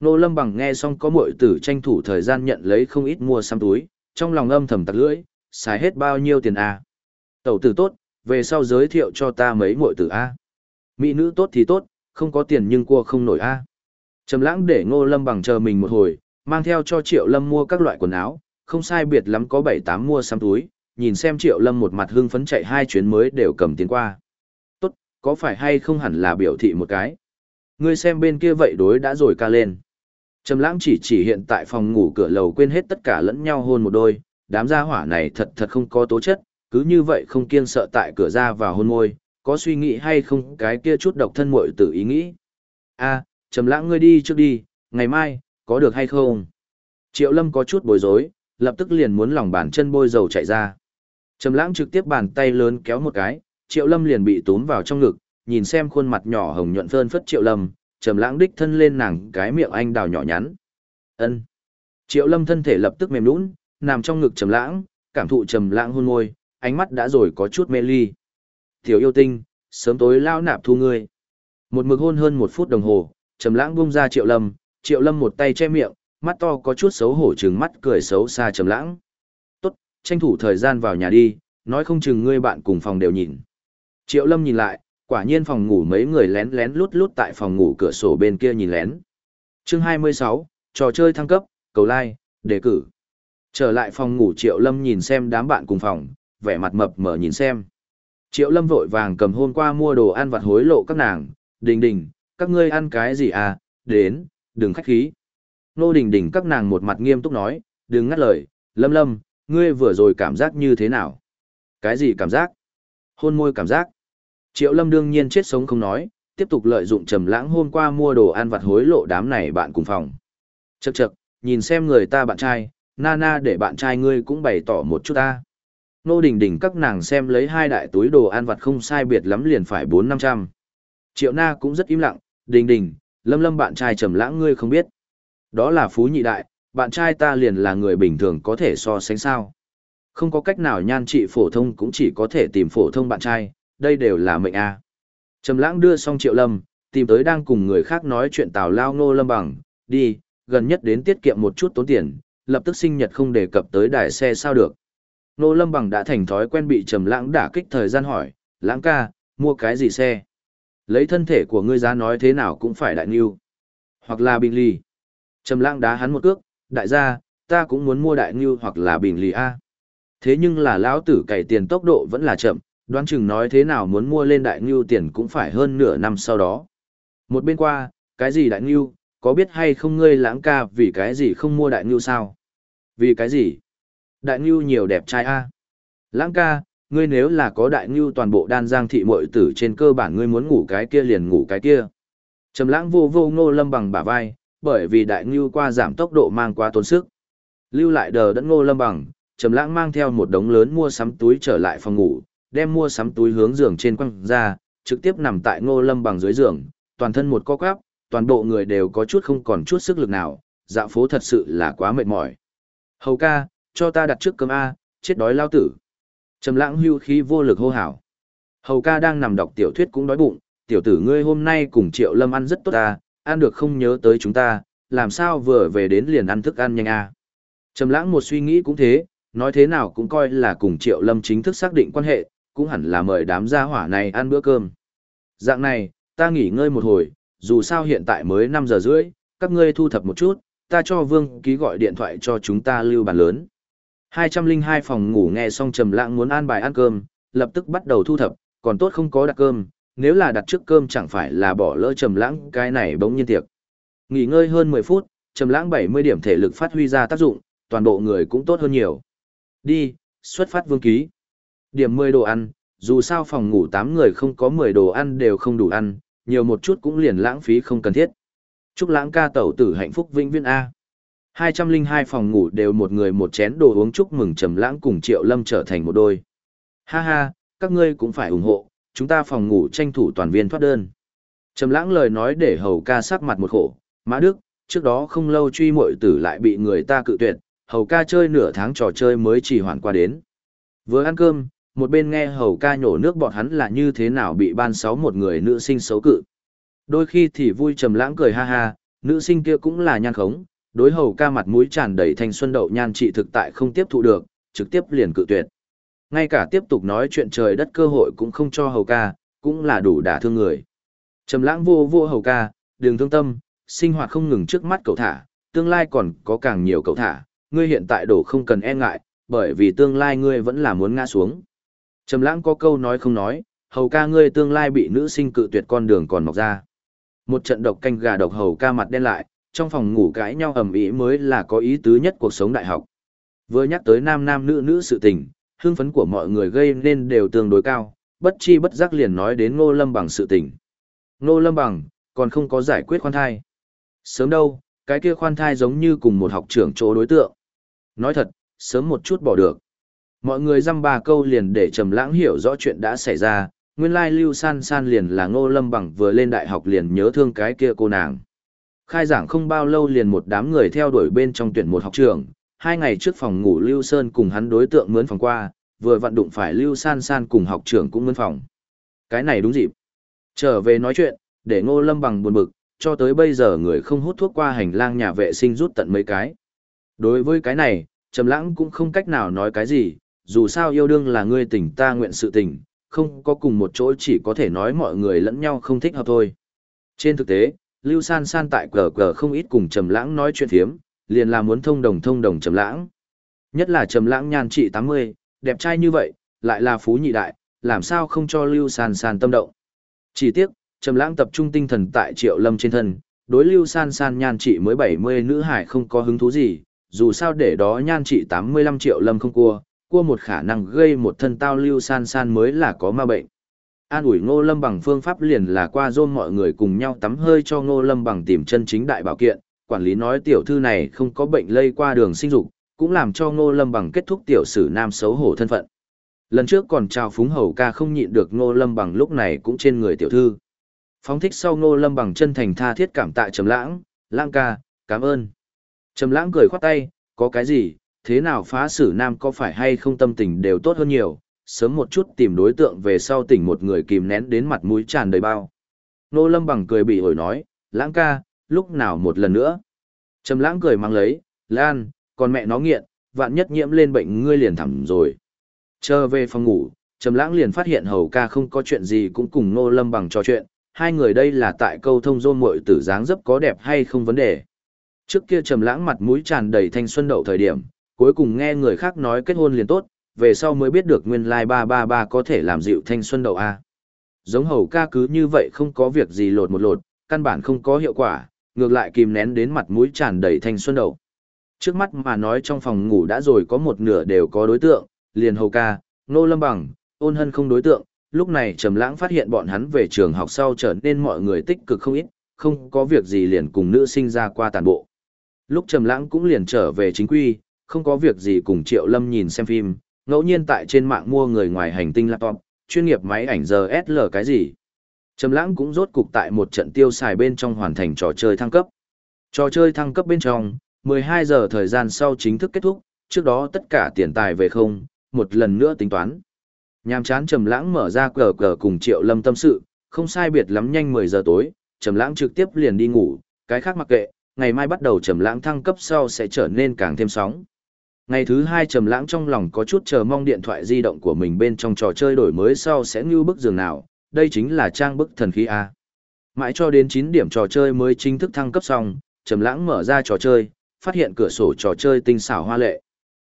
Nô Lâm Bằng nghe xong có muội tử tranh thủ thời gian nhận lấy không ít mua xăm túi, trong lòng âm thầm tặc lưỡi, xài hết bao nhiêu tiền à. Tẩu tử tốt, về sau giới thiệu cho ta mấy muội tử a. Mỹ nữ tốt thì tốt, không có tiền nhưng cua không nổi a. Trầm lãng để Ngô Lâm Bằng chờ mình một hồi, mang theo cho Triệu Lâm mua các loại quần áo, không sai biệt lắm có 7-8 mua xăm túi, nhìn xem Triệu Lâm một mặt hưng phấn chạy hai chuyến mới đều cầm tiền qua. Tốt, có phải hay không hẳn là biểu thị một cái. Ngươi xem bên kia vậy đối đã rồi ca lên. Trầm lãng chỉ chỉ hiện tại phòng ngủ cửa lầu quên hết tất cả lẫn nhau hôn một đôi, đám gia hỏa này thật thật không có tố chất, cứ như vậy không kiêng sợ tại cửa ra vào hôn môi, có suy nghĩ hay không cái kia chút độc thân muội tự ý nghĩ. A, Trầm lãng ngươi đi trước đi, ngày mai, có được hay không? Triệu Lâm có chút bối rối, lập tức liền muốn lòng bàn chân bôi dầu chạy ra. Trầm lãng trực tiếp bàn tay lớn kéo một cái, Triệu Lâm liền bị túm vào trong ngực, nhìn xem khuôn mặt nhỏ hồng nhuận phơn phất Triệu Lâm, Trầm lãng đích thân lên nàng cái miệng anh đào nhỏ nhắn. Ân. Triệu Lâm thân thể lập tức mềm nhũn, nằm trong ngực Trầm lãng, cảm thụ Trầm lãng hôn môi, ánh mắt đã rồi có chút mê ly. Tiểu yêu tinh, sớm tối lao nạp thu ngươi. Một mực hôn hơn một phút đồng hồ, Trầm lãng buông ra Triệu Lâm, Triệu Lâm một tay che miệng, mắt to có chút xấu hổ trừng mắt cười xấu xa Trầm lãng. Tốt, tranh thủ thời gian vào nhà đi, nói không chừng ngươi bạn cùng phòng đều nhìn. Triệu Lâm nhìn lại, quả nhiên phòng ngủ mấy người lén lén lút lút tại phòng ngủ cửa sổ bên kia nhìn lén. Chương 26, trò chơi thăng cấp, cầu like, đề cử. Trở lại phòng ngủ Triệu Lâm nhìn xem đám bạn cùng phòng, vẻ mặt mập mờ nhìn xem. Triệu Lâm vội vàng cầm hôm qua mua đồ ăn vặt hối lộ các nàng, đình đình, các ngươi ăn cái gì à, đến, đừng khách khí. Nô đình đình các nàng một mặt nghiêm túc nói, đừng ngắt lời, Lâm Lâm, ngươi vừa rồi cảm giác như thế nào? Cái gì cảm giác? Hôn môi cảm giác. Triệu Lâm đương nhiên chết sống không nói, tiếp tục lợi dụng trầm lãng hôm qua mua đồ ăn vặt hối lộ đám này bạn cùng phòng. Chậc chậc, nhìn xem người ta bạn trai, Nana để bạn trai ngươi cũng bày tỏ một chút ta. Nô đình đình các nàng xem lấy hai đại túi đồ ăn vặt không sai biệt lắm liền phải bốn năm trăm. Triệu na cũng rất im lặng, đình đình, lâm lâm bạn trai trầm lãng ngươi không biết. Đó là phú nhị đại, bạn trai ta liền là người bình thường có thể so sánh sao. Không có cách nào nhan trị phổ thông cũng chỉ có thể tìm phổ thông bạn trai, đây đều là mệnh a. Trầm lãng đưa xong triệu lâm, tìm tới đang cùng người khác nói chuyện tào lao nô lâm bằng, đi, gần nhất đến tiết kiệm một chút tốn tiền, lập tức sinh nhật không đề cập tới đài xe sao được. Nô Lâm Bằng đã thành thói quen bị Trầm Lãng đả kích thời gian hỏi, "Lãng ca, mua cái gì xe?" Lấy thân thể của ngươi giá nói thế nào cũng phải đại nưu. Hoặc là bình ly. Trầm Lãng đá hắn một cước, "Đại gia, ta cũng muốn mua đại nưu hoặc là bình ly a." Thế nhưng là lão tử cày tiền tốc độ vẫn là chậm, đoán chừng nói thế nào muốn mua lên đại ngưu tiền cũng phải hơn nửa năm sau đó. Một bên qua, cái gì đại ngưu, có biết hay không ngươi lãng ca vì cái gì không mua đại ngưu sao? Vì cái gì? Đại Ngưu nhiều đẹp trai a. Lãng ca, ngươi nếu là có đại Ngưu toàn bộ đan giang thị muội tử trên cơ bản ngươi muốn ngủ cái kia liền ngủ cái kia. Trầm lãng vô vô ngô lâm bằng bả vai, bởi vì đại Ngưu qua giảm tốc độ mang quá tốn sức. Lưu lại đờ đẫn ngô lâm bằng, Trầm lãng mang theo một đống lớn mua sắm túi trở lại phòng ngủ, đem mua sắm túi hướng giường trên quăng ra, trực tiếp nằm tại ngô lâm bằng dưới giường, toàn thân một co quắp, toàn bộ người đều có chút không còn chút sức lực nào, dạo phố thật sự là quá mệt mỏi. Hầu ca, cho ta đặt trước cơm A, chết đói lao tử. Trầm lãng hưu khí vô lực hô hào. Hầu ca đang nằm đọc tiểu thuyết cũng đói bụng, tiểu tử ngươi hôm nay cùng triệu lâm ăn rất tốt ta, ăn được không nhớ tới chúng ta, làm sao vừa về đến liền ăn thức ăn nhanh a Trầm lãng một suy nghĩ cũng thế, nói thế nào cũng coi là cùng triệu lâm chính thức xác định quan hệ, cũng hẳn là mời đám gia hỏa này ăn bữa cơm. Dạng này, ta nghỉ ngơi một hồi, dù sao hiện tại mới 5 giờ rưỡi, các ngươi thu thập một chút, ta cho Vương ký gọi điện thoại cho chúng ta lưu bàn lớn. 202 phòng ngủ nghe xong trầm lãng muốn an bài ăn cơm, lập tức bắt đầu thu thập, còn tốt không có đặt cơm, nếu là đặt trước cơm chẳng phải là bỏ lỡ trầm lãng cái này bỗng nhiên tiệc. Nghỉ ngơi hơn 10 phút, trầm lãng 70 điểm thể lực phát huy ra tác dụng, toàn bộ người cũng tốt hơn nhiều. Đi, xuất phát vương ký. Điểm 10 đồ ăn, dù sao phòng ngủ 8 người không có 10 đồ ăn đều không đủ ăn, nhiều một chút cũng liền lãng phí không cần thiết. Chúc lãng ca tẩu tử hạnh phúc vĩnh viễn A. 202 phòng ngủ đều một người một chén đồ uống chúc mừng Trầm Lãng cùng Triệu Lâm trở thành một đôi. Ha ha, các ngươi cũng phải ủng hộ, chúng ta phòng ngủ tranh thủ toàn viên thoát đơn. Trầm Lãng lời nói để Hầu ca sắc mặt một khổ, Mã Đức, trước đó không lâu truy muội tử lại bị người ta cự tuyệt, Hầu ca chơi nửa tháng trò chơi mới chỉ hoàn qua đến. Vừa ăn cơm, một bên nghe Hầu ca nhổ nước bọt hắn là như thế nào bị ban sáu một người nữ sinh xấu cự. Đôi khi thì vui Trầm Lãng cười ha ha, nữ sinh kia cũng là nhan khống, đối hầu ca mặt mũi tràn đầy thanh xuân đậu nhan trị thực tại không tiếp thụ được, trực tiếp liền cự tuyệt. Ngay cả tiếp tục nói chuyện trời đất cơ hội cũng không cho hầu ca, cũng là đủ đả thương người. Trầm lãng vô vô hầu ca, đừng thương tâm, sinh hoạt không ngừng trước mắt cậu thả, tương lai còn có càng nhiều cậu thả, ngươi hiện tại đổ không cần e ngại, bởi vì tương lai ngươi vẫn là muốn ngã xuống. Trầm lãng có câu nói không nói, hầu ca ngươi tương lai bị nữ sinh cự tuyệt con đường còn mọc ra. Một trận độc canh gà độc hầu ca mặt đen lại, trong phòng ngủ cãi nhau ầm ĩ mới là có ý tứ nhất cuộc sống đại học. Vừa nhắc tới nam nam nữ nữ sự tình, hương phấn của mọi người gây nên đều tương đối cao, bất chi bất giác liền nói đến Ngô Lâm bằng sự tình. Ngô Lâm bằng, còn không có giải quyết khoan thai. Sớm đâu, cái kia khoan thai giống như cùng một học trưởng chỗ đối tượng. Nói thật, sớm một chút bỏ được. Mọi người dăm ba câu liền để Trầm Lãng hiểu rõ chuyện đã xảy ra, nguyên lai Lưu San San liền là Ngô Lâm Bằng vừa lên đại học liền nhớ thương cái kia cô nàng. Khai giảng không bao lâu liền một đám người theo đuổi bên trong tuyển một học trường, hai ngày trước phòng ngủ Lưu Sơn cùng hắn đối tượng mướn phòng qua, vừa vận đụng phải Lưu San San cùng học trưởng cũng mướn phòng. Cái này đúng dịp. Trở về nói chuyện, để Ngô Lâm Bằng buồn bực, cho tới bây giờ người không hút thuốc qua hành lang nhà vệ sinh rút tận mấy cái. Đối với cái này, Trầm Lãng cũng không cách nào nói cái gì, dù sao yêu đương là ngươi tình ta nguyện sự tình, không có cùng một chỗ chỉ có thể nói mọi người lẫn nhau không thích hợp thôi. Trên thực tế, Lưu San San tại cờ cờ không ít cùng Trầm Lãng nói chuyện phiếm, liền là muốn thông đồng thông đồng Trầm Lãng. Nhất là Trầm Lãng nhan trị 80, đẹp trai như vậy, lại là phú nhị đại, làm sao không cho Lưu San San tâm động. Chỉ tiếc, Trầm Lãng tập trung tinh thần tại Triệu Lâm trên thân, đối Lưu San San nhan trị mới 70 nữ hải không có hứng thú gì, dù sao để đó nhan trị 85 triệu lâm không cua, cua một khả năng gây một thân tao Lưu San San mới là có ma bệnh. An ủi Ngô Lâm bằng phương pháp liền là qua rôn mọi người cùng nhau tắm hơi cho Ngô Lâm bằng tìm chân chính đại bảo kiện, quản lý nói tiểu thư này không có bệnh lây qua đường sinh dục, cũng làm cho Ngô Lâm bằng kết thúc tiểu sử nam xấu hổ thân phận. Lần trước còn chào phúng hầu ca không nhịn được Ngô Lâm bằng lúc này cũng trên người tiểu thư. Phóng thích sau Ngô Lâm bằng chân thành tha thiết cảm tạ Trầm Lãng, "Lãng ca, cảm ơn." Trầm Lãng cười khoát tay, "Có cái gì, thế nào phá sử nam có phải hay không tâm tình đều tốt hơn nhiều, sớm một chút tìm đối tượng về sau tỉnh một người kìm nén đến mặt mũi tràn đầy bao." nô Lâm bằng cười bị ổi nói, "Lãng ca, lúc nào một lần nữa?" Trầm Lãng cười mang lấy, "Lan, còn mẹ nó nghiện, vạn nhất nhiễm lên bệnh ngươi liền thẳm rồi." Chờ về phòng ngủ, Trầm Lãng liền phát hiện Hầu ca không có chuyện gì cũng cùng nô Lâm bằng trò chuyện, hai người đây là tại câu thông rôn muội tử dáng dấp có đẹp hay không vấn đề. Trước kia Trầm Lãng mặt mũi tràn đầy thanh xuân đậu thời điểm, cuối cùng nghe người khác nói kết hôn liền tốt, về sau mới biết được nguyên lai like 333 có thể làm dịu thanh xuân đậu a. Giống Hầu ca cứ như vậy không có việc gì lột một lột, căn bản không có hiệu quả, ngược lại kìm nén đến mặt mũi tràn đầy thanh xuân đậu. Trước mắt mà nói trong phòng ngủ đã rồi có một nửa đều có đối tượng, liền hầu ca, nô lâm bằng, ôn hân không đối tượng, lúc này trầm lãng phát hiện bọn hắn về trường học sau trở nên mọi người tích cực không ít, không có việc gì liền cùng nữ sinh ra qua tàn bộ. Lúc trầm lãng cũng liền trở về chính quy, không có việc gì cùng Triệu Lâm nhìn xem phim, ngẫu nhiên tại trên mạng mua người ngoài hành tinh laptop, chuyên nghiệp máy ảnh giờ SL cái gì. Trầm lãng cũng rốt cục tại một trận tiêu xài bên trong hoàn thành trò chơi thăng cấp. Trò chơi thăng cấp bên trong, 12 giờ thời gian sau chính thức kết thúc, trước đó tất cả tiền tài về không, một lần nữa tính toán. Nhàm chán Trầm Lãng mở ra cờ cờ cùng Triệu Lâm tâm sự, không sai biệt lắm nhanh 10 giờ tối, Trầm Lãng trực tiếp liền đi ngủ, cái khác mặc kệ, ngày mai bắt đầu Trầm Lãng thăng cấp sau sẽ trở nên càng thêm sóng. Ngày thứ hai Trầm Lãng trong lòng có chút chờ mong điện thoại di động của mình bên trong trò chơi đổi mới sau sẽ như bức giường nào, đây chính là trang bức thần khí a. Mãi cho đến 9 điểm trò chơi mới chính thức thăng cấp xong, Trầm Lãng mở ra trò chơi, phát hiện cửa sổ trò chơi tinh xảo hoa lệ.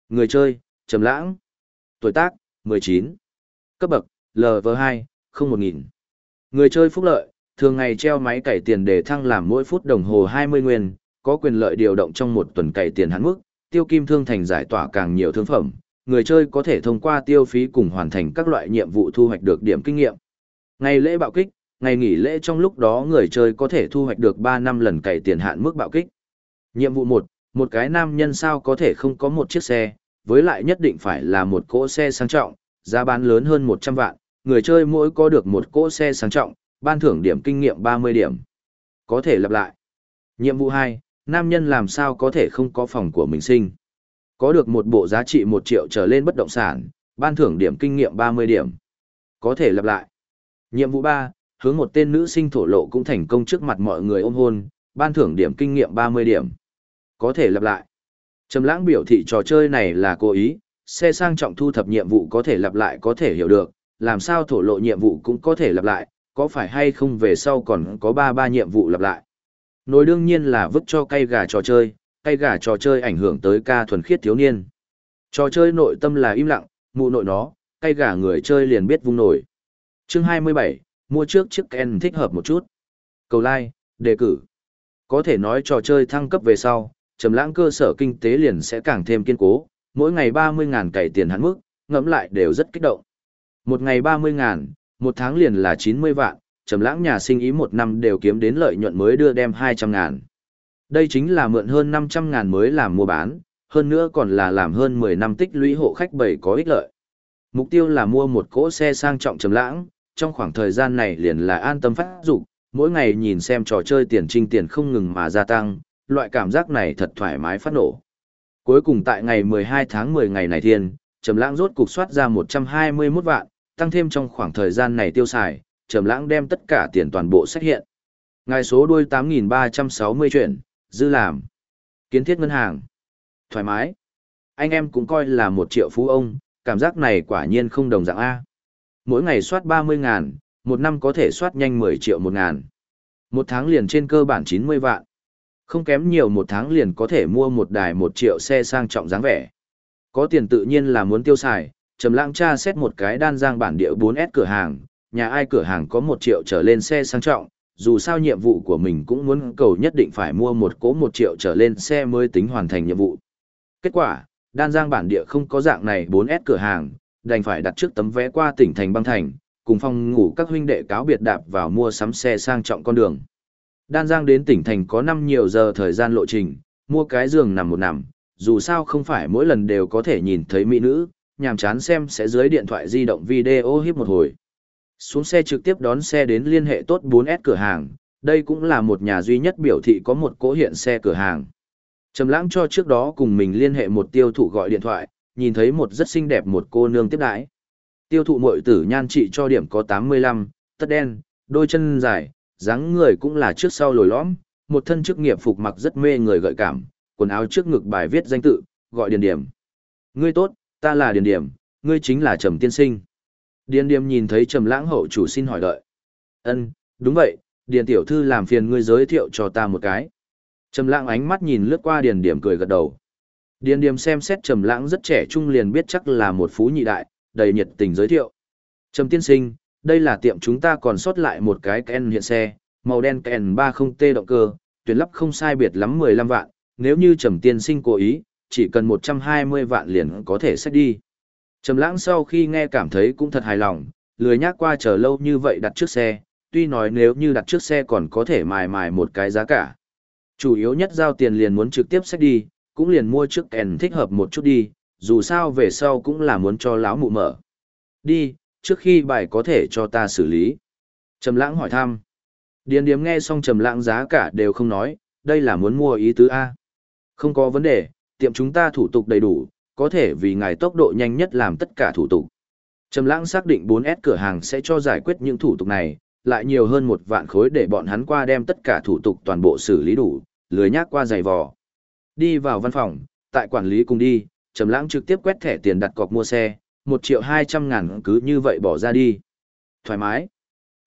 Người chơi, Trầm Lãng. Tuổi tác, 19. Cấp bậc, LV2, không một nghìn. Người chơi phúc lợi, thường ngày treo máy cày tiền để thăng làm mỗi phút đồng hồ 20 nguyên, có quyền lợi điều động trong một tuần cày tiền hạn mức, tiêu kim thương thành giải tỏa càng nhiều thương phẩm. Người chơi có thể thông qua tiêu phí cùng hoàn thành các loại nhiệm vụ thu hoạch được điểm kinh nghiệm. Ngày lễ bạo kích, ngày nghỉ lễ trong lúc đó người chơi có thể thu hoạch được 3 năm lần cày tiền hạn mức bạo kích. Nhiệm vụ 1, một cái nam nhân sao có thể không có một chiếc xe, với lại nhất định phải là một cỗ xe sang trọng, giá bán lớn hơn 100 vạn, người chơi mỗi có được một cỗ xe sang trọng, ban thưởng điểm kinh nghiệm 30 điểm. Có thể lặp lại. Nhiệm vụ 2, nam nhân làm sao có thể không có phòng của mình sinh. Có được một bộ giá trị 1 triệu trở lên bất động sản, ban thưởng điểm kinh nghiệm 30 điểm. Có thể lặp lại. Nhiệm vụ 3, hướng một tên nữ sinh thổ lộ cũng thành công trước mặt mọi người ôm hôn, ban thưởng điểm kinh nghiệm 30 điểm. Có thể lặp lại. Trầm lãng biểu thị trò chơi này là cố ý, xe sang trọng thu thập nhiệm vụ có thể lặp lại có thể hiểu được, làm sao thổ lộ nhiệm vụ cũng có thể lặp lại, có phải hay không về sau còn có 3-3 nhiệm vụ lặp lại. Nồi đương nhiên là vứt cho cây gà trò chơi, cây gà trò chơi ảnh hưởng tới ca thuần khiết thiếu niên. Trò chơi nội tâm là im lặng, mụ nội nó, cây gà người chơi liền biết vung nổi. Chương 27, mua trước chiếc Ken thích hợp một chút. Cầu like, đề cử. Có thể nói trò chơi thăng cấp về sau, trầm lãng cơ sở kinh tế liền sẽ càng thêm kiên cố, mỗi ngày 30.000 cày tiền hắn mức, ngẫm lại đều rất kích động. Một ngày 30.000, một tháng liền là 90 vạn, trầm lãng nhà sinh ý một năm đều kiếm đến lợi nhuận mới đưa đem 200 ngàn. Đây chính là mượn hơn 500 ngàn mới làm mua bán, hơn nữa còn là làm hơn 10 năm tích lũy hộ khách bảy có ích lợi. Mục tiêu là mua một cỗ xe sang trọng trầm lãng, trong khoảng thời gian này liền là an tâm phát dục, mỗi ngày nhìn xem trò chơi tiền trinh tiền không ngừng mà gia tăng, loại cảm giác này thật thoải mái phát nổ. Cuối cùng tại ngày 12 tháng 10 ngày này thiên, Trầm Lãng rốt cục soát ra 121 vạn, tăng thêm trong khoảng thời gian này tiêu xài, Trầm Lãng đem tất cả tiền toàn bộ xét hiện. Ngài số đuôi 8360 chuyển, dư làm. Kiến thiết ngân hàng. Thoải mái. Anh em cũng coi là một triệu phú ông, cảm giác này quả nhiên không đồng dạng A. Mỗi ngày soát 30 ngàn, một năm có thể soát nhanh 10 triệu một ngàn. Một tháng liền trên cơ bản 90 vạn. Không kém nhiều một tháng liền có thể mua một đài một triệu xe sang trọng dáng vẻ. Có tiền tự nhiên là muốn tiêu xài, trầm lãng tra xét một cái đan giang bản địa 4S cửa hàng, nhà ai cửa hàng có một triệu trở lên xe sang trọng, dù sao nhiệm vụ của mình cũng muốn cầu nhất định phải mua một cố một triệu trở lên xe mới tính hoàn thành nhiệm vụ. Kết quả, đan giang bản địa không có dạng này 4S cửa hàng, đành phải đặt trước tấm vé qua tỉnh thành băng thành, cùng phòng ngủ các huynh đệ cáo biệt đạp vào mua sắm xe sang trọng con đường. Đan Giang đến tỉnh thành có năm nhiều giờ thời gian lộ trình, mua cái giường nằm một nằm, dù sao không phải mỗi lần đều có thể nhìn thấy mỹ nữ, nhàm chán xem sẽ dưới điện thoại di động video hiếp một hồi. Xuống xe trực tiếp đón xe đến liên hệ tốt 4S cửa hàng, đây cũng là một nhà duy nhất biểu thị có một cỗ hiện xe cửa hàng. Trầm lãng cho trước đó cùng mình liên hệ một tiêu thụ gọi điện thoại, nhìn thấy một rất xinh đẹp một cô nương tiếp đãi. Tiêu thụ muội tử nhan trị cho điểm có 85, tất đen, đôi chân dài, dáng người cũng là trước sau lồi lõm, một thân chức nghiệp phục mặc rất mê người gợi cảm, quần áo trước ngực bài viết danh tự, gọi Điền Điểm. Ngươi tốt, ta là Điền Điểm, ngươi chính là Trầm Tiên Sinh. Điền Điềm nhìn thấy Trầm Lãng hậu chủ xin hỏi đợi. Ân, đúng vậy, Điền tiểu thư làm phiền ngươi giới thiệu cho ta một cái. Trầm Lãng ánh mắt nhìn lướt qua Điền Điềm cười gật đầu. Điền Điềm xem xét Trầm Lãng rất trẻ trung liền biết chắc là một phú nhị đại, đầy nhiệt tình giới thiệu. Trầm Tiên Sinh, đây là tiệm chúng ta còn sót lại một cái Ken hiện xe, màu đen Ken 30T động cơ, tuyển lắp không sai biệt lắm 15 vạn, nếu như Trầm Tiên Sinh cố ý, chỉ cần 120 vạn liền có thể xách đi. Trầm Lãng sau khi nghe cảm thấy cũng thật hài lòng, lười nhác qua chờ lâu như vậy đặt trước xe, tuy nói nếu như đặt trước xe còn có thể mài mài một cái giá cả. Chủ yếu nhất giao tiền liền muốn trực tiếp xách đi, cũng liền mua trước kèn thích hợp một chút đi, dù sao về sau cũng là muốn cho lão mụ mở. Đi, trước khi bài có thể cho ta xử lý. Trầm lãng hỏi thăm. Điền điếm nghe xong trầm lãng giá cả đều không nói, đây là muốn mua ý tứ A. Không có vấn đề, tiệm chúng ta thủ tục đầy đủ, có thể vì ngài tốc độ nhanh nhất làm tất cả thủ tục. Trầm lãng xác định 4S cửa hàng sẽ cho giải quyết những thủ tục này, lại nhiều hơn một vạn khối để bọn hắn qua đem tất cả thủ tục toàn bộ xử lý đủ, lười nhác qua giày vò. Đi vào văn phòng, tại quản lý cùng đi, Trầm lãng trực tiếp quét thẻ tiền đặt cọc mua xe, một triệu hai trăm ngàn cứ như vậy bỏ ra đi. Thoải mái.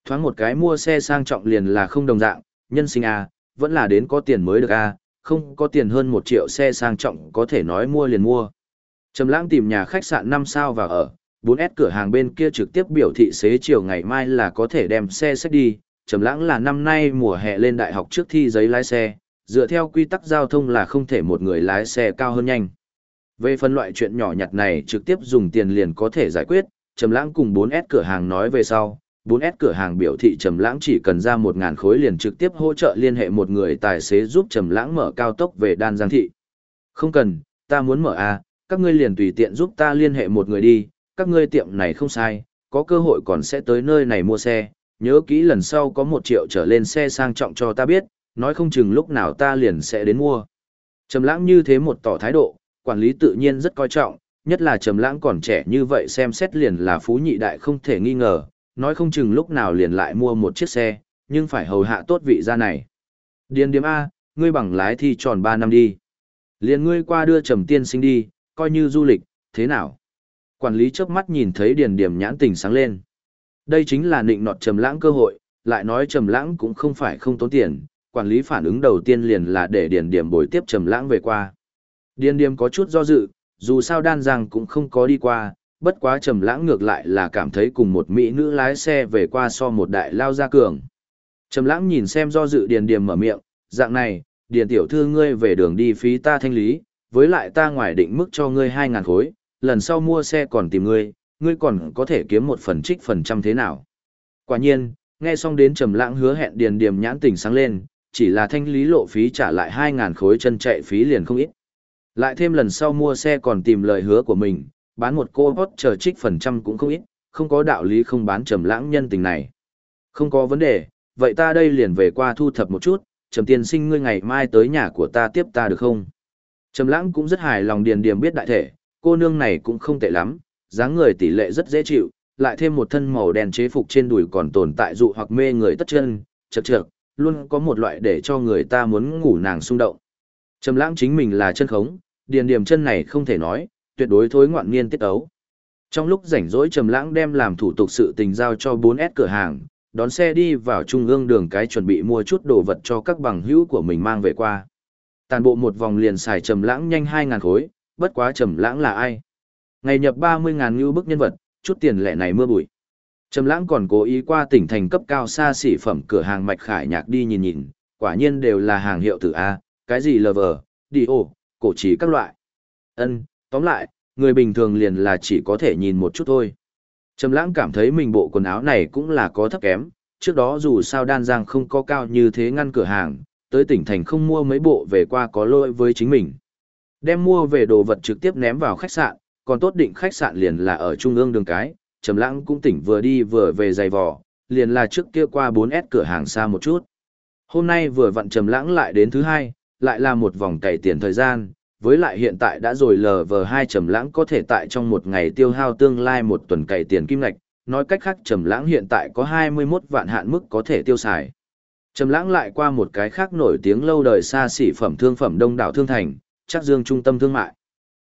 Thoáng một cái mua xe sang trọng liền là không đồng dạng, nhân sinh A, vẫn là đến có tiền mới được A, không có tiền hơn một triệu xe sang trọng có thể nói mua liền mua. Trầm lãng tìm nhà khách sạn 5 sao và ở, 4S cửa hàng bên kia trực tiếp biểu thị xế chiều ngày mai là có thể đem xe xách đi. Trầm lãng là năm nay mùa hè lên đại học trước thi giấy lái xe, dựa theo quy tắc giao thông là không thể một người lái xe cao hơn nhanh. Về phần loại chuyện nhỏ nhặt này trực tiếp dùng tiền liền có thể giải quyết, Trầm Lãng cùng 4S cửa hàng nói về sau, 4S cửa hàng biểu thị Trầm Lãng chỉ cần ra 1000 khối liền trực tiếp hỗ trợ liên hệ một người tài xế giúp Trầm Lãng mở cao tốc về Đan Giang thị. Không cần, ta muốn mở a, các ngươi liền tùy tiện giúp ta liên hệ một người đi, các ngươi tiệm này không sai, có cơ hội còn sẽ tới nơi này mua xe, nhớ kỹ lần sau có một triệu trở lên xe sang trọng cho ta biết, nói không chừng lúc nào ta liền sẽ đến mua. Trầm Lãng như thế một tỏ thái độ, quản lý tự nhiên rất coi trọng, nhất là Trầm Lãng còn trẻ như vậy xem xét liền là phú nhị đại không thể nghi ngờ, nói không chừng lúc nào liền lại mua một chiếc xe, nhưng phải hầu hạ tốt vị gia này. Điền điểm A, ngươi bằng lái thi tròn 3 năm đi. Liền ngươi qua đưa trầm tiên sinh đi, coi như du lịch, thế nào? Quản lý chớp mắt nhìn thấy điền điểm nhãn tình sáng lên. Đây chính là nịnh nọt trầm lãng cơ hội, lại nói trầm lãng cũng không phải không tốn tiền, quản lý phản ứng đầu tiên liền là để điền điểm bồi tiếp trầm lãng về qua. Điền điểm có chút do dự, dù sao đan giang cũng không có đi qua, bất quá trầm lãng ngược lại là cảm thấy cùng một mỹ nữ lái xe về qua so một đại lao gia cường. Trầm lãng nhìn xem do dự điền điểm mở miệng, dạng này, điền tiểu thư ngươi về đường đi phí ta thanh lý, với lại ta ngoài định mức cho ngươi 2.000 khối, lần sau mua xe còn tìm ngươi, ngươi còn có thể kiếm một phần trích phần trăm thế nào. Quả nhiên, nghe xong đến trầm lãng hứa hẹn điền điểm nhãn tỉnh sáng lên, chỉ là thanh lý lộ phí trả lại 2.000 khối chân chạy phí liền không ít. Lại thêm lần sau mua xe còn tìm lời hứa của mình, bán một cô hot chờ trích phần trăm cũng không ít, không có đạo lý không bán trầm lãng nhân tình này. Không có vấn đề, vậy ta đây liền về qua thu thập một chút, trầm tiên sinh ngươi ngày mai tới nhà của ta tiếp ta được không? Trầm lãng cũng rất hài lòng điền điểm biết đại thể, cô nương này cũng không tệ lắm, dáng người tỷ lệ rất dễ chịu, lại thêm một thân màu đen chế phục trên đùi còn tồn tại dụ hoặc mê người tất chân, chật chật, luôn có một loại để cho người ta muốn ngủ nàng xung động. Trầm lãng chính mình là chân khống, điền điểm chân này không thể nói, tuyệt đối thối ngoạn niên tiết ấu. Trong lúc rảnh rỗi Trầm lãng đem làm thủ tục sự tình giao cho 4S cửa hàng, đón xe đi vào trung ương đường cái chuẩn bị mua chút đồ vật cho các bằng hữu của mình mang về qua. Tàn bộ một vòng liền xài Trầm lãng nhanh 2.000 khối, bất quá Trầm lãng là ai? Ngày nhập 30.000 như bức nhân vật, chút tiền lẻ này mưa bụi. Trầm lãng còn cố ý qua tỉnh thành cấp cao xa xỉ phẩm cửa hàng mạch khải nhạc đi nhìn nhìn, quả nhiên đều là hàng hiệu từ A, cái gì lover, đi cổ trí các loại. Ân, tóm lại, người bình thường liền là chỉ có thể nhìn một chút thôi. Trầm lãng cảm thấy mình bộ quần áo này cũng là có thấp kém, trước đó dù sao đan giang không có cao như thế ngăn cửa hàng, tới tỉnh thành không mua mấy bộ về qua có lỗi với chính mình. Đem mua về đồ vật trực tiếp ném vào khách sạn, còn tốt định khách sạn liền là ở trung ương đường cái, Trầm Lãng cũng tỉnh vừa đi vừa về giày vò, liền là trước kia qua 4S cửa hàng xa một chút. Hôm nay vừa vặn Trầm Lãng lại đến thứ hai, lại là một vòng cày tiền thời gian, với lại hiện tại đã rồi lờ vờ hai Trầm Lãng có thể tại trong một ngày tiêu hao tương lai một tuần cày tiền kim ngạch, nói cách khác Trầm Lãng hiện tại có 21 vạn hạn mức có thể tiêu xài. Trầm Lãng lại qua một cái khác nổi tiếng lâu đời xa xỉ phẩm thương phẩm Đông đảo thương thành, chắc Dương trung tâm thương mại.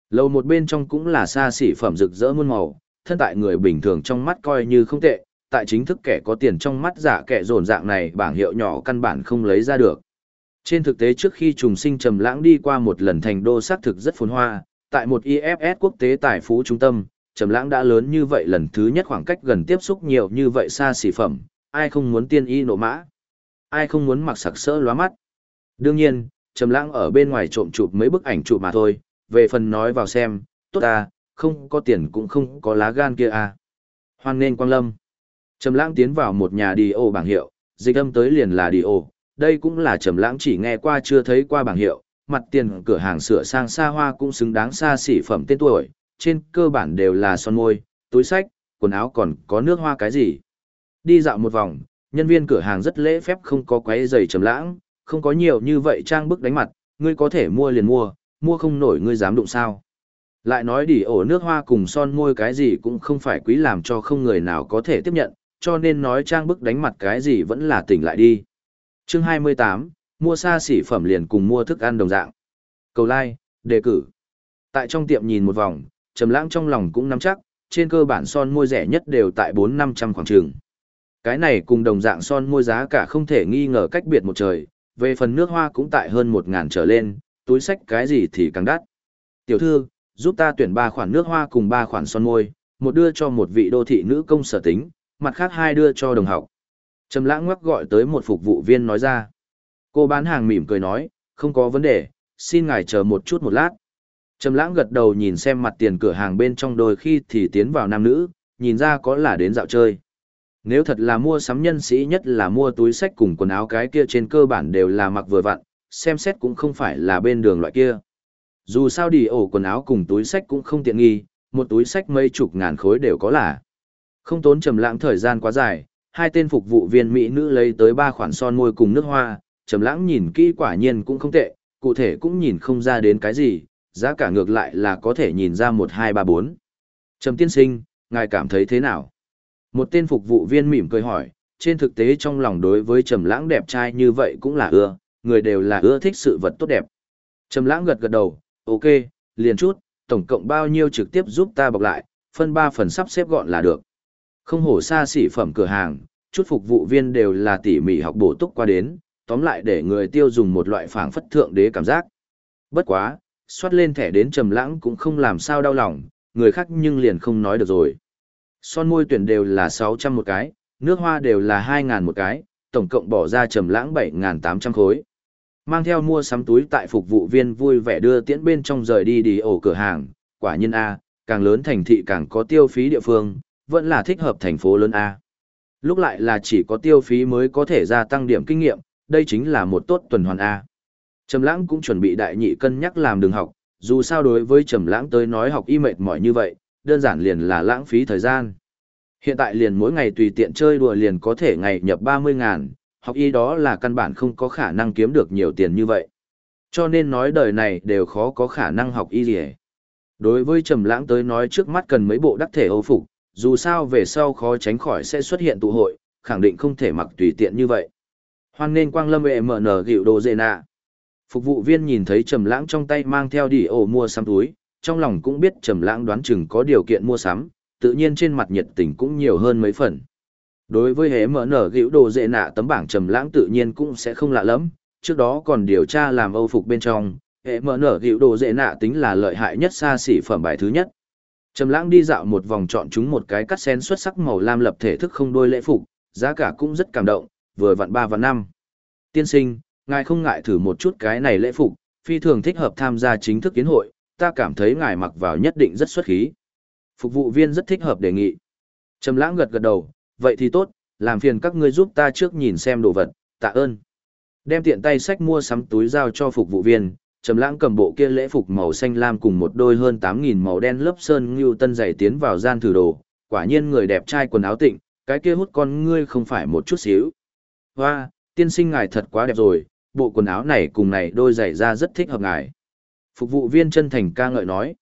Lầu một bên trong cũng là xa xỉ phẩm rực rỡ muôn màu, thân tại người bình thường trong mắt coi như không tệ, tại chính thức kẻ có tiền trong mắt giả kẻ dồn dạng này bảng hiệu nhỏ căn bản không lấy ra được. Trên thực tế trước khi trùng sinh trầm lãng đi qua một lần thành đô xác thực rất phồn hoa, tại một IFS quốc tế tài phú trung tâm, trầm lãng đã lớn như vậy lần thứ nhất khoảng cách gần tiếp xúc nhiều như vậy xa xỉ phẩm, ai không muốn tiên y nộ mã, ai không muốn mặc sặc sỡ lóa mắt. Đương nhiên, trầm lãng ở bên ngoài trộm chụp mấy bức ảnh chụp mà thôi, về phần nói vào xem, tốt à, không có tiền cũng không có lá gan kia à. Hoan nên quang lâm. Trầm lãng tiến vào một nhà đi ô bảng hiệu, dịch âm tới liền là đi ô, đây cũng là trầm lãng chỉ nghe qua chưa thấy qua bảng hiệu, mặt tiền cửa hàng sửa sang xa hoa cũng xứng đáng xa xỉ phẩm tên tuổi, trên cơ bản đều là son môi, túi sách, quần áo còn có nước hoa cái gì. Đi dạo một vòng, nhân viên cửa hàng rất lễ phép không có quấy giày trầm lãng, không có nhiều như vậy trang bức đánh mặt, ngươi có thể mua liền mua, mua không nổi ngươi dám đụng sao. Lại nói đỉ ổ nước hoa cùng son môi cái gì cũng không phải quý làm cho không người nào có thể tiếp nhận, cho nên nói trang bức đánh mặt cái gì vẫn là tỉnh lại đi. Chương 28, mua xa xỉ phẩm liền cùng mua thức ăn đồng dạng. Cầu like, đề cử. Tại trong tiệm nhìn một vòng, trầm lãng trong lòng cũng nắm chắc, trên cơ bản son môi rẻ nhất đều tại 4-500 khoảng trường. Cái này cùng đồng dạng son môi giá cả không thể nghi ngờ cách biệt một trời, về phần nước hoa cũng tại hơn một ngàn trở lên, túi sách cái gì thì càng đắt. Tiểu thư, giúp ta tuyển ba khoản nước hoa cùng ba khoản son môi, một đưa cho một vị đô thị nữ công sở tính, mặt khác hai đưa cho đồng học. Trầm lãng ngoắc gọi tới một phục vụ viên nói ra. Cô bán hàng mỉm cười nói, không có vấn đề, xin ngài chờ một chút một lát. Trầm lãng gật đầu nhìn xem mặt tiền cửa hàng bên trong đôi khi thì tiến vào nam nữ, nhìn ra có là đến dạo chơi. Nếu thật là mua sắm nhân sĩ nhất là mua túi sách cùng quần áo cái kia trên cơ bản đều là mặc vừa vặn, xem xét cũng không phải là bên đường loại kia. Dù sao đi ổ quần áo cùng túi sách cũng không tiện nghi, một túi sách mấy chục ngàn khối đều có là. Không tốn trầm lãng thời gian quá dài, hai tên phục vụ viên mỹ nữ lấy tới ba khoản son môi cùng nước hoa, trầm lãng nhìn kỹ quả nhiên cũng không tệ, cụ thể cũng nhìn không ra đến cái gì, giá cả ngược lại là có thể nhìn ra một hai ba bốn. Trầm tiên sinh, ngài cảm thấy thế nào? Một tên phục vụ viên mỉm cười hỏi, trên thực tế trong lòng đối với trầm lãng đẹp trai như vậy cũng là ưa, người đều là ưa thích sự vật tốt đẹp. Trầm lãng gật gật đầu, ok, liền chút, tổng cộng bao nhiêu trực tiếp giúp ta bọc lại, phân 3 phần sắp xếp gọn là được. Không hổ xa xỉ phẩm cửa hàng, chút phục vụ viên đều là tỉ mỉ học bổ túc qua đến, tóm lại để người tiêu dùng một loại phảng phất thượng đế cảm giác. Bất quá, xoát lên thẻ đến trầm lãng cũng không làm sao đau lòng, người khác nhưng liền không nói được rồi. Son môi tuyển đều là 600 một cái, nước hoa đều là 2.000 một cái, tổng cộng bỏ ra trầm lãng 7.800 khối. Mang theo mua sắm túi tại phục vụ viên vui vẻ đưa tiễn bên trong rời đi đi ổ cửa hàng, quả nhiên A, càng lớn thành thị càng có tiêu phí địa phương, vẫn là thích hợp thành phố lớn A. Lúc lại là chỉ có tiêu phí mới có thể gia tăng điểm kinh nghiệm, đây chính là một tốt tuần hoàn A. Trầm lãng cũng chuẩn bị đại nhị cân nhắc làm đường học, dù sao đối với Trầm lãng tới nói học y mệt mỏi như vậy, đơn giản liền là lãng phí thời gian. Hiện tại liền mỗi ngày tùy tiện chơi đùa liền có thể ngày nhập 30 ngàn, học y đó là căn bản không có khả năng kiếm được nhiều tiền như vậy. Cho nên nói đời này đều khó có khả năng học y gì Đối với Trầm Lãng tới nói trước mắt cần mấy bộ đắc thể ô phục, dù sao về sau khó tránh khỏi sẽ xuất hiện tụ hội, khẳng định không thể mặc tùy tiện như vậy. Hoan nên Quang Lâm vệ mở nở gịu đồ dệ nạ. Phục vụ viên nhìn thấy Trầm Lãng trong tay mang theo đi ổ mua sắm túi, trong lòng cũng biết Trầm Lãng đoán chừng có điều kiện mua sắm, tự nhiên trên mặt nhiệt tình cũng nhiều hơn mấy phần. Đối với hễ mở nở gữu đồ dễ nạ tấm bảng trầm lãng tự nhiên cũng sẽ không lạ lắm, trước đó còn điều tra làm âu phục bên trong, hệ mở nở gĩu đồ dễ nạ tính là lợi hại nhất xa xỉ phẩm bài thứ nhất. Trầm lãng đi dạo một vòng chọn chúng một cái cắt sen xuất sắc màu lam lập thể thức không đôi lễ phục, giá cả cũng rất cảm động, vừa vặn 3 và 5. Tiên sinh, ngài không ngại thử một chút cái này lễ phục, phi thường thích hợp tham gia chính thức kiến hội, ta cảm thấy ngài mặc vào nhất định rất xuất khí. Phục vụ viên rất thích hợp đề nghị. Trầm lãng gật gật đầu, vậy thì tốt, làm phiền các ngươi giúp ta trước nhìn xem đồ vật, tạ ơn. Đem tiện tay sách mua sắm túi giao cho phục vụ viên, Trầm lãng cầm bộ kia lễ phục màu xanh lam cùng một đôi hơn 8.000 màu đen lớp sơn lưu tân giày tiến vào gian thử đồ, quả nhiên người đẹp trai quần áo tịnh, cái kia hút con ngươi không phải một chút xíu. Hoa, tiên sinh ngài thật quá đẹp rồi, bộ quần áo này cùng này đôi giày da rất thích hợp ngài. Phục vụ viên chân thành ca ngợi nói.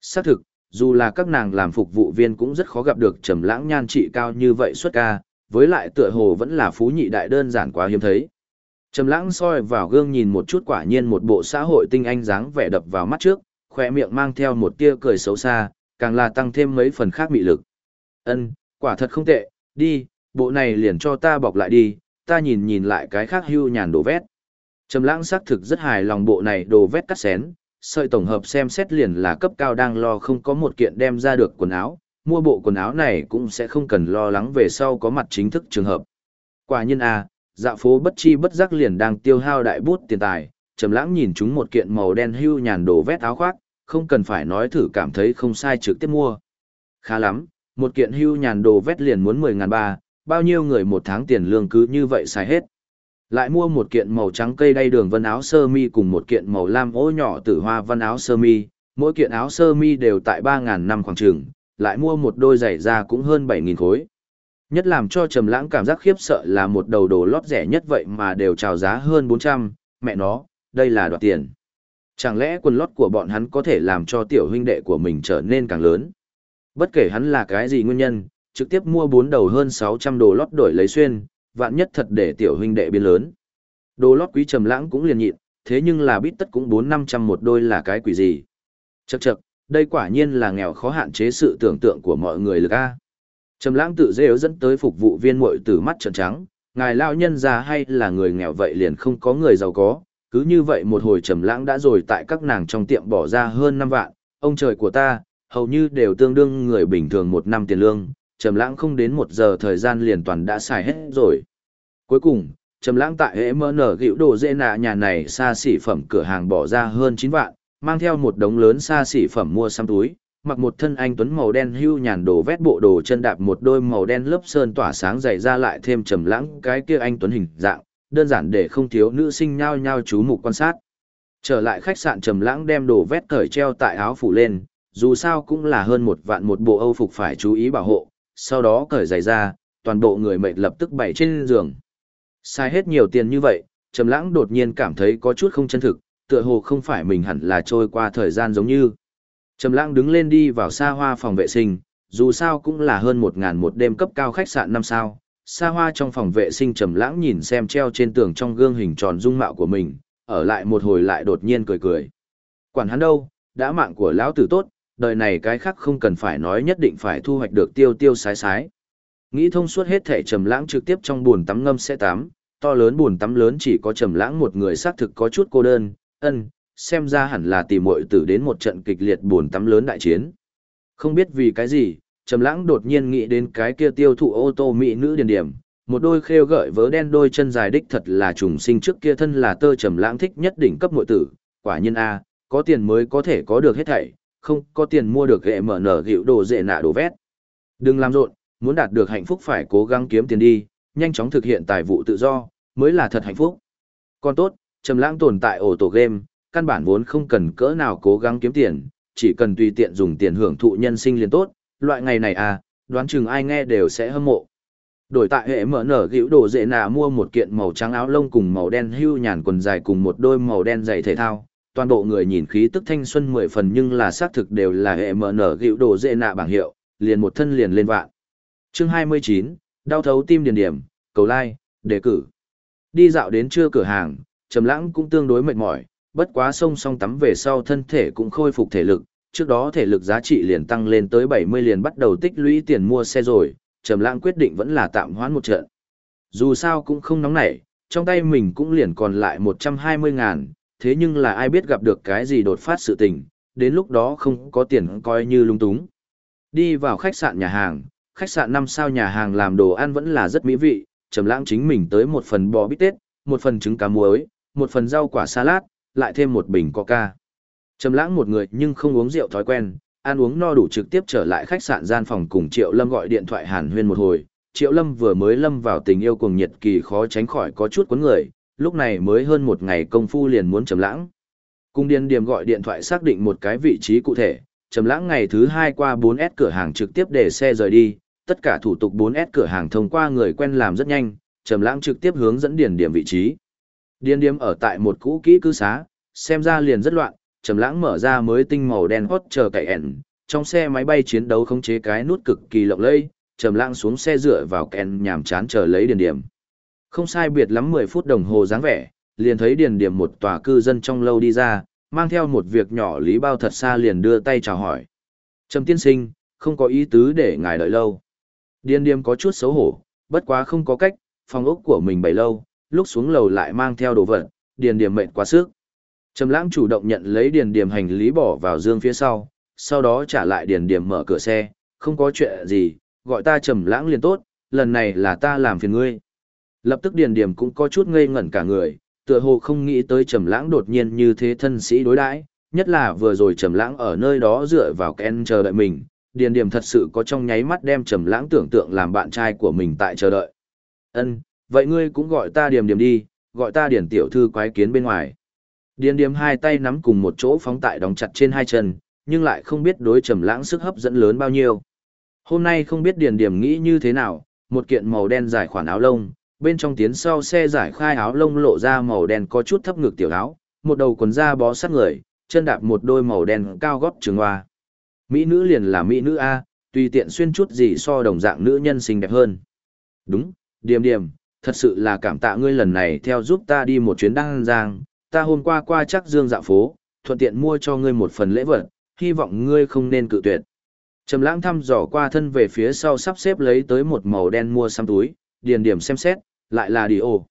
Xác thực, dù là các nàng làm phục vụ viên cũng rất khó gặp được trầm lãng nhan trị cao như vậy xuất ca, với lại tựa hồ vẫn là phú nhị đại đơn giản quá hiếm thấy. Trầm lãng soi vào gương nhìn một chút quả nhiên một bộ xã hội tinh anh dáng vẻ đập vào mắt trước, khóe miệng mang theo một tia cười xấu xa, càng là tăng thêm mấy phần khác mị lực. Ân, quả thật không tệ, đi, bộ này liền cho ta bọc lại đi, ta nhìn nhìn lại cái khác hưu nhàn đồ vét. Trầm lãng xác thực rất hài lòng bộ này đồ vét cắt xén, sợi tổng hợp xem xét liền là cấp cao đang lo không có một kiện đem ra được quần áo, mua bộ quần áo này cũng sẽ không cần lo lắng về sau có mặt chính thức trường hợp. Quả nhân a, à, dạ phố bất chi bất giác liền đang tiêu hao đại bút tiền tài, trầm lãng nhìn chúng một kiện màu đen hưu nhàn đồ vét áo khoác, không cần phải nói thử cảm thấy không sai trực tiếp mua. Khá lắm, một kiện hưu nhàn đồ vét liền muốn 10 ngàn ba, bao nhiêu người một tháng tiền lương cứ như vậy xài hết. Lại mua một kiện màu trắng cây đay đường vân áo sơ mi cùng một kiện màu lam ô nhỏ tử hoa vân áo sơ mi, mỗi kiện áo sơ mi đều tại 3.000 năm khoảng trường, lại mua một đôi giày da cũng hơn 7.000 khối. Nhất làm cho Trầm Lãng cảm giác khiếp sợ là một đầu đồ lót rẻ nhất vậy mà đều chào giá hơn 400, mẹ nó, đây là đoạt tiền. Chẳng lẽ quần lót của bọn hắn có thể làm cho tiểu huynh đệ của mình trở nên càng lớn? Bất kể hắn là cái gì nguyên nhân, trực tiếp mua bốn đầu hơn 600 đồ lót đổi lấy xuyên, vạn nhất thật để tiểu huynh đệ biến lớn. Đồ lót quý trầm lãng cũng liền nhịn, thế nhưng là bít tất cũng 4-500 một đôi là cái quỷ gì. Chậc chậc, đây quả nhiên là nghèo khó hạn chế sự tưởng tượng của mọi người lực a. Trầm lãng tự dễ dẫn tới phục vụ viên muội tử mắt trợn trắng, ngài lão nhân già hay là người nghèo vậy liền không có người giàu có, cứ như vậy một hồi trầm lãng đã rồi tại các nàng trong tiệm bỏ ra hơn 5 vạn, ông trời của ta, hầu như đều tương đương người bình thường một năm tiền lương, trầm lãng không đến một giờ thời gian liền toàn đã xài hết rồi. Cuối cùng, trầm lãng tại hệ mơ nở gịu đồ dễ nạ nhà này xa xỉ phẩm cửa hàng bỏ ra hơn 9 vạn, mang theo một đống lớn xa xỉ phẩm mua xăm túi, mặc một thân anh tuấn màu đen hưu nhàn đồ vét bộ đồ chân đạp một đôi màu đen lớp sơn tỏa sáng dày ra lại thêm trầm lãng cái kia anh tuấn hình dạng, đơn giản để không thiếu nữ sinh nhao nhao chú mục quan sát. Trở lại khách sạn trầm lãng đem đồ vét cởi treo tại áo phủ lên, dù sao cũng là hơn một vạn một bộ Âu phục phải chú ý bảo hộ, sau đó cởi giày ra, toàn bộ người mệt lập tức bày trên giường. Sai hết nhiều tiền như vậy, Trầm Lãng đột nhiên cảm thấy có chút không chân thực, tựa hồ không phải mình hẳn là trôi qua thời gian giống như. Trầm Lãng đứng lên đi vào xa hoa phòng vệ sinh, dù sao cũng là hơn 1000 một đêm cấp cao khách sạn năm sao, xa hoa trong phòng vệ sinh trầm lãng nhìn xem treo trên tường trong gương hình tròn dung mạo của mình, ở lại một hồi lại đột nhiên cười cười. Quản hắn đâu, đã mạng của lão tử tốt, đời này cái khác không cần phải nói nhất định phải thu hoạch được tiêu tiêu sái sái. Nghĩ thông suốt hết thể trầm lãng trực tiếp trong buồn tắm ngâm sẽ tắm, to lớn buồn tắm lớn chỉ có trầm lãng một người xác thực có chút cô đơn, ân, xem ra hẳn là tìm muội tử đến một trận kịch liệt buồn tắm lớn đại chiến. Không biết vì cái gì, trầm lãng đột nhiên nghĩ đến cái kia tiêu thụ ô tô mỹ nữ điển điểm, một đôi khêu gợi vớ đen đôi chân dài đích thật là trùng sinh trước kia thân là tơ trầm lãng thích nhất đỉnh cấp muội tử, quả nhiên a, có tiền mới có thể có được hết thảy, không có tiền mua được hệ mở nở gịu đồ dễ nạ đồ vét. Đừng làm rộn, muốn đạt được hạnh phúc phải cố gắng kiếm tiền đi, nhanh chóng thực hiện tài vụ tự do, mới là thật hạnh phúc. Còn tốt, trầm lãng tồn tại ổ tổ game, căn bản vốn không cần cỡ nào cố gắng kiếm tiền, chỉ cần tùy tiện dùng tiền hưởng thụ nhân sinh liền tốt, loại ngày này à, đoán chừng ai nghe đều sẽ hâm mộ. Đổi tại hệ mở nở gĩu đồ dễ nạ mua một kiện màu trắng áo lông cùng màu đen hưu nhàn quần dài cùng một đôi màu đen giày thể thao. Toàn bộ người nhìn khí tức thanh xuân mười phần nhưng là xác thực đều là hệ mở nở gịu đồ dễ nạ bảng hiệu, liền một thân liền lên vạn. Chương 29, đau thấu tim điền điểm, cầu like, đề cử. Đi dạo đến trưa cửa hàng, Trầm Lãng cũng tương đối mệt mỏi, bất quá sông song tắm về sau thân thể cũng khôi phục thể lực, trước đó thể lực giá trị liền tăng lên tới 70 liền bắt đầu tích lũy tiền mua xe rồi, Trầm Lãng quyết định vẫn là tạm hoãn một trận. Dù sao cũng không nóng nảy, trong tay mình cũng liền còn lại 120 ngàn, thế nhưng là ai biết gặp được cái gì đột phát sự tình, đến lúc đó không có tiền coi như lung túng. Đi vào khách sạn nhà hàng, khách sạn 5 sao nhà hàng làm đồ ăn vẫn là rất mỹ vị, Trầm Lãng chính mình tới một phần bò bít tết, một phần trứng cá muối, một phần rau quả salad, lại thêm một bình coca. Trầm lãng một người nhưng không uống rượu thói quen, ăn uống no đủ trực tiếp trở lại khách sạn gian phòng cùng Triệu Lâm gọi điện thoại hàn huyên một hồi. Triệu Lâm vừa mới lâm vào tình yêu cuồng nhiệt kỳ khó tránh khỏi có chút cuốn người, lúc này mới hơn một ngày công phu liền muốn trầm lãng. Cung điên điểm gọi điện thoại xác định một cái vị trí cụ thể, trầm lãng ngày thứ hai qua 4S cửa hàng trực tiếp để xe rời đi, tất cả thủ tục 4S cửa hàng thông qua người quen làm rất nhanh, trầm lãng trực tiếp hướng dẫn Điền điểm vị trí. Điền điểm ở tại một cũ kỹ cư xá, xem ra liền rất loạn, trầm lãng mở ra mới tinh màu đen hot chờ cậy ẻn, trong xe máy bay chiến đấu khống chế cái nút cực kỳ lộng lẫy, trầm lãng xuống xe dựa vào kèn nhàm chán chờ lấy điền điểm. Không sai biệt lắm 10 phút đồng hồ dáng vẻ, liền thấy điền điểm một tòa cư dân trong lâu đi ra, mang theo một việc nhỏ lý bao thật xa liền đưa tay chào hỏi. Trầm tiên sinh, không có ý tứ để ngài đợi lâu. Điền điểm có chút xấu hổ, bất quá không có cách, phòng ốc của mình bày lâu, lúc xuống lầu lại mang theo đồ vật, điền điểm mệt quá sức. Trầm lãng chủ động nhận lấy điền điểm hành lý bỏ vào dương phía sau, sau đó trả lại điền điểm mở cửa xe, không có chuyện gì, gọi ta trầm lãng liền tốt, lần này là ta làm phiền ngươi. Lập tức điền điểm cũng có chút ngây ngẩn cả người, tựa hồ không nghĩ tới trầm lãng đột nhiên như thế thân sĩ đối đãi, nhất là vừa rồi trầm lãng ở nơi đó dựa vào Ken chờ đợi mình, điền điểm thật sự có trong nháy mắt đem trầm lãng tưởng tượng làm bạn trai của mình tại chờ đợi. Ân, vậy ngươi cũng gọi ta Điềm điểm đi, gọi ta điển tiểu thư quái kiến bên ngoài. Điền Điềm hai tay nắm cùng một chỗ phóng tại đóng chặt trên hai chân, nhưng lại không biết đối trầm lãng sức hấp dẫn lớn bao nhiêu. Hôm nay không biết điền điểm nghĩ như thế nào, một kiện màu đen dài khoản áo lông, bên trong tiến sau xe giải khai áo lông lộ ra màu đen có chút thấp ngực tiểu áo, một đầu quần da bó sát người, chân đạp một đôi màu đen cao gót trường hoa. Mỹ nữ liền là mỹ nữ A, tùy tiện xuyên chút gì so đồng dạng nữ nhân xinh đẹp hơn. Đúng, điềm điềm, thật sự là cảm tạ ngươi lần này theo giúp ta đi một chuyến đăng giang, ta hôm qua qua chắc dương dạo phố, thuận tiện mua cho ngươi một phần lễ vật, hy vọng ngươi không nên cự tuyệt. Trầm lãng thăm dò qua thân về phía sau sắp xếp lấy tới một màu đen mua xăm túi, điền điểm xem xét, lại là đi ô.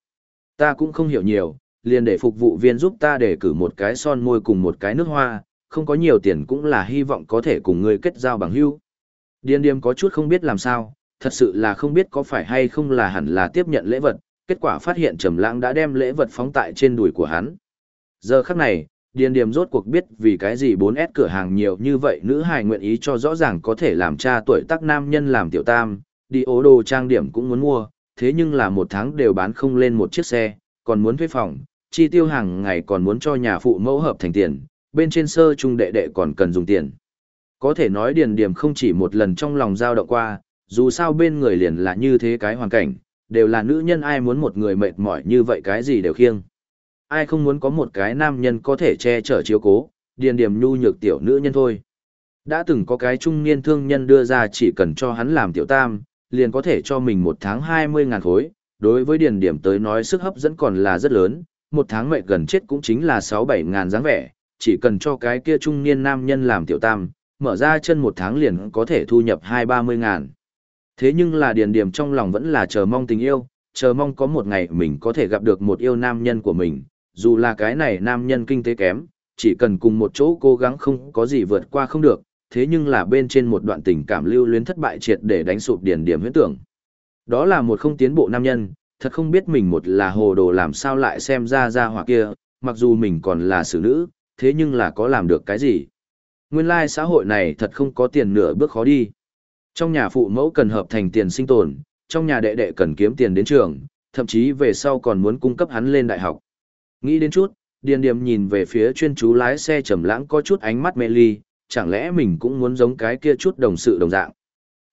Ta cũng không hiểu nhiều, liền để phục vụ viên giúp ta để cử một cái son môi cùng một cái nước hoa, không có nhiều tiền cũng là hy vọng có thể cùng ngươi kết giao bằng hữu. Điền Điềm có chút không biết làm sao, thật sự là không biết có phải hay không là hẳn là tiếp nhận lễ vật, kết quả phát hiện Trầm Lãng đã đem lễ vật phóng tại trên đùi của hắn. Giờ khắc này, Điền Điềm rốt cuộc biết vì cái gì 4S cửa hàng nhiều như vậy nữ hài nguyện ý cho rõ ràng có thể làm cha tuổi tác nam nhân làm tiểu tam, đi ố đồ trang điểm cũng muốn mua, thế nhưng là một tháng đều bán không lên một chiếc xe, còn muốn thuê phòng, chi tiêu hàng ngày còn muốn cho nhà phụ mẫu hợp thành tiền, bên trên sơ trung đệ đệ còn cần dùng tiền. Có thể nói Điền điểm không chỉ một lần trong lòng dao động qua, dù sao bên người liền là như thế cái hoàn cảnh, đều là nữ nhân ai muốn một người mệt mỏi như vậy cái gì đều khiêng ai không muốn có một cái nam nhân có thể che chở chiếu cố, điền điểm nhu nhược tiểu nữ nhân thôi. Đã từng có cái trung niên thương nhân đưa ra chỉ cần cho hắn làm tiểu tam, liền có thể cho mình một tháng 20 ngàn khối, đối với điền điểm tới nói sức hấp dẫn còn là rất lớn, một tháng mệnh gần chết cũng chính là 6-7 ngàn dáng vẻ, chỉ cần cho cái kia trung niên nam nhân làm tiểu tam, mở ra chân một tháng liền có thể thu nhập 2-30 ngàn. Thế nhưng là điền điểm trong lòng vẫn là chờ mong tình yêu, chờ mong có một ngày mình có thể gặp được một yêu nam nhân của mình, dù là cái này nam nhân kinh tế kém, chỉ cần cùng một chỗ cố gắng không có gì vượt qua không được, thế nhưng là bên trên một đoạn tình cảm lưu luyến thất bại triệt để đánh sụp điển điểm huyễn tưởng. Đó là một không tiến bộ nam nhân, thật không biết mình một là hồ đồ làm sao lại xem ra ra hỏa kia, mặc dù mình còn là xử nữ, thế nhưng là có làm được cái gì. Nguyên lai xã hội này thật không có tiền nửa bước khó đi. Trong nhà phụ mẫu cần hợp thành tiền sinh tồn, trong nhà đệ đệ cần kiếm tiền đến trường, thậm chí về sau còn muốn cung cấp hắn lên đại học. Nghĩ đến chút, Điền Điềm nhìn về phía chuyên chú lái xe trầm lãng có chút ánh mắt mê ly, chẳng lẽ mình cũng muốn giống cái kia chút đồng sự đồng dạng.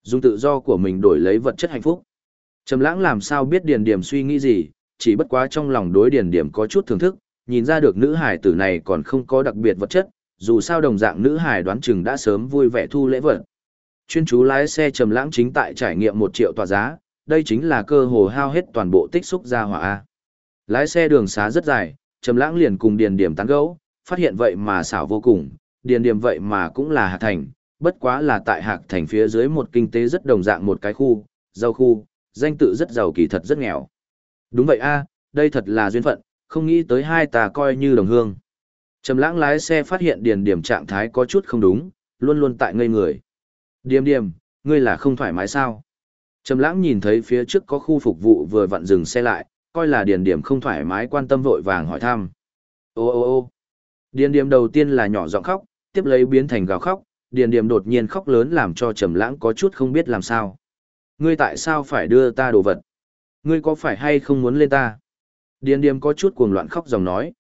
Dùng tự do của mình đổi lấy vật chất hạnh phúc. Trầm lãng làm sao biết Điền Điềm suy nghĩ gì, chỉ bất quá trong lòng đối Điền Điềm có chút thưởng thức, nhìn ra được nữ hải tử này còn không có đặc biệt vật chất, dù sao đồng dạng nữ hải đoán chừng đã sớm vui vẻ thu lễ vật. Chuyên chú lái xe Trầm lãng chính tại trải nghiệm một triệu tòa giá, đây chính là cơ hồ hao hết toàn bộ tích xúc ra hỏa A. Lái xe đường xá rất dài, Trầm Lãng liền cùng Điền Điểm tán gẫu, phát hiện vậy mà xảo vô cùng, Điền Điểm vậy mà cũng là Hạc Thành, bất quá là tại Hạc Thành phía dưới một kinh tế rất đồng dạng một cái khu, giàu khu, danh tự rất giàu kỳ thật rất nghèo. Đúng vậy a, đây thật là duyên phận, không nghĩ tới hai ta coi như đồng hương. Trầm Lãng lái xe phát hiện Điền Điểm trạng thái có chút không đúng, luôn luôn tại ngây người. Điềm Điềm, ngươi là không thoải mái sao? Trầm lãng nhìn thấy phía trước có khu phục vụ vừa vặn dừng xe lại, coi là điền điểm không thoải mái quan tâm vội vàng hỏi thăm. Ô ô ô điền điểm đầu tiên là nhỏ giọng khóc, tiếp lấy biến thành gào khóc, điền điểm đột nhiên khóc lớn làm cho trầm lãng có chút không biết làm sao. Ngươi tại sao phải đưa ta đồ vật? Ngươi có phải hay không muốn lên ta? Điền điểm có chút cuồng loạn khóc dòng nói.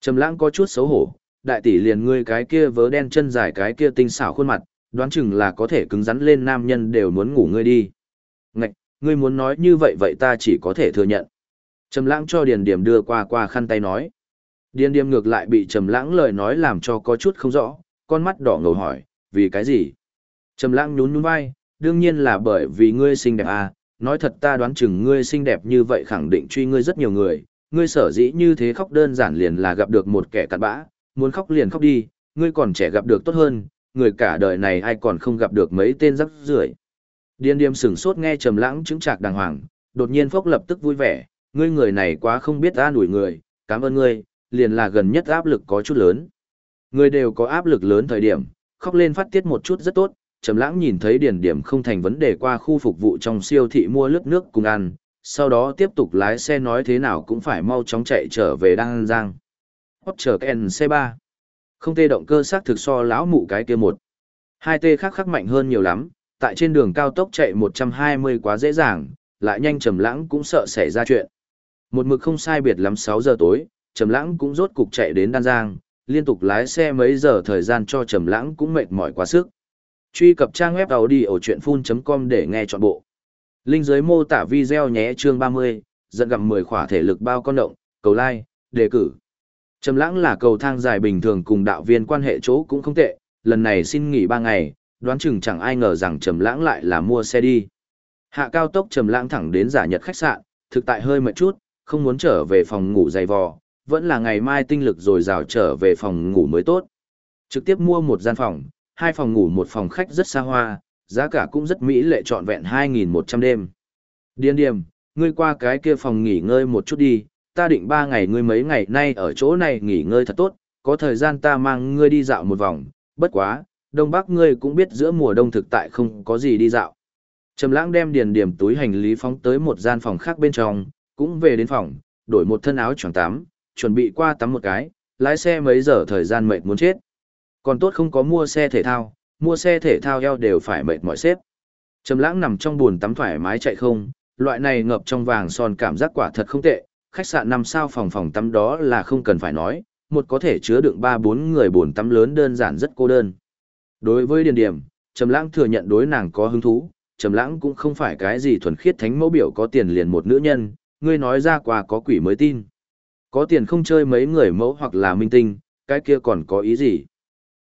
Trầm lãng có chút xấu hổ, đại tỷ liền ngươi cái kia vớ đen chân dài cái kia tinh xảo khuôn mặt, đoán chừng là có thể cứng rắn lên nam nhân đều muốn ngủ ngươi đi. Ngạch, ngươi muốn nói như vậy vậy ta chỉ có thể thừa nhận. Trầm lãng cho Điền Điềm đưa qua qua khăn tay nói. Điền Điềm ngược lại bị Trầm lãng lời nói làm cho có chút không rõ, con mắt đỏ ngầu hỏi, vì cái gì? Trầm lãng nhún nhún vai, đương nhiên là bởi vì ngươi xinh đẹp à, nói thật ta đoán chừng ngươi xinh đẹp như vậy khẳng định truy ngươi rất nhiều người, ngươi sở dĩ như thế khóc đơn giản liền là gặp được một kẻ cặn bã, muốn khóc liền khóc đi, ngươi còn trẻ gặp được tốt hơn, người cả đời này ai còn không gặp được mấy tên rắc rưởi. Điên điềm sửng sốt nghe trầm lãng chứng trạc đàng hoàng, đột nhiên phốc lập tức vui vẻ, ngươi người này quá không biết an ủi người, cảm ơn ngươi, liền là gần nhất áp lực có chút lớn. Người đều có áp lực lớn thời điểm, khóc lên phát tiết một chút rất tốt, trầm lãng nhìn thấy điển điểm không thành vấn đề qua khu phục vụ trong siêu thị mua lướt nước cùng ăn, sau đó tiếp tục lái xe nói thế nào cũng phải mau chóng chạy trở về Đan Giang. Hot chờ NC3. Không tê động cơ xác thực so lão mụ cái kia một. Hai tê khác khắc mạnh hơn nhiều lắm, tại trên đường cao tốc chạy 120 quá dễ dàng, lại nhanh trầm lãng cũng sợ xảy ra chuyện. Một mực không sai biệt lắm 6 giờ tối, trầm lãng cũng rốt cục chạy đến Đan Giang, liên tục lái xe mấy giờ thời gian cho trầm lãng cũng mệt mỏi quá sức. Truy cập trang web audiochuyenphun.com để nghe trọn bộ. Linh dưới mô tả video nhé chương 30, dẫn gặp 10 khỏa thể lực bao con động, cầu like, đề cử. Trầm lãng là cầu thang dài bình thường cùng đạo viên quan hệ chỗ cũng không tệ, lần này xin nghỉ 3 ngày, đoán chừng chẳng ai ngờ rằng Trầm Lãng lại là mua xe đi. Hạ cao tốc Trầm Lãng thẳng đến giả nhật khách sạn, thực tại hơi mệt chút, không muốn trở về phòng ngủ dày vò, vẫn là ngày mai tinh lực rồi rào trở về phòng ngủ mới tốt. Trực tiếp mua một gian phòng, hai phòng ngủ một phòng khách rất xa hoa, giá cả cũng rất mỹ lệ trọn vẹn 2.100 đêm. Điên điềm, ngươi qua cái kia phòng nghỉ ngơi một chút đi, ta định ba ngày ngươi mấy ngày nay ở chỗ này nghỉ ngơi thật tốt, có thời gian ta mang ngươi đi dạo một vòng, bất quá, Đông Bắc ngươi cũng biết giữa mùa đông thực tại không có gì đi dạo. Trầm lãng đem điền điểm túi hành lý phóng tới một gian phòng khác bên trong, cũng về đến phòng, đổi một thân áo choàng tắm, chuẩn bị qua tắm một cái, lái xe mấy giờ thời gian mệt muốn chết. Còn tốt không có mua xe thể thao, mua xe thể thao eo đều phải mệt mỏi xếp. Trầm lãng nằm trong buồn tắm thoải mái chạy không, loại này ngập trong vàng son cảm giác quả thật không tệ, khách sạn năm sao phòng phòng tắm đó là không cần phải nói, một có thể chứa đựng 3-4 người buồn tắm lớn đơn giản rất cô đơn. Đối với Điền Điểm, Trầm Lãng thừa nhận đối nàng có hứng thú, Trầm Lãng cũng không phải cái gì thuần khiết thánh mẫu biểu có tiền liền một nữ nhân, ngươi nói ra quà có quỷ mới tin. Có tiền không chơi mấy người mẫu hoặc là minh tinh, cái kia còn có ý gì?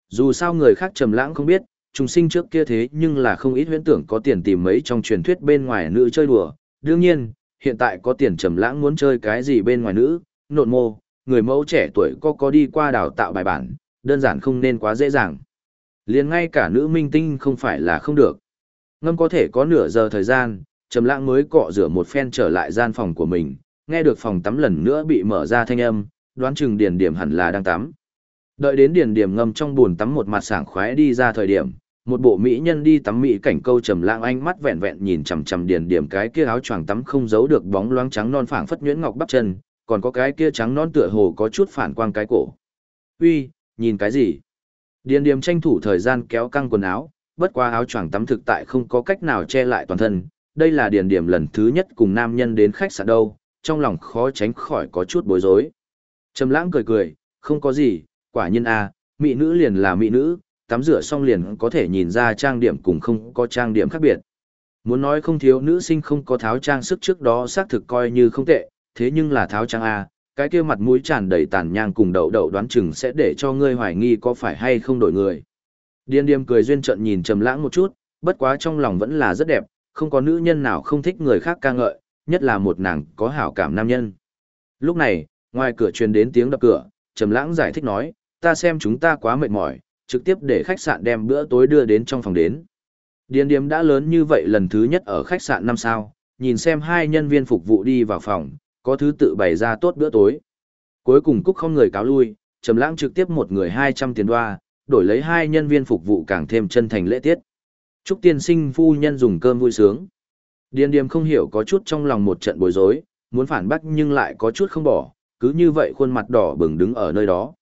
Dù sao người khác Trầm Lãng không biết, trùng sinh trước kia thế nhưng là không ít huyễn tưởng có tiền tìm mấy trong truyền thuyết bên ngoài nữ chơi đùa. Đương nhiên, hiện tại có tiền trầm lãng muốn chơi cái gì bên ngoài nữ, nộn mô, người mẫu trẻ tuổi có có đi qua đào tạo bài bản, đơn giản không nên quá dễ dàng. Liền ngay cả nữ minh tinh không phải là không được. Ngâm có thể có nửa giờ thời gian, trầm lãng mới cọ rửa một phen trở lại gian phòng của mình, nghe được phòng tắm lần nữa bị mở ra thanh âm, đoán chừng điền điểm hẳn là đang tắm. Đợi đến điền điểm ngâm trong bồn tắm một mặt sảng khoái đi ra thời điểm, một bộ mỹ nhân đi tắm mỹ cảnh câu trầm lãng ánh mắt vẹn vẹn nhìn chằm chằm điền điểm cái kia áo choàng tắm không giấu được bóng loáng trắng non phảng phất nhuyễn ngọc bắp chân, còn có cái kia trắng non tựa hồ có chút phản quang cái cổ. Uy, nhìn cái gì? Điền điểm tranh thủ thời gian kéo căng quần áo, bất qua áo choàng tắm thực tại không có cách nào che lại toàn thân. Đây là điền điểm lần thứ nhất cùng nam nhân đến khách sạn đâu, trong lòng khó tránh khỏi có chút bối rối. Trầm lãng cười cười, không có gì, quả nhiên a, mỹ nữ liền là mỹ nữ, tắm rửa xong liền có thể nhìn ra trang điểm cùng không có trang điểm khác biệt. Muốn nói không thiếu nữ sinh không có tháo trang sức trước đó xác thực coi như không tệ, thế nhưng là tháo trang A, cái kia mặt mũi tràn đầy tàn nhang cùng đậu đậu đoán chừng sẽ để cho ngươi hoài nghi có phải hay không đổi người. Điên điềm cười duyên trận nhìn trầm lãng một chút, bất quá trong lòng vẫn là rất đẹp, không có nữ nhân nào không thích người khác ca ngợi, nhất là một nàng có hảo cảm nam nhân. Lúc này, ngoài cửa truyền đến tiếng đập cửa, trầm lãng giải thích nói, ta xem chúng ta quá mệt mỏi, trực tiếp để khách sạn đem bữa tối đưa đến trong phòng đến. Điền Điềm đã lớn như vậy lần thứ nhất ở khách sạn năm sao, nhìn xem hai nhân viên phục vụ đi vào phòng, có thứ tự bày ra tốt bữa tối. Cuối cùng Cúc không người cáo lui, Trầm Lãng trực tiếp một người 200 tiền đoa, đổi lấy hai nhân viên phục vụ càng thêm chân thành lễ tiết. Chúc tiên sinh phu nhân dùng cơm vui sướng. Điền Điềm không hiểu có chút trong lòng một trận bối rối, muốn phản bác nhưng lại có chút không bỏ, cứ như vậy khuôn mặt đỏ bừng đứng ở nơi đó.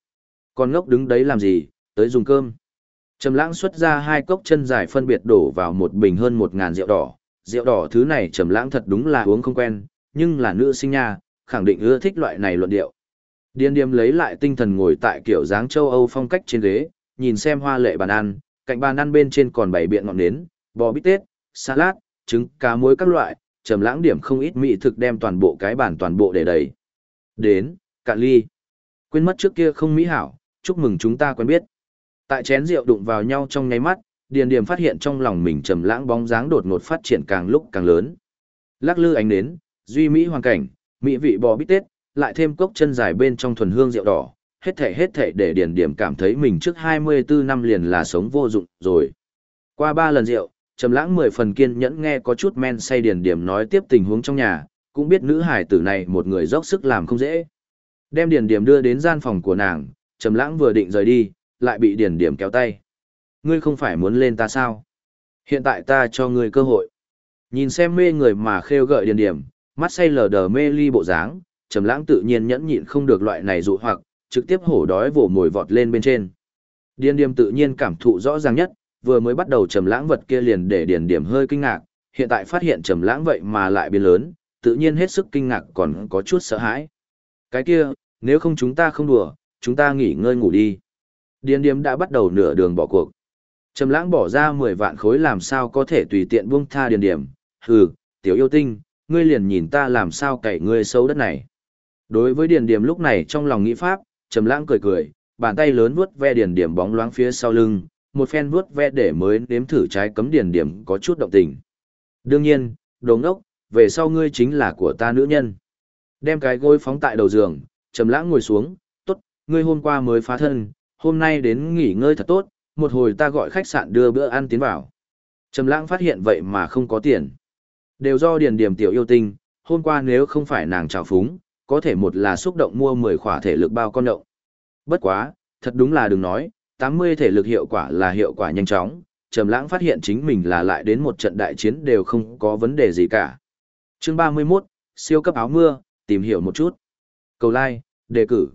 Còn ngốc đứng đấy làm gì, tới dùng cơm. Trầm lãng xuất ra hai cốc chân dài phân biệt đổ vào một bình hơn một ngàn rượu đỏ. Rượu đỏ thứ này trầm lãng thật đúng là uống không quen, nhưng là nữ sinh nha, khẳng định ưa thích loại này luận điệu. Điên điềm lấy lại tinh thần ngồi tại kiểu dáng châu Âu phong cách trên ghế, nhìn xem hoa lệ bàn ăn, cạnh bàn ăn bên trên còn bảy biện ngọn nến, bò bít tết, salad, trứng, cá muối các loại, trầm lãng điểm không ít mỹ thực đem toàn bộ cái bàn toàn bộ để đầy. Đến, cạn ly. Quên mất trước kia không mỹ hảo, chúc mừng chúng ta quen biết. Tại chén rượu đụng vào nhau trong nháy mắt, Điền Điềm phát hiện trong lòng mình trầm lãng bóng dáng đột ngột phát triển càng lúc càng lớn. Lắc lư ánh đến, duy mỹ hoàn cảnh, mỹ vị bò bít tết, lại thêm cốc chân dài bên trong thuần hương rượu đỏ, hết thảy hết thảy để Điền Điềm cảm thấy mình trước 24 năm liền là sống vô dụng rồi. Qua ba lần rượu, trầm lãng mười phần kiên nhẫn nghe có chút men say Điền Điềm nói tiếp tình huống trong nhà, cũng biết nữ hải tử này một người dốc sức làm không dễ. Đem Điền Điềm đưa đến gian phòng của nàng, trầm lãng vừa định rời đi, lại bị điền điểm kéo tay. Ngươi không phải muốn lên ta sao? Hiện tại ta cho ngươi cơ hội. Nhìn xem mê người mà khêu gợi điền điểm, mắt say lờ đờ mê ly bộ dáng, trầm lãng tự nhiên nhẫn nhịn không được loại này dụ hoặc, trực tiếp hổ đói vồ mồi vọt lên bên trên. Điền điểm tự nhiên cảm thụ rõ ràng nhất, vừa mới bắt đầu trầm lãng vật kia liền để điền điểm hơi kinh ngạc, hiện tại phát hiện trầm lãng vậy mà lại biến lớn, tự nhiên hết sức kinh ngạc còn có chút sợ hãi. Cái kia, nếu không chúng ta không đùa, chúng ta nghỉ ngơi ngủ đi. Điền điểm đã bắt đầu nửa đường bỏ cuộc. Trầm lãng bỏ ra 10 vạn khối làm sao có thể tùy tiện buông tha điền điểm. Hừ, tiểu yêu tinh, ngươi liền nhìn ta làm sao cậy ngươi xấu đất này. Đối với điền điểm lúc này trong lòng nghĩ pháp, trầm lãng cười cười, bàn tay lớn vuốt ve điền điểm bóng loáng phía sau lưng, một phen vuốt ve để mới nếm thử trái cấm điển điểm có chút động tình. Đương nhiên, đồ ngốc, về sau ngươi chính là của ta nữ nhân. Đem cái gối phóng tại đầu giường, trầm lãng ngồi xuống, tốt, ngươi hôm qua mới phá thân, hôm nay đến nghỉ ngơi thật tốt, một hồi ta gọi khách sạn đưa bữa ăn tiến vào. Trầm lãng phát hiện vậy mà không có tiền. Đều do điển điểm tiểu yêu tinh, hôm qua nếu không phải nàng trào phúng, có thể một là xúc động mua 10 khỏa thể lực bao con động. Bất quá, thật đúng là đừng nói, 80 thể lực hiệu quả là hiệu quả nhanh chóng, Trầm Lãng phát hiện chính mình là lại đến một trận đại chiến đều không có vấn đề gì cả. Chương 31, siêu cấp áo mưa, tìm hiểu một chút. Cầu like, đề cử.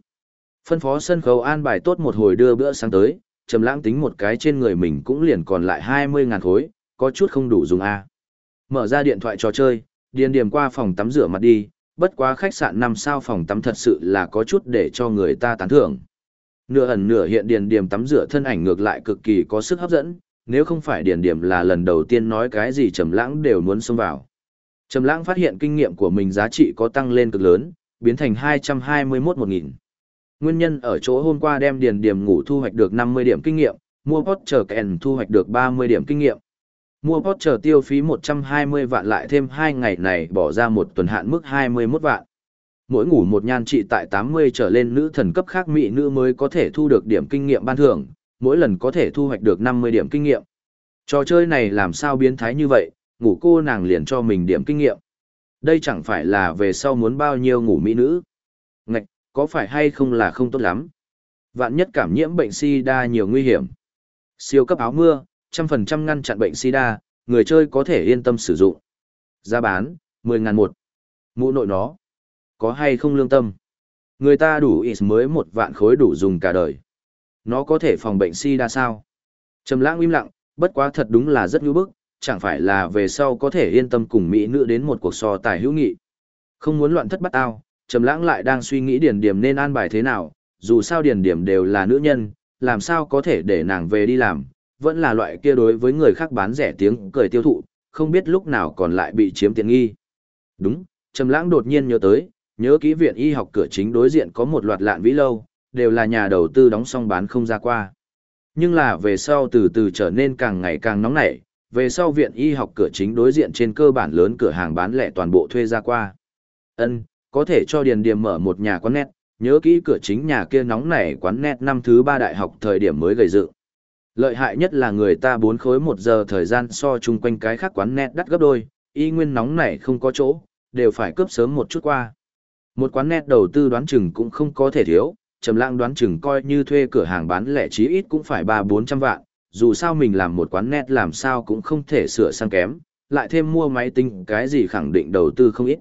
Phân phó sân khấu an bài tốt một hồi đưa bữa sáng tới, trầm lãng tính một cái trên người mình cũng liền còn lại 20 ngàn khối, có chút không đủ dùng a. Mở ra điện thoại trò chơi, điền điểm qua phòng tắm rửa mặt đi, bất quá khách sạn năm sao phòng tắm thật sự là có chút để cho người ta tán thưởng. Nửa ẩn nửa hiện điền điểm tắm rửa thân ảnh ngược lại cực kỳ có sức hấp dẫn, nếu không phải điền điểm là lần đầu tiên nói cái gì trầm lãng đều muốn xông vào. Trầm lãng phát hiện kinh nghiệm của mình giá trị có tăng lên cực lớn, biến thành 221 1000. Nguyên nhân ở chỗ hôm qua đem điền điểm ngủ thu hoạch được 50 điểm kinh nghiệm, mua Porsche kèn thu hoạch được 30 điểm kinh nghiệm. Mua Porsche tiêu phí 120 vạn lại thêm hai ngày này bỏ ra một tuần hạn mức 21 vạn. Mỗi ngủ một nhan trị tại 80 trở lên nữ thần cấp khác mỹ nữ mới có thể thu được điểm kinh nghiệm ban thưởng, mỗi lần có thể thu hoạch được 50 điểm kinh nghiệm. Trò chơi này làm sao biến thái như vậy, ngủ cô nàng liền cho mình điểm kinh nghiệm. Đây chẳng phải là về sau muốn bao nhiêu ngủ mỹ nữ. Ngạch, có phải hay không là không tốt lắm. Vạn nhất cảm nhiễm bệnh sida nhiều nguy hiểm. Siêu cấp áo mưa, trăm phần trăm ngăn chặn bệnh sida, người chơi có thể yên tâm sử dụng. Giá bán, 10.000 một. Mũ nội nó. Có hay không lương tâm? Người ta đủ ít mới một vạn khối đủ dùng cả đời. Nó có thể phòng bệnh si đa sao? Trầm lãng im lặng, bất quá thật đúng là rất nhu bức, chẳng phải là về sau có thể yên tâm cùng mỹ nữ đến một cuộc so tài hữu nghị. Không muốn loạn thất bắt ao, Trầm Lãng lại đang suy nghĩ điển điểm nên an bài thế nào, dù sao điển điểm đều là nữ nhân, làm sao có thể để nàng về đi làm, vẫn là loại kia đối với người khác bán rẻ tiếng cười tiêu thụ, không biết lúc nào còn lại bị chiếm tiện nghi. Đúng, Trầm Lãng đột nhiên nhớ tới, nhớ kỹ viện y học cửa chính đối diện có một loạt lạn vĩ lâu, đều là nhà đầu tư đóng xong bán không ra qua. Nhưng là về sau từ từ trở nên càng ngày càng nóng nảy, về sau viện y học cửa chính đối diện trên cơ bản lớn cửa hàng bán lẻ toàn bộ thuê ra qua. Ân, có thể cho Điền Điềm mở một nhà quán net, nhớ kỹ cửa chính nhà kia nóng nảy quán net năm thứ ba đại học thời điểm mới gầy dựng. Lợi hại nhất là người ta bốn khối một giờ thời gian so chung quanh cái khác quán net đắt gấp đôi, y nguyên nóng nảy không có chỗ, đều phải cướp sớm một chút qua. Một quán net đầu tư đoán chừng cũng không có thể thiếu, Trầm Lãng đoán chừng coi như thuê cửa hàng bán lẻ chí ít cũng phải ba bốn trăm vạn, dù sao mình làm một quán net làm sao cũng không thể sửa sang kém, lại thêm mua máy tính cái gì khẳng định đầu tư không ít.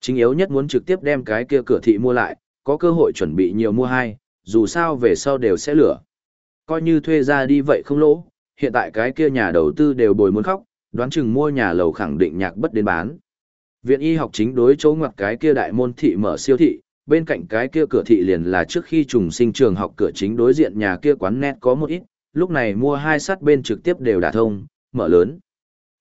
Chính yếu nhất muốn trực tiếp đem cái kia cửa thị mua lại, có cơ hội chuẩn bị nhiều mua hai, dù sao về sau đều sẽ lửa. Coi như thuê ra đi vậy không lỗ, hiện tại cái kia nhà đầu tư đều bồi muốn khóc, đoán chừng mua nhà lầu khẳng định nhạc bất đến bán. Viện y học chính đối chỗ ngoặt cái kia đại môn thị mở siêu thị, bên cạnh cái kia cửa thị liền là trước khi trùng sinh trường học cửa chính đối diện nhà kia quán net có một ít, lúc này mua hai sắt bên trực tiếp đều đả thông, mở lớn.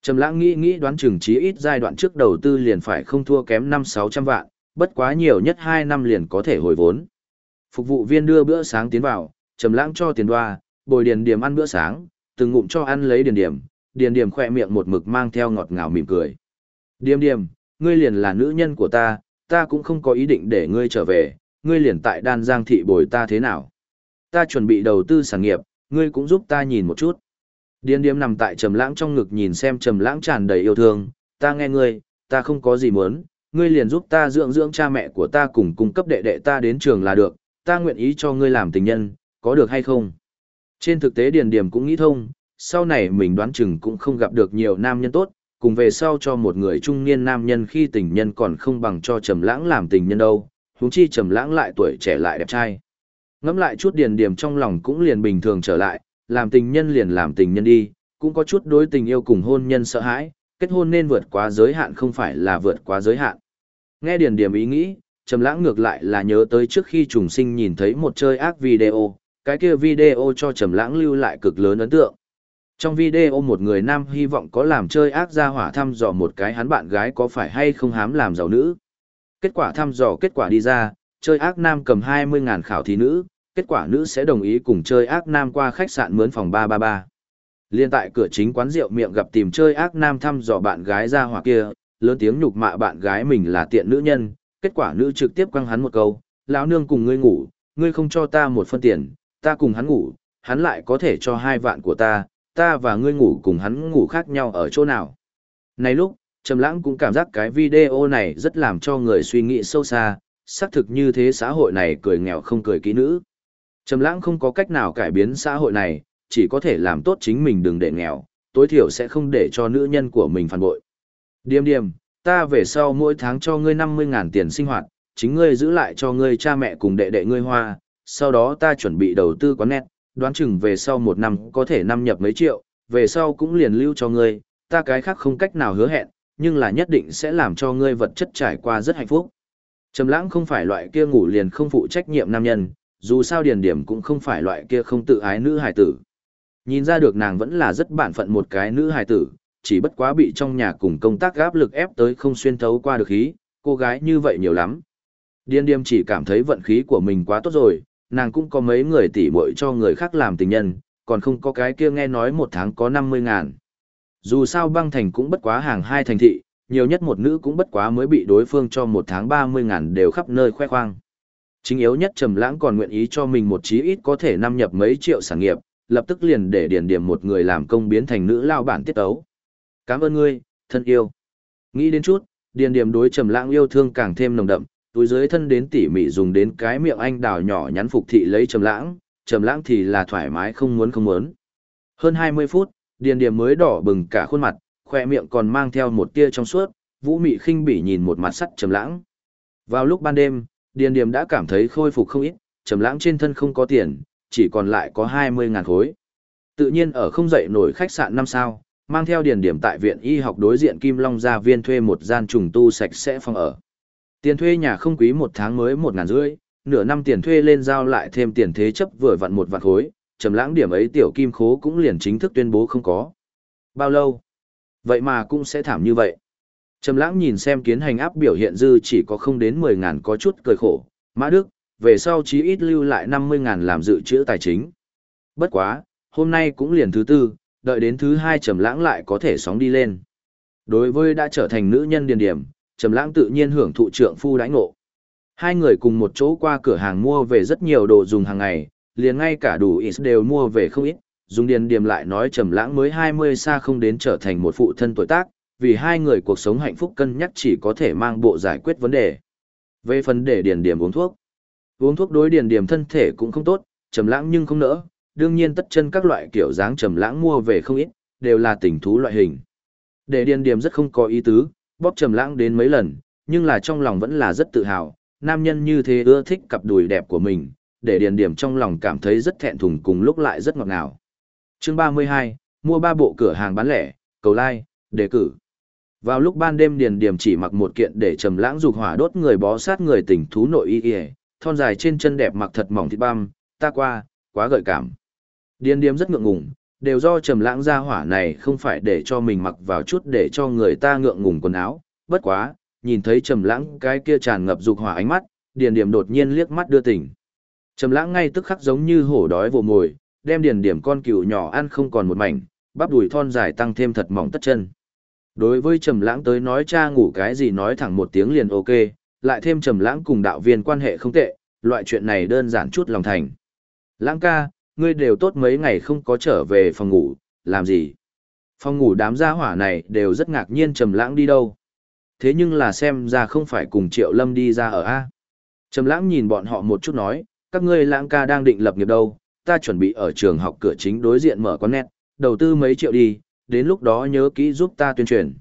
Trầm lãng nghĩ nghĩ đoán chừng chí ít giai đoạn trước đầu tư liền phải không thua kém 5-600 vạn, bất quá nhiều nhất 2 năm liền có thể hồi vốn. Phục vụ viên đưa bữa sáng tiến vào, Trầm lãng cho tiền đoa, bồi điền điểm ăn bữa sáng, từng ngụm cho ăn lấy điền điểm, điền điểm khỏe miệng một mực mang theo ngọt ngào mỉm cười. Điềm điềm, ngươi liền là nữ nhân của ta, ta cũng không có ý định để ngươi trở về, ngươi liền tại đan giang thị bồi ta thế nào. Ta chuẩn bị đầu tư sản nghiệp, ngươi cũng giúp ta nhìn một chút. Điên điếm nằm tại trầm lãng trong ngực nhìn xem trầm lãng tràn đầy yêu thương, ta nghe ngươi, ta không có gì muốn, ngươi liền giúp ta dưỡng dưỡng cha mẹ của ta cùng cung cấp đệ đệ ta đến trường là được, ta nguyện ý cho ngươi làm tình nhân, có được hay không? Trên thực tế điền điểm cũng nghĩ thông, sau này mình đoán chừng cũng không gặp được nhiều nam nhân tốt, cùng về sau cho một người trung niên nam nhân khi tình nhân còn không bằng cho trầm lãng làm tình nhân đâu, huống chi trầm lãng lại tuổi trẻ lại đẹp trai. Ngẫm lại chút điền điểm trong lòng cũng liền bình thường trở lại, làm tình nhân liền làm tình nhân đi, cũng có chút đối tình yêu cùng hôn nhân sợ hãi, kết hôn nên vượt quá giới hạn không phải là vượt quá giới hạn. Nghe điền điểm ý nghĩ, trầm lãng ngược lại là nhớ tới trước khi trùng sinh nhìn thấy một chơi ác video, cái kia video cho trầm lãng lưu lại cực lớn ấn tượng. Trong video một người nam hy vọng có làm chơi ác ra hỏa thăm dò một cái hắn bạn gái có phải hay không hám làm giàu nữ. Kết quả thăm dò kết quả đi ra, chơi ác nam cầm 20.000 khảo thí nữ, kết quả nữ sẽ đồng ý cùng chơi ác nam qua khách sạn mướn phòng 333. Liên tại cửa chính quán rượu miệng gặp tìm chơi ác nam thăm dò bạn gái ra hỏa kia, lớn tiếng nhục mạ bạn gái mình là tiện nữ nhân, kết quả nữ trực tiếp quăng hắn một câu, lão nương cùng ngươi ngủ, ngươi không cho ta một phân tiền, ta cùng hắn ngủ, hắn lại có thể cho hai vạn của ta, ta và ngươi ngủ cùng hắn ngủ khác nhau ở chỗ nào. Này lúc, Trầm Lãng cũng cảm giác cái video này rất làm cho người suy nghĩ sâu xa, xác thực như thế xã hội này cười nghèo không cười kỹ nữ. Trầm lãng không có cách nào cải biến xã hội này, chỉ có thể làm tốt chính mình đừng để nghèo, tối thiểu sẽ không để cho nữ nhân của mình phản bội. Điềm điềm, ta về sau mỗi tháng cho ngươi 50.000 tiền sinh hoạt, chính ngươi giữ lại cho ngươi cha mẹ cùng đệ đệ ngươi hoa, sau đó ta chuẩn bị đầu tư quán net đoán chừng về sau một năm có thể năm nhập mấy triệu, về sau cũng liền lưu cho ngươi, ta cái khác không cách nào hứa hẹn, nhưng là nhất định sẽ làm cho ngươi vật chất trải qua rất hạnh phúc. Trầm lãng không phải loại kia ngủ liền không phụ trách nhiệm nam nhân, dù sao điền điểm cũng không phải loại kia không tự ái nữ hài tử. Nhìn ra được nàng vẫn là rất bản phận một cái nữ hài tử, chỉ bất quá bị trong nhà cùng công tác gáp lực ép tới không xuyên thấu qua được khí, cô gái như vậy nhiều lắm. Điền Điềm chỉ cảm thấy vận khí của mình quá tốt rồi, nàng cũng có mấy người tỉ muội cho người khác làm tình nhân, còn không có cái kia nghe nói một tháng có 50 ngàn. Dù sao băng thành cũng bất quá hàng hai thành thị, nhiều nhất một nữ cũng bất quá mới bị đối phương cho một tháng 30 ngàn đều khắp nơi khoe khoang. Chính yếu nhất Trầm Lãng còn nguyện ý cho mình một chí ít có thể năm nhập mấy triệu sản nghiệp, lập tức liền để điền điểm một người làm công biến thành nữ lao bản tiết tấu. Cảm ơn ngươi, thân yêu. Nghĩ đến chút, điền điểm đối Trầm Lãng yêu thương càng thêm nồng đậm, túi dưới thân đến tỉ mỉ dùng đến cái miệng anh đào nhỏ nhắn phục thị lấy Trầm Lãng, Trầm Lãng thì là thoải mái không muốn không muốn. Hơn 20 phút, điền điểm mới đỏ bừng cả khuôn mặt, khoe miệng còn mang theo một tia trong suốt, Vũ Mị khinh bỉ nhìn một mặt sắt Trầm Lãng. Vào lúc ban đêm, Điền Điềm đã cảm thấy khôi phục không ít, trầm lãng trên thân không có tiền, chỉ còn lại có 20.000 khối. Tự nhiên ở không dậy nổi khách sạn năm sao, mang theo Điền Điểm tại viện y học đối diện Kim Long gia viên thuê một gian trùng tu sạch sẽ phòng ở. Tiền thuê nhà không quý một tháng mới một ngàn rưỡi, nửa năm tiền thuê lên giao lại thêm tiền thế chấp vừa vặn một vạn khối, trầm lãng điểm ấy tiểu kim khố cũng liền chính thức tuyên bố không có. Bao lâu? Vậy mà cũng sẽ thảm như vậy. Trầm lãng nhìn xem kiến hành áp biểu hiện dư chỉ có không đến 10 ngàn có chút cười khổ, Mã Đức, về sau chí ít lưu lại 50 ngàn làm dự trữ tài chính. Bất quá, hôm nay cũng liền thứ tư, đợi đến thứ hai Trầm lãng lại có thể sóng đi lên. Đối với đã trở thành nữ nhân điền điểm, Trầm lãng tự nhiên hưởng thụ trượng phu đãi ngộ. Hai người cùng một chỗ qua cửa hàng mua về rất nhiều đồ dùng hàng ngày, liền ngay cả đủ ít đều mua về không ít, Dung điền điềm lại nói Trầm lãng mới 20 xa không đến trở thành một phụ thân tuổi tác, vì hai người cuộc sống hạnh phúc cân nhắc chỉ có thể mang bộ giải quyết vấn đề. Về phần để điền điềm uống thuốc. Uống thuốc đối điền điềm thân thể cũng không tốt, trầm lãng nhưng không nỡ, đương nhiên tất chân các loại kiểu dáng trầm lãng mua về không ít, đều là tình thú loại hình. Để điền điềm rất không có ý tứ, bóp trầm lãng đến mấy lần, nhưng là trong lòng vẫn là rất tự hào, nam nhân như thế ưa thích cặp đùi đẹp của mình, để điền điểm trong lòng cảm thấy rất thẹn thùng cùng lúc lại rất ngọt ngào. Chương 32, mua ba bộ cửa hàng bán lẻ, cầu like, đề cử. Vào lúc ban đêm Điền điểm chỉ mặc một kiện để trầm lãng dục hỏa đốt người bó sát người tỉnh thú nội y y, thon dài trên chân đẹp mặc thật mỏng thịt băm, ta qua, quá gợi cảm. Điền điểm rất ngượng ngùng, đều do trầm lãng ra hỏa này không phải để cho mình mặc vào chút để cho người ta ngượng ngùng quần áo, bất quá, nhìn thấy trầm lãng cái kia tràn ngập dục hỏa ánh mắt, Điền Điềm đột nhiên liếc mắt đưa tỉnh. Trầm lãng ngay tức khắc giống như hổ đói vồ mồi, đem Điền Điềm con cừu nhỏ ăn không còn một mảnh, bắp đùi thon dài tăng thêm thật mỏng tất chân. Đối với Trầm Lãng tới nói cha ngủ cái gì nói thẳng một tiếng liền ok, lại thêm Trầm Lãng cùng đạo viên quan hệ không tệ, loại chuyện này đơn giản chút lòng thành. Lãng ca, ngươi đều tốt mấy ngày không có trở về phòng ngủ, làm gì? Phòng ngủ đám gia hỏa này đều rất ngạc nhiên Trầm Lãng đi đâu. Thế nhưng là xem ra không phải cùng Triệu Lâm đi ra ở a. Trầm Lãng nhìn bọn họ một chút nói, các ngươi Lãng ca đang định lập nghiệp đâu, ta chuẩn bị ở trường học cửa chính đối diện mở quán net, đầu tư mấy triệu đi, đến lúc đó nhớ kỹ giúp ta tuyên truyền.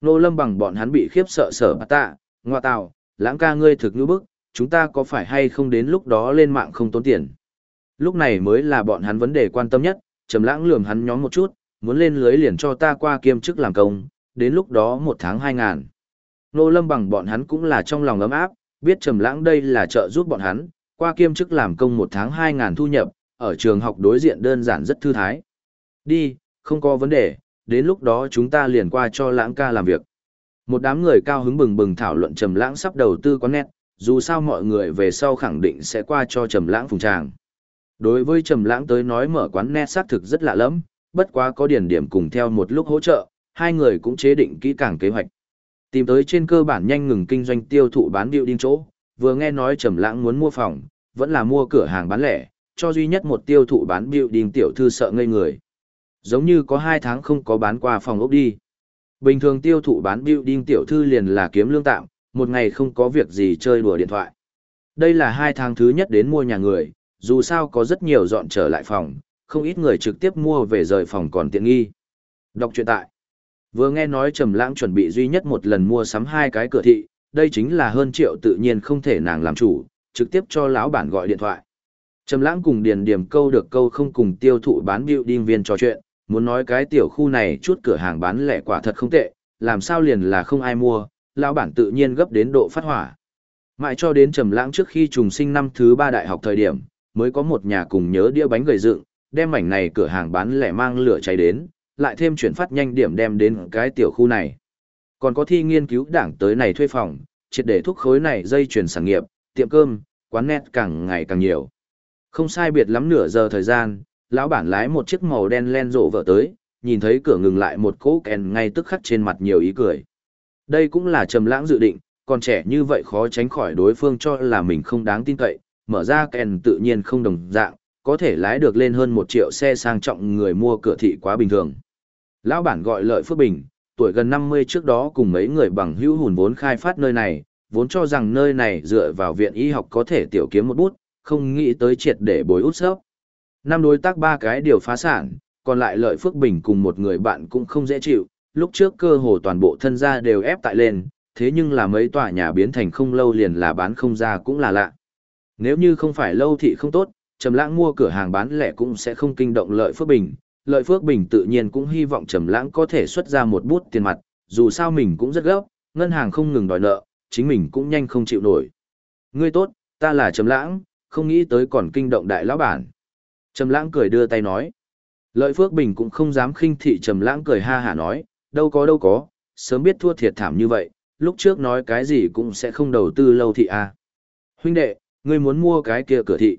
Nô lâm bằng bọn hắn bị khiếp sợ sở bà tạ, ngoa tào, lãng ca ngươi thực như bức, chúng ta có phải hay không đến lúc đó lên mạng không tốn tiền. Lúc này mới là bọn hắn vấn đề quan tâm nhất, trầm lãng lườm hắn nhóm một chút, muốn lên lưới liền cho ta qua kiêm chức làm công, đến lúc đó một tháng hai ngàn. Nô lâm bằng bọn hắn cũng là trong lòng ấm áp, biết trầm lãng đây là trợ giúp bọn hắn, qua kiêm chức làm công một tháng hai ngàn thu nhập, ở trường học đối diện đơn giản rất thư thái. Đi, không có vấn đề, đến lúc đó chúng ta liền qua cho lãng ca làm việc. Một đám người cao hứng bừng bừng thảo luận Trầm Lãng sắp đầu tư quán nét, dù sao mọi người về sau khẳng định sẽ qua cho Trầm Lãng phụng tràng. Đối với Trầm Lãng tới nói mở quán net xác thực rất lạ lẫm, bất quá có điển điểm cùng theo một lúc hỗ trợ, hai người cũng chế định kỹ càng kế hoạch. Tìm tới trên cơ bản nhanh ngừng kinh doanh tiêu thụ bán điệu đinh chỗ, vừa nghe nói Trầm Lãng muốn mua phòng, vẫn là mua cửa hàng bán lẻ, cho duy nhất một tiêu thụ bán điệu đinh tiểu thư sợ ngây người. Giống như có hai tháng không có bán qua phòng ốc đi. Bình thường tiêu thụ bán building tiểu thư liền là kiếm lương tạm, một ngày không có việc gì chơi đùa điện thoại. Đây là hai tháng thứ nhất đến mua nhà người, dù sao có rất nhiều dọn trở lại phòng, không ít người trực tiếp mua về rời phòng còn tiện nghi. Đọc truyện tại. Vừa nghe nói Trầm Lãng chuẩn bị duy nhất một lần mua sắm hai cái cửa thị, đây chính là hơn triệu tự nhiên không thể nàng làm chủ, trực tiếp cho lão bản gọi điện thoại. Trầm Lãng cùng Điền Điểm câu được câu không cùng tiêu thụ bán building viên trò chuyện, muốn nói cái tiểu khu này chút cửa hàng bán lẻ quả thật không tệ, làm sao liền là không ai mua, lão bản tự nhiên gấp đến độ phát hỏa. Mãi cho đến trầm lãng trước khi trùng sinh năm thứ ba đại học thời điểm, mới có một nhà cùng nhớ đĩa bánh gầy dựng, đem mảnh này cửa hàng bán lẻ mang lửa cháy đến, lại thêm chuyển phát nhanh điểm đem đến cái tiểu khu này. Còn có thi nghiên cứu đảng tới này thuê phòng, triệt để thúc khối này dây chuyển sản nghiệp, tiệm cơm, quán net càng ngày càng nhiều. Không sai biệt lắm nửa giờ thời gian, Lão bản lái một chiếc màu đen len rộ vợ tới, nhìn thấy cửa ngừng lại một cỗ kèn ngay tức khắc trên mặt nhiều ý cười. Đây cũng là trầm lãng dự định, còn trẻ như vậy khó tránh khỏi đối phương cho là mình không đáng tin cậy, mở ra kèn tự nhiên không đồng dạng, có thể lái được lên hơn một triệu xe sang trọng người mua cửa thị quá bình thường. Lão bản gọi lợi Phước Bình, tuổi gần 50 trước đó cùng mấy người bằng hữu hùn vốn khai phát nơi này, vốn cho rằng nơi này dựa vào viện y học có thể tiểu kiếm một bút, không nghĩ tới triệt để bồi út sớp. Năm đối tác ba cái điều phá sản, còn lại lợi Phước Bình cùng một người bạn cũng không dễ chịu, lúc trước cơ hồ toàn bộ thân gia đều ép tại lên, thế nhưng là mấy tòa nhà biến thành không lâu liền là bán không ra cũng là lạ. Nếu như không phải lâu thị không tốt, Trầm Lãng mua cửa hàng bán lẻ cũng sẽ không kinh động Lợi Phước Bình. Lợi Phước Bình tự nhiên cũng hy vọng Trầm Lãng có thể xuất ra một bút tiền mặt, dù sao mình cũng rất gấp, ngân hàng không ngừng đòi nợ, chính mình cũng nhanh không chịu nổi. Ngươi tốt, ta là Trầm Lãng, không nghĩ tới còn kinh động đại lão bản. Trầm Lãng cười đưa tay nói. Lợi Phước Bình cũng không dám khinh thị Trầm Lãng cười ha hả nói, đâu có đâu có, sớm biết thua thiệt thảm như vậy, lúc trước nói cái gì cũng sẽ không đầu tư lâu thị a. À. Huynh đệ, ngươi muốn mua cái kia cửa thị.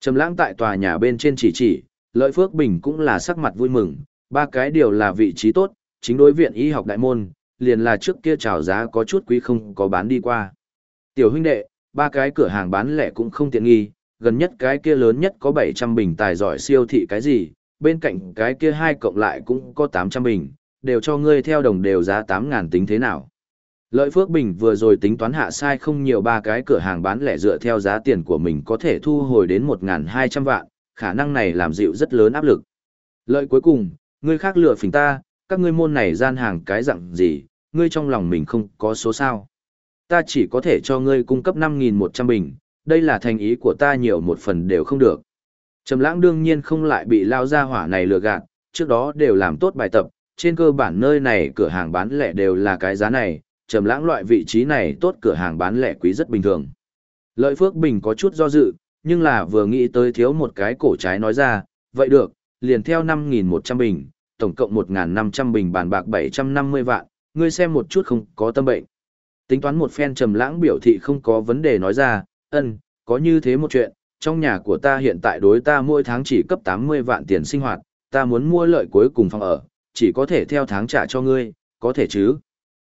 Trầm lãng tại tòa nhà bên trên chỉ chỉ, lợi phước bình cũng là sắc mặt vui mừng, ba cái điều là vị trí tốt, chính đối viện y học đại môn, liền là trước kia chào giá có chút quý không có bán đi qua. Tiểu huynh đệ, ba cái cửa hàng bán lẻ cũng không tiện nghi, gần nhất cái kia lớn nhất có 700 bình tài giỏi siêu thị cái gì, bên cạnh cái kia hai cộng lại cũng có 800 bình, đều cho ngươi theo đồng đều giá 8.000 tính thế nào. Lợi Phước Bình vừa rồi tính toán hạ sai không nhiều ba cái cửa hàng bán lẻ dựa theo giá tiền của mình có thể thu hồi đến 1.200 vạn, khả năng này làm dịu rất lớn áp lực. Lợi cuối cùng, ngươi khác lựa phỉnh ta, các ngươi môn này gian hàng cái dạng gì, ngươi trong lòng mình không có số sao. Ta chỉ có thể cho ngươi cung cấp 5.100 bình, đây là thành ý của ta nhiều một phần đều không được. Trầm lãng đương nhiên không lại bị lao ra hỏa này lừa gạt, trước đó đều làm tốt bài tập, trên cơ bản nơi này cửa hàng bán lẻ đều là cái giá này, trầm lãng loại vị trí này tốt cửa hàng bán lẻ quý rất bình thường. Lợi Phước Bình có chút do dự, nhưng là vừa nghĩ tới thiếu một cái cổ trái nói ra, vậy được, liền theo 5.100 bình, tổng cộng 1.500 bình bàn bạc 750 vạn, ngươi xem một chút không có tâm bệnh. Tính toán một phen trầm lãng biểu thị không có vấn đề nói ra, ân, có như thế một chuyện, trong nhà của ta hiện tại đối ta mỗi tháng chỉ cấp 80 vạn tiền sinh hoạt, ta muốn mua lợi cuối cùng phòng ở, chỉ có thể theo tháng trả cho ngươi, có thể chứ?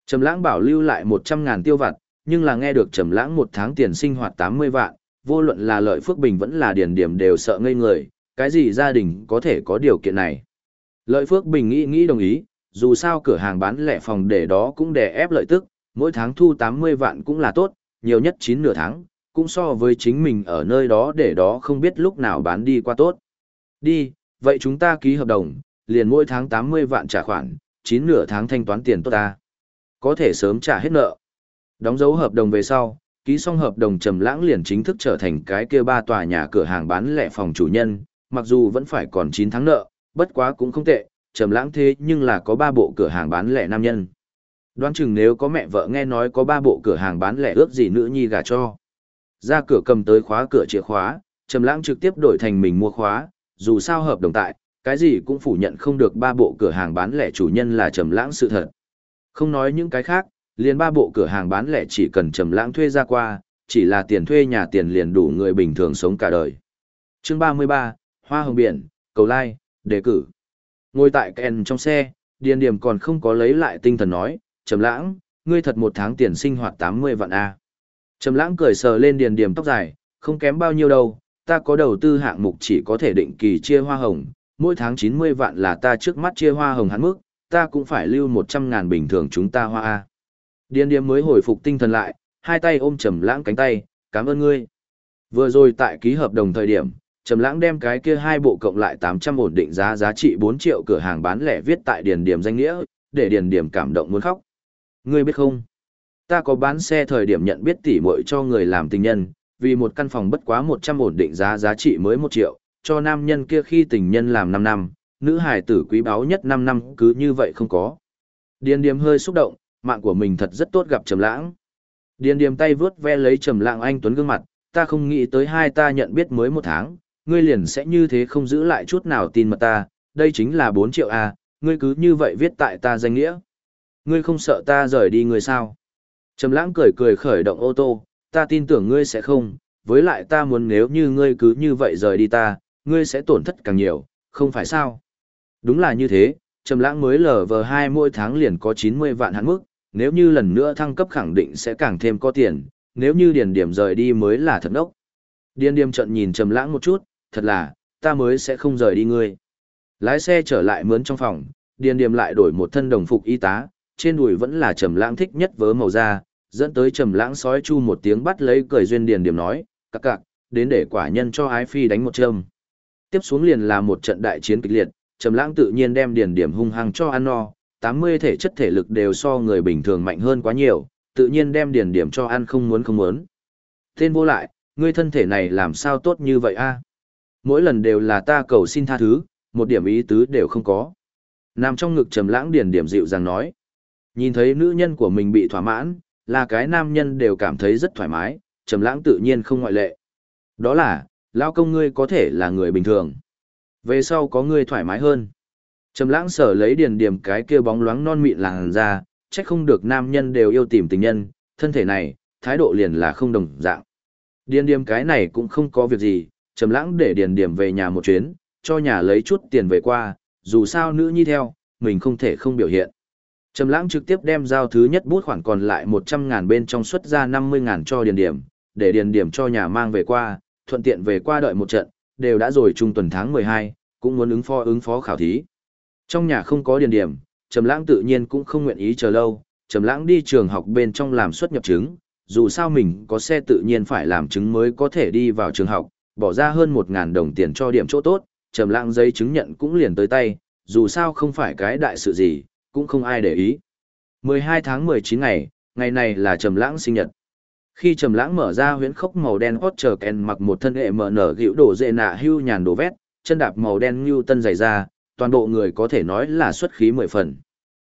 Trầm lãng bảo lưu lại 100 ngàn tiêu vặt, nhưng là nghe được trầm lãng một tháng tiền sinh hoạt 80 vạn, vô luận là lợi phước bình vẫn là điển điểm đều sợ ngây người, cái gì gia đình có thể có điều kiện này. Lợi phước bình nghĩ nghĩ đồng ý, dù sao cửa hàng bán lẻ phòng để đó cũng để ép lợi tức, mỗi tháng thu 80 vạn cũng là tốt, nhiều nhất 9 nửa tháng, cũng so với chính mình ở nơi đó để đó không biết lúc nào bán đi qua tốt. Đi, vậy chúng ta ký hợp đồng, liền mỗi tháng 80 vạn trả khoản, 9 nửa tháng thanh toán tiền tốt ta có thể sớm trả hết nợ. Đóng dấu hợp đồng về sau, ký xong hợp đồng Trầm Lãng liền chính thức trở thành cái kia ba tòa nhà cửa hàng bán lẻ phòng chủ nhân, mặc dù vẫn phải còn 9 tháng nợ, bất quá cũng không tệ, Trầm Lãng thế nhưng là có ba bộ cửa hàng bán lẻ nam nhân. Đoán chừng nếu có mẹ vợ nghe nói có ba bộ cửa hàng bán lẻ ước gì nữ nhi gả cho. Ra cửa cầm tới khóa cửa chìa khóa, Trầm Lãng trực tiếp đổi thành mình mua khóa, dù sao hợp đồng tại, cái gì cũng phủ nhận không được ba bộ cửa hàng bán lẻ chủ nhân là Trầm Lãng sự thật. Không nói những cái khác, liền ba bộ cửa hàng bán lẻ chỉ cần trầm lãng thuê ra qua, chỉ là tiền thuê nhà tiền liền đủ người bình thường sống cả đời. Chương 33, Hoa Hồng Biển, Cầu Lai, đề cử. Ngồi tại Ken trong xe, Điền Điểm còn không có lấy lại tinh thần nói, Trầm Lãng, ngươi thật một tháng tiền sinh hoạt 80 vạn a. Trầm Lãng cười sờ lên Điền Điểm tóc dài, không kém bao nhiêu đâu, ta có đầu tư hạng mục chỉ có thể định kỳ chia hoa hồng, mỗi tháng 90 vạn là ta trước mắt chia hoa hồng hắn mức, ta cũng phải lưu một trăm ngàn bình thường chúng ta hoa a. Điền điếm mới hồi phục tinh thần lại, hai tay ôm trầm lãng cánh tay, cảm ơn ngươi. Vừa rồi tại ký hợp đồng thời điểm, trầm lãng đem cái kia hai bộ cộng lại tám trăm ổn định giá giá trị bốn triệu cửa hàng bán lẻ viết tại điền điểm danh nghĩa, để điền điểm cảm động muốn khóc. Ngươi biết không? Ta có bán xe thời điểm nhận biết tỉ muội cho người làm tình nhân, vì một căn phòng bất quá một trăm ổn định giá giá trị mới một triệu, cho nam nhân kia khi tình nhân làm năm năm nữ hải tử quý báu nhất 5 năm cứ như vậy không có. Điền điềm hơi xúc động, mạng của mình thật rất tốt gặp Trầm Lãng. Điền điềm tay vướt ve lấy Trầm Lãng anh tuấn gương mặt, ta không nghĩ tới hai ta nhận biết mới một tháng, ngươi liền sẽ như thế không giữ lại chút nào tin mật ta, đây chính là 4 triệu a, ngươi cứ như vậy viết tại ta danh nghĩa. Ngươi không sợ ta rời đi ngươi sao? Trầm Lãng cười cười khởi động ô tô, ta tin tưởng ngươi sẽ không, với lại ta muốn nếu như ngươi cứ như vậy rời đi ta, ngươi sẽ tổn thất càng nhiều, không phải sao? Đúng là như thế, Trầm Lãng mới lờ vờ 2 mỗi tháng liền có 90 vạn hạn mức, nếu như lần nữa thăng cấp khẳng định sẽ càng thêm có tiền, nếu như điền điểm rời đi mới là thật đốc. Điền điểm trận nhìn Trầm Lãng một chút, thật là, ta mới sẽ không rời đi ngươi. Lái xe trở lại mướn trong phòng, Điền Điềm lại đổi một thân đồng phục y tá, trên đùi vẫn là Trầm Lãng thích nhất vớ màu da, dẫn tới Trầm Lãng sói chu một tiếng bắt lấy cười duyên Điền Điềm nói, "Cặc cặc, đến để quả nhân cho ái phi đánh một châm." Tiếp xuống liền là một trận đại chiến kịch liệt, Trầm Lãng tự nhiên đem Điền điểm hung hăng cho ăn no, 80 thể chất thể lực đều so người bình thường mạnh hơn quá nhiều, tự nhiên đem Điền điểm cho ăn không muốn không muốn. Tên vô lại, ngươi thân thể này làm sao tốt như vậy a? Mỗi lần đều là ta cầu xin tha thứ, một điểm ý tứ đều không có. Nam trong ngực trầm lãng điền điểm dịu dàng nói. Nhìn thấy nữ nhân của mình bị thỏa mãn, là cái nam nhân đều cảm thấy rất thoải mái, trầm lãng tự nhiên không ngoại lệ. Đó là, lão công ngươi có thể là người bình thường. Về sau có ngươi thoải mái hơn. Trầm lãng sở lấy điền điểm cái kia bóng loáng non mịn làn ra, chắc không được nam nhân đều yêu tìm tình nhân, thân thể này, thái độ liền là không đồng dạng. Điền điểm cái này cũng không có việc gì, trầm lãng để điền điểm về nhà một chuyến, cho nhà lấy chút tiền về qua, dù sao nữ nhi theo, mình không thể không biểu hiện. Trầm lãng trực tiếp đem giao thứ nhất bút khoản còn lại 100 ngàn bên trong xuất ra 50 ngàn cho điền điểm, để điền điểm cho nhà mang về qua, thuận tiện về qua đợi một trận, đều đã rồi trung tuần tháng 12, cũng muốn ứng phó ứng phó khảo thí. Trong nhà không có điền điểm, Trầm lãng tự nhiên cũng không nguyện ý chờ lâu, Trầm lãng đi trường học bên trong làm xuất nhập chứng, dù sao mình có xe tự nhiên phải làm chứng mới có thể đi vào trường học, bỏ ra hơn 1000 đồng tiền cho điểm chỗ tốt, trầm lãng giấy chứng nhận cũng liền tới tay, dù sao không phải cái đại sự gì, cũng không ai để ý. 12 tháng 19 ngày, ngày này là trầm lãng sinh nhật. Khi trầm lãng mở ra huyễn khốc màu đen hot chờ ken mặc một thân hệ mở nở gữu đồ dệ nạ hưu nhàn đồ vét, chân đạp màu đen ngưu tân dày ra, toàn bộ người có thể nói là xuất khí mười phần.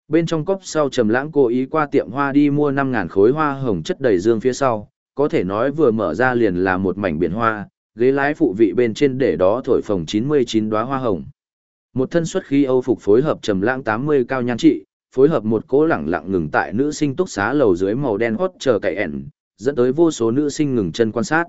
Bên trong cốc sau trầm lãng cố ý qua tiệm hoa đi mua năm ngàn khối hoa hồng chất đầy dương phía sau, có thể nói vừa mở ra liền là một mảnh biển hoa, ghế lái phụ vị bên trên để đó thổi phồng 99 đóa hoa hồng. Một thân xuất khí Âu phục phối hợp trầm lãng 80 cao nhan trị, phối hợp một cố lẳng lặng ngừng tại nữ sinh túc xá lầu dưới màu đen hot chờ cậy ẻn, dẫn tới vô số nữ sinh ngừng chân quan sát.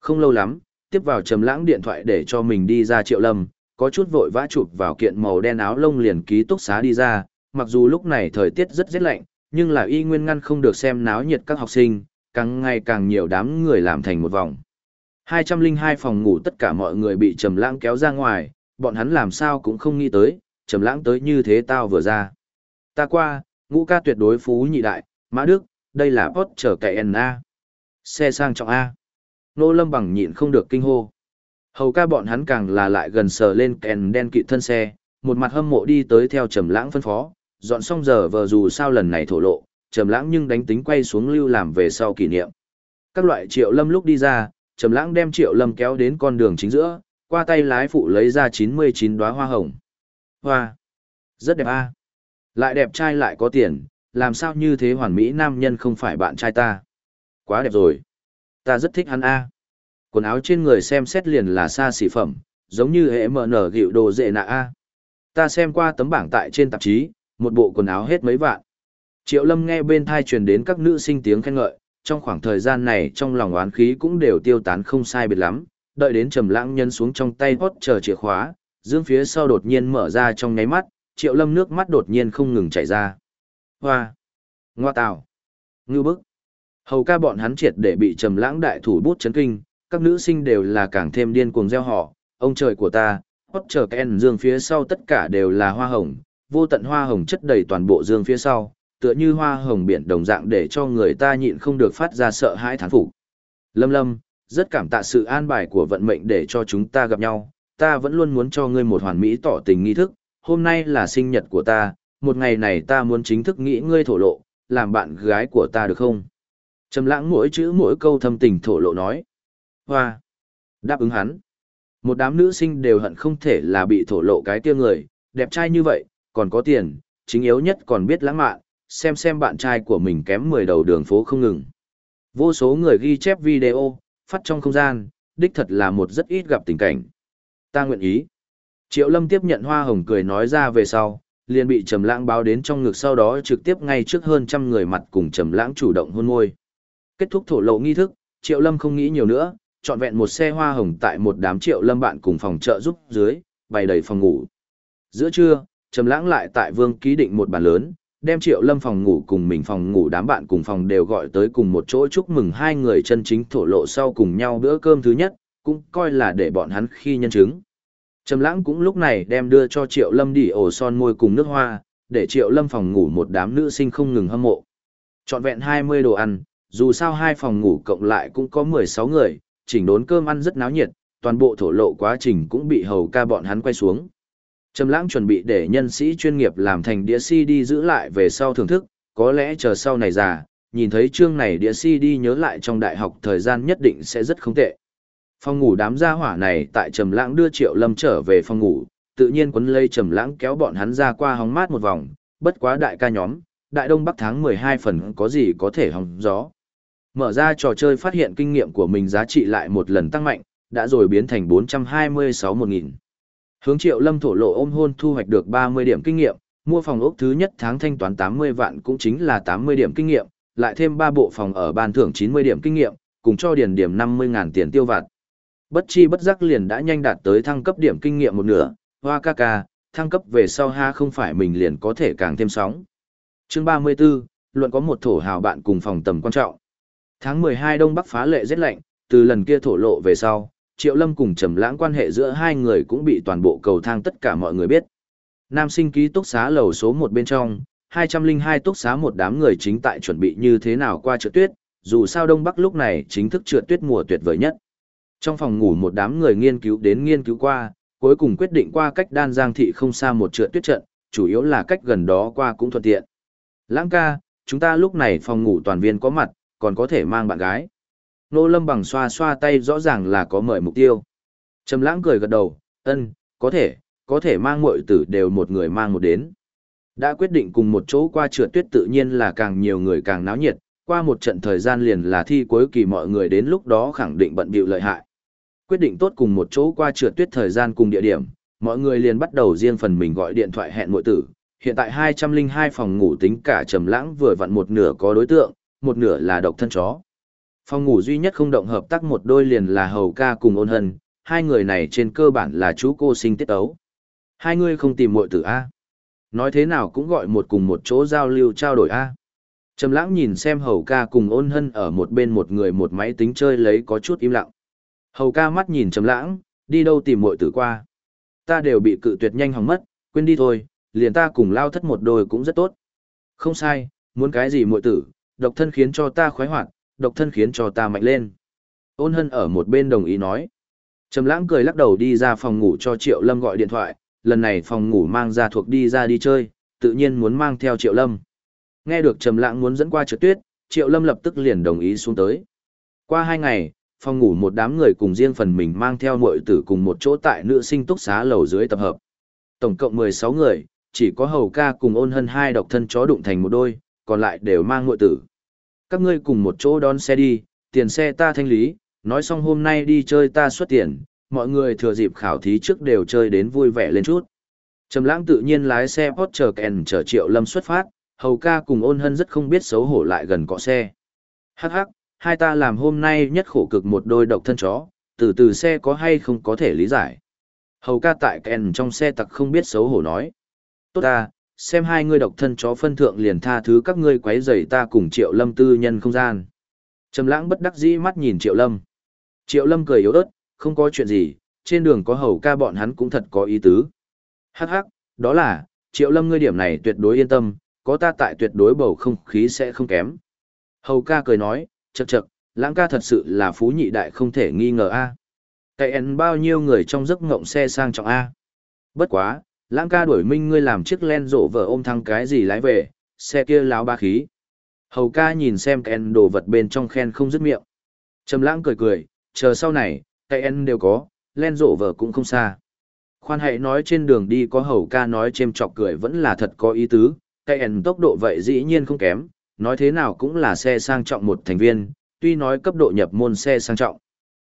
Không lâu lắm, tiếp vào trầm lãng điện thoại để cho mình đi ra Triệu Lâm, có chút vội vã chụp vào kiện màu đen áo lông liền ký túc xá đi ra, mặc dù lúc này thời tiết rất rét lạnh, nhưng là y nguyên ngăn không được xem náo nhiệt các học sinh, càng ngày càng nhiều đám người làm thành một vòng. 202 phòng ngủ tất cả mọi người bị Trầm Lãng kéo ra ngoài, bọn hắn làm sao cũng không nghĩ tới, Trầm Lãng tới như thế tao vừa ra. Ta qua, ngũ ca tuyệt đối phú nhị đại, Mã Đức, đây là Post Cayenne cậy NA. Xe sang trọng A. Nô Lâm bằng nhịn không được kinh hô. Hầu ca bọn hắn càng là lại gần sờ lên kèn đen kỵ thân xe, một mặt hâm mộ đi tới theo Trầm Lãng phân phó, dọn xong giờ vờ dù sao lần này thổ lộ, Trầm Lãng nhưng đánh tính quay xuống lưu làm về sau kỷ niệm. Các loại Triệu Lâm lúc đi ra, Trầm Lãng đem Triệu Lâm kéo đến con đường chính giữa, qua tay lái phụ lấy ra 99 đóa hoa hồng. Hoa, rất đẹp a. Lại đẹp trai lại có tiền, làm sao như thế hoàn mỹ nam nhân không phải bạn trai ta? Quá đẹp rồi. Ta rất thích hắn a. Quần áo trên người xem xét liền là xa xỉ phẩm, giống như hệ mở nở gịu đồ dệ nạ a. Ta xem qua tấm bảng tại trên tạp chí, một bộ quần áo hết mấy vạn. Triệu Lâm nghe bên thai truyền đến các nữ sinh tiếng khen ngợi, trong khoảng thời gian này trong lòng oán khí cũng đều tiêu tán không sai biệt lắm, đợi đến trầm lãng nhân xuống trong tay hót chờ chìa khóa, dương phía sau đột nhiên mở ra trong nháy mắt, triệu lâm nước mắt đột nhiên không ngừng chảy ra. Hoa! Ngoa tào! Ngư bức! Hầu ca bọn hắn triệt để bị trầm lãng đại thủ bút chấn kinh, các nữ sinh đều là càng thêm điên cuồng reo họ, ông trời của ta, hót chờ Ken dương phía sau tất cả đều là hoa hồng, vô tận hoa hồng chất đầy toàn bộ dương phía sau, tựa như hoa hồng biển đồng dạng để cho người ta nhịn không được phát ra sợ hãi thán phục. Lâm Lâm, rất cảm tạ sự an bài của vận mệnh để cho chúng ta gặp nhau, ta vẫn luôn muốn cho ngươi một hoàn mỹ tỏ tình nghi thức, hôm nay là sinh nhật của ta, một ngày này ta muốn chính thức nghĩ ngươi thổ lộ, làm bạn gái của ta được không? Trầm lãng mỗi chữ mỗi câu thâm tình thổ lộ nói. Hoa! Đáp ứng hắn. Một đám nữ sinh đều hận không thể là bị thổ lộ cái kia người, đẹp trai như vậy, còn có tiền, chính yếu nhất còn biết lãng mạn, xem xem bạn trai của mình kém 10 đầu đường phố không ngừng. Vô số người ghi chép video, phát trong không gian, đích thật là một rất ít gặp tình cảnh. Ta nguyện ý. Triệu Lâm tiếp nhận hoa hồng cười nói ra về sau, liền bị Trầm Lãng báo đến trong ngực sau đó trực tiếp ngay trước hơn trăm người mặt cùng Trầm Lãng chủ động hôn môi. Kết thúc thổ lộ nghi thức, Triệu Lâm không nghĩ nhiều nữa, chọn vẹn một xe hoa hồng tại một đám triệu lâm bạn cùng phòng trợ giúp dưới, bày đầy phòng ngủ. Giữa trưa, Trầm Lãng lại tại Vương ký định một bàn lớn, đem Triệu Lâm phòng ngủ cùng mình phòng ngủ đám bạn cùng phòng đều gọi tới cùng một chỗ chúc mừng hai người chân chính thổ lộ sau cùng nhau bữa cơm thứ nhất, cũng coi là để bọn hắn khi nhân chứng. Trầm Lãng cũng lúc này đem đưa cho Triệu Lâm đi ổ son môi cùng nước hoa, để Triệu Lâm phòng ngủ một đám nữ sinh không ngừng hâm mộ. Trọn vẹn 20 đồ ăn, dù sao hai phòng ngủ cộng lại cũng có 16 người, chỉnh đốn cơm ăn rất náo nhiệt, toàn bộ thổ lộ quá trình cũng bị hầu ca bọn hắn quay xuống. Trầm lãng chuẩn bị để nhân sĩ chuyên nghiệp làm thành đĩa CD giữ lại về sau thưởng thức, có lẽ chờ sau này già, nhìn thấy chương này đĩa CD nhớ lại trong đại học thời gian nhất định sẽ rất không tệ. Phòng ngủ đám gia hỏa này tại Trầm lãng đưa Triệu Lâm trở về phòng ngủ, tự nhiên quấn lây Trầm lãng kéo bọn hắn ra qua hóng mát một vòng, bất quá đại ca nhóm, đại đông bắc tháng 12 phần có gì có thể hóng gió. Mở ra trò chơi phát hiện kinh nghiệm của mình giá trị lại một lần tăng mạnh, đã rồi biến thành 426 1000. Hướng Triệu Lâm thổ lộ ôm hôn thu hoạch được 30 điểm kinh nghiệm, mua phòng ốc thứ nhất tháng thanh toán 80 vạn cũng chính là 80 điểm kinh nghiệm, lại thêm 3 bộ phòng ở ban thưởng 90 điểm kinh nghiệm, cùng cho điền điểm 50 ngàn tiền tiêu vặt. Bất chi bất giác liền đã nhanh đạt tới thăng cấp điểm kinh nghiệm một nửa, hoa ca ca, thăng cấp về sau ha không phải mình liền có thể càng thêm sóng. Chương 34, luận có một thổ hào bạn cùng phòng tầm quan trọng. Tháng 12 Đông Bắc phá lệ rất lạnh, từ lần kia thổ lộ về sau, Triệu Lâm cùng Trầm Lãng quan hệ giữa hai người cũng bị toàn bộ cầu thang tất cả mọi người biết. Nam sinh ký túc xá lầu số 1 bên trong, 202 túc xá một đám người chính tại chuẩn bị như thế nào qua trượt tuyết, dù sao Đông Bắc lúc này chính thức trượt tuyết mùa tuyệt vời nhất. Trong phòng ngủ một đám người nghiên cứu đến nghiên cứu qua, cuối cùng quyết định qua cách đan giang thị không xa một trượt tuyết trận, chủ yếu là cách gần đó qua cũng thuận tiện. Lãng ca, chúng ta lúc này phòng ngủ toàn viên có mặt, còn có thể mang bạn gái. Nô Lâm bằng xoa xoa tay rõ ràng là có mời mục tiêu. Trầm lãng cười gật đầu, ân, có thể, có thể mang muội tử đều một người mang một đến. Đã quyết định cùng một chỗ qua trượt tuyết tự nhiên là càng nhiều người càng náo nhiệt, qua một trận thời gian liền là thi cuối kỳ mọi người đến lúc đó khẳng định bận bịu lợi hại. Quyết định tốt cùng một chỗ qua trượt tuyết thời gian cùng địa điểm, mọi người liền bắt đầu riêng phần mình gọi điện thoại hẹn nội tử. Hiện tại 202 phòng ngủ tính cả trầm lãng vừa vặn một nửa có đối tượng, một nửa là độc thân chó. Phòng ngủ duy nhất không động hợp tác một đôi liền là hầu ca cùng ôn hân, hai người này trên cơ bản là chú cô sinh tiết ấu. Hai người không tìm muội tử A. Nói thế nào cũng gọi một cùng một chỗ giao lưu trao đổi A. Trầm lãng nhìn xem hầu ca cùng ôn hân ở một bên một người một máy tính chơi lấy có chút im lặng. Hầu ca mắt nhìn trầm lãng, đi đâu tìm muội tử qua. Ta đều bị cự tuyệt nhanh hỏng mất, quên đi thôi, liền ta cùng lao thất một đôi cũng rất tốt. Không sai, muốn cái gì muội tử, độc thân khiến cho ta khoái hoạt, độc thân khiến cho ta mạnh lên. Ôn hân ở một bên đồng ý nói. Trầm lãng cười lắc đầu đi ra phòng ngủ cho Triệu Lâm gọi điện thoại, lần này phòng ngủ mang ra thuộc đi ra đi chơi, tự nhiên muốn mang theo Triệu Lâm. Nghe được Trầm lãng muốn dẫn qua trượt tuyết, Triệu Lâm lập tức liền đồng ý xuống tới. Qua hai ngày, phòng ngủ một đám người cùng riêng phần mình mang theo muội tử cùng một chỗ tại nữ sinh túc xá lầu dưới tập hợp. Tổng cộng 16 người, chỉ có Hầu ca cùng Ôn Hân hai độc thân chó đụng thành một đôi, còn lại đều mang muội tử. Các ngươi cùng một chỗ đón xe đi, tiền xe ta thanh lý, nói xong hôm nay đi chơi ta xuất tiền, mọi người thừa dịp khảo thí trước đều chơi đến vui vẻ lên chút. Trầm lãng tự nhiên lái xe Porsche Ken chở Triệu Lâm xuất phát, hầu ca cùng ôn hân rất không biết xấu hổ lại gần cọ xe. Hắc hắc, hai ta làm hôm nay nhất khổ cực một đôi độc thân chó, từ từ xe có hay không có thể lý giải. Hầu ca tại Ken trong xe tặc không biết xấu hổ nói. Tốt ta, xem hai ngươi độc thân chó phân thượng liền tha thứ các ngươi quấy rầy ta cùng Triệu Lâm tư nhân không gian. Trầm lãng bất đắc dĩ mắt nhìn Triệu Lâm. Triệu Lâm cười yếu ớt, không có chuyện gì, trên đường có hầu ca bọn hắn cũng thật có ý tứ. Hắc hắc, đó là, Triệu Lâm ngươi điểm này tuyệt đối yên tâm, có ta tại tuyệt đối bầu không khí sẽ không kém. Hầu ca cười nói, chật chật, lãng ca thật sự là phú nhị đại không thể nghi ngờ a. Cái ấn bao nhiêu người trong giấc ngộng xe sang trọng a. Bất quá, lãng ca đuổi minh ngươi làm chiếc len rộ vợ ôm thăng cái gì lái về, xe kia láo ba khí. Hầu ca nhìn xem cái đồ vật bên trong khen không dứt miệng. Trầm lãng cười cười, chờ sau này, cái en đều có, len rộ vợ cũng không xa. Khoan hãy nói trên đường đi có hầu ca nói chêm chọc cười vẫn là thật có ý tứ, cái en tốc độ vậy dĩ nhiên không kém, nói thế nào cũng là xe sang trọng một thành viên, tuy nói cấp độ nhập môn xe sang trọng.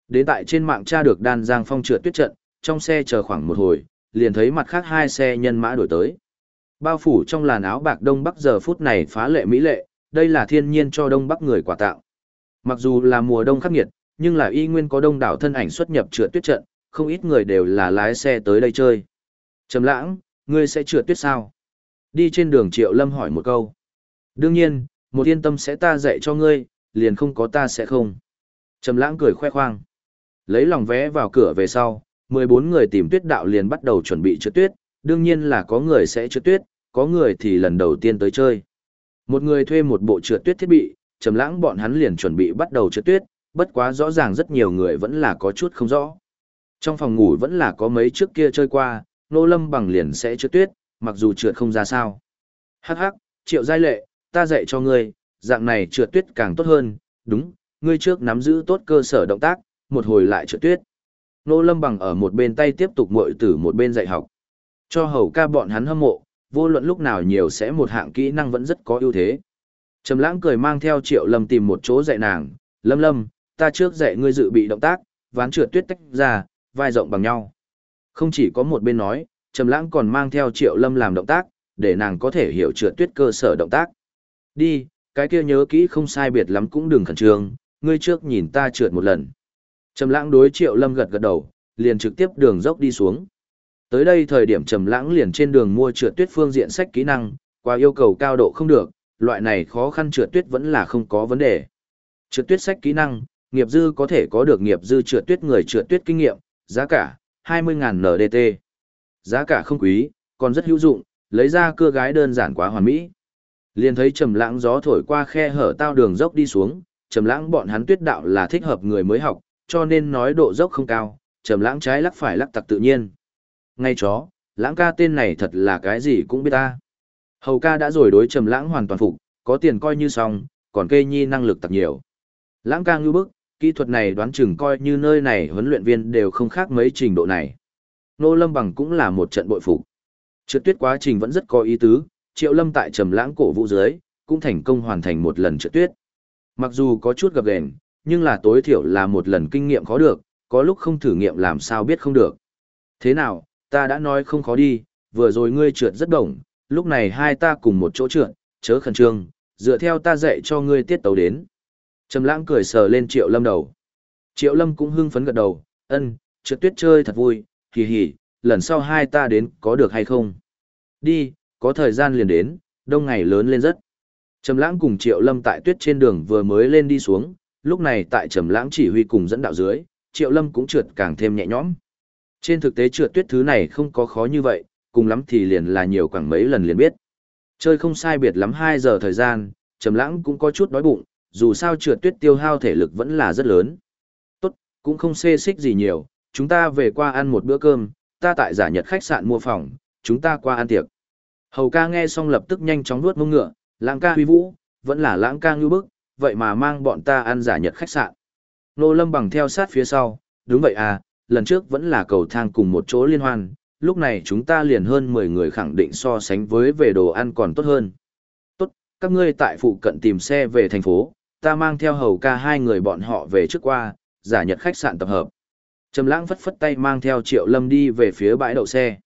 Đến tại trên mạng tra được đan giang phong trượt tuyết trận, trong xe chờ khoảng một hồi, liền thấy mặt khác hai xe nhân mã đổi tới. Bao phủ trong làn áo bạc Đông Bắc giờ phút này phá lệ mỹ lệ, đây là thiên nhiên cho Đông Bắc người quả tạo. Mặc dù là mùa đông khắc nghiệt, nhưng là y nguyên có đông đảo thân ảnh xuất nhập trượt tuyết trận, không ít người đều là lái xe tới đây chơi. Trầm lãng, ngươi sẽ trượt tuyết sao? Đi trên đường Triệu Lâm hỏi một câu. Đương nhiên, một yên tâm sẽ ta dạy cho ngươi, liền không có ta sẽ không. Trầm lãng cười khoe khoang. Lấy lòng vé vào cửa về sau, 14 người tìm tuyết đạo liền bắt đầu chuẩn bị trượt tuyết, đương nhiên là có người sẽ trượt tuyết, có người thì lần đầu tiên tới chơi. Một người thuê một bộ trượt tuyết thiết bị, trầm lãng bọn hắn liền chuẩn bị bắt đầu trượt tuyết, bất quá rõ ràng rất nhiều người vẫn là có chút không rõ. Trong phòng ngủ vẫn là có mấy trước kia chơi qua, nô lâm bằng liền sẽ trượt tuyết, mặc dù trượt không ra sao. Hắc hắc, triệu giai lệ, ta dạy cho ngươi, dạng này trượt tuyết càng tốt hơn, đúng, ngươi trước nắm giữ tốt cơ sở động tác, một hồi lại trượt tuyết. Nô lâm bằng ở một bên tay tiếp tục muội tử một bên dạy học. Cho hầu ca bọn hắn hâm mộ, vô luận lúc nào nhiều sẽ một hạng kỹ năng vẫn rất có ưu thế. Trầm lãng cười mang theo triệu lâm tìm một chỗ dạy nàng, lâm lâm, ta trước dạy ngươi dự bị động tác, ván trượt tuyết tách ra, vai rộng bằng nhau. Không chỉ có một bên nói, Trầm lãng còn mang theo triệu lâm làm động tác, để nàng có thể hiểu trượt tuyết cơ sở động tác. Đi, cái kia nhớ kỹ không sai biệt lắm cũng đừng khẩn trương, ngươi trước nhìn ta trượt một lần. Trầm lãng đối triệu lâm gật gật đầu, liền trực tiếp đường dốc đi xuống. Tới đây thời điểm trầm lãng liền trên đường mua trượt tuyết phương diện sách kỹ năng, qua yêu cầu cao độ không được, loại này khó khăn trượt tuyết vẫn là không có vấn đề. Trượt tuyết sách kỹ năng, nghiệp dư có thể có được nghiệp dư trượt tuyết người trượt tuyết kinh nghiệm, giá cả 20.000 NDT. Giá cả không quý, còn rất hữu dụng, lấy ra cưa gái đơn giản quá hoàn mỹ. Liền thấy trầm lãng gió thổi qua khe hở tao đường dốc đi xuống, trầm lãng bọn hắn tuyết đạo là thích hợp người mới học, cho nên nói độ dốc không cao, trầm lãng trái lắc phải lắc tặc tự nhiên. Ngay chó, lãng ca tên này thật là cái gì cũng biết ta. Hầu ca đã rồi đối trầm lãng hoàn toàn phục, có tiền coi như xong, còn kê nhi năng lực tặc nhiều. Lãng ca ngưu bức, kỹ thuật này đoán chừng coi như nơi này huấn luyện viên đều không khác mấy trình độ này. Nô Lâm Bằng cũng là một trận bội phục. Trượt tuyết quá trình vẫn rất có ý tứ, Triệu Lâm tại trầm lãng cổ vũ dưới, cũng thành công hoàn thành một lần trượt tuyết. Mặc dù có chút gặp ghềnh, nhưng là tối thiểu là một lần kinh nghiệm khó được, có lúc không thử nghiệm làm sao biết không được. Thế nào, ta đã nói không khó đi, vừa rồi ngươi trượt rất đồng, lúc này hai ta cùng một chỗ trượt, chớ khẩn trương, dựa theo ta dạy cho ngươi tiết tấu đến. Trầm lãng cười sờ lên Triệu Lâm đầu. Triệu Lâm cũng hưng phấn gật đầu, ân, trượt tuyết chơi thật vui, hì hì, lần sau hai ta đến có được hay không? Đi, có thời gian liền đến, đông ngày lớn lên rất. Trầm lãng cùng Triệu Lâm tại tuyết trên đường vừa mới lên đi xuống, lúc này tại Trầm lãng chỉ huy cùng dẫn đạo dưới, Triệu Lâm cũng trượt càng thêm nhẹ nhõm. Trên thực tế trượt tuyết thứ này không có khó như vậy, cùng lắm thì liền là nhiều khoảng mấy lần liền biết. Chơi không sai biệt lắm 2 giờ thời gian, Trầm lãng cũng có chút đói bụng, dù sao trượt tuyết tiêu hao thể lực vẫn là rất lớn. Tốt, cũng không xê xích gì nhiều, chúng ta về qua ăn một bữa cơm, ta tại giả nhật khách sạn mua phòng, chúng ta qua ăn tiệc. Hầu ca nghe xong lập tức nhanh chóng nuốt mông ngựa, lãng ca huy vũ, vẫn là lãng ca ngưu bức, vậy mà mang bọn ta ăn giả nhật khách sạn. Nô lâm bằng theo sát phía sau, đúng vậy à, lần trước vẫn là cầu thang cùng một chỗ liên hoan, lúc này chúng ta liền hơn 10 người khẳng định so sánh với về đồ ăn còn tốt hơn. Tốt, các ngươi tại phụ cận tìm xe về thành phố, ta mang theo hầu ca hai người bọn họ về trước qua, giả nhật khách sạn tập hợp. Trầm lãng phất phất tay mang theo triệu lâm đi về phía bãi đậu xe.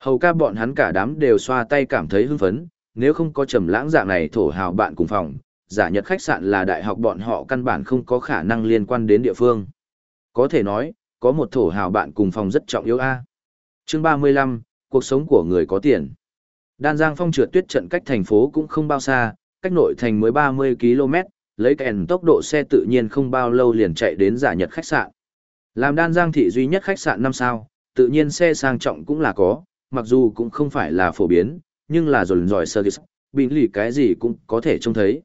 Hầu ca bọn hắn cả đám đều xoa tay cảm thấy hưng phấn, nếu không có trầm lãng dạng này thổ hào bạn cùng phòng, giả nhật khách sạn là đại học bọn họ căn bản không có khả năng liên quan đến địa phương. Có thể nói, có một thổ hào bạn cùng phòng rất trọng yếu a. Chương 35, cuộc sống của người có tiền. Đan Giang phong trượt tuyết trận cách thành phố cũng không bao xa, cách nội thành mới 30 km, lấy kèn tốc độ xe tự nhiên không bao lâu liền chạy đến giả nhật khách sạn. Làm đan giang thị duy nhất khách sạn năm sao, tự nhiên xe sang trọng cũng là có, mặc dù cũng không phải là phổ biến, nhưng là dồn dòi service, bình lì cái gì cũng có thể trông thấy.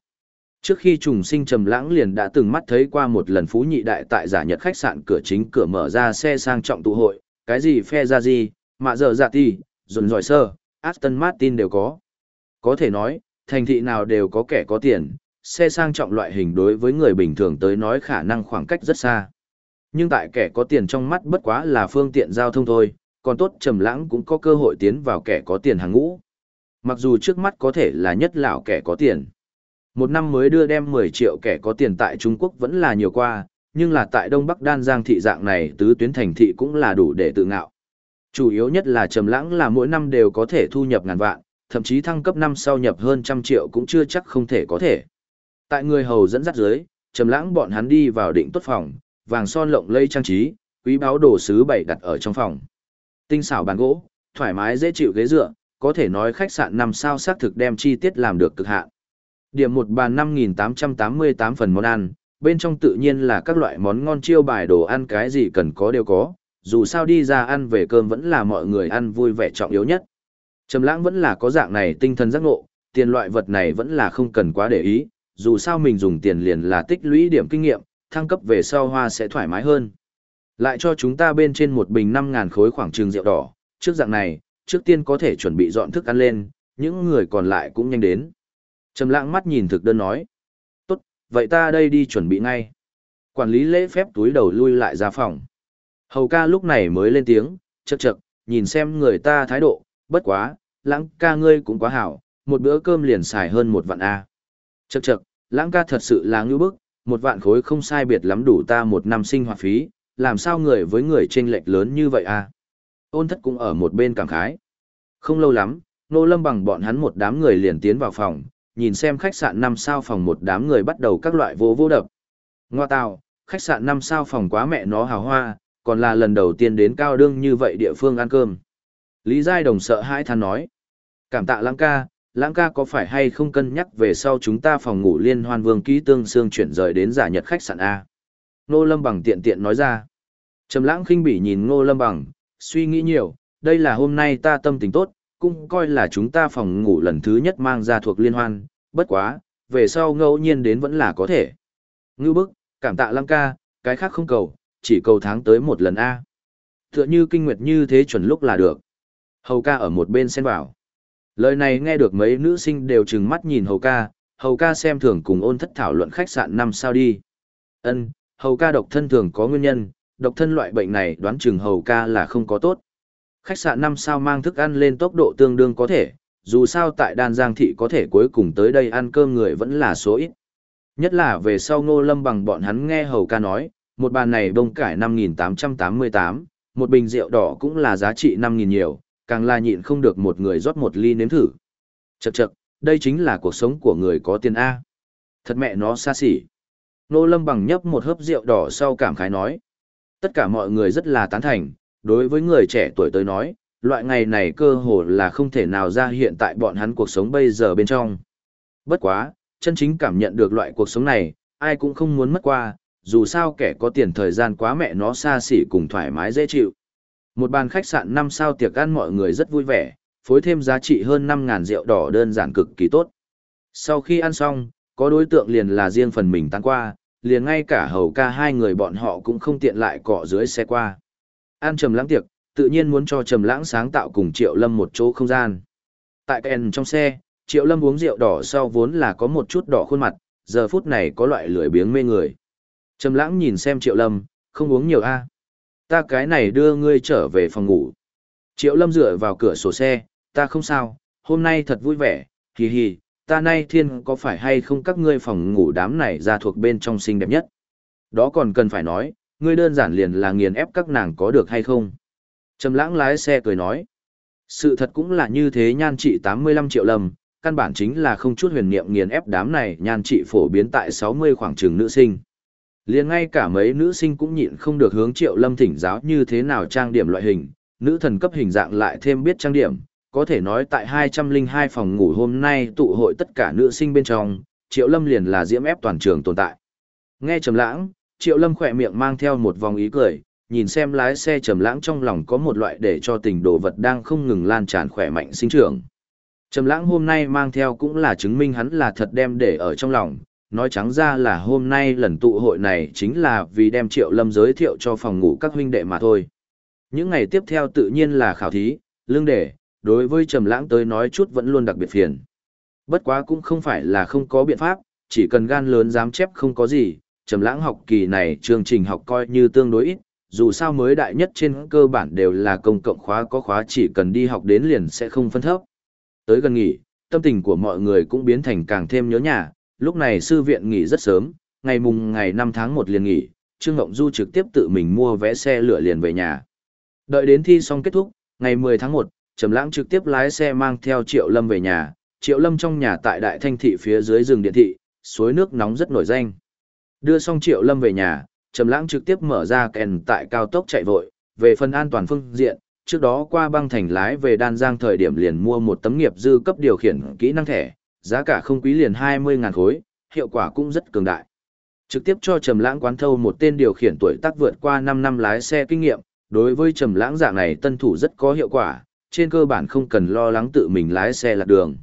Trước khi trùng sinh trầm lãng liền đã từng mắt thấy qua một lần phú nhị đại tại giả nhật khách sạn cửa chính cửa mở ra xe sang trọng tụ hội, cái gì phe ra gì, mạ giờ dạ ti, dồn dòi sơ, Aston Martin đều có. Có thể nói, thành thị nào đều có kẻ có tiền, xe sang trọng loại hình đối với người bình thường tới nói khả năng khoảng cách rất xa. Nhưng tại kẻ có tiền trong mắt bất quá là phương tiện giao thông thôi, còn tốt trầm lãng cũng có cơ hội tiến vào kẻ có tiền hàng ngũ. Mặc dù trước mắt có thể là nhất lão kẻ có tiền. Một năm mới đưa đem 10 triệu kẻ có tiền tại Trung Quốc vẫn là nhiều qua, nhưng là tại Đông Bắc Đan Giang thị dạng này tứ tuyến thành thị cũng là đủ để tự ngạo. Chủ yếu nhất là trầm lãng là mỗi năm đều có thể thu nhập ngàn vạn, thậm chí thăng cấp năm sau nhập hơn trăm triệu cũng chưa chắc không thể có thể. Tại người hầu dẫn dắt dưới, trầm lãng bọn hắn đi vào định tốt phòng, vàng son lộng lây trang trí, quý báo đồ sứ bày đặt ở trong phòng. Tinh xảo bàn gỗ, thoải mái dễ chịu ghế dựa, có thể nói khách sạn năm sao xác thực đem chi tiết làm được cực hạn. Điểm một bàn 5.888 phần món ăn, bên trong tự nhiên là các loại món ngon chiêu bài đồ ăn cái gì cần có đều có, dù sao đi ra ăn về cơm vẫn là mọi người ăn vui vẻ trọng yếu nhất. Trầm lãng vẫn là có dạng này tinh thần giác ngộ, tiền loại vật này vẫn là không cần quá để ý, dù sao mình dùng tiền liền là tích lũy điểm kinh nghiệm, thăng cấp về sau hoa sẽ thoải mái hơn. Lại cho chúng ta bên trên một bình 5.000 khối khoảng trường rượu đỏ, trước dạng này, trước tiên có thể chuẩn bị dọn thức ăn lên, những người còn lại cũng nhanh đến. Trầm lãng mắt nhìn thực đơn nói. Tốt, vậy ta đây đi chuẩn bị ngay. Quản lý lễ phép túi đầu lui lại ra phòng. Hầu ca lúc này mới lên tiếng, chậc chậc, nhìn xem người ta thái độ, bất quá, lãng ca ngươi cũng quá hảo, một bữa cơm liền xài hơn một vạn A. Chậc chậc, lãng ca thật sự là ngư bức, một vạn khối không sai biệt lắm đủ ta một năm sinh hoạt phí, làm sao người với người chênh lệch lớn như vậy a? Ôn thất cũng ở một bên cảm khái. Không lâu lắm, nô lâm bằng bọn hắn một đám người liền tiến vào phòng, nhìn xem khách sạn năm sao phòng một đám người bắt đầu các loại vô vô đập. Ngoa tào, khách sạn năm sao phòng quá mẹ nó hào hoa, còn là lần đầu tiên đến cao đương như vậy địa phương ăn cơm. Lý Giai Đồng sợ hãi than nói. Cảm tạ lãng ca, lãng ca có phải hay không cân nhắc về sau chúng ta phòng ngủ liên hoan vương ký tương xương chuyển rời đến giả nhật khách sạn A. Ngô Lâm Bằng tiện tiện nói ra. Trầm lãng khinh bỉ nhìn Ngô Lâm Bằng, suy nghĩ nhiều, đây là hôm nay ta tâm tình tốt, cũng coi là chúng ta phòng ngủ lần thứ nhất mang ra thuộc liên hoan, bất quá, về sau ngẫu nhiên đến vẫn là có thể. Ngư bức, cảm tạ lăng ca, cái khác không cầu, chỉ cầu tháng tới một lần A. Tựa như kinh nguyệt như thế chuẩn lúc là được. Hầu ca ở một bên xen vào. Lời này nghe được mấy nữ sinh đều trừng mắt nhìn hầu ca, hầu ca xem thường cùng ôn thất thảo luận khách sạn năm sao đi. Ân, hầu ca độc thân thường có nguyên nhân, độc thân loại bệnh này đoán chừng hầu ca là không có tốt. Khách sạn năm sao mang thức ăn lên tốc độ tương đương có thể, dù sao tại đan giang thị có thể cuối cùng tới đây ăn cơm người vẫn là số ít. Nhất là về sau ngô lâm bằng bọn hắn nghe hầu ca nói, một bàn này bông cải 5.888, một bình rượu đỏ cũng là giá trị 5.000 nhiều, càng là nhịn không được một người rót một ly nếm thử. Chậc chậc, đây chính là cuộc sống của người có tiền A. Thật mẹ nó xa xỉ. Nô Lâm bằng nhấp một hớp rượu đỏ sau cảm khái nói. Tất cả mọi người rất là tán thành, đối với người trẻ tuổi tới nói, loại ngày này cơ hồ là không thể nào ra hiện tại bọn hắn cuộc sống bây giờ bên trong. Bất quá, chân chính cảm nhận được loại cuộc sống này, ai cũng không muốn mất qua, dù sao kẻ có tiền thời gian quá mẹ nó xa xỉ cùng thoải mái dễ chịu. Một bàn khách sạn năm sao tiệc ăn mọi người rất vui vẻ, phối thêm giá trị hơn 5.000 rượu đỏ đơn giản cực kỳ tốt. Sau khi ăn xong, có đối tượng liền là riêng phần mình tan qua, liền ngay cả hầu ca hai người bọn họ cũng không tiện lại cọ dưới xe qua. an trầm lãng tiệc, tự nhiên muốn cho trầm lãng sáng tạo cùng Triệu Lâm một chỗ không gian. Tại kèn trong xe, Triệu Lâm uống rượu đỏ sau vốn là có một chút đỏ khuôn mặt, giờ phút này có loại lười biếng mê người. Trầm lãng nhìn xem Triệu Lâm, không uống nhiều a. Ta cái này đưa ngươi trở về phòng ngủ. Triệu Lâm dựa vào cửa sổ xe, ta không sao, hôm nay thật vui vẻ, hì hì, ta nay thiên có phải hay không các ngươi phòng ngủ đám này ra thuộc bên trong xinh đẹp nhất. Đó còn cần phải nói, ngươi đơn giản liền là nghiền ép các nàng có được hay không. Trầm lãng lái xe cười nói. Sự thật cũng là như thế nhan trị 85 triệu lầm, căn bản chính là không chút huyền niệm nghiền ép đám này nhan trị phổ biến tại 60 khoảng trường nữ sinh. liền ngay cả mấy nữ sinh cũng nhịn không được hướng triệu lâm thỉnh giáo như thế nào trang điểm loại hình, nữ thần cấp hình dạng lại thêm biết trang điểm, có thể nói tại 202 phòng ngủ hôm nay tụ hội tất cả nữ sinh bên trong, triệu lâm liền là diễm ép toàn trường tồn tại. Nghe trầm lãng, triệu lâm khẽ miệng mang theo một vòng ý cười, nhìn xem lái xe trầm lãng trong lòng có một loại để cho tình đồ vật đang không ngừng lan tràn khỏe mạnh sinh trưởng. Trầm lãng hôm nay mang theo cũng là chứng minh hắn là thật đem để ở trong lòng, nói trắng ra là hôm nay lần tụ hội này chính là vì đem Triệu Lâm giới thiệu cho phòng ngủ các huynh đệ mà thôi. Những ngày tiếp theo tự nhiên là khảo thí, lương đề, đối với Trầm lãng tới nói chút vẫn luôn đặc biệt phiền. Bất quá cũng không phải là không có biện pháp, chỉ cần gan lớn dám chép không có gì, Trầm lãng học kỳ này chương trình học coi như tương đối ít, dù sao mới đại nhất trên cơ bản đều là công cộng khóa có khóa chỉ cần đi học đến liền sẽ không phân thấp. Tới gần nghỉ, tâm tình của mọi người cũng biến thành càng thêm nhớ nhà, lúc này sư viện nghỉ rất sớm, ngày mùng ngày 5 tháng 1 liền nghỉ, Trương Ngộng Du trực tiếp tự mình mua vé xe lửa liền về nhà. Đợi đến thi xong kết thúc, ngày 10 tháng 1, Trầm Lãng trực tiếp lái xe mang theo Triệu Lâm về nhà, Triệu Lâm trong nhà tại Đại Thanh thị phía dưới rừng điện thị, suối nước nóng rất nổi danh. Đưa xong Triệu Lâm về nhà, Trầm Lãng trực tiếp mở ra kèn tại cao tốc chạy vội, về phần an toàn phương diện, trước đó qua băng thành lái về Đan Giang thời điểm liền mua một tấm nghiệp dư cấp điều khiển kỹ năng thẻ, giá cả không quý liền 20.000 khối, hiệu quả cũng rất cường đại. Trực tiếp cho Trầm Lãng quán thâu một tên điều khiển tuổi tác vượt qua 5 năm lái xe kinh nghiệm, đối với Trầm Lãng dạng này tân thủ rất có hiệu quả, trên cơ bản không cần lo lắng tự mình lái xe lạc đường.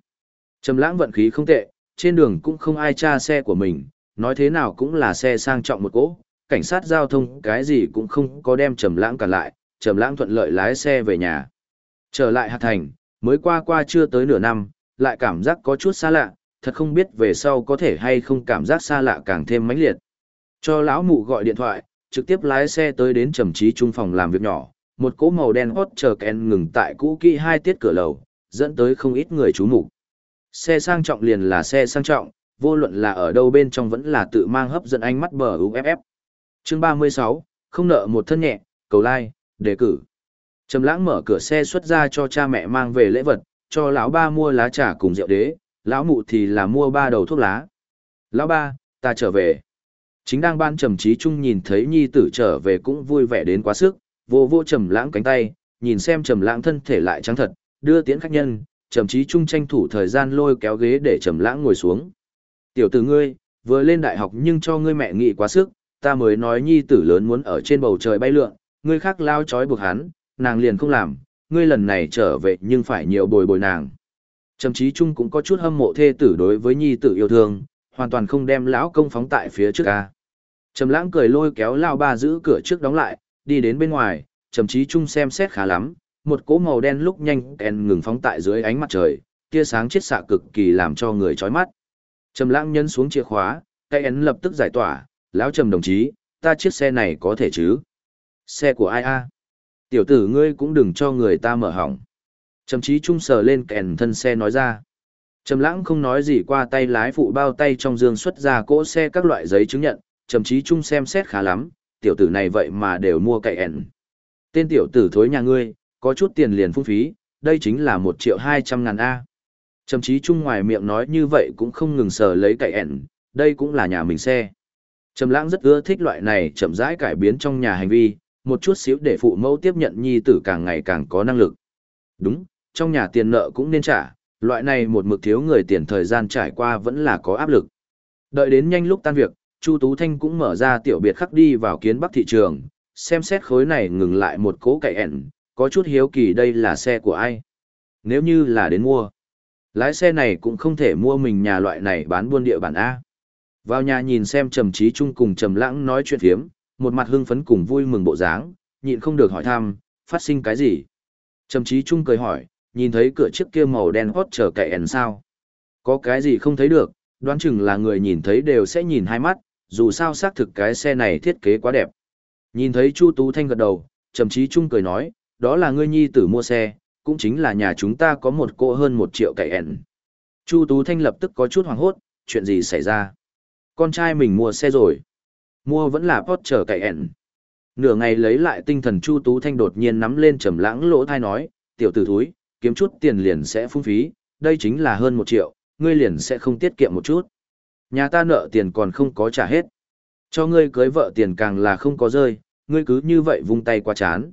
Trầm Lãng vận khí không tệ, trên đường cũng không ai tra xe của mình, nói thế nào cũng là xe sang trọng một cỗ, cảnh sát giao thông cái gì cũng không có đem Trầm Lãng cản lại, Trầm Lãng thuận lợi lái xe về nhà. Trở lại Hà Thành, mới qua qua chưa tới nửa năm, lại cảm giác có chút xa lạ, thật không biết về sau có thể hay không cảm giác xa lạ càng thêm mãnh liệt. Cho lão mụ gọi điện thoại, trực tiếp lái xe tới đến trầm trí trung phòng làm việc nhỏ, một cỗ màu đen hot chờ kèn ngừng tại cũ kỹ hai tiết cửa lầu, dẫn tới không ít người chú mục. Xe sang trọng liền là xe sang trọng, vô luận là ở đâu bên trong vẫn là tự mang hấp dẫn ánh mắt bờ UFF. Chương 36, không nợ một thân nhẹ, cầu like, đề cử. Trầm lãng mở cửa xe xuất ra cho cha mẹ mang về lễ vật, cho lão ba mua lá trà cùng rượu đế, lão mụ thì là mua ba đầu thuốc lá. Lão ba, ta trở về. Chính đang ban trầm trí trung nhìn thấy nhi tử trở về cũng vui vẻ đến quá sức, vô vô trầm lãng cánh tay, nhìn xem trầm lãng thân thể lại trắng thật, đưa tiễn khách nhân, trầm trí trung tranh thủ thời gian lôi kéo ghế để trầm lãng ngồi xuống. Tiểu tử ngươi, vừa lên đại học nhưng cho ngươi mẹ nghị quá sức, ta mới nói nhi tử lớn muốn ở trên bầu trời bay lượn, ngươi khác lao chói buộc hắn, nàng liền không làm, ngươi lần này trở về nhưng phải nhiều bồi bồi nàng. Trầm trí trung cũng có chút hâm mộ thê tử đối với nhi tử yêu thương, hoàn toàn không đem lão công phóng tại phía trước a. Trầm lãng cười lôi kéo lao ba giữ cửa trước đóng lại, đi đến bên ngoài, trầm trí trung xem xét khá lắm, một cỗ màu đen lúc nhanh kèn ngừng phóng tại dưới ánh mặt trời, tia sáng chết xạ cực kỳ làm cho người chói mắt. Trầm lãng nhấn xuống chìa khóa, cây ấn lập tức giải tỏa, lão trầm đồng chí, ta chiếc xe này có thể chứ? Xe của ai a? Tiểu tử ngươi cũng đừng cho người ta mở hỏng. Trầm trí trung sờ lên kèn thân xe nói ra. Trầm lãng không nói gì qua tay lái phụ bao tay trong dương xuất ra cỗ xe các loại giấy chứng nhận, trầm trí trung xem xét khá lắm, tiểu tử này vậy mà đều mua cậy ẻn. Tên tiểu tử thối nhà ngươi, có chút tiền liền phung phí, đây chính là một triệu hai trăm ngàn A. Trầm trí trung ngoài miệng nói như vậy cũng không ngừng sờ lấy cậy ẻn, đây cũng là nhà mình xe. Trầm lãng rất ưa thích loại này chậm rãi cải biến trong nhà hành vi, một chút xíu để phụ mẫu tiếp nhận nhi tử càng ngày càng có năng lực. Đúng, trong nhà tiền nợ cũng nên trả, loại này một mực thiếu người tiền thời gian trải qua vẫn là có áp lực. Đợi đến nhanh lúc tan việc, Chu Tú Thanh cũng mở ra tiểu biệt khắc đi vào kiến bắc thị trường, xem xét khối này ngừng lại một cố cậy ẻn, có chút hiếu kỳ đây là xe của ai. Nếu như là đến mua, lái xe này cũng không thể mua mình nhà loại này bán buôn địa bản A. Vào nhà nhìn xem Trầm Trí Trung cùng Trầm Lãng nói chuyện phiếm, một mặt hưng phấn cùng vui mừng bộ dáng, nhịn không được hỏi thăm, phát sinh cái gì. Trầm Trí Trung cười hỏi, nhìn thấy cửa chiếc kia màu đen hot chờ cậy ẻn sao? Có cái gì không thấy được, đoán chừng là người nhìn thấy đều sẽ nhìn hai mắt, dù sao xác thực cái xe này thiết kế quá đẹp. Nhìn thấy Chu Tú Thanh gật đầu, Trầm Chí Trung cười nói, đó là ngươi nhi tử mua xe, cũng chính là nhà chúng ta có một cô hơn một triệu cải ẻn. Chu Tú Thanh lập tức có chút hoảng hốt, chuyện gì xảy ra? Con trai mình mua xe rồi. Mua vẫn là Porsche cải ẻn. Nửa ngày lấy lại tinh thần Chu Tú Thanh đột nhiên nắm lên trầm lãng lỗ thai nói, tiểu tử thúi, kiếm chút tiền liền sẽ phung phí, đây chính là hơn một triệu, ngươi liền sẽ không tiết kiệm một chút. Nhà ta nợ tiền còn không có trả hết. Cho ngươi cưới vợ tiền càng là không có rơi, ngươi cứ như vậy vung tay qua chán.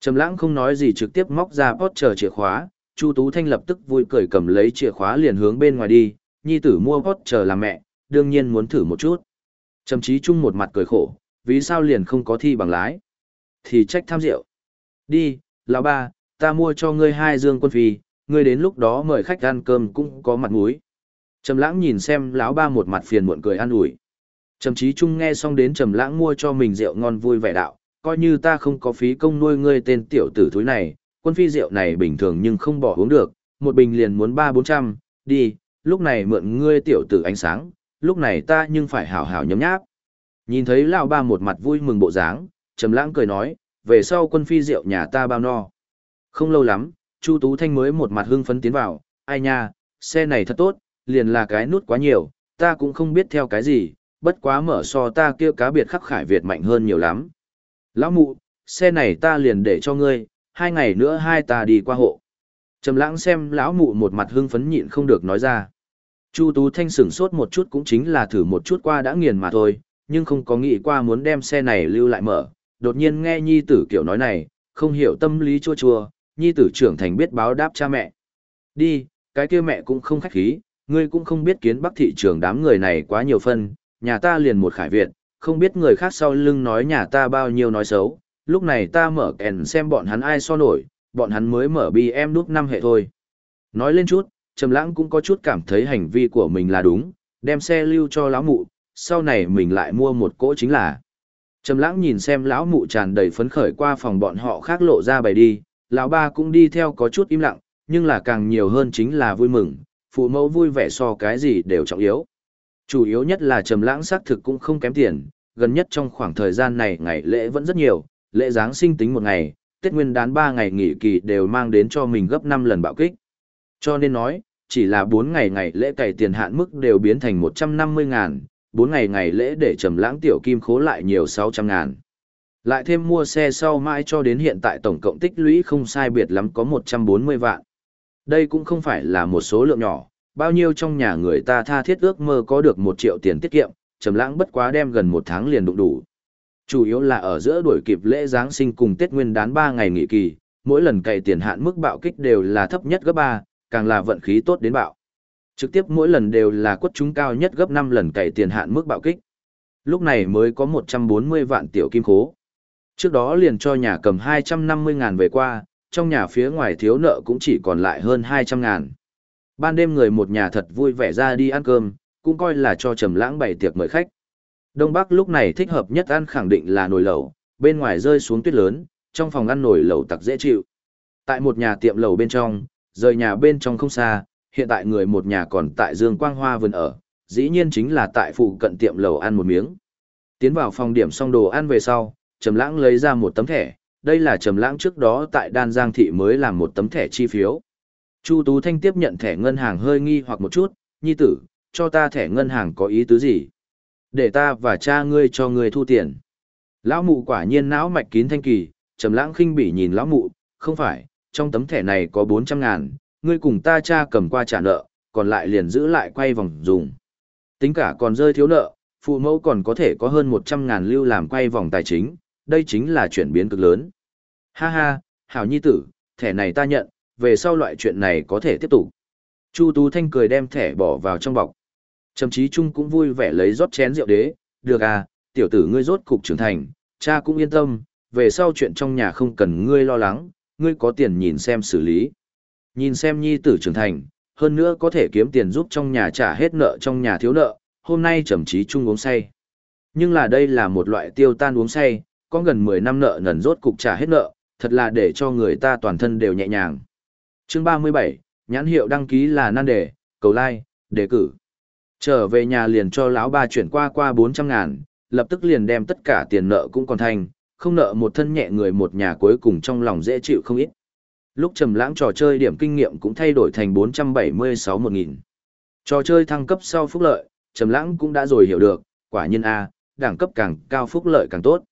Trầm lãng không nói gì trực tiếp móc ra pot chờ chìa khóa, Chu Tú Thanh lập tức vui cười cầm lấy chìa khóa liền hướng bên ngoài đi, nhi tử mua pot chờ làm mẹ, đương nhiên muốn thử một chút. Trầm chí trung một mặt cười khổ, vì sao liền không có thi bằng lái? Thì trách tham rượu. Đi, lão ba, ta mua cho ngươi hai dương quân phi, ngươi đến lúc đó mời khách ăn cơm cũng có mặt mũi. Trầm lãng nhìn xem lão ba một mặt phiền muộn cười an ủi. Trầm Chí Trung nghe xong đến Trầm lãng mua cho mình rượu ngon vui vẻ đạo, coi như ta không có phí công nuôi ngươi tên tiểu tử thúi này, quân phi rượu này bình thường nhưng không bỏ uống được, một bình liền muốn ba bốn trăm, đi, lúc này mượn ngươi tiểu tử ánh sáng, lúc này ta nhưng phải hảo hảo nhấm nháp. Nhìn thấy lão ba một mặt vui mừng bộ dáng, Trầm lãng cười nói, về sau quân phi rượu nhà ta bao no. Không lâu lắm, Chu Tú Thanh mới một mặt hưng phấn tiến vào, ai nha, xe này thật tốt, liền là cái nút quá nhiều, ta cũng không biết theo cái gì, bất quá mở so ta kia cá biệt khắc khải Việt mạnh hơn nhiều lắm. Lão mụ, xe này ta liền để cho ngươi, hai ngày nữa hai ta đi qua hộ. Trầm lãng xem lão mụ một mặt hưng phấn nhịn không được nói ra. Chu Tú Thanh sửng sốt một chút cũng chính là thử một chút qua đã nghiền mà thôi, nhưng không có nghĩ qua muốn đem xe này lưu lại mở. Đột nhiên nghe nhi tử kiểu nói này, không hiểu tâm lý chua chua, nhi tử trưởng thành biết báo đáp cha mẹ. Đi, cái kia mẹ cũng không khách khí, ngươi cũng không biết kiến bắc thị trường đám người này quá nhiều phân, nhà ta liền một khải Việt, không biết người khác sau lưng nói nhà ta bao nhiêu nói xấu, lúc này ta mở kèn xem bọn hắn ai so nổi, bọn hắn mới mở bi em đúc năm hệ thôi. Nói lên chút, Trầm Lãng cũng có chút cảm thấy hành vi của mình là đúng, đem xe lưu cho lão mụ, sau này mình lại mua một cỗ chính là. Trầm Lãng nhìn xem lão mụ tràn đầy phấn khởi qua phòng bọn họ khác lộ ra bày đi, lão ba cũng đi theo có chút im lặng, nhưng là càng nhiều hơn chính là vui mừng, phụ mẫu vui vẻ so cái gì đều trọng yếu. Chủ yếu nhất là Trầm Lãng xác thực cũng không kém tiền, gần nhất trong khoảng thời gian này ngày lễ vẫn rất nhiều, lễ Giáng sinh tính một ngày, Tết Nguyên đán 3 ngày nghỉ kỳ đều mang đến cho mình gấp 5 lần bạo kích. Cho nên nói, chỉ là 4 ngày ngày lễ cày tiền hạn mức đều biến thành 150 ngàn, 4 ngày ngày lễ để trầm lãng tiểu kim khố lại nhiều 600 ngàn. Lại thêm mua xe sau mãi cho đến hiện tại tổng cộng tích lũy không sai biệt lắm có 140 vạn. Đây cũng không phải là một số lượng nhỏ, bao nhiêu trong nhà người ta tha thiết ước mơ có được 1 triệu tiền tiết kiệm, trầm lãng bất quá đem gần một tháng liền đụng đủ. Chủ yếu là ở giữa đuổi kịp lễ Giáng sinh cùng Tết Nguyên đán 3 ngày nghỉ kỳ, mỗi lần cày tiền hạn mức bạo kích đều là thấp nhất gấp 3, càng là vận khí tốt đến bạo. Trực tiếp mỗi lần đều là quất chúng cao nhất gấp 5 lần cày tiền hạn mức bạo kích. Lúc này mới có 140 vạn tiểu kim khố. Trước đó liền cho nhà cầm 250 ngàn về qua, trong nhà phía ngoài thiếu nợ cũng chỉ còn lại hơn 200 ngàn. Ban đêm người một nhà thật vui vẻ ra đi ăn cơm, cũng coi là cho trầm lãng bày tiệc mời khách. Đông Bắc lúc này thích hợp nhất ăn khẳng định là nồi lẩu, bên ngoài rơi xuống tuyết lớn, trong phòng ăn nồi lẩu tặc dễ chịu. Tại một nhà tiệm lẩu bên trong, rời nhà bên trong không xa, hiện tại người một nhà còn tại Dương Quang Hoa vườn ở, dĩ nhiên chính là tại phụ cận tiệm lẩu ăn một miếng. Tiến vào phòng điểm xong đồ ăn về sau, Trầm Lãng lấy ra một tấm thẻ, đây là Trầm Lãng trước đó tại Đan Giang thị mới làm một tấm thẻ chi phiếu. Chu Tú Thanh tiếp nhận thẻ ngân hàng hơi nghi hoặc một chút, "Nhi tử, cho ta thẻ ngân hàng có ý tứ gì?" "Để ta và cha ngươi cho ngươi thu tiền." Lão mụ quả nhiên não mạch kín thanh kỳ, Trầm Lãng khinh bỉ nhìn lão mụ, "Không phải, trong tấm thẻ này có 400 ngàn, ngươi cùng ta cha cầm qua trả nợ, còn lại liền giữ lại quay vòng dùng. Tính cả còn rơi thiếu nợ, phụ mẫu còn có thể có hơn 100 ngàn lưu làm quay vòng tài chính, đây chính là chuyển biến cực lớn. Ha ha, hảo nhi tử, thẻ này ta nhận, về sau loại chuyện này có thể tiếp tục. Chu Tú Thanh cười đem thẻ bỏ vào trong bọc. Trầm chí Trung cũng vui vẻ lấy rót chén rượu đế, được à, tiểu tử ngươi rốt cục trưởng thành, cha cũng yên tâm, về sau chuyện trong nhà không cần ngươi lo lắng, ngươi có tiền nhìn xem xử lý. Nhìn xem nhi tử trưởng thành, hơn nữa có thể kiếm tiền giúp trong nhà trả hết nợ trong nhà thiếu nợ, hôm nay trầm trí Trung uống say. Nhưng là đây là một loại tiêu tan uống say, có gần 10 năm nợ nần rốt cục trả hết nợ, thật là để cho người ta toàn thân đều nhẹ nhàng. Chương 37, nhãn hiệu đăng ký là nan đề, cầu like, đề cử. Trở về nhà liền cho lão ba chuyển qua qua 400 ngàn, lập tức liền đem tất cả tiền nợ cũng còn thành, không nợ một thân nhẹ người một nhà cuối cùng trong lòng dễ chịu không ít. Lúc trầm lãng trò chơi điểm kinh nghiệm cũng thay đổi thành 476 1000. Trò chơi thăng cấp sau phúc lợi, trầm lãng cũng đã rồi hiểu được, quả nhiên a, đẳng cấp càng cao phúc lợi càng tốt.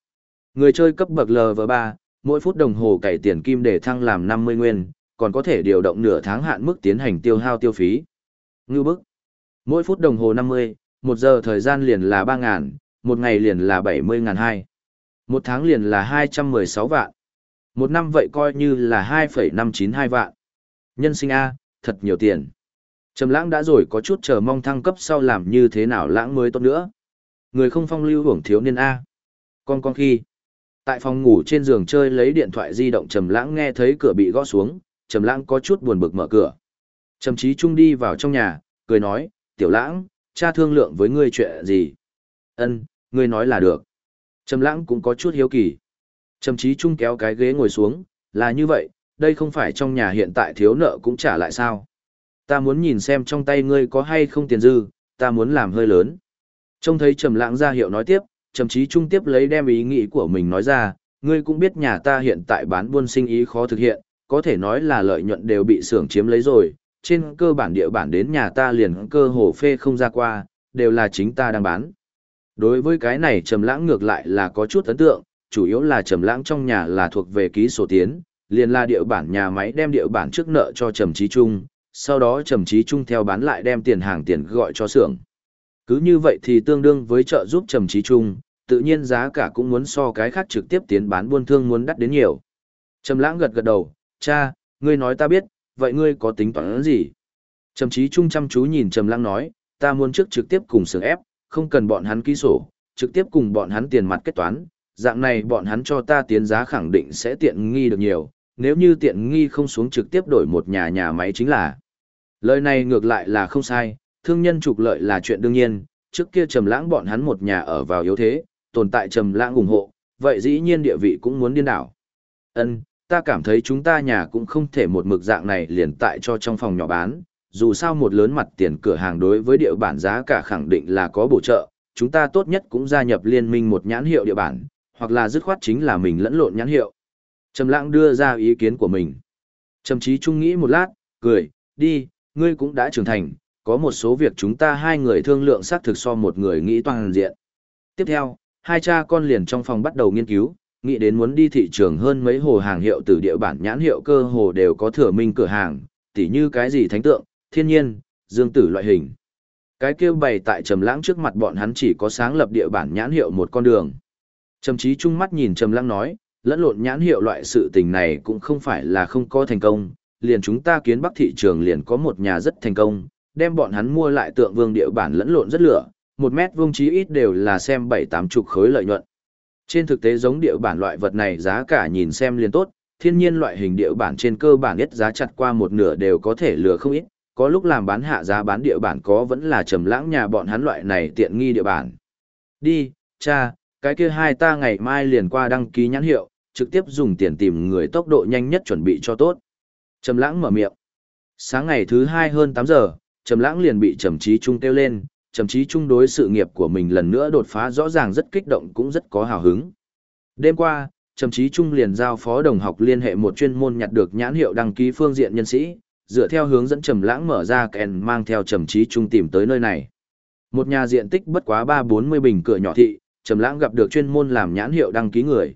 Người chơi cấp bậc LV3, mỗi phút đồng hồ cày tiền kim để thăng làm 50 nguyên, còn có thể điều động nửa tháng hạn mức tiến hành tiêu hao tiêu phí. Ngư bức. Mỗi phút đồng hồ 50, 1 giờ thời gian liền là 3.000, 1 ngày liền là 70.002. Một tháng liền là 216 vạn. Một năm vậy coi như là 2,592 vạn. Nhân sinh A, thật nhiều tiền. Trầm lãng đã rồi có chút chờ mong thăng cấp sau làm như thế nào lãng mới tốt nữa. Người không phong lưu hưởng thiếu niên A. Con con khi. Tại phòng ngủ trên giường chơi lấy điện thoại di động Trầm lãng nghe thấy cửa bị gõ xuống, Trầm lãng có chút buồn bực mở cửa. Trầm trí trung đi vào trong nhà, cười nói, tiểu lãng, cha thương lượng với ngươi chuyện gì? Ân, ngươi nói là được. Trầm lãng cũng có chút hiếu kỳ. Trầm trí trung kéo cái ghế ngồi xuống, là như vậy, đây không phải trong nhà hiện tại thiếu nợ cũng trả lại sao. Ta muốn nhìn xem trong tay ngươi có hay không tiền dư, ta muốn làm hơi lớn. Trông thấy trầm lãng ra hiệu nói tiếp, trầm trí trung tiếp lấy đem ý nghĩ của mình nói ra, ngươi cũng biết nhà ta hiện tại bán buôn sinh ý khó thực hiện, có thể nói là lợi nhuận đều bị xưởng chiếm lấy rồi, trên cơ bản địa bản đến nhà ta liền cơ hồ phê không ra qua, đều là chính ta đang bán. Đối với cái này trầm lãng ngược lại là có chút ấn tượng, chủ yếu là trầm lãng trong nhà là thuộc về ký sổ tiến, liền là địa bản nhà máy đem địa bản trước nợ cho trầm trí trung, sau đó trầm trí trung theo bán lại đem tiền hàng tiền gọi cho xưởng. Cứ như vậy thì tương đương với trợ giúp trầm trí trung, tự nhiên giá cả cũng muốn so cái khác trực tiếp tiến bán buôn thương muốn đắt đến nhiều. Trầm lãng gật gật đầu, cha, ngươi nói ta biết, vậy ngươi có tính toán gì? Trầm trí trung chăm chú nhìn Trầm lãng nói, ta muốn trước trực tiếp cùng sướng ép, không cần bọn hắn ký sổ, trực tiếp cùng bọn hắn tiền mặt kết toán, dạng này bọn hắn cho ta tiến giá khẳng định sẽ tiện nghi được nhiều, nếu như tiện nghi không xuống trực tiếp đổi một nhà nhà máy chính là. Lời này ngược lại là không sai, thương nhân trục lợi là chuyện đương nhiên, trước kia trầm lãng bọn hắn một nhà ở vào yếu thế, tồn tại trầm lãng ủng hộ, vậy dĩ nhiên địa vị cũng muốn điên đảo. Ân, ta cảm thấy chúng ta nhà cũng không thể một mực dạng này liền tại cho trong phòng nhỏ bán, dù sao một lớn mặt tiền cửa hàng đối với địa bản giá cả khẳng định là có bổ trợ, chúng ta tốt nhất cũng gia nhập liên minh một nhãn hiệu địa bản, hoặc là dứt khoát chính là mình lẫn lộn nhãn hiệu. Trầm lãng đưa ra ý kiến của mình. Trầm chí trung nghĩ một lát, cười, đi, ngươi cũng đã trưởng thành, có một số việc chúng ta hai người thương lượng xác thực so một người nghĩ toàn diện. Tiếp theo, hai cha con liền trong phòng bắt đầu nghiên cứu, nghĩ đến muốn đi thị trường hơn mấy hồ hàng hiệu từ địa bản nhãn hiệu cơ hồ đều có thừa minh cửa hàng, tỉ như cái gì thánh tượng, thiên nhiên, dương tử loại hình. Cái kêu bày tại trầm lãng trước mặt bọn hắn chỉ có sáng lập địa bản nhãn hiệu một con đường. Trầm trí trung mắt nhìn trầm lãng nói, lẫn lộn nhãn hiệu loại sự tình này cũng không phải là không có thành công, liền chúng ta kiến bắc thị trường liền có một nhà rất thành công, đem bọn hắn mua lại tượng vương địa bản lẫn lộn rất lửa, một mét vuông chí ít đều là xem bảy tám chục khối lợi nhuận. Trên thực tế giống địa bản loại vật này giá cả nhìn xem liền tốt, thiên nhiên loại hình địa bản trên cơ bản nhất giá chặt qua một nửa đều có thể lừa không ít, có lúc làm bán hạ giá bán địa bản có vẫn là trầm lãng nhà bọn hắn loại này tiện nghi địa bản. Đi, cha, cái kia hai ta ngày mai liền qua đăng ký nhãn hiệu, trực tiếp dùng tiền tìm người tốc độ nhanh nhất chuẩn bị cho tốt. Trầm lãng mở miệng. Sáng ngày thứ hai hơn 8 giờ, Trầm lãng liền bị Trầm Chí Trung kêu lên, Trầm Chí Trung đối sự nghiệp của mình lần nữa đột phá rõ ràng rất kích động cũng rất có hào hứng. Đêm qua, Trầm Chí Trung liền giao phó đồng học liên hệ một chuyên môn nhặt được nhãn hiệu đăng ký phương diện nhân sĩ, dựa theo hướng dẫn Trầm lãng mở ra kèn mang theo Trầm Chí Trung tìm tới nơi này. Một nhà diện tích bất quá 3-40 bình cửa nhỏ thị, Trầm lãng gặp được chuyên môn làm nhãn hiệu đăng ký người.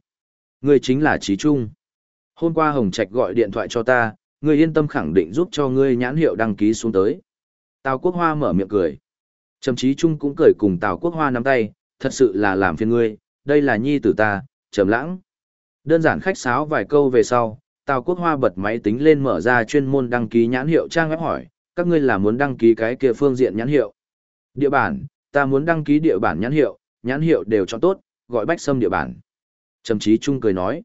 Người chính là Chí Trung. Hôm qua Hồng Trạch gọi điện thoại cho ta, người yên tâm khẳng định giúp cho ngươi nhãn hiệu đăng ký xuống tới. Tào Quốc Hoa mở miệng cười. Trầm Chí Trung cũng cười cùng Tào Quốc Hoa nắm tay, thật sự là làm phiền ngươi, đây là nhi tử ta, Trầm Lãng. Đơn giản khách sáo vài câu về sau, Tào Quốc Hoa bật máy tính lên mở ra chuyên môn đăng ký nhãn hiệu trang web hỏi, các ngươi là muốn đăng ký cái kia phương diện nhãn hiệu? Địa bản, ta muốn đăng ký địa bản nhãn hiệu, nhãn hiệu đều cho tốt, gọi Bách Sâm địa bản. Trầm Chí Trung cười nói.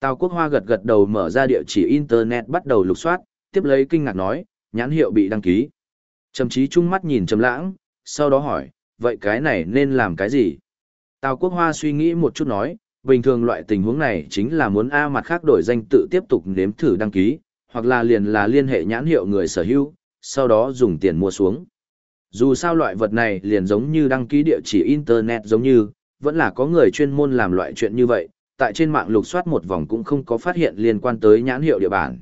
Tào Quốc Hoa gật gật đầu mở ra địa chỉ internet bắt đầu lục soát, tiếp lấy kinh ngạc nói, nhãn hiệu bị đăng ký. Trầm Chí Trung mắt nhìn Trầm Lãng, sau đó hỏi, vậy cái này nên làm cái gì? Tào Quốc Hoa suy nghĩ một chút nói, bình thường loại tình huống này chính là muốn A mặt khác đổi danh tự tiếp tục nếm thử đăng ký, hoặc là liền là liên hệ nhãn hiệu người sở hữu, sau đó dùng tiền mua xuống. Dù sao loại vật này liền giống như đăng ký địa chỉ internet giống như, vẫn là có người chuyên môn làm loại chuyện như vậy, tại trên mạng lục soát một vòng cũng không có phát hiện liên quan tới nhãn hiệu địa bản.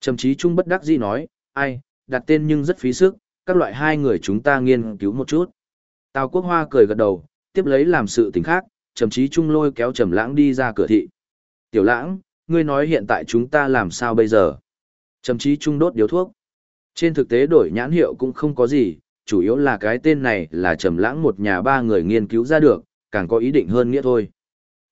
Trầm trí trung bất đắc dĩ nói, ai, đặt tên nhưng rất phí sức, các loại hai người chúng ta nghiên cứu một chút. Tào Quốc Hoa cười gật đầu, tiếp lấy làm sự tình khác, trầm chí trung lôi kéo trầm lãng đi ra cửa thị. Tiểu lãng, ngươi nói hiện tại chúng ta làm sao bây giờ? Trầm chí trung đốt điếu thuốc. Trên thực tế đổi nhãn hiệu cũng không có gì, chủ yếu là cái tên này là trầm lãng một nhà ba người nghiên cứu ra được, càng có ý định hơn nghĩa thôi.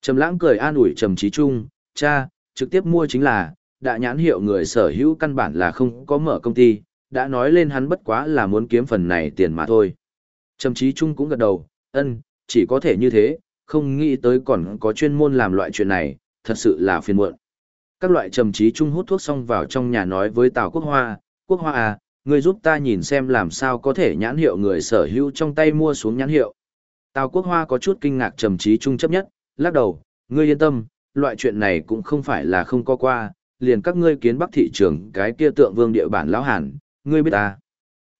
Trầm lãng cười an ủi trầm trí trung, cha, trực tiếp mua chính là, đã nhãn hiệu người sở hữu căn bản là không có mở công ty, đã nói lên hắn bất quá là muốn kiếm phần này tiền mà thôi. Trầm trí trung cũng gật đầu, ân, chỉ có thể như thế, không nghĩ tới còn có chuyên môn làm loại chuyện này, thật sự là phiền muộn. Các loại trầm trí trung hút thuốc xong vào trong nhà nói với Tào Quốc Hoa, Quốc Hoa à, ngươi giúp ta nhìn xem làm sao có thể nhãn hiệu người sở hữu trong tay mua xuống nhãn hiệu. Tào Quốc Hoa có chút kinh ngạc trầm trí trung chấp nhất, lắc đầu, ngươi yên tâm, loại chuyện này cũng không phải là không có qua, liền các ngươi kiến bắc thị trường cái kia tượng vương địa bản lão hàn, ngươi biết ta.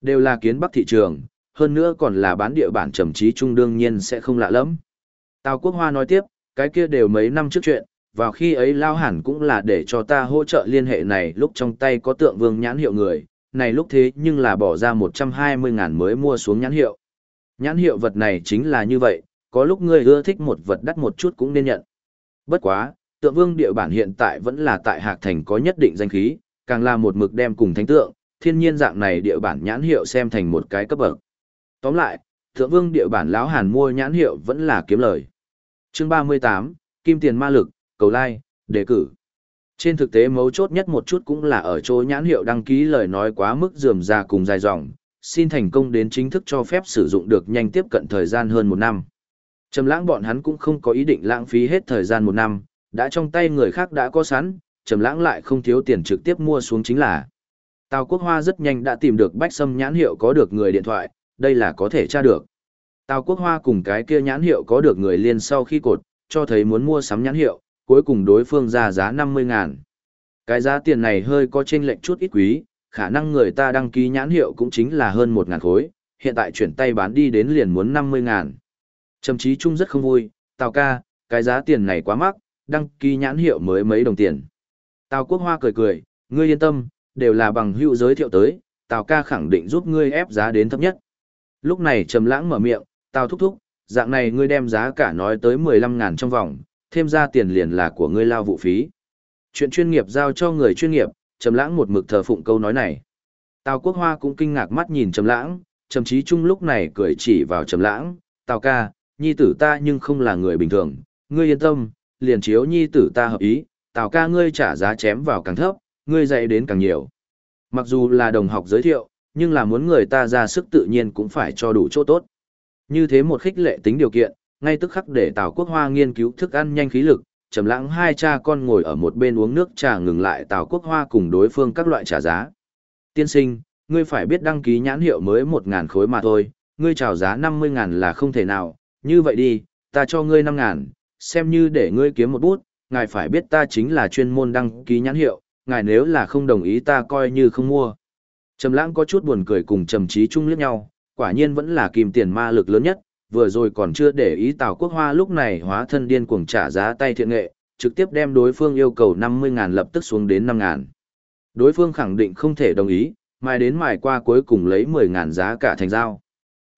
Đều là kiến bắc thị trường, hơn nữa còn là bán địa bản trầm trí trung đương nhiên sẽ không lạ lắm. Tào Quốc Hoa nói tiếp, cái kia đều mấy năm trước chuyện, vào khi ấy lao hẳn cũng là để cho ta hỗ trợ liên hệ này lúc trong tay có tượng vương nhãn hiệu người, này lúc thế nhưng là bỏ ra 120 ngàn mới mua xuống nhãn hiệu. Nhãn hiệu vật này chính là như vậy, có lúc ngươi ưa thích một vật đắt một chút cũng nên nhận. Bất quá, tượng vương địa bản hiện tại vẫn là tại Hạc Thành có nhất định danh khí, càng là một mực đem cùng thánh tượng, thiên nhiên dạng này địa bản nhãn hiệu xem thành một cái cấp bậc. Tóm lại, thượng vương địa bản lão hàn mua nhãn hiệu vẫn là kiếm lời. Chương 38, Kim tiền ma lực, cầu lai, đề cử. Trên thực tế mấu chốt nhất một chút cũng là ở chỗ nhãn hiệu đăng ký lời nói quá mức dườm ra cùng dài dòng, xin thành công đến chính thức cho phép sử dụng được nhanh tiếp cận thời gian hơn một năm. Trầm lãng bọn hắn cũng không có ý định lãng phí hết thời gian một năm, đã trong tay người khác đã có sẵn, trầm lãng lại không thiếu tiền trực tiếp mua xuống chính là. Tào Quốc Hoa rất nhanh đã tìm được bách sâm nhãn hiệu có được người điện thoại, đây là có thể tra được. Tào Quốc Hoa cùng cái kia nhãn hiệu có được người liên sau khi cột, cho thấy muốn mua sắm nhãn hiệu, cuối cùng đối phương ra giá 50 ngàn. Cái giá tiền này hơi có chênh lệch chút ít quý, khả năng người ta đăng ký nhãn hiệu cũng chính là hơn 1 ngàn khối, hiện tại chuyển tay bán đi đến liền muốn 50 ngàn. Trầm chí chung rất không vui, Tào ca, cái giá tiền này quá mắc, đăng ký nhãn hiệu mới mấy đồng tiền. Tào Quốc Hoa cười cười, ngươi yên tâm, đều là bằng hữu giới thiệu tới, Tào ca khẳng định giúp ngươi ép giá đến thấp nhất. Lúc này Trầm Lãng mở miệng, Tào thúc thúc, dạng này ngươi đem giá cả nói tới 15 ngàn trong vòng, thêm ra tiền liền là của ngươi lao vụ phí. Chuyện chuyên nghiệp giao cho người chuyên nghiệp, Trầm Lãng một mực thờ phụng câu nói này. Tào Quốc Hoa cũng kinh ngạc mắt nhìn Trầm Lãng, Trầm Chí Trung lúc này cười chỉ vào Trầm Lãng, "Tào ca, nhi tử ta nhưng không là người bình thường, ngươi yên tâm, liền chiếu nhi tử ta hợp ý, Tào ca ngươi trả giá chém vào càng thấp, ngươi dạy đến càng nhiều." Mặc dù là đồng học giới thiệu, nhưng là muốn người ta ra sức tự nhiên cũng phải cho đủ chỗ tốt. Như thế một khích lệ tính điều kiện, ngay tức khắc để Tào Quốc Hoa nghiên cứu thức ăn nhanh khí lực, trầm lãng hai cha con ngồi ở một bên uống nước trà ngừng lại Tào Quốc Hoa cùng đối phương các loại trả giá. Tiên sinh, ngươi phải biết đăng ký nhãn hiệu mới 1000 khối mà thôi, ngươi chào giá 50000 là không thể nào, như vậy đi, ta cho ngươi 5000, xem như để ngươi kiếm một bút, ngài phải biết ta chính là chuyên môn đăng ký nhãn hiệu, ngài nếu là không đồng ý ta coi như không mua. Trầm Lãng có chút buồn cười cùng Trầm trí chung liếc nhau, quả nhiên vẫn là kim tiền ma lực lớn nhất, vừa rồi còn chưa để ý Tào Quốc Hoa lúc này hóa thân điên cuồng trả giá tay thiện nghệ, trực tiếp đem đối phương yêu cầu 50.000 lập tức xuống đến 5.000. Đối phương khẳng định không thể đồng ý, mai đến mài qua cuối cùng lấy 10.000 giá cả thành giao.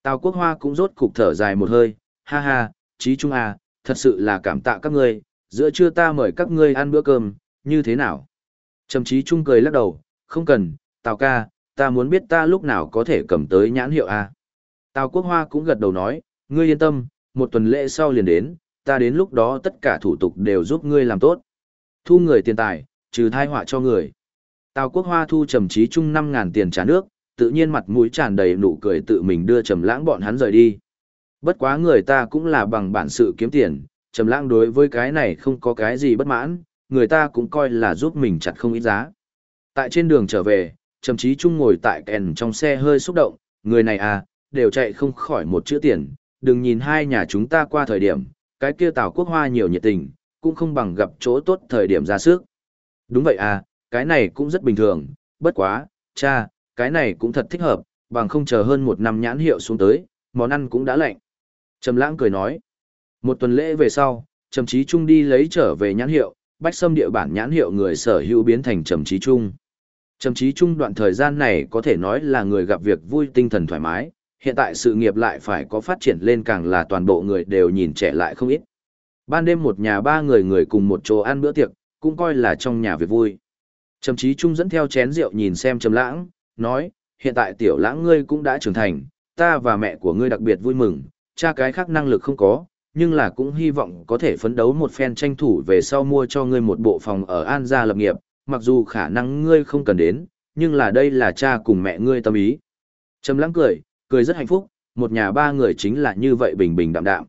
Tào Quốc Hoa cũng rốt cục thở dài một hơi, ha ha, trí trung à, thật sự là cảm tạ các ngươi, giữa trưa ta mời các ngươi ăn bữa cơm, như thế nào? Trầm trí trung cười lắc đầu, không cần, Tào ca, ta muốn biết ta lúc nào có thể cầm tới nhãn hiệu A. Tào Quốc Hoa cũng gật đầu nói, ngươi yên tâm, một tuần lễ sau liền đến, ta đến lúc đó tất cả thủ tục đều giúp ngươi làm tốt. Thu người tiền tài, trừ thai họa cho người. Tào Quốc Hoa thu trầm trí trung 5.000 tiền trả nước, tự nhiên mặt mũi tràn đầy nụ cười tự mình đưa trầm lãng bọn hắn rời đi. Bất quá người ta cũng là bằng bản sự kiếm tiền, trầm lãng đối với cái này không có cái gì bất mãn, người ta cũng coi là giúp mình chặt không ít giá. Tại trên đường trở về, trầm chí chung ngồi tại kèn trong xe hơi xúc động, người này à, đều chạy không khỏi một chữ tiền, đừng nhìn hai nhà chúng ta qua thời điểm, cái kia Tào Quốc Hoa nhiều nhiệt tình, cũng không bằng gặp chỗ tốt thời điểm ra sức. Đúng vậy à, cái này cũng rất bình thường, bất quá, cha, cái này cũng thật thích hợp, bằng không chờ hơn một năm nhãn hiệu xuống tới, món ăn cũng đã lạnh. Trầm lãng cười nói, một tuần lễ về sau, Trầm Chí Trung đi lấy trở về nhãn hiệu, bách xâm địa bản nhãn hiệu người sở hữu biến thành Trầm trí Trung. Trầm trí Trung đoạn thời gian này có thể nói là người gặp việc vui tinh thần thoải mái, hiện tại sự nghiệp lại phải có phát triển lên càng là toàn bộ người đều nhìn trẻ lại không ít. Ban đêm một nhà ba người người cùng một chỗ ăn bữa tiệc, cũng coi là trong nhà việc vui. Trầm trí Trung dẫn theo chén rượu nhìn xem Trầm Lãng, nói, hiện tại tiểu lãng ngươi cũng đã trưởng thành, ta và mẹ của ngươi đặc biệt vui mừng, cha cái khác năng lực không có, nhưng là cũng hy vọng có thể phấn đấu một phen tranh thủ về sau mua cho ngươi một bộ phòng ở An gia lập nghiệp, mặc dù khả năng ngươi không cần đến, nhưng là đây là cha cùng mẹ ngươi tâm ý. Trầm lắng cười, cười rất hạnh phúc, một nhà ba người chính là như vậy bình bình đạm đạm.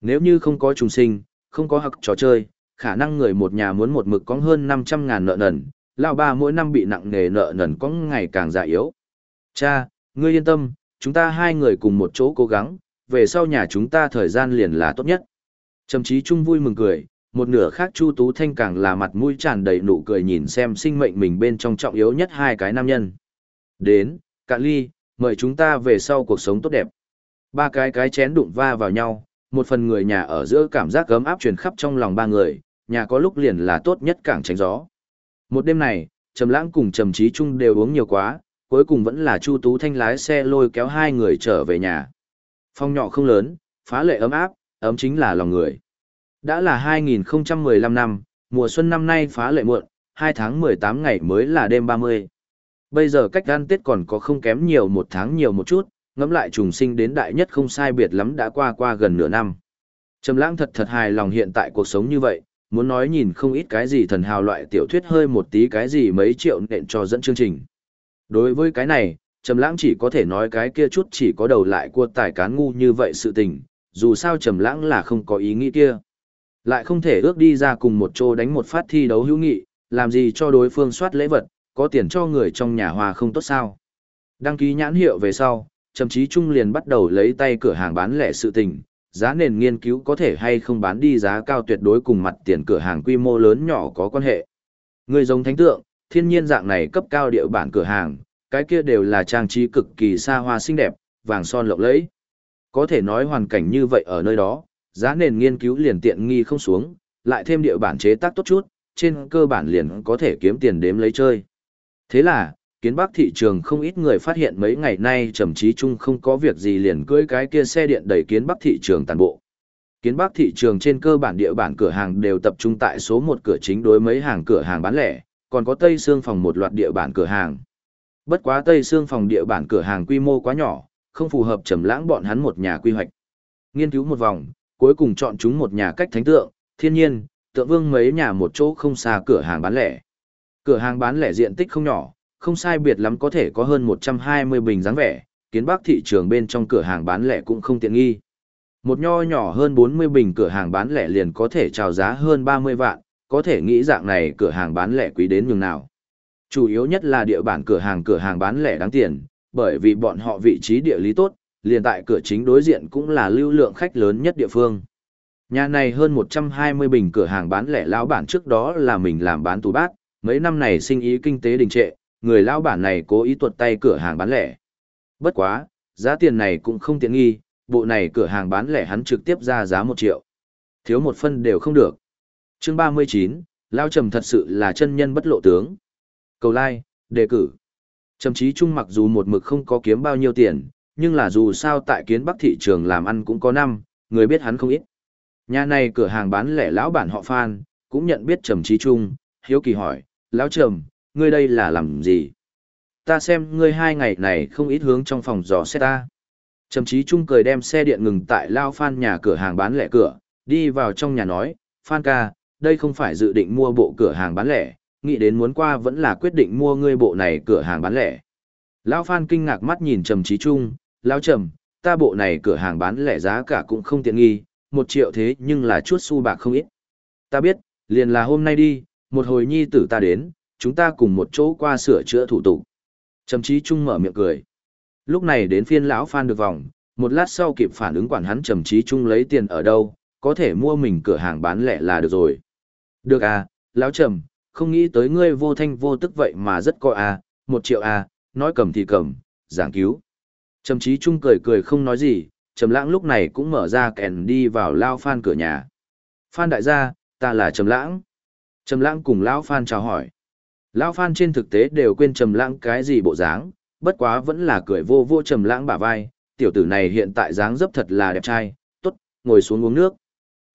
Nếu như không có trùng sinh, không có học trò chơi, khả năng người một nhà muốn một mực có hơn 500 ngàn nợ nần, lão ba mỗi năm bị nặng nề nợ nần có ngày càng già yếu. Cha, ngươi yên tâm, chúng ta hai người cùng một chỗ cố gắng, về sau nhà chúng ta thời gian liền là tốt nhất. Trầm chí trung vui mừng cười, một nửa khác Chu Tú Thanh càng là mặt mũi tràn đầy nụ cười nhìn xem sinh mệnh mình bên trong trọng yếu nhất hai cái nam nhân. Đến, cạn ly, mời chúng ta về sau cuộc sống tốt đẹp. Ba cái cái chén đụng va vào nhau, một phần người nhà ở giữa cảm giác gấm áp truyền khắp trong lòng ba người, nhà có lúc liền là tốt nhất càng tránh gió. Một đêm này, Trầm Lãng cùng Trầm Chí Trung đều uống nhiều quá, cuối cùng vẫn là Chu Tú Thanh lái xe lôi kéo hai người trở về nhà. Phòng nhỏ không lớn, phá lệ ấm áp, ấm chính là lòng người. Đã là 2015 năm, mùa xuân năm nay phá lệ muộn, 2 tháng 18 ngày mới là đêm 30. Bây giờ cách gian Tết còn có không kém nhiều một tháng nhiều một chút, ngẫm lại trùng sinh đến đại nhất không sai biệt lắm đã qua qua gần nửa năm. Trầm lãng thật thật hài lòng hiện tại cuộc sống như vậy, muốn nói nhìn không ít cái gì thần hào loại tiểu thuyết hơi một tí cái gì mấy triệu nện cho dẫn chương trình. Đối với cái này, Trầm lãng chỉ có thể nói cái kia chút chỉ có đầu lại của tài cán ngu như vậy sự tình, dù sao Trầm lãng là không có ý nghĩ kia. Lại không thể ước đi ra cùng một chỗ đánh một phát thi đấu hữu nghị, làm gì cho đối phương soát lễ vật, có tiền cho người trong nhà hòa không tốt sao. Đăng ký nhãn hiệu về sau, Trầm Chí Trung liền bắt đầu lấy tay cửa hàng bán lẻ sự tình, giá nền nghiên cứu có thể hay không bán đi giá cao tuyệt đối cùng mặt tiền cửa hàng quy mô lớn nhỏ có quan hệ. Người giống thánh tượng, thiên nhiên dạng này cấp cao địa bản cửa hàng, cái kia đều là trang trí cực kỳ xa hoa xinh đẹp, vàng son lộng lẫy. Có thể nói hoàn cảnh như vậy ở nơi đó, giá nền nghiên cứu liền tiện nghi không xuống, lại thêm địa bản chế tác tốt chút, trên cơ bản liền có thể kiếm tiền đếm lấy chơi. Thế là, kiến bắc thị trường không ít người phát hiện mấy ngày nay trầm trí chung không có việc gì liền cưỡi cái kia xe điện đẩy kiến bắc thị trường toàn bộ. Kiến bắc thị trường trên cơ bản địa bản cửa hàng đều tập trung tại số một cửa chính đối mấy hàng cửa hàng bán lẻ, còn có Tây Sương phòng một loạt địa bản cửa hàng. Bất quá Tây Sương phòng địa bản cửa hàng quy mô quá nhỏ, không phù hợp trầm lãng bọn hắn một nhà quy hoạch. Nghiên cứu một vòng, cuối cùng chọn chúng một nhà cách thánh tượng, thiên nhiên, tượng vương mấy nhà một chỗ không xa cửa hàng bán lẻ. Cửa hàng bán lẻ diện tích không nhỏ, không sai biệt lắm có thể có hơn 120 bình dáng vẻ, kiến bác thị trường bên trong cửa hàng bán lẻ cũng không tiện nghi. Một nho nhỏ hơn 40 bình cửa hàng bán lẻ liền có thể chào giá hơn 30 vạn, có thể nghĩ dạng này cửa hàng bán lẻ quý đến nhường nào. Chủ yếu nhất là địa bản cửa hàng cửa hàng bán lẻ đáng tiền, bởi vì bọn họ vị trí địa lý tốt, liền tại cửa chính đối diện cũng là lưu lượng khách lớn nhất địa phương. Nhà này hơn 120 bình cửa hàng bán lẻ lão bản trước đó là mình làm bán tủ bát, mấy năm này sinh ý kinh tế đình trệ, người lão bản này cố ý tuột tay cửa hàng bán lẻ. Bất quá, giá tiền này cũng không tiện nghi, bộ này cửa hàng bán lẻ hắn trực tiếp ra giá 1 triệu. Thiếu một phân đều không được. Chương 39, lão Trầm thật sự là chân nhân bất lộ tướng. Cầu lai, đề cử. Trầm chí trung mặc dù một mực không có kiếm bao nhiêu tiền, nhưng là dù sao tại kiến bắc thị trường làm ăn cũng có năm, người biết hắn không ít. Nhà này cửa hàng bán lẻ lão bản họ Phan, cũng nhận biết Trầm Chí Trung, hiếu kỳ hỏi, lão Trầm, ngươi đây là làm gì? Ta xem ngươi hai ngày này không ít hướng trong phòng dò xét ta. Trầm Chí Trung cười đem xe điện ngừng tại Lao Phan nhà cửa hàng bán lẻ cửa, đi vào trong nhà nói, Phan ca, đây không phải dự định mua bộ cửa hàng bán lẻ, nghĩ đến muốn qua vẫn là quyết định mua ngươi bộ này cửa hàng bán lẻ. Lão Phan kinh ngạc mắt nhìn Trầm Chí Trung, Lão Trầm, ta bộ này cửa hàng bán lẻ giá cả cũng không tiện nghi, một triệu thế nhưng là chút xu bạc không ít. Ta biết, liền là hôm nay đi, một hồi nhi tử ta đến, chúng ta cùng một chỗ qua sửa chữa thủ tục. Trầm Chí Trung mở miệng cười. Lúc này đến phiên lão Phan được vòng, một lát sau kịp phản ứng quản hắn Trầm Chí Trung lấy tiền ở đâu, có thể mua mình cửa hàng bán lẻ là được rồi. Được à, lão Trầm, không nghĩ tới ngươi vô thanh vô tức vậy mà rất coi à, một triệu à, nói cầm thì cầm, giảng cứu. Trầm trí Trung cười cười không nói gì, Trầm Lãng lúc này cũng mở ra kèn đi vào lao Phan cửa nhà. Phan đại gia, ta là Trầm Lãng. Trầm Lãng cùng lão Phan chào hỏi. Lão Phan trên thực tế đều quên Trầm Lãng cái gì bộ dáng, bất quá vẫn là cười vô vô Trầm Lãng bả vai, tiểu tử này hiện tại dáng dấp thật là đẹp trai, tốt, ngồi xuống uống nước.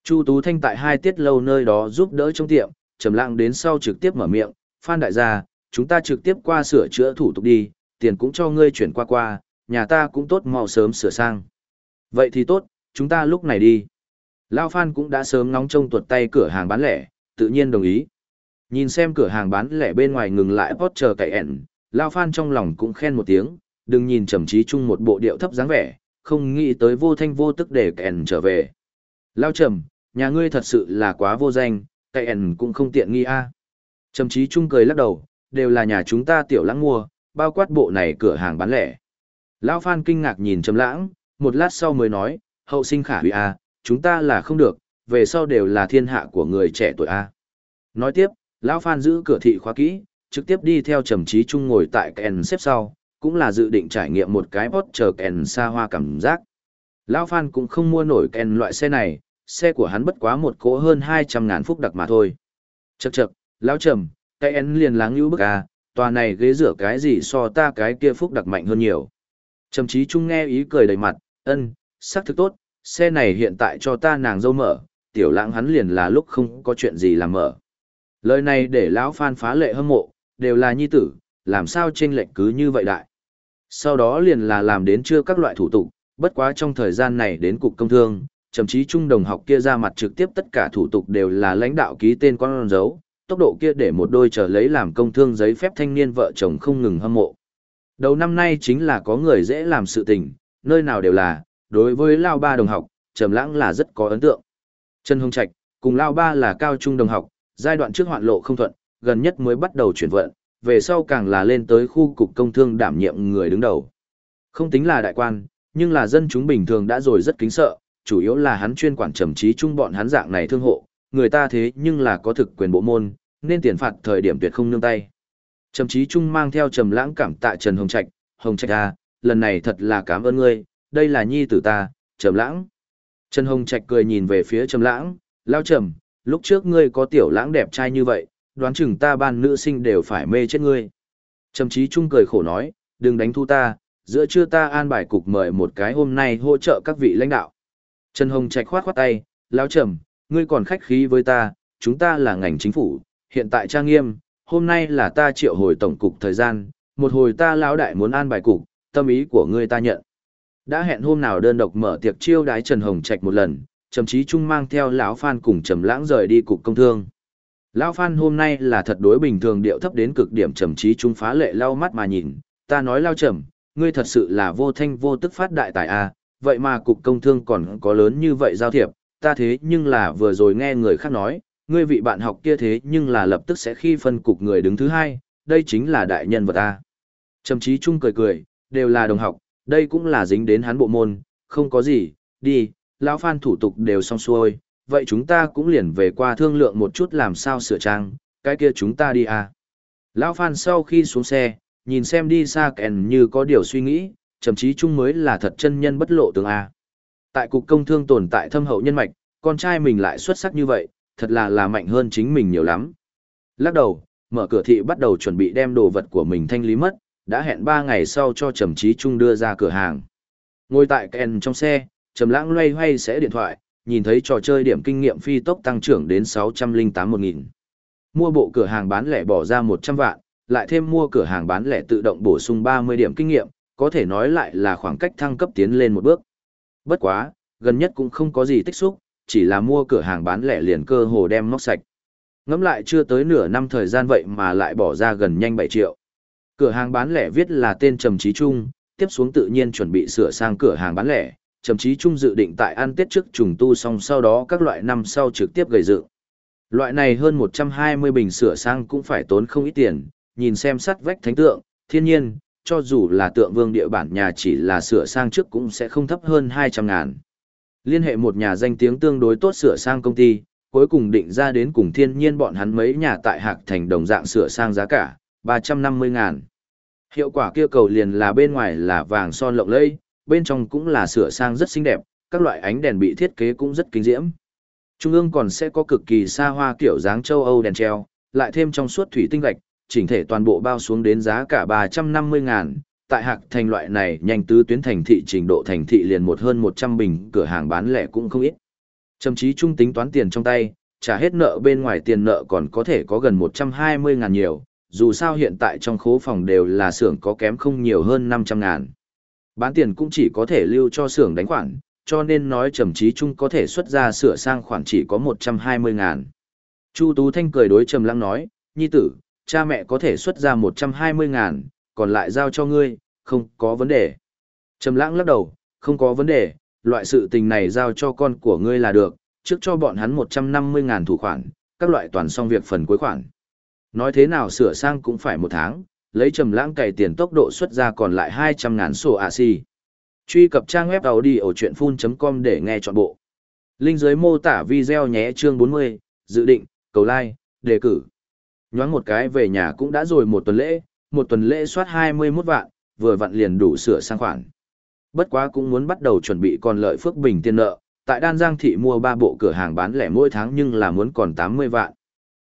Chu Tú Thanh tại hai tiết lâu nơi đó giúp đỡ trong tiệm, Trầm lặng đến sau trực tiếp mở miệng, "Phan đại gia, chúng ta trực tiếp qua sửa chữa thủ tục đi, tiền cũng cho ngươi chuyển qua qua, nhà ta cũng tốt mau sớm sửa sang." Vậy thì tốt, chúng ta lúc này đi. Lao Phan cũng đã sớm nóng trông tuột tay cửa hàng bán lẻ, tự nhiên đồng ý. Nhìn xem cửa hàng bán lẻ bên ngoài ngừng lại Porsche chờ cậy ẻn, Lao Phan trong lòng cũng khen một tiếng, đừng nhìn trầm trí chung một bộ điệu thấp dáng vẻ, không nghĩ tới vô thanh vô tức để kèn trở về. Lao trầm, nhà ngươi thật sự là quá vô danh, cậy ẩn cũng không tiện nghi a. Trầm trí chung cười lắc đầu, đều là nhà chúng ta tiểu lãng mua, bao quát bộ này cửa hàng bán lẻ. Lão Phan kinh ngạc nhìn trầm lãng, một lát sau mới nói, hậu sinh khả hủy a, chúng ta là không được, về sau đều là thiên hạ của người trẻ tuổi a. Nói tiếp, lão Phan giữ cửa thị khóa kỹ, trực tiếp đi theo Trầm Chí Trung ngồi tại kèn xếp sau, cũng là dự định trải nghiệm một cái bot chờ kèn xa hoa cảm giác. Lão Phan cũng không mua nổi kèn loại xe này, xe của hắn bất quá một cỗ hơn 200 ngàn phúc đặc mà thôi. Chậc chậc, lão Trầm, cái en liền láng như bức à, tòa này ghế rửa cái gì so ta cái kia phúc đặc mạnh hơn nhiều. Trầm Chí Trung nghe ý cười đầy mặt, ân, sắc thực tốt, xe này hiện tại cho ta nàng dâu mở, tiểu lãng hắn liền là lúc không có chuyện gì làm mở. Lời này để lão Phan phá lệ hâm mộ, đều là nhi tử, làm sao chênh lệch cứ như vậy đại. Sau đó liền là làm đến chưa các loại thủ tục, bất quá trong thời gian này đến cục công thương, trầm chí trung đồng học kia ra mặt trực tiếp tất cả thủ tục đều là lãnh đạo ký tên con dấu, tốc độ kia để một đôi chờ lấy làm công thương giấy phép thanh niên vợ chồng không ngừng hâm mộ. Đầu năm nay chính là có người dễ làm sự tình, nơi nào đều là, đối với Lao Ba đồng học, Trầm Lãng là rất có ấn tượng. Trần Hồng Trạch, cùng Lao Ba là cao trung đồng học, giai đoạn trước hoạn lộ không thuận, gần nhất mới bắt đầu chuyển vận, về sau càng là lên tới khu cục công thương đảm nhiệm người đứng đầu. Không tính là đại quan, nhưng là dân chúng bình thường đã rồi rất kính sợ, chủ yếu là hắn chuyên quản trầm trí chung bọn hắn dạng này thương hộ, người ta thế nhưng là có thực quyền bộ môn, nên tiền phạt thời điểm tuyệt không nương tay. Trầm trí chung mang theo trầm lãng cảm tạ Trần Hồng Trạch, Hồng Trạch à, lần này thật là cảm ơn ngươi, đây là nhi tử ta, trầm lãng. Trần Hồng Trạch cười nhìn về phía trầm lãng, lao trầm, lúc trước ngươi có tiểu lãng đẹp trai như vậy, đoán chừng ta ban nữ sinh đều phải mê chết ngươi. Trầm trí chung cười khổ nói, đừng đánh thu ta, giữa trưa ta an bài cục mời một cái hôm nay hỗ trợ các vị lãnh đạo. Trần Hồng Trạch khoát khoát tay, lão trầm, ngươi còn khách khí với ta, chúng ta là ngành chính phủ, hiện tại trang nghiêm, hôm nay là ta triệu hồi tổng cục thời gian, một hồi ta lão đại muốn an bài cục, tâm ý của ngươi ta nhận. Đã hẹn hôm nào đơn độc mở tiệc chiêu đái Trần Hồng Trạch một lần, Trầm Chí Trung mang theo lão Phan cùng Trầm Lãng rời đi cục công thương. Lão Phan hôm nay là thật đối bình thường điệu thấp đến cực điểm Trầm Chí Trung phá lệ lau mắt mà nhìn, ta nói lao trầm, ngươi thật sự là vô thanh vô tức phát đại tài a, à, vậy mà cục công thương còn có lớn như vậy giao thiệp, ta thế nhưng là vừa rồi nghe người khác nói, ngươi vị bạn học kia thế nhưng là lập tức sẽ khi phân cục người đứng thứ hai, đây chính là đại nhân vật ta. Trầm chí chung cười cười, đều là đồng học, đây cũng là dính đến hắn bộ môn, không có gì, đi, lão phan thủ tục đều xong xuôi, vậy chúng ta cũng liền về qua thương lượng một chút làm sao sửa trang, cái kia chúng ta đi à. Lão phan sau khi xuống xe, nhìn xem đi xa kèn như có điều suy nghĩ, trầm chí trung mới là thật chân nhân bất lộ tường A. Tại cục công thương tồn tại thâm hậu nhân mạch, con trai mình lại xuất sắc như vậy, thật là là mạnh hơn chính mình nhiều lắm. Lắc đầu, mở cửa thị bắt đầu chuẩn bị đem đồ vật của mình thanh lý mất, đã hẹn 3 ngày sau cho Trầm Chí Trung đưa ra cửa hàng. Ngồi tại kèn trong xe, Trầm Lãng loay hoay sẽ điện thoại, nhìn thấy trò chơi điểm kinh nghiệm phi tốc tăng trưởng đến 608-1000. Mua bộ cửa hàng bán lẻ bỏ ra 100 vạn, lại thêm mua cửa hàng bán lẻ tự động bổ sung 30 điểm kinh nghiệm, có thể nói lại là khoảng cách thăng cấp tiến lên một bước. Bất quá, gần nhất cũng không có gì tích xúc, chỉ là mua cửa hàng bán lẻ liền cơ hồ đem móc sạch. ngẫm lại chưa tới nửa năm thời gian vậy mà lại bỏ ra gần nhanh 7 triệu. Cửa hàng bán lẻ viết là tên Trầm Chí Trung, tiếp xuống tự nhiên chuẩn bị sửa sang cửa hàng bán lẻ. Trầm Chí Trung dự định tại ăn Tết trước trùng tu xong sau đó các loại năm sau trực tiếp gầy dựng. Loại này hơn 120 bình sửa sang cũng phải tốn không ít tiền, nhìn xem sắt vách thánh tượng, thiên nhiên, cho dù là tượng vương địa bản nhà chỉ là sửa sang trước cũng sẽ không thấp hơn 200 ngàn. Liên hệ một nhà danh tiếng tương đối tốt sửa sang công ty, cuối cùng định ra đến cùng thiên nhiên bọn hắn mấy nhà tại Hạc Thành đồng dạng sửa sang giá cả, 350 ngàn. Hiệu quả kia cầu liền là bên ngoài là vàng son lộng lẫy, bên trong cũng là sửa sang rất xinh đẹp, các loại ánh đèn bị thiết kế cũng rất kinh diễm. Trung ương còn sẽ có cực kỳ xa hoa kiểu dáng châu Âu đèn treo, lại thêm trong suốt thủy tinh gạch, chỉnh thể toàn bộ bao xuống đến giá cả 350 ngàn. Tại hạc thành loại này nhanh tứ tuyến thành thị trình độ thành thị liền một hơn 100 bình cửa hàng bán lẻ cũng không ít. Chậm chí trung tính toán tiền trong tay, trả hết nợ bên ngoài tiền nợ còn có thể có gần 120 ngàn nhiều, dù sao hiện tại trong khố phòng đều là xưởng có kém không nhiều hơn 500 ngàn. Bán tiền cũng chỉ có thể lưu cho xưởng đánh khoản, cho nên nói trầm chí trung có thể xuất ra sửa sang khoản chỉ có 120 ngàn. Chu Tú Thanh cười đối trầm lăng nói, nhi tử, cha mẹ có thể xuất ra 120 ngàn, còn lại giao cho ngươi, không có vấn đề. Trầm lãng lắc đầu, không có vấn đề, loại sự tình này giao cho con của ngươi là được, trước cho bọn hắn 150 ngàn thủ khoản, các loại toàn xong việc phần cuối khoản. Nói thế nào sửa sang cũng phải một tháng, lấy trầm lãng cày tiền tốc độ xuất ra còn lại 200 ngàn sổ AC. Truy cập trang web audiochuyenphun.com để nghe trọn bộ. Linh dưới mô tả video nhé chương 40, dự định, cầu like, đề cử. Nhoáng một cái về nhà cũng đã rồi một tuần lễ, một tuần lễ soát 21 vạn, vừa vặn liền đủ sửa sang khoản. Bất quá cũng muốn bắt đầu chuẩn bị còn lợi phước bình tiền nợ, tại Đan Giang thị mua 3 bộ cửa hàng bán lẻ mỗi tháng nhưng là muốn còn 80 vạn.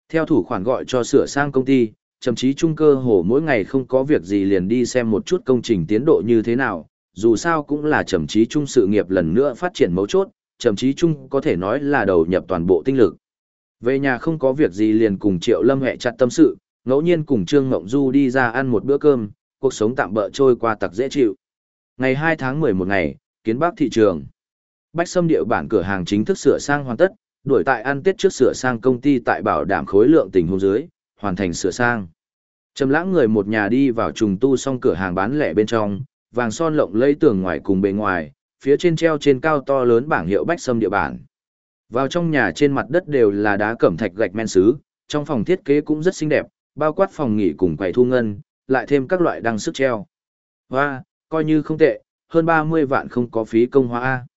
Theo thủ khoản gọi cho sửa sang công ty, chậm chí trung cơ hồ mỗi ngày không có việc gì liền đi xem một chút công trình tiến độ như thế nào, dù sao cũng là chậm chí trung sự nghiệp lần nữa phát triển mấu chốt, chậm chí trung có thể nói là đầu nhập toàn bộ tinh lực. Về nhà không có việc gì liền cùng Triệu Lâm hẹ chặt tâm sự, ngẫu nhiên cùng Trương Ngộng Du đi ra ăn một bữa cơm, cuộc sống tạm bỡ trôi qua tặc dễ chịu. Ngày 2 tháng 11 ngày, kiến bác thị trường. Bách Sâm điệu bản cửa hàng chính thức sửa sang hoàn tất, đuổi tại ăn Tết trước sửa sang công ty tại bảo đảm khối lượng tình huống dưới, hoàn thành sửa sang. Trầm lãng người một nhà đi vào trùng tu xong cửa hàng bán lẻ bên trong, vàng son lộng lẫy tường ngoài cùng bề ngoài, phía trên treo trên cao to lớn bảng hiệu Bách Sâm địa bản. Vào trong nhà trên mặt đất đều là đá cẩm thạch gạch men sứ, trong phòng thiết kế cũng rất xinh đẹp, bao quát phòng nghỉ cùng quầy thu ngân, lại thêm các loại đăng sức treo. Hoa, coi như không tệ, hơn 30 vạn không có phí công hóa.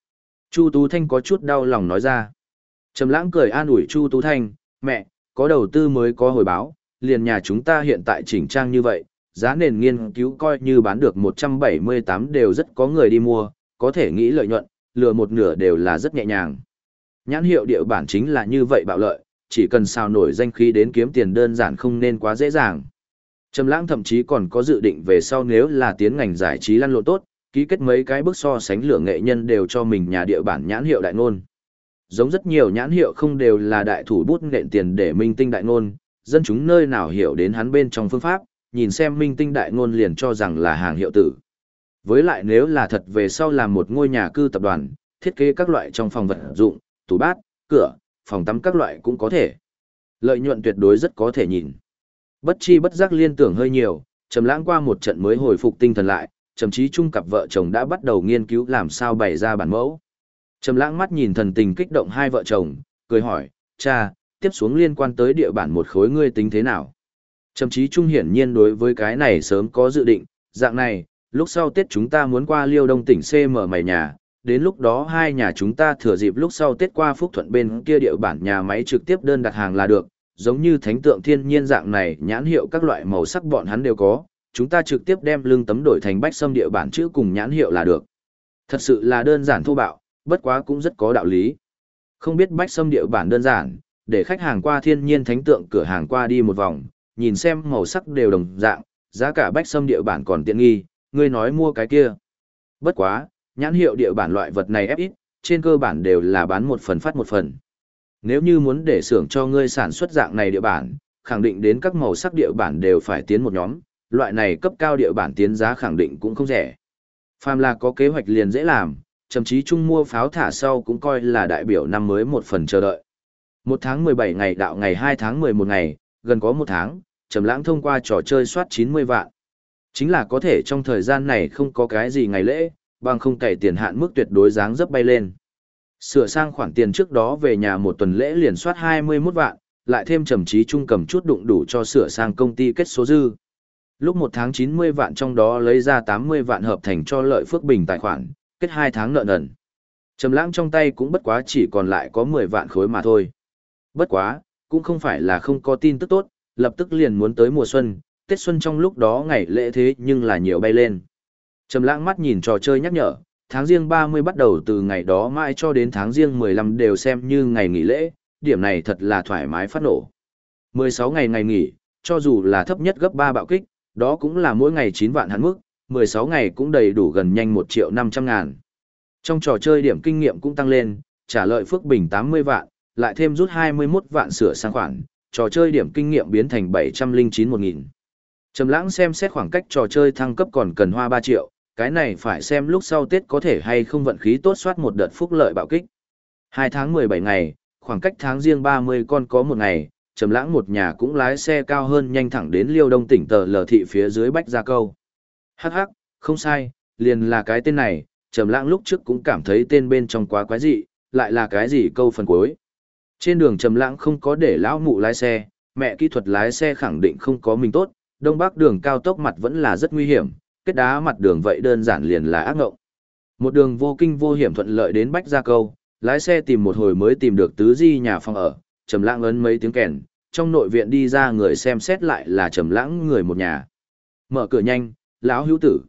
Chu Tú Thanh có chút đau lòng nói ra. Trầm lãng cười an ủi Chu Tú Thanh, mẹ, có đầu tư mới có hồi báo, liền nhà chúng ta hiện tại chỉnh trang như vậy, giá nền nghiên cứu coi như bán được 178 đều rất có người đi mua, có thể nghĩ lợi nhuận, lừa một nửa đều là rất nhẹ nhàng. Nhãn hiệu địa bản chính là như vậy bạo lợi, chỉ cần sao nổi danh khí đến kiếm tiền đơn giản không nên quá dễ dàng. Trầm lãng thậm chí còn có dự định về sau nếu là tiến ngành giải trí lăn lộn tốt, ký kết mấy cái bước so sánh lựa nghệ nhân đều cho mình nhà địa bản nhãn hiệu đại ngôn. Giống rất nhiều nhãn hiệu không đều là đại thủ bút nện tiền để minh tinh đại ngôn, dân chúng nơi nào hiểu đến hắn bên trong phương pháp, nhìn xem minh tinh đại ngôn liền cho rằng là hàng hiệu tử. Với lại nếu là thật về sau làm một ngôi nhà cư tập đoàn, thiết kế các loại trong phòng vật dụng, tủ bát, cửa, phòng tắm các loại cũng có thể. Lợi nhuận tuyệt đối rất có thể nhìn. Bất chi bất giác liên tưởng hơi nhiều, trầm lãng qua một trận mới hồi phục tinh thần lại, trầm chí chung cặp vợ chồng đã bắt đầu nghiên cứu làm sao bày ra bản mẫu. Trầm lãng mắt nhìn thần tình kích động hai vợ chồng, cười hỏi, cha, tiếp xuống liên quan tới địa bản một khối ngươi tính thế nào? Trầm chí trung hiển nhiên đối với cái này sớm có dự định, dạng này, lúc sau Tết chúng ta muốn qua Liêu Đông tỉnh C mở mày nhà, đến lúc đó hai nhà chúng ta thừa dịp lúc sau Tết qua Phúc Thuận bên kia địa bản nhà máy trực tiếp đơn đặt hàng là được, giống như thánh tượng thiên nhiên dạng này nhãn hiệu các loại màu sắc bọn hắn đều có, chúng ta trực tiếp đem lưng tấm đổi thành bách xâm địa bản chữ cùng nhãn hiệu là được. Thật sự là đơn giản thô bạo, bất quá cũng rất có đạo lý. Không biết bách xâm địa bản đơn giản, để khách hàng qua thiên nhiên thánh tượng cửa hàng qua đi một vòng, nhìn xem màu sắc đều đồng dạng, giá cả bách xâm địa bản còn tiện nghi, ngươi nói mua cái kia. Bất quá, nhãn hiệu địa bản loại vật này ép ít, trên cơ bản đều là bán một phần phát một phần. Nếu như muốn để xưởng cho ngươi sản xuất dạng này địa bản, khẳng định đến các màu sắc địa bản đều phải tiến một nhóm, loại này cấp cao địa bản tiến giá khẳng định cũng không rẻ. Phàm là có kế hoạch liền dễ làm, thậm chí chung mua pháo thả sau cũng coi là đại biểu năm mới một phần chờ đợi. Một tháng 17 ngày đạo ngày 2 tháng 11 ngày, gần có một tháng, Trầm Lãng thông qua trò chơi soát 90 vạn. Chính là có thể trong thời gian này không có cái gì ngày lễ, bằng không cày tiền hạn mức tuyệt đối dáng dấp bay lên. Sửa sang khoản tiền trước đó về nhà một tuần lễ liền soát 21 vạn, lại thêm trầm trí trung cầm chút đụng đủ cho sửa sang công ty kết số dư. Lúc một tháng 90 vạn trong đó lấy ra 80 vạn hợp thành cho lợi phước bình tài khoản, kết 2 tháng nợ nần. Trầm lãng trong tay cũng bất quá chỉ còn lại có 10 vạn khối mà thôi. Bất quá, cũng không phải là không có tin tức tốt, lập tức liền muốn tới mùa xuân, Tết xuân trong lúc đó ngày lễ thế nhưng là nhiều bay lên. Trầm lãng mắt nhìn trò chơi nhắc nhở, tháng riêng 30 bắt đầu từ ngày đó mãi cho đến tháng riêng 15 đều xem như ngày nghỉ lễ, điểm này thật là thoải mái phát nổ. 16 ngày ngày nghỉ, cho dù là thấp nhất gấp 3 bạo kích, đó cũng là mỗi ngày 9 vạn hắn mức, 16 ngày cũng đầy đủ gần nhanh 1 triệu 500 ngàn. Trong trò chơi điểm kinh nghiệm cũng tăng lên, trả lợi phước bình 80 vạn, lại thêm rút 21 vạn sửa sang khoản, trò chơi điểm kinh nghiệm biến thành 709 1000. Trầm lãng xem xét khoảng cách trò chơi thăng cấp còn cần hoa 3 triệu, cái này phải xem lúc sau Tết có thể hay không vận khí tốt soát một đợt phúc lợi bạo kích. 2 tháng 17 ngày, khoảng cách tháng riêng 30 con có một ngày, Trầm lãng một nhà cũng lái xe cao hơn nhanh thẳng đến Liêu Đông tỉnh tờ lờ thị phía dưới Bách Gia Câu. Hắc hắc, không sai, liền là cái tên này, Trầm lãng lúc trước cũng cảm thấy tên bên trong quá quái dị, lại là cái gì câu phần cuối. Trên đường Trầm lãng không có để lão mụ lái xe, mẹ kỹ thuật lái xe khẳng định không có mình tốt, đông bắc đường cao tốc mặt vẫn là rất nguy hiểm, kết đá mặt đường vậy đơn giản liền là ác ngộng. Một đường vô kinh vô hiểm thuận lợi đến Bách Gia Câu, lái xe tìm một hồi mới tìm được tứ di nhà phòng ở, trầm lãng ấn mấy tiếng kèn, trong nội viện đi ra người xem xét lại là trầm lãng người một nhà. Mở cửa nhanh, lão hữu tử.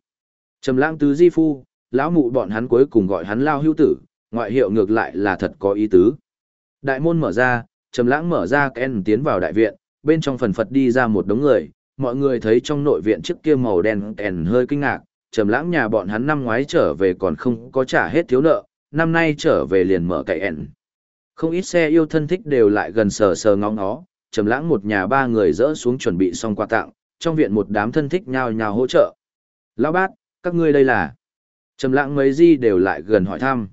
Trầm lãng tứ di phu, lão mụ bọn hắn cuối cùng gọi hắn lão hữu tử, ngoại hiệu ngược lại là thật có ý tứ. Đại môn mở ra, trầm lãng mở ra kèn tiến vào đại viện, bên trong phần phật đi ra một đống người, mọi người thấy trong nội viện trước kia màu đen kèn hơi kinh ngạc, trầm lãng nhà bọn hắn năm ngoái trở về còn không có trả hết thiếu nợ, năm nay trở về liền mở cậy ẻn. Không ít xe yêu thân thích đều lại gần sờ sờ ngóng ngó, trầm lãng một nhà ba người dỡ xuống chuẩn bị xong quà tặng, trong viện một đám thân thích nhao nhao hỗ trợ, Lão bát, các ngươi đây là? Trầm lãng mấy di đều lại gần hỏi thăm.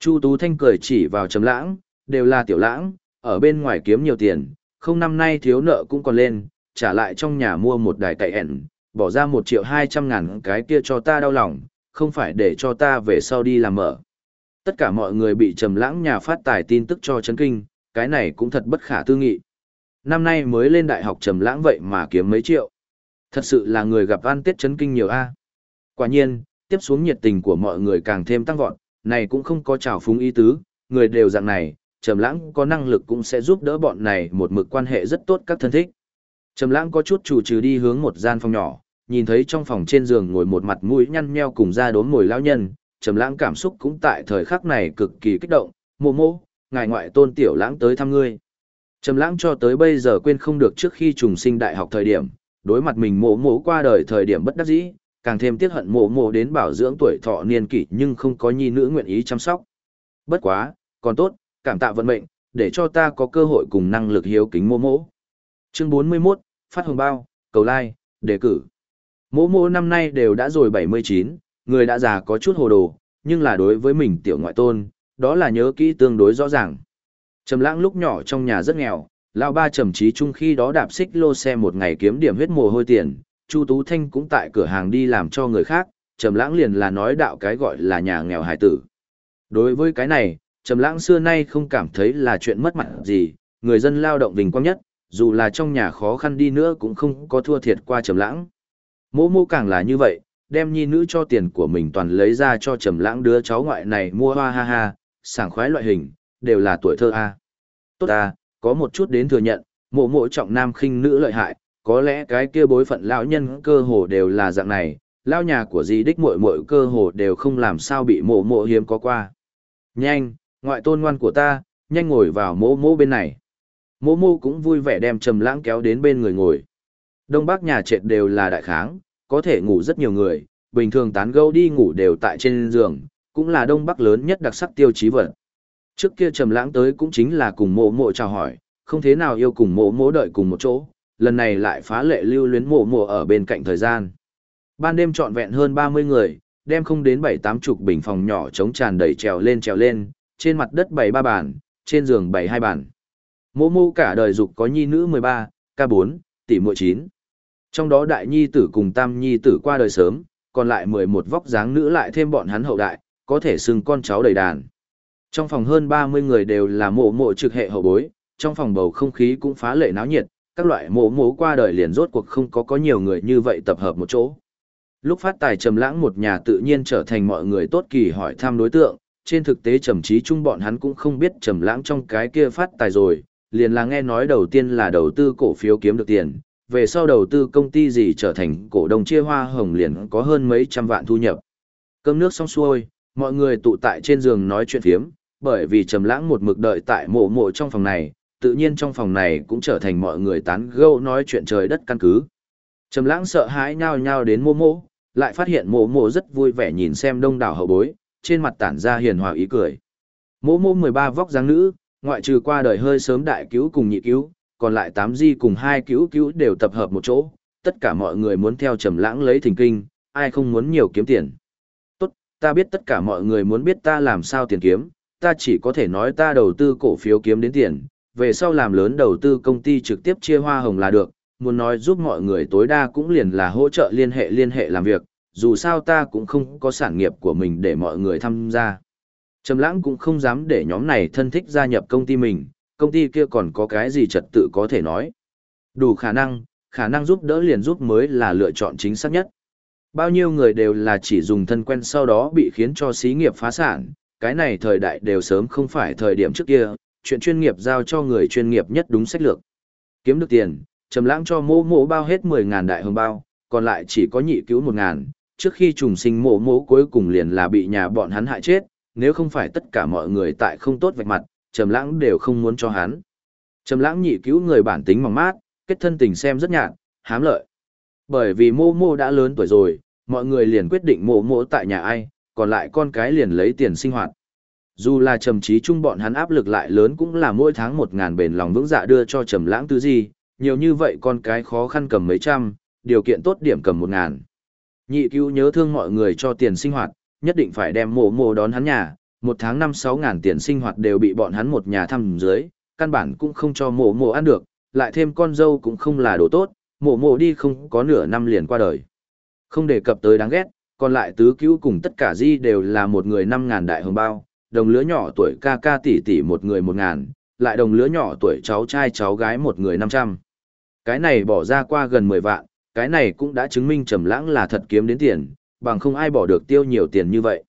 Chu Tú Thanh cười chỉ vào Trầm lãng, đều là tiểu lãng, ở bên ngoài kiếm nhiều tiền, không năm nay thiếu nợ cũng còn lên, trả lại trong nhà mua một đài cậy ẻn, bỏ ra một triệu hai trăm ngàn cái kia cho ta đau lòng, không phải để cho ta về sau đi làm mở. Tất cả mọi người bị trầm lãng nhà phát tài tin tức cho chấn kinh, cái này cũng thật bất khả tư nghị. Năm nay mới lên đại học trầm lãng vậy mà kiếm mấy triệu. Thật sự là người gặp ăn tiết chấn kinh nhiều a. Quả nhiên, tiếp xuống nhiệt tình của mọi người càng thêm tăng vọt, này cũng không có trào phúng ý tứ, người đều dạng này, Trầm Lãng có năng lực cũng sẽ giúp đỡ bọn này một mực quan hệ rất tốt các thân thích. Trầm Lãng có chút chủ trừ đi hướng một gian phòng nhỏ, nhìn thấy trong phòng trên giường ngồi một mặt mũi nhăn nheo cùng da đốm ngồi lão nhân, Trầm Lãng cảm xúc cũng tại thời khắc này cực kỳ kích động, "Mộ Mộ, ngài ngoại tôn tiểu Lãng tới thăm ngươi." Trầm Lãng cho tới bây giờ quên không được trước khi trùng sinh đại học thời điểm, đối mặt mình Mộ Mộ qua đời thời điểm bất đắc dĩ, càng thêm tiếc hận Mộ Mộ đến bảo dưỡng tuổi thọ niên kỷ nhưng không có nhi nữ nguyện ý chăm sóc. Bất quá, còn tốt, cảm tạ vận mệnh, để cho ta có cơ hội cùng năng lực hiếu kính Mộ Mộ. Chương 41, phát hồng bao, cầu like, đề cử. Mỗ mỗ năm nay đều đã rồi 79, người đã già có chút hồ đồ, nhưng là đối với mình tiểu ngoại tôn, đó là nhớ kỹ tương đối rõ ràng. Trầm lãng lúc nhỏ trong nhà rất nghèo, lão ba trầm trí chung khi đó đạp xích lô xe một ngày kiếm điểm huyết mồ hôi tiền, Chu Tú Thanh cũng tại cửa hàng đi làm cho người khác, Trầm lãng liền là nói đạo cái gọi là nhà nghèo hải tử. Đối với cái này, Trầm lãng xưa nay không cảm thấy là chuyện mất mặt gì, người dân lao động vinh quang nhất, dù là trong nhà khó khăn đi nữa cũng không có thua thiệt qua Trầm lãng. Mỗ mô càng là như vậy, đem nhi nữ cho tiền của mình toàn lấy ra cho Trầm lãng đứa cháu ngoại này mua hoa ha ha, sảng khoái loại hình, đều là tuổi thơ a. Tốt a, có một chút đến thừa nhận, mộ mộ trọng nam khinh nữ lợi hại, có lẽ cái kia bối phận lão nhân cơ hồ đều là dạng này, lão nhà của dì đích muội muội cơ hồ đều không làm sao bị mộ mộ hiếm có qua. Nhanh, ngoại tôn ngoan của ta, nhanh ngồi vào mỗ mỗ bên này. Mộ mộ cũng vui vẻ đem trầm lãng kéo đến bên người ngồi. Đông bắc nhà trệt đều là đại kháng, có thể ngủ rất nhiều người, bình thường tán gẫu đi ngủ đều tại trên giường, cũng là đông bắc lớn nhất đặc sắc tiêu chí vật. Trước kia trầm lãng tới cũng chính là cùng mộ mộ chào hỏi, không thế nào yêu cùng mộ mộ đợi cùng một chỗ, lần này lại phá lệ lưu luyến mộ mộ ở bên cạnh thời gian. Ban đêm trọn vẹn hơn 30 người, đem không đến 7-8 chục bình phòng nhỏ chống tràn đầy trèo lên trèo lên, trên mặt đất bày ba bàn, trên giường bày hai bàn. Mộ mô cả đời dục có nhi nữ 13, ca 4, tỷ muội 9. Trong đó đại nhi tử cùng tam nhi tử qua đời sớm, còn lại 11 vóc dáng nữ lại thêm bọn hắn hậu đại, có thể xưng con cháu đầy đàn. Trong phòng hơn 30 người đều là mộ mộ trực hệ hậu bối, trong phòng bầu không khí cũng phá lệ náo nhiệt, các loại mộ mộ qua đời liền rốt cuộc không có có nhiều người như vậy tập hợp một chỗ. Lúc phát tài trầm lãng một nhà tự nhiên trở thành mọi người tốt kỳ hỏi thăm đối tượng, trên thực tế trầm trí chung bọn hắn cũng không biết trầm lãng trong cái kia phát tài rồi, liền là nghe nói đầu tiên là đầu tư cổ phiếu kiếm được tiền, về sau đầu tư công ty gì trở thành cổ đông chia hoa hồng liền có hơn mấy trăm vạn thu nhập. Cơm nước xong xuôi, mọi người tụ tại trên giường nói chuyện phiếm, bởi vì trầm lãng một mực đợi tại mộ mộ trong phòng này, tự nhiên trong phòng này cũng trở thành mọi người tán gẫu nói chuyện trời đất căn cứ. Trầm lãng sợ hãi nhao nhao đến mộ mộ, lại phát hiện mộ mộ rất vui vẻ nhìn xem đông đảo hậu bối, trên mặt tản ra hiền hòa ý cười. Mộ mộ 13 vóc dáng nữ, ngoại trừ qua đời hơi sớm đại cứu cùng nhị cứu, còn lại 8 di cùng hai cứu cứu đều tập hợp một chỗ, tất cả mọi người muốn theo trầm lãng lấy thỉnh kinh, ai không muốn nhiều kiếm tiền. Tốt, ta biết tất cả mọi người muốn biết ta làm sao tiền kiếm, ta chỉ có thể nói ta đầu tư cổ phiếu kiếm đến tiền, về sau làm lớn đầu tư công ty trực tiếp chia hoa hồng là được, muốn nói giúp mọi người tối đa cũng liền là hỗ trợ liên hệ liên hệ làm việc, dù sao ta cũng không có sản nghiệp của mình để mọi người tham gia. Trầm lãng cũng không dám để nhóm này thân thích gia nhập công ty mình, công ty kia còn có cái gì trật tự có thể nói. Đủ khả năng, khả năng giúp đỡ liền giúp mới là lựa chọn chính xác nhất. Bao nhiêu người đều là chỉ dùng thân quen sau đó bị khiến cho xí nghiệp phá sản, cái này thời đại đều sớm không phải thời điểm trước kia, chuyện chuyên nghiệp giao cho người chuyên nghiệp nhất đúng sách lược. Kiếm được tiền, trầm lãng cho mô mô bao hết 10.000 đại hồng bao, còn lại chỉ có nhị cứu 1.000, trước khi trùng sinh mộ mộ cuối cùng liền là bị nhà bọn hắn hại chết, nếu không phải tất cả mọi người tại không tốt vạch mặt, trầm lãng đều không muốn cho hắn. Trầm lãng nhị cứu người bản tính mỏng mát, kết thân tình xem rất nhạt, hám lợi. Bởi vì mô mô đã lớn tuổi rồi, mọi người liền quyết định mộ mộ tại nhà ai, còn lại con cái liền lấy tiền sinh hoạt. Dù là trầm trí chung bọn hắn áp lực lại lớn cũng là mỗi tháng một ngàn bền lòng vững dạ đưa cho trầm lãng tư gì, nhiều như vậy con cái khó khăn cầm mấy trăm, điều kiện tốt điểm cầm một ngàn. Nhị cứu nhớ thương mọi người cho tiền sinh hoạt, nhất định phải đem mộ mộ đón hắn nhà, một tháng năm sáu ngàn tiền sinh hoạt đều bị bọn hắn một nhà thăm dưới, căn bản cũng không cho mộ mộ ăn được, lại thêm con dâu cũng không là đồ tốt, mộ mộ đi không có nửa năm liền qua đời. Không đề cập tới đáng ghét, còn lại tứ cứu cùng tất cả di đều là một người năm ngàn đại hồng bao, đồng lứa nhỏ tuổi ca ca tỷ tỷ một người một ngàn, lại đồng lứa nhỏ tuổi cháu trai cháu gái một người năm trăm. Cái này bỏ ra qua gần mười vạn, cái này cũng đã chứng minh trầm lãng là thật kiếm đến tiền, bằng không ai bỏ được tiêu nhiều tiền như vậy.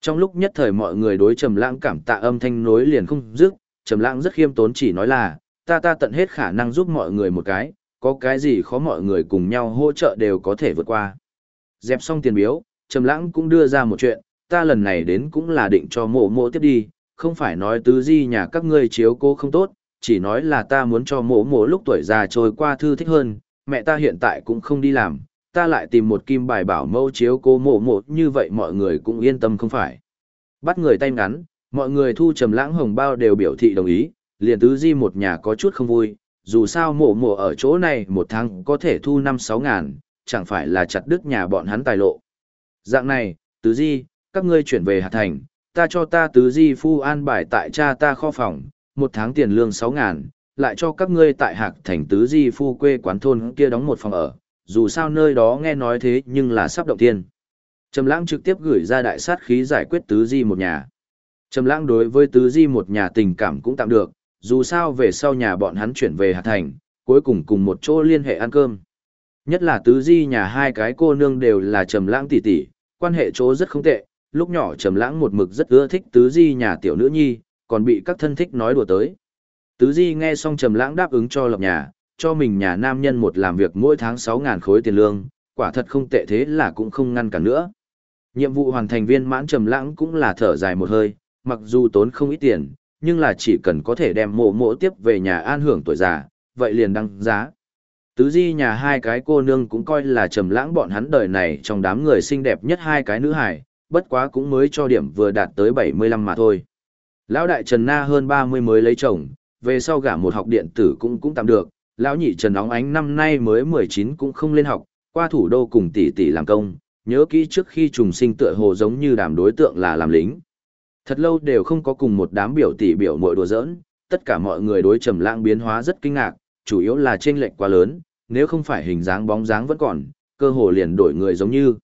Trong lúc nhất thời mọi người đối trầm lãng cảm tạ âm thanh nối liền không dứt, trầm lãng rất khiêm tốn chỉ nói là, ta ta tận hết khả năng giúp mọi người một cái, có cái gì khó mọi người cùng nhau hỗ trợ đều có thể vượt qua. Dẹp xong tiền biếu, trầm lãng cũng đưa ra một chuyện, ta lần này đến cũng là định cho mộ mộ tiếp đi, không phải nói tứ di nhà các ngươi chiếu cố không tốt, chỉ nói là ta muốn cho mộ mộ lúc tuổi già trôi qua thư thích hơn, mẹ ta hiện tại cũng không đi làm, ta lại tìm một kim bài bảo mẫu chiếu cố mộ mộ như vậy mọi người cũng yên tâm không phải. Bắt người tay ngắn, mọi người thu trầm lãng hồng bao đều biểu thị đồng ý, liền tứ di một nhà có chút không vui, dù sao mộ mộ ở chỗ này một tháng có thể thu năm sáu ngàn, chẳng phải là chặt đứt nhà bọn hắn tài lộ. Dạng này, tứ di, các ngươi chuyển về hạt thành, ta cho ta tứ di phu an bài tại cha ta kho phòng, một tháng tiền lương sáu ngàn, lại cho các ngươi tại hạc thành tứ di phu quê quán thôn kia đóng một phòng ở, dù sao nơi đó nghe nói thế nhưng là sắp động tiên. Trầm lãng trực tiếp gửi ra đại sát khí giải quyết tứ di một nhà. Trầm lãng đối với tứ di một nhà tình cảm cũng tạm được, dù sao về sau nhà bọn hắn chuyển về Hà Thành, cuối cùng cùng một chỗ liên hệ ăn cơm. Nhất là tứ di nhà hai cái cô nương đều là trầm lãng tỷ tỷ, quan hệ chỗ rất không tệ, lúc nhỏ trầm lãng một mực rất ưa thích tứ di nhà tiểu nữ nhi, còn bị các thân thích nói đùa tới. Tứ di nghe xong trầm lãng đáp ứng cho lập nhà, cho mình nhà nam nhân một làm việc mỗi tháng 6.000 khối tiền lương, quả thật không tệ thế là cũng không ngăn cản nữa. Nhiệm vụ hoàn thành viên mãn trầm lãng cũng là thở dài một hơi, mặc dù tốn không ít tiền, nhưng là chỉ cần có thể đem mộ mộ tiếp về nhà an hưởng tuổi già, vậy liền đăng giá. Tứ di nhà hai cái cô nương cũng coi là trầm lãng bọn hắn đời này trong đám người xinh đẹp nhất hai cái nữ hài, bất quá cũng mới cho điểm vừa đạt tới 75 mà thôi. Lão đại Trần Na hơn 30 mới lấy chồng, về sau gả một học điện tử cũng cũng tạm được, lão nhị Trần Óng Ánh năm nay mới 19 cũng không lên học, qua thủ đô cùng tỷ tỷ làm công, nhớ kỹ trước khi trùng sinh tựa hồ giống như đàm đối tượng là làm lính. Thật lâu đều không có cùng một đám biểu tỷ biểu muội đùa giỡn, tất cả mọi người đối trầm lãng biến hóa rất kinh ngạc, chủ yếu là chênh lệch quá lớn, nếu không phải hình dáng bóng dáng vẫn còn, cơ hồ liền đổi người giống như.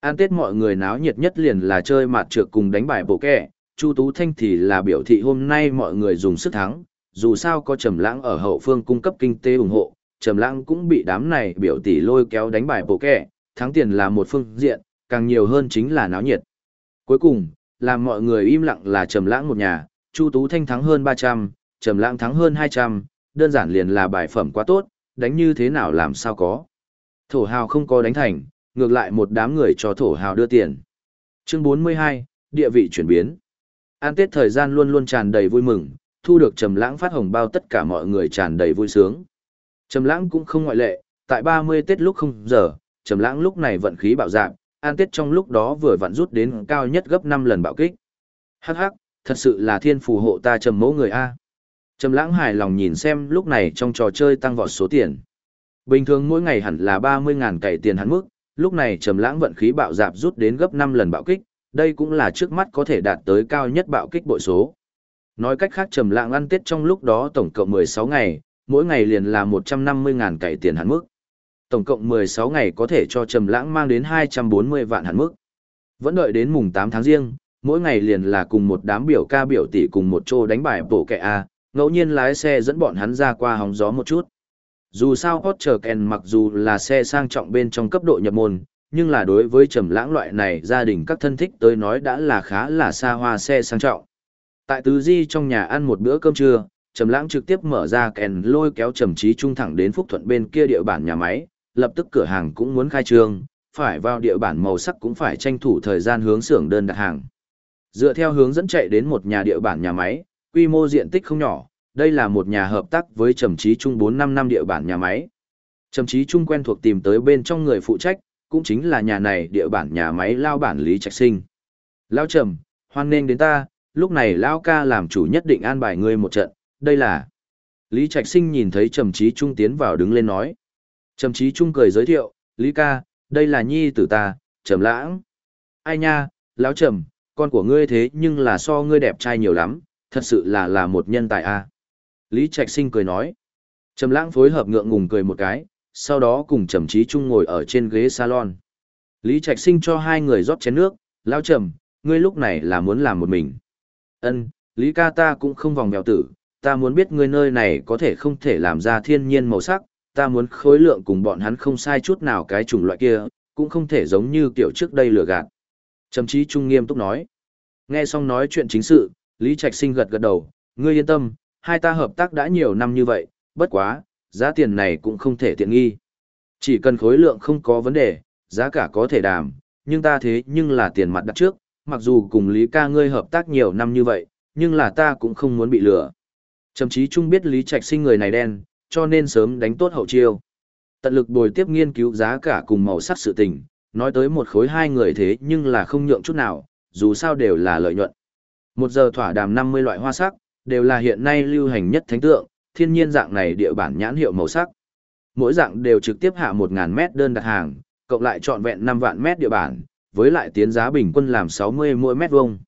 An Tết mọi người náo nhiệt nhất liền là chơi mạt trược cùng đánh bài bộ kẻ, Chu Tú Thanh thì là biểu thị hôm nay mọi người dùng sức thắng, dù sao có Trầm Lãng ở hậu phương cung cấp kinh tế ủng hộ, Trầm Lãng cũng bị đám này biểu tỷ lôi kéo đánh bài bộ kẻ, thắng tiền là một phương diện, càng nhiều hơn chính là náo nhiệt. Cuối cùng, làm mọi người im lặng là Trầm Lãng một nhà, Chu Tú Thanh thắng hơn 300, Trầm Lãng thắng hơn 200, đơn giản liền là bài phẩm quá tốt, đánh như thế nào làm sao có. Thổ hào không có đánh thành, ngược lại một đám người cho thổ hào đưa tiền. Chương 42, địa vị chuyển biến. An Tết thời gian luôn luôn tràn đầy vui mừng, thu được Trầm Lãng phát hồng bao tất cả mọi người tràn đầy vui sướng. Trầm Lãng cũng không ngoại lệ, tại 30 Tết lúc không giờ, Trầm Lãng lúc này vận khí bạo dạng, An Tết trong lúc đó vừa vặn rút đến cao nhất gấp 5 lần bạo kích. Hắc hắc, thật sự là thiên phù hộ ta Trầm Mẫu người a. Trầm Lãng hài lòng nhìn xem lúc này trong trò chơi tăng vọt số tiền. Bình thường mỗi ngày hẳn là 30.000 cải tiền hắn mức, lúc này Trầm Lãng vận khí bạo dạn rút đến gấp 5 lần bạo kích, đây cũng là trước mắt có thể đạt tới cao nhất bạo kích bội số. Nói cách khác trầm lạng ăn tết trong lúc đó tổng cộng 16 ngày, mỗi ngày liền là 150.000 cải tiền hạn mức. Tổng cộng 16 ngày có thể cho trầm lãng mang đến 240 vạn hạn mức. Vẫn đợi đến mùng 8 tháng riêng, mỗi ngày liền là cùng một đám biểu ca biểu tỷ cùng một chỗ đánh bài bộ kẹ A, ngẫu nhiên lái xe dẫn bọn hắn ra qua hóng gió một chút. Dù sao Porsche Ken mặc dù là xe sang trọng bên trong cấp độ nhập môn, nhưng là đối với trầm lãng loại này gia đình các thân thích tới nói đã là khá là xa hoa xe sang trọng. Tại Tứ Di trong nhà ăn một bữa cơm trưa, Trầm Lãng trực tiếp mở ra kèn lôi kéo Trầm Chí Trung thẳng đến Phúc Thuận bên kia địa bản nhà máy, lập tức cửa hàng cũng muốn khai trương, phải vào địa bản màu sắc cũng phải tranh thủ thời gian hướng xưởng đơn đặt hàng. Dựa theo hướng dẫn chạy đến một nhà địa bản nhà máy, quy mô diện tích không nhỏ, đây là một nhà hợp tác với Trầm Chí Trung 4-5 năm địa bản nhà máy. Trầm Chí Trung quen thuộc tìm tới bên trong người phụ trách, cũng chính là nhà này địa bản nhà máy lao bản Lý Trạch Sinh. Lao Trầm, hoan nghênh đến ta, lúc này Lão ca làm chủ nhất định an bài ngươi một trận, đây là... Lý Trạch Sinh nhìn thấy Trầm Chí Trung tiến vào đứng lên nói. Trầm Chí Trung cười giới thiệu, Lý ca, Đây là nhi tử ta, Trầm Lãng. Ai nha, lão Trầm, con của ngươi thế nhưng là so ngươi đẹp trai nhiều lắm, thật sự là là một nhân tài a. Lý Trạch Sinh cười nói. Trầm Lãng phối hợp ngượng ngùng cười một cái, sau đó cùng Trầm Chí Trung ngồi ở trên ghế salon. Lý Trạch Sinh cho hai người rót chén nước, "Lão Trầm, ngươi lúc này là muốn làm một mình?" "Ân, Lý ca ta cũng không vòng mèo tử, ta muốn biết ngươi nơi này có thể không thể làm ra thiên nhiên màu sắc, ta muốn khối lượng cùng bọn hắn không sai chút nào cái chủng loại kia, cũng không thể giống như kiểu trước đây lừa gạt." Trầm Chí Trung nghiêm túc nói. Nghe xong nói chuyện chính sự, Lý Trạch Sinh gật gật đầu, "Ngươi yên tâm, hai ta hợp tác đã nhiều năm như vậy, bất quá, giá tiền này cũng không thể tiện nghi. Chỉ cần khối lượng không có vấn đề, giá cả có thể đàm, nhưng ta thế nhưng là tiền mặt đặt trước, mặc dù cùng Lý ca ngươi hợp tác nhiều năm như vậy, nhưng là ta cũng không muốn bị lừa. Trầm chí chung biết Lý Trạch sinh người này đen, cho nên sớm đánh tốt hậu chiêu. Tận lực bồi tiếp nghiên cứu giá cả cùng màu sắc sự tình, nói tới một khối hai người thế nhưng là không nhượng chút nào, dù sao đều là lợi nhuận. Một giờ thỏa đàm 50 loại hoa sắc, đều là hiện nay lưu hành nhất thánh tượng, thiên nhiên dạng này địa bản nhãn hiệu màu sắc. Mỗi dạng đều trực tiếp hạ 1.000 mét đơn đặt hàng, cộng lại trọn vẹn 5 vạn mét địa bản, với lại tiến giá bình quân làm 60 mỗi mét vuông.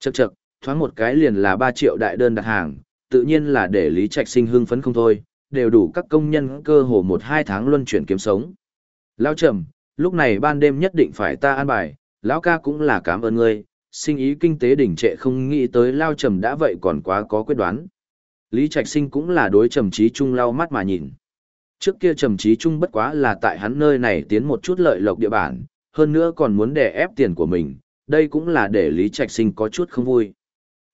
Chậc chậc, thoáng một cái liền là 3 triệu đại đơn đặt hàng, tự nhiên là để Lý Trạch Sinh hưng phấn không thôi, đều đủ các công nhân cơ hồ 1-2 tháng luân chuyển kiếm sống. Lao trầm, lúc này ban đêm nhất định phải ta an bài, lão ca cũng là cảm ơn ngươi, sinh ý kinh tế đỉnh trệ không nghĩ tới Lao trầm đã vậy còn quá có quyết đoán. Lý Trạch Sinh cũng là đối trầm trí trung lau mắt mà nhìn. Trước kia trầm trí trung bất quá là tại hắn nơi này tiến một chút lợi lộc địa bản, hơn nữa còn muốn đè ép tiền của mình, đây cũng là để Lý Trạch Sinh có chút không vui.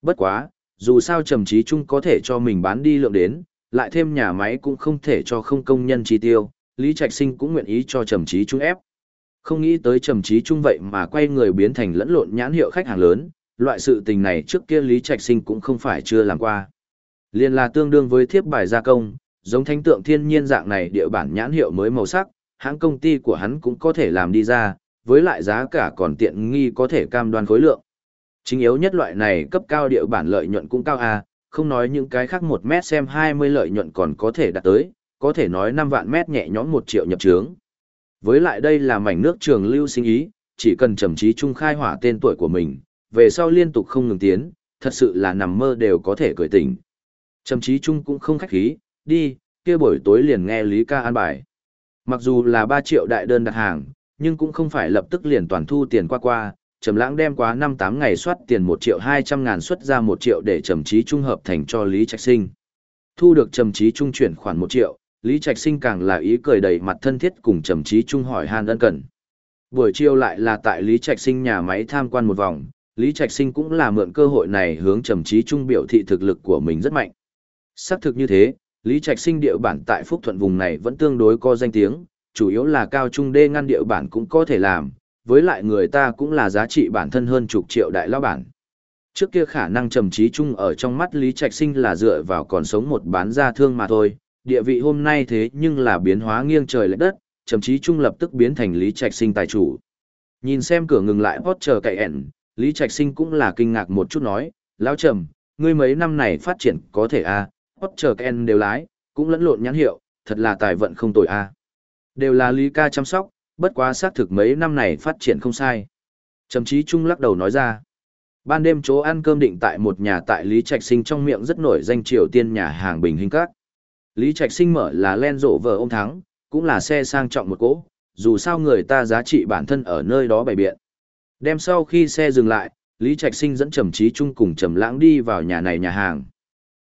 Bất quá, dù sao trầm trí trung có thể cho mình bán đi lượng đến, lại thêm nhà máy cũng không thể cho không công nhân chi tiêu, Lý Trạch Sinh cũng nguyện ý cho trầm trí trung ép. Không nghĩ tới trầm trí trung vậy mà quay người biến thành lẫn lộn nhãn hiệu khách hàng lớn, loại sự tình này trước kia Lý Trạch Sinh cũng không phải chưa làm qua. Liên là tương đương với thiếp bài gia công, giống thánh tượng thiên nhiên dạng này địa bản nhãn hiệu mới màu sắc, hãng công ty của hắn cũng có thể làm đi ra, với lại giá cả còn tiện nghi có thể cam đoan khối lượng. Chính yếu nhất loại này cấp cao địa bản lợi nhuận cũng cao a, không nói những cái khác một mét xem 20 lợi nhuận còn có thể đạt tới, có thể nói 5 vạn mét nhẹ nhõm 1 triệu nhập trướng. Với lại đây là mảnh nước trường lưu sinh ý, chỉ cần trầm trí trung khai hỏa tên tuổi của mình, về sau liên tục không ngừng tiến, thật sự là nằm mơ đều có thể cười tỉnh. Trầm chí trung cũng không khách khí, đi, kia buổi tối liền nghe Lý ca an bài. Mặc dù là 3 triệu đại đơn đặt hàng, nhưng cũng không phải lập tức liền toàn thu tiền qua qua, Trầm Lãng đem quá 5-8 ngày soát tiền 1 triệu 200 ngàn xuất ra 1 triệu để Trầm Chí Trung hợp thành cho Lý Trạch Sinh. Thu được Trầm Chí Trung chuyển khoản 1 triệu, Lý Trạch Sinh càng là ý cười đầy mặt thân thiết cùng Trầm Chí Trung hỏi han ân cần. Buổi chiều lại là tại Lý Trạch Sinh nhà máy tham quan một vòng, Lý Trạch Sinh cũng là mượn cơ hội này hướng Trầm Chí Trung biểu thị thực lực của mình rất mạnh. Xác thực như thế, Lý Trạch Sinh địa bản tại Phúc Thuận vùng này vẫn tương đối có danh tiếng, chủ yếu là cao trung đê ngăn địa bản cũng có thể làm, với lại người ta cũng là giá trị bản thân hơn chục triệu đại lao bản. Trước kia khả năng trầm trí chung ở trong mắt Lý Trạch Sinh là dựa vào còn sống một bán gia thương mà thôi, địa vị hôm nay thế nhưng là biến hóa nghiêng trời lệch đất, trầm trí chung lập tức biến thành Lý Trạch Sinh tài chủ. Nhìn xem cửa ngừng lại hót chờ cậy ẻn, Lý Trạch Sinh cũng là kinh ngạc một chút nói, lão trầm, ngươi mấy năm này phát triển có thể à, chờ Ken đều lái, cũng lẫn lộn nhãn hiệu, thật là tài vận không tồi a. Đều là Lý ca chăm sóc, bất quá xác thực mấy năm này phát triển không sai. Trầm chí Trung lắc đầu nói ra. Ban đêm chỗ ăn cơm định tại một nhà tại Lý Trạch Sinh trong miệng rất nổi danh Triều Tiên nhà hàng Bình Hình Các. Lý Trạch Sinh mở là len rộ vợ ông thắng, cũng là xe sang trọng một cỗ, dù sao người ta giá trị bản thân ở nơi đó bày biện. Đem sau khi xe dừng lại, Lý Trạch Sinh dẫn Trầm Chí Trung cùng Trầm Lãng đi vào nhà này nhà hàng.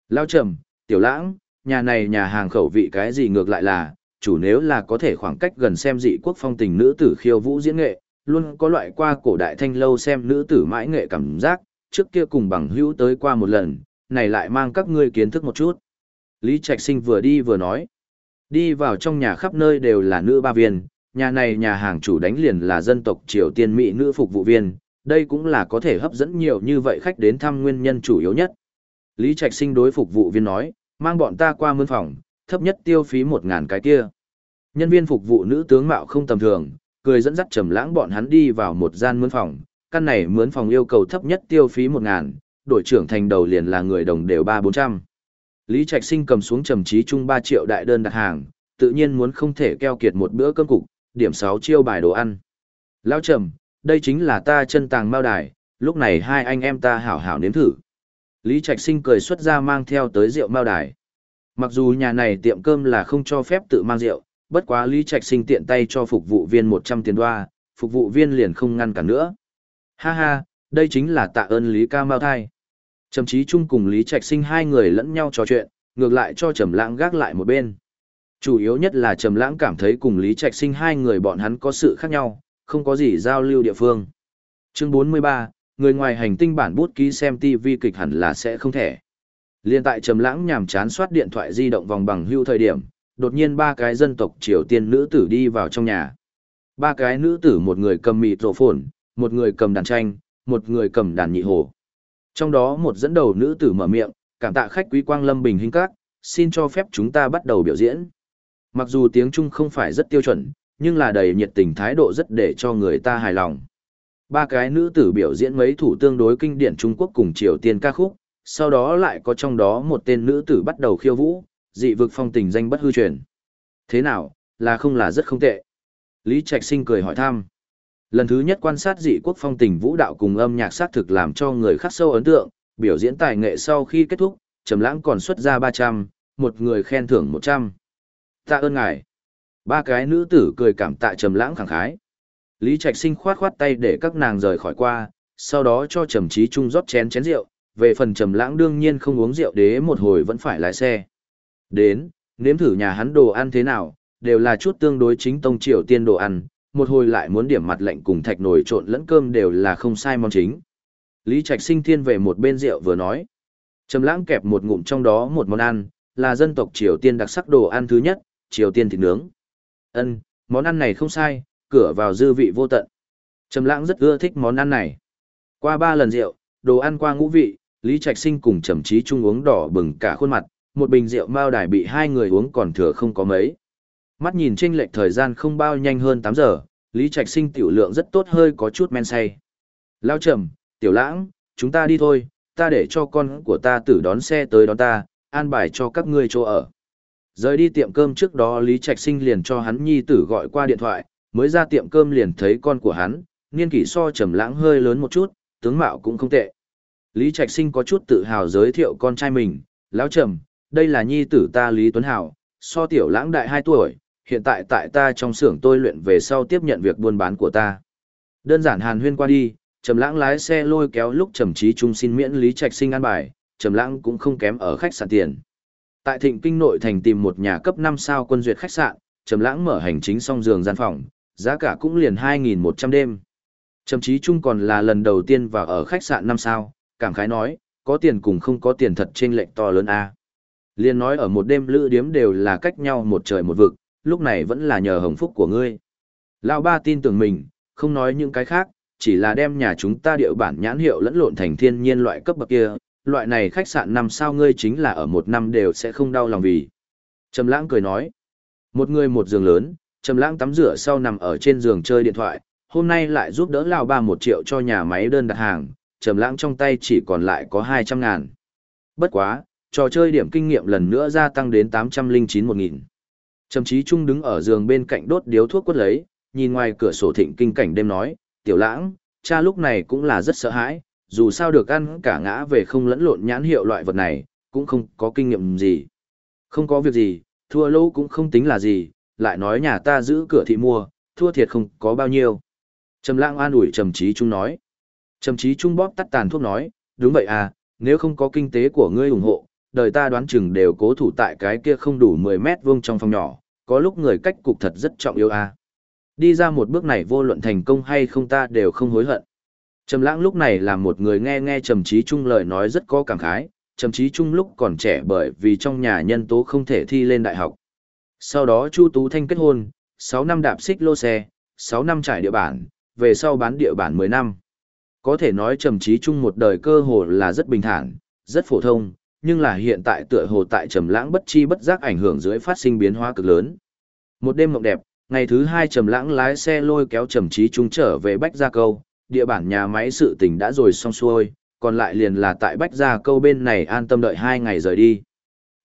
Lao Trầm, Tiểu lãng, nhà này nhà hàng khẩu vị cái gì ngược lại là, chủ nếu là có thể khoảng cách gần xem dị quốc phong tình nữ tử khiêu vũ diễn nghệ, luôn có loại qua cổ đại thanh lâu xem nữ tử mãi nghệ cảm giác, trước kia cùng bằng hữu tới qua một lần, này lại mang các ngươi kiến thức một chút. Lý Trạch Sinh vừa đi vừa nói, đi vào trong nhà khắp nơi đều là nữ ba viên, nhà này nhà hàng chủ đánh liền là dân tộc Triều Tiên Mỹ nữ phục vụ viên, đây cũng là có thể hấp dẫn nhiều như vậy khách đến thăm nguyên nhân chủ yếu nhất. Lý Trạch Sinh đối phục vụ viên nói, mang bọn ta qua mướn phòng, thấp nhất tiêu phí một ngàn cái kia. Nhân viên phục vụ nữ tướng mạo không tầm thường, cười dẫn dắt trầm lãng bọn hắn đi vào một gian mướn phòng, căn này mướn phòng yêu cầu thấp nhất tiêu phí một ngàn, đội trưởng thành đầu liền là người đồng đều ba bốn trăm. Lý Trạch Sinh cầm xuống trầm trí trung ba triệu đại đơn đặt hàng, tự nhiên muốn không thể keo kiệt một bữa cơm cục, điểm 6 chiêu bài đồ ăn. Lao trầm, đây chính là ta chân tàng mao đài, lúc này hai anh em ta hảo hảo nếm thử. Lý Trạch Sinh cười xuất ra mang theo tới rượu mao đài. Mặc dù nhà này tiệm cơm là không cho phép tự mang rượu, bất quá Lý Trạch Sinh tiện tay cho phục vụ viên 100 tiền đoa, phục vụ viên liền không ngăn cản nữa. Ha ha, đây chính là tạ ơn Lý Ca Mao Thai. Trầm Chí Trung cùng Lý Trạch Sinh hai người lẫn nhau trò chuyện, ngược lại cho Trầm Lãng gác lại một bên. Chủ yếu nhất là Trầm Lãng cảm thấy cùng Lý Trạch Sinh hai người bọn hắn có sự khác nhau, không có gì giao lưu địa phương. Chương 43, người ngoài hành tinh bản bút ký xem TV kịch hẳn là sẽ không thể. Liên tại Trầm Lãng nhàm chán soát điện thoại di động vòng bằng hưu thời điểm, đột nhiên ba cái dân tộc Triều Tiên nữ tử đi vào trong nhà. Ba cái nữ tử một người cầm mịt rổ phồn, một người cầm đàn tranh, một người cầm đàn nhị hồ. Trong đó một dẫn đầu nữ tử mở miệng, cảm tạ khách quý quang lâm bình hình các, xin cho phép chúng ta bắt đầu biểu diễn. Mặc dù tiếng Trung không phải rất tiêu chuẩn, nhưng là đầy nhiệt tình thái độ rất để cho người ta hài lòng. Ba cái nữ tử biểu diễn mấy thủ tương đối kinh điển Trung Quốc cùng Triều Tiên ca khúc, sau đó lại có trong đó một tên nữ tử bắt đầu khiêu vũ, dị vực phong tình danh bất hư truyền. Thế nào, là không là rất không tệ. Lý Trạch Sinh cười hỏi thăm. Lần thứ nhất quan sát dị quốc phong tình vũ đạo cùng âm nhạc sát thực làm cho người khắc sâu ấn tượng, biểu diễn tài nghệ sau khi kết thúc, Trầm Lãng còn xuất ra 300, một người khen thưởng 100. Tạ ơn ngài. Ba cái nữ tử cười cảm tạ Trầm Lãng khẳng khái. Lý Trạch Sinh khoát khoát tay để các nàng rời khỏi qua, sau đó cho Trầm Chí Trung rót chén chén rượu, về phần Trầm Lãng đương nhiên không uống rượu đế một hồi vẫn phải lái xe. Đến, nếm thử nhà hắn đồ ăn thế nào, đều là chút tương đối chính tông triều tiên đồ ăn, một hồi lại muốn điểm mặt lệnh cùng thạch nồi trộn lẫn cơm đều là không sai món chính. Lý Trạch Sinh thiên về một bên rượu vừa nói. Trầm lãng kẹp một ngụm trong đó một món ăn, là dân tộc Triều Tiên đặc sắc đồ ăn thứ nhất, Triều Tiên thịt nướng. Ân, món ăn này không sai, cửa vào dư vị vô tận. Trầm lãng rất ưa thích món ăn này. Qua ba lần rượu, đồ ăn qua ngũ vị, Lý Trạch Sinh cùng Trầm Chí Trung uống đỏ bừng cả khuôn mặt, một bình rượu mao đài bị hai người uống còn thừa không có mấy. Mắt nhìn chênh lệch thời gian không bao nhanh hơn 8 giờ, Lý Trạch Sinh tiểu lượng rất tốt hơi có chút men say. Lao trầm, tiểu lãng, chúng ta đi thôi, ta để cho con của ta tử đón xe tới đón ta, an bài cho các ngươi chỗ ở. Rời đi tiệm cơm trước đó Lý Trạch Sinh liền cho hắn nhi tử gọi qua điện thoại, mới ra tiệm cơm liền thấy con của hắn, niên kỷ so trầm lãng hơi lớn một chút, tướng mạo cũng không tệ. Lý Trạch Sinh có chút tự hào giới thiệu con trai mình, lão trầm, đây là nhi tử ta Lý Tuấn Hảo, so tiểu lãng đại 2 tuổi, hiện tại tại ta trong xưởng tôi luyện về sau tiếp nhận việc buôn bán của ta. Đơn giản hàn huyên qua đi, Trầm Lãng lái xe lôi kéo lúc Trầm Chí Trung xin miễn Lý Trạch Sinh ăn bài, Trầm Lãng cũng không kém ở khách sạn tiền. Tại Thịnh Kinh nội thành tìm một nhà cấp 5 sao quân duyệt khách sạn, Trầm Lãng mở hành chính xong giường gian phòng, giá cả cũng liền 2100 đêm. Trầm Chí Trung còn là lần đầu tiên vào ở khách sạn 5 sao, cảm khái nói, có tiền cùng không có tiền thật chênh lệch to lớn a. Liên nói ở một đêm lữ điếm đều là cách nhau một trời một vực, lúc này vẫn là nhờ hồng phúc của ngươi. Lão ba tin tưởng mình, không nói những cái khác, chỉ là đem nhà chúng ta điệu bản nhãn hiệu lẫn lộn thành thiên nhiên loại cấp bậc kia, loại này khách sạn năm sao ngươi chính là ở một năm đều sẽ không đau lòng vì. Trầm lãng cười nói, một người một giường lớn, Trầm lãng tắm rửa sau nằm ở trên giường chơi điện thoại, hôm nay lại giúp đỡ lão ba một triệu cho nhà máy đơn đặt hàng, Trầm lãng trong tay chỉ còn lại có 200 ngàn. Bất quá, trò chơi điểm kinh nghiệm lần nữa gia tăng đến 809 1000. Trầm Chí Trung đứng ở giường bên cạnh đốt điếu thuốc quất lấy, nhìn ngoài cửa sổ thịnh kinh cảnh đêm nói, tiểu lãng, cha lúc này cũng là rất sợ hãi, dù sao được ăn cả ngã về không lẫn lộn nhãn hiệu loại vật này, cũng không có kinh nghiệm gì. Không có việc gì, thua lâu cũng không tính là gì, lại nói nhà ta giữ cửa thị mua, thua thiệt không có bao nhiêu. Trầm lãng an ủi Trầm Chí Trung nói. Trầm Chí Trung bóp tắt tàn thuốc nói, đúng vậy à, nếu không có kinh tế của ngươi ủng hộ, đời ta đoán chừng đều cố thủ tại cái kia không đủ 10 mét vuông trong phòng nhỏ, có lúc người cách cục thật rất trọng yếu. À. Đi ra một bước này vô luận thành công hay không ta đều không hối hận. Trầm lãng lúc này là một người nghe nghe Trầm Chí Trung lời nói rất có cảm khái, Trầm Chí Trung lúc còn trẻ bởi vì trong nhà nhân tố không thể thi lên đại học. Sau đó Chu Tú Thanh kết hôn, 6 năm đạp xích lô xe, 6 năm trải địa bản, về sau bán địa bản 10 năm. Có thể nói Trầm trí Trung một đời cơ hồ là rất bình thản, rất phổ thông, nhưng là hiện tại tựa hồ tại trầm lãng bất chi bất giác ảnh hưởng dưới phát sinh biến hóa cực lớn. Một đêm mộng đẹp, ngày thứ hai trầm lãng lái xe lôi kéo trầm trí trung trở về Bách Gia Câu, địa bản nhà máy sự tình đã rồi xong xuôi, còn lại liền là tại Bách Gia Câu bên này an tâm đợi hai ngày rời đi.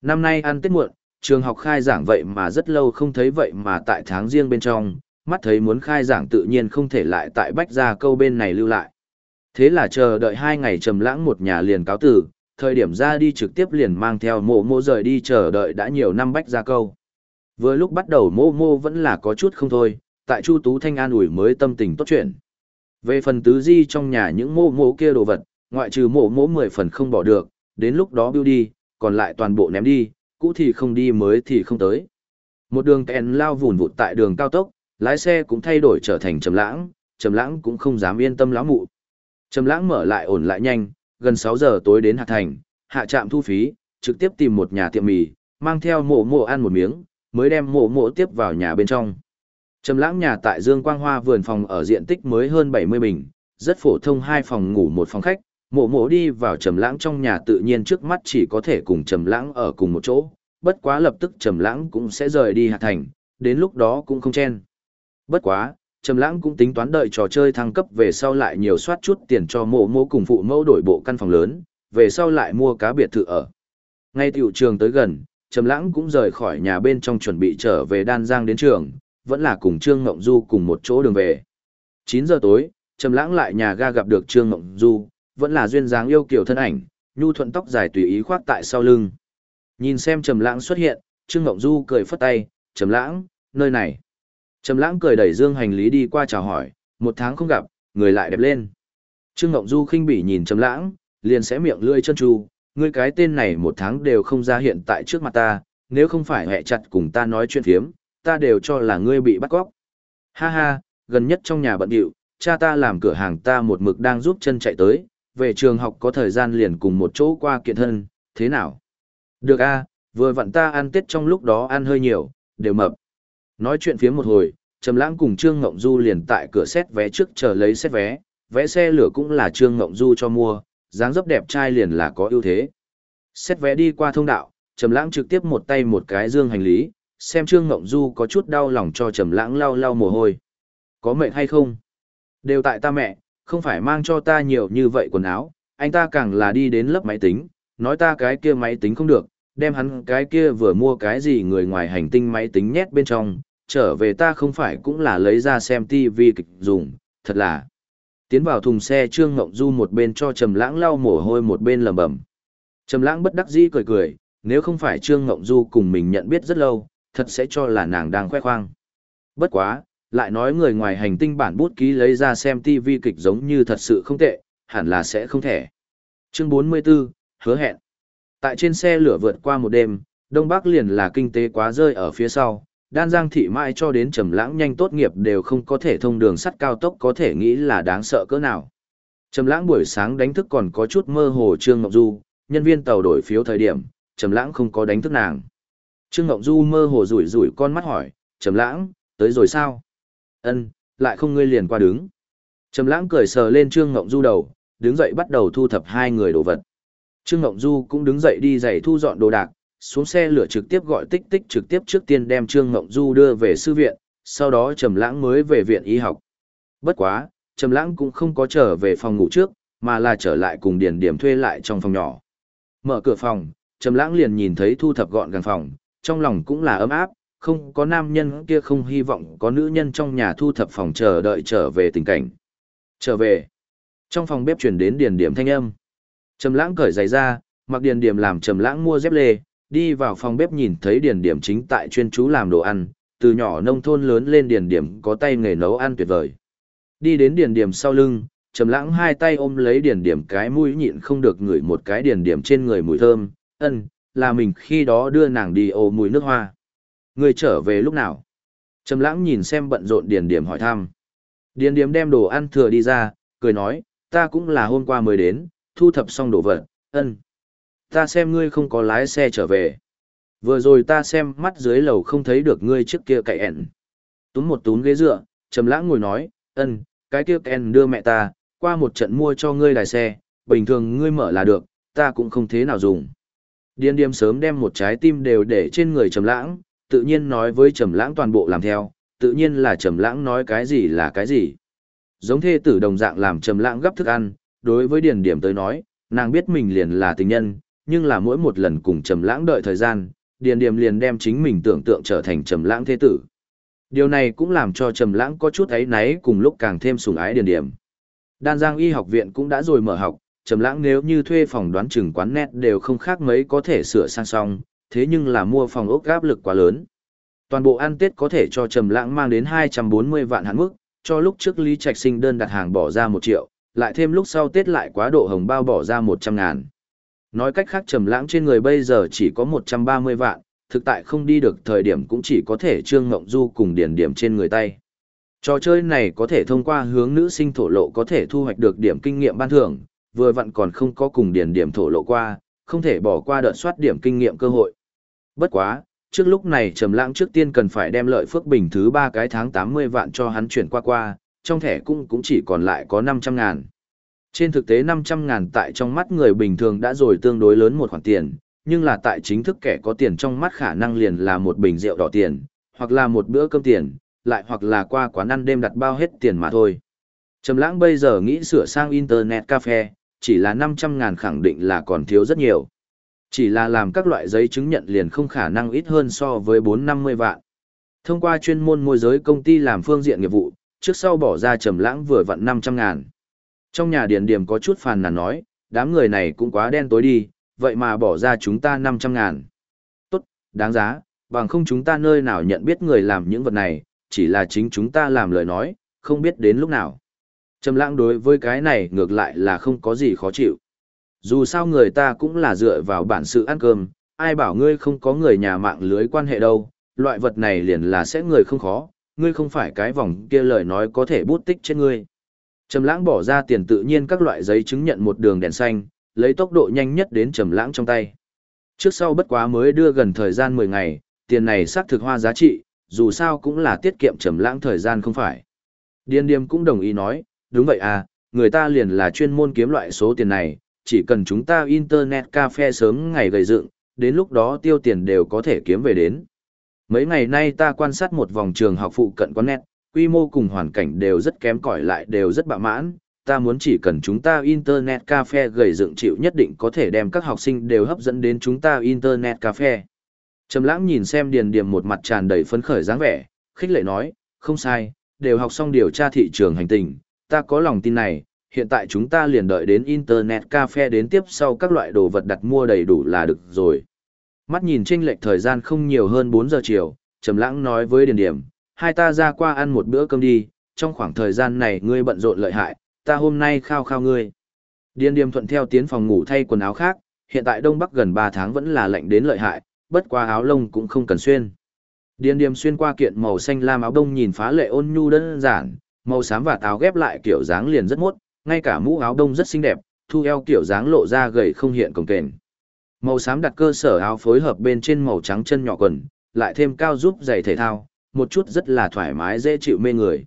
Năm nay ăn Tết muộn, trường học khai giảng vậy mà rất lâu không thấy vậy mà tại tháng riêng bên trong, mắt thấy muốn khai giảng tự nhiên không thể lại tại bách gia câu bên này lưu lại. Thế là chờ đợi hai ngày trầm lãng một nhà liền cáo tử, thời điểm ra đi trực tiếp liền mang theo mộ mộ rời đi chờ đợi đã nhiều năm bách gia câu. Vừa lúc bắt đầu mộ mộ vẫn là có chút không thôi, tại Chu Tú Thanh an ủi mới tâm tình tốt chuyện. Về phần tứ di trong nhà những mộ mộ kia đồ vật, ngoại trừ mộ mộ mười phần không bỏ được, đến lúc đó biêu đi, còn lại toàn bộ ném đi, cũ thì không đi mới thì không tới. Một đường kèn lao vùn vụt tại đường cao tốc, lái xe cũng thay đổi trở thành trầm lãng, trầm lãng cũng không dám yên tâm lão mụ. Trầm lãng mở lại ổn lại nhanh, gần 6 giờ tối đến Hà Thành, hạ trạm thu phí, trực tiếp tìm một nhà tiệm mì, mang theo mộ mộ ăn một miếng, mới đem mộ mộ tiếp vào nhà bên trong. Trầm lãng nhà tại Dương Quang Hoa vườn phòng ở diện tích mới hơn 70 bình, rất phổ thông hai phòng ngủ một phòng khách, mộ mộ đi vào trầm lãng trong nhà tự nhiên trước mắt chỉ có thể cùng trầm lãng ở cùng một chỗ, bất quá lập tức trầm lãng cũng sẽ rời đi hạ thành, đến lúc đó cũng không chen. Bất quá, trầm lãng cũng tính toán đợi trò chơi thăng cấp về sau lại nhiều soát chút tiền cho mộ mộ cùng phụ mẫu đổi bộ căn phòng lớn, về sau lại mua cá biệt thự ở. Ngay tiểu trường tới gần, trầm lãng cũng rời khỏi nhà bên trong chuẩn bị trở về đan giang đến trường, vẫn là cùng Trương Ngộng Du cùng một chỗ đường về. 9 giờ tối, trầm lãng lại nhà ga gặp được Trương Ngộng Du, vẫn là duyên dáng yêu kiều thân ảnh, nhu thuận tóc dài tùy ý khoác tại sau lưng. Nhìn xem Trầm Lãng xuất hiện, Trương Ngộng Du cười phất tay, "Trầm Lãng, nơi này." Trầm Lãng cười đẩy dương hành lý đi qua chào hỏi, một tháng không gặp, người lại đẹp lên. Trương Ngộng Du khinh bỉ nhìn Trầm Lãng, liền sẽ miệng lưỡi chân tru, "Ngươi cái tên này một tháng đều không ra hiện tại trước mặt ta, nếu không phải hẹ chặt cùng ta nói chuyện phiếm, ta đều cho là ngươi bị bắt cóc." Ha ha, gần nhất trong nhà bận rộn, cha ta làm cửa hàng ta một mực đang giúp chân chạy tới, về trường học có thời gian liền cùng một chỗ qua kiện thân, thế nào? Được a, vừa vặn ta ăn tết trong lúc đó ăn hơi nhiều, đều mập. Nói chuyện phía một hồi, Trầm Lãng cùng Trương Ngộng Du liền tại cửa xét vé trước chờ lấy xét vé, vé xe lửa cũng là Trương Ngộng Du cho mua, dáng dấp đẹp trai liền là có ưu thế. Xét vé đi qua thông đạo, Trầm Lãng trực tiếp một tay một cái dương hành lý, xem Trương Ngộng Du có chút đau lòng cho Trầm Lãng lau lau mồ hôi. Có mệt hay không? Đều tại ta mẹ, không phải mang cho ta nhiều như vậy quần áo, anh ta càng là đi đến lớp máy tính, nói ta cái kia máy tính không được, đem hắn cái kia vừa mua cái gì người ngoài hành tinh máy tính nhét bên trong, trở về ta không phải cũng là lấy ra xem TV kịch dùng, thật là. Tiến vào thùng xe Trương Ngộng Du một bên cho Trầm Lãng lau mồ hôi một bên lẩm bẩm. Trầm Lãng bất đắc dĩ cười cười, nếu không phải Trương Ngộng Du cùng mình nhận biết rất lâu, thật sẽ cho là nàng đang khoe khoang. Bất quá, lại nói người ngoài hành tinh bản bút ký lấy ra xem TV kịch giống như thật sự không tệ, hẳn là sẽ không thể. Chương 44, hứa hẹn. Tại trên xe lửa vượt qua một đêm, Đông Bắc liền là kinh tế quá rơi ở phía sau, đan giang thị mãi cho đến trầm lãng nhanh tốt nghiệp đều không có thể thông đường sắt cao tốc có thể nghĩ là đáng sợ cỡ nào. Trầm lãng buổi sáng đánh thức còn có chút mơ hồ Trương Ngọc Du, nhân viên tàu đổi phiếu thời điểm, Trầm lãng không có đánh thức nàng. Trương Ngọc Du mơ hồ rủi rủi con mắt hỏi, Trầm lãng, tới rồi sao? Ân, lại không ngươi liền qua đứng. Trầm lãng cười sờ lên Trương Ngọc Du đầu, đứng dậy bắt đầu thu thập hai người đồ vật. Trương Ngọc Du cũng đứng dậy đi giày thu dọn đồ đạc, xuống xe lửa trực tiếp gọi tích tích trực tiếp trước tiên đem Trương Ngộng Du đưa về sư viện, sau đó Trầm lãng mới về viện y học. Bất quá, Trầm lãng cũng không có trở về phòng ngủ trước, mà là trở lại cùng Điền Điểm thuê lại trong phòng nhỏ. Mở cửa phòng, Trầm lãng liền nhìn thấy thu thập gọn gàng phòng, trong lòng cũng là ấm áp, không có nam nhân kia không hy vọng có nữ nhân trong nhà thu thập phòng chờ đợi trở về tình cảnh. Trở về. Trong phòng bếp chuyển đến điền điểm thanh âm. Trầm lãng cởi giày ra, mặc điền điểm làm trầm lãng mua dép lê, đi vào phòng bếp nhìn thấy điền điểm chính tại chuyên chú làm đồ ăn, từ nhỏ nông thôn lớn lên điền điểm có tay nghề nấu ăn tuyệt vời. Đi đến điền điểm sau lưng, trầm lãng hai tay ôm lấy điền điểm cái mũi nhịn không được ngửi một cái điền điểm trên người mùi thơm, ân, là mình khi đó đưa nàng đi ô mùi nước hoa. Người trở về lúc nào? Trầm lãng nhìn xem bận rộn Điền Điểm hỏi thăm. Điền Điểm đem đồ ăn thừa đi ra, cười nói, ta cũng là hôm qua mới đến, thu thập xong đồ vật, ân. Ta xem ngươi không có lái xe trở về. Vừa rồi ta xem mắt dưới lầu không thấy được ngươi trước kia cậy ẻn. Túm một túm ghế dựa, Trầm lãng ngồi nói, ân, cái kia ẻn đưa mẹ ta, qua một trận mua cho ngươi đài xe, bình thường ngươi mở là được, ta cũng không thế nào dùng. Điền điềm sớm đem một trái tim đều để trên người Trầm lãng, tự nhiên nói với Trầm Lãng toàn bộ làm theo, tự nhiên là Trầm Lãng nói cái gì là cái gì. Giống thê tử đồng dạng làm Trầm Lãng gấp thức ăn, đối với Điền Điểm tới nói, nàng biết mình liền là tình nhân, nhưng là mỗi một lần cùng Trầm Lãng đợi thời gian, Điền điềm liền đem chính mình tưởng tượng trở thành Trầm Lãng thế tử. Điều này cũng làm cho Trầm Lãng có chút ấy náy cùng lúc càng thêm sủng ái Điền điềm. Đan Giang Y học viện cũng đã rồi mở học, Trầm Lãng nếu như thuê phòng đoán chừng quán net đều không khác mấy có thể sửa sang xong, thế nhưng là mua phòng ốc áp lực quá lớn. Toàn bộ ăn Tết có thể cho Trầm Lãng mang đến 240 vạn hạn mức, cho lúc trước Lý Trạch Sinh đơn đặt hàng bỏ ra 1 triệu, lại thêm lúc sau Tết lại quá độ hồng bao bỏ ra 100 ngàn. Nói cách khác Trầm Lãng trên người bây giờ chỉ có 130 vạn, thực tại không đi được thời điểm cũng chỉ có thể Trương Ngộng Du cùng điển điểm trên người tay. Trò chơi này có thể thông qua hướng nữ sinh thổ lộ có thể thu hoạch được điểm kinh nghiệm ban thưởng, vừa vặn còn không có cùng điển điểm thổ lộ qua, không thể bỏ qua đợt soát điểm kinh nghiệm cơ hội. Bất quá, trước lúc này Trầm Lãng trước tiên cần phải đem lợi phước bình thứ 3 cái tháng 80 vạn cho hắn chuyển qua qua, trong thẻ cũng cũng chỉ còn lại có 500 ngàn. Trên thực tế 500 ngàn tại trong mắt người bình thường đã rồi tương đối lớn một khoản tiền, nhưng là tại chính thức kẻ có tiền trong mắt khả năng liền là một bình rượu đỏ tiền, hoặc là một bữa cơm tiền, lại hoặc là qua quán ăn đêm đặt bao hết tiền mà thôi. Trầm lãng bây giờ nghĩ sửa sang internet cafe, chỉ là 500 ngàn khẳng định là còn thiếu rất nhiều. Chỉ là làm các loại giấy chứng nhận liền không khả năng ít hơn so với 450 vạn. Thông qua chuyên môn môi giới công ty làm phương diện nghiệp vụ, trước sau bỏ ra trầm lãng vừa vặn 500 ngàn. Trong nhà điền điểm có chút phàn nàn nói, đám người này cũng quá đen tối đi, vậy mà bỏ ra chúng ta 500 ngàn. Tốt, đáng giá, bằng không chúng ta nơi nào nhận biết người làm những vật này, chỉ là chính chúng ta làm lời nói, không biết đến lúc nào. Trầm lãng đối với cái này ngược lại là không có gì khó chịu. Dù sao người ta cũng là dựa vào bản sự ăn cơm, ai bảo ngươi không có người nhà mạng lưới quan hệ đâu, loại vật này liền là sẽ người không khó, ngươi không phải cái vòng kia lời nói có thể bút tích trên ngươi. Trầm lãng bỏ ra tiền tự nhiên các loại giấy chứng nhận một đường đèn xanh, lấy tốc độ nhanh nhất đến trầm lãng trong tay. Trước sau bất quá mới đưa gần thời gian 10 ngày, tiền này xác thực hoa giá trị, dù sao cũng là tiết kiệm trầm lãng thời gian không phải. Điên Điềm cũng đồng ý nói, đúng vậy à, người ta liền là chuyên môn kiếm loại số tiền này, chỉ cần chúng ta internet cafe sớm ngày gầy dựng, đến lúc đó tiêu tiền đều có thể kiếm về đến. Mấy ngày nay ta quan sát một vòng trường học phụ cận quán net, quy mô cùng hoàn cảnh đều rất kém cỏi lại đều rất bạ mãn, ta muốn chỉ cần chúng ta Internet Cafe gầy dựng chịu nhất định có thể đem các học sinh đều hấp dẫn đến chúng ta Internet Cafe. Trầm lãng nhìn xem điền điểm một mặt tràn đầy phấn khởi dáng vẻ, khích lệ nói, không sai, đều học xong điều tra thị trường hành tình, ta có lòng tin này, hiện tại chúng ta liền đợi đến Internet Cafe đến tiếp sau các loại đồ vật đặt mua đầy đủ là được rồi. Mắt nhìn chênh lệch thời gian không nhiều hơn 4 giờ chiều, Trầm lãng nói với điền điểm, hai ta ra qua ăn một bữa cơm đi, trong khoảng thời gian này ngươi bận rộn lợi hại, ta hôm nay khao khao ngươi. Điền điềm thuận theo tiến phòng ngủ thay quần áo khác, hiện tại Đông Bắc gần 3 tháng vẫn là lạnh đến lợi hại, bất qua áo lông cũng không cần xuyên. Điền điềm xuyên qua kiện màu xanh lam áo đông nhìn phá lệ ôn nhu đơn giản, màu xám và táo ghép lại kiểu dáng liền rất mốt, ngay cả mũ áo đông rất xinh đẹp, thu eo kiểu dáng lộ ra gầy không hiện cồng kềnh. Màu xám đặt cơ sở áo phối hợp bên trên màu trắng chân nhỏ quần, lại thêm cao giúp giày thể thao, một chút rất là thoải mái dễ chịu mê người.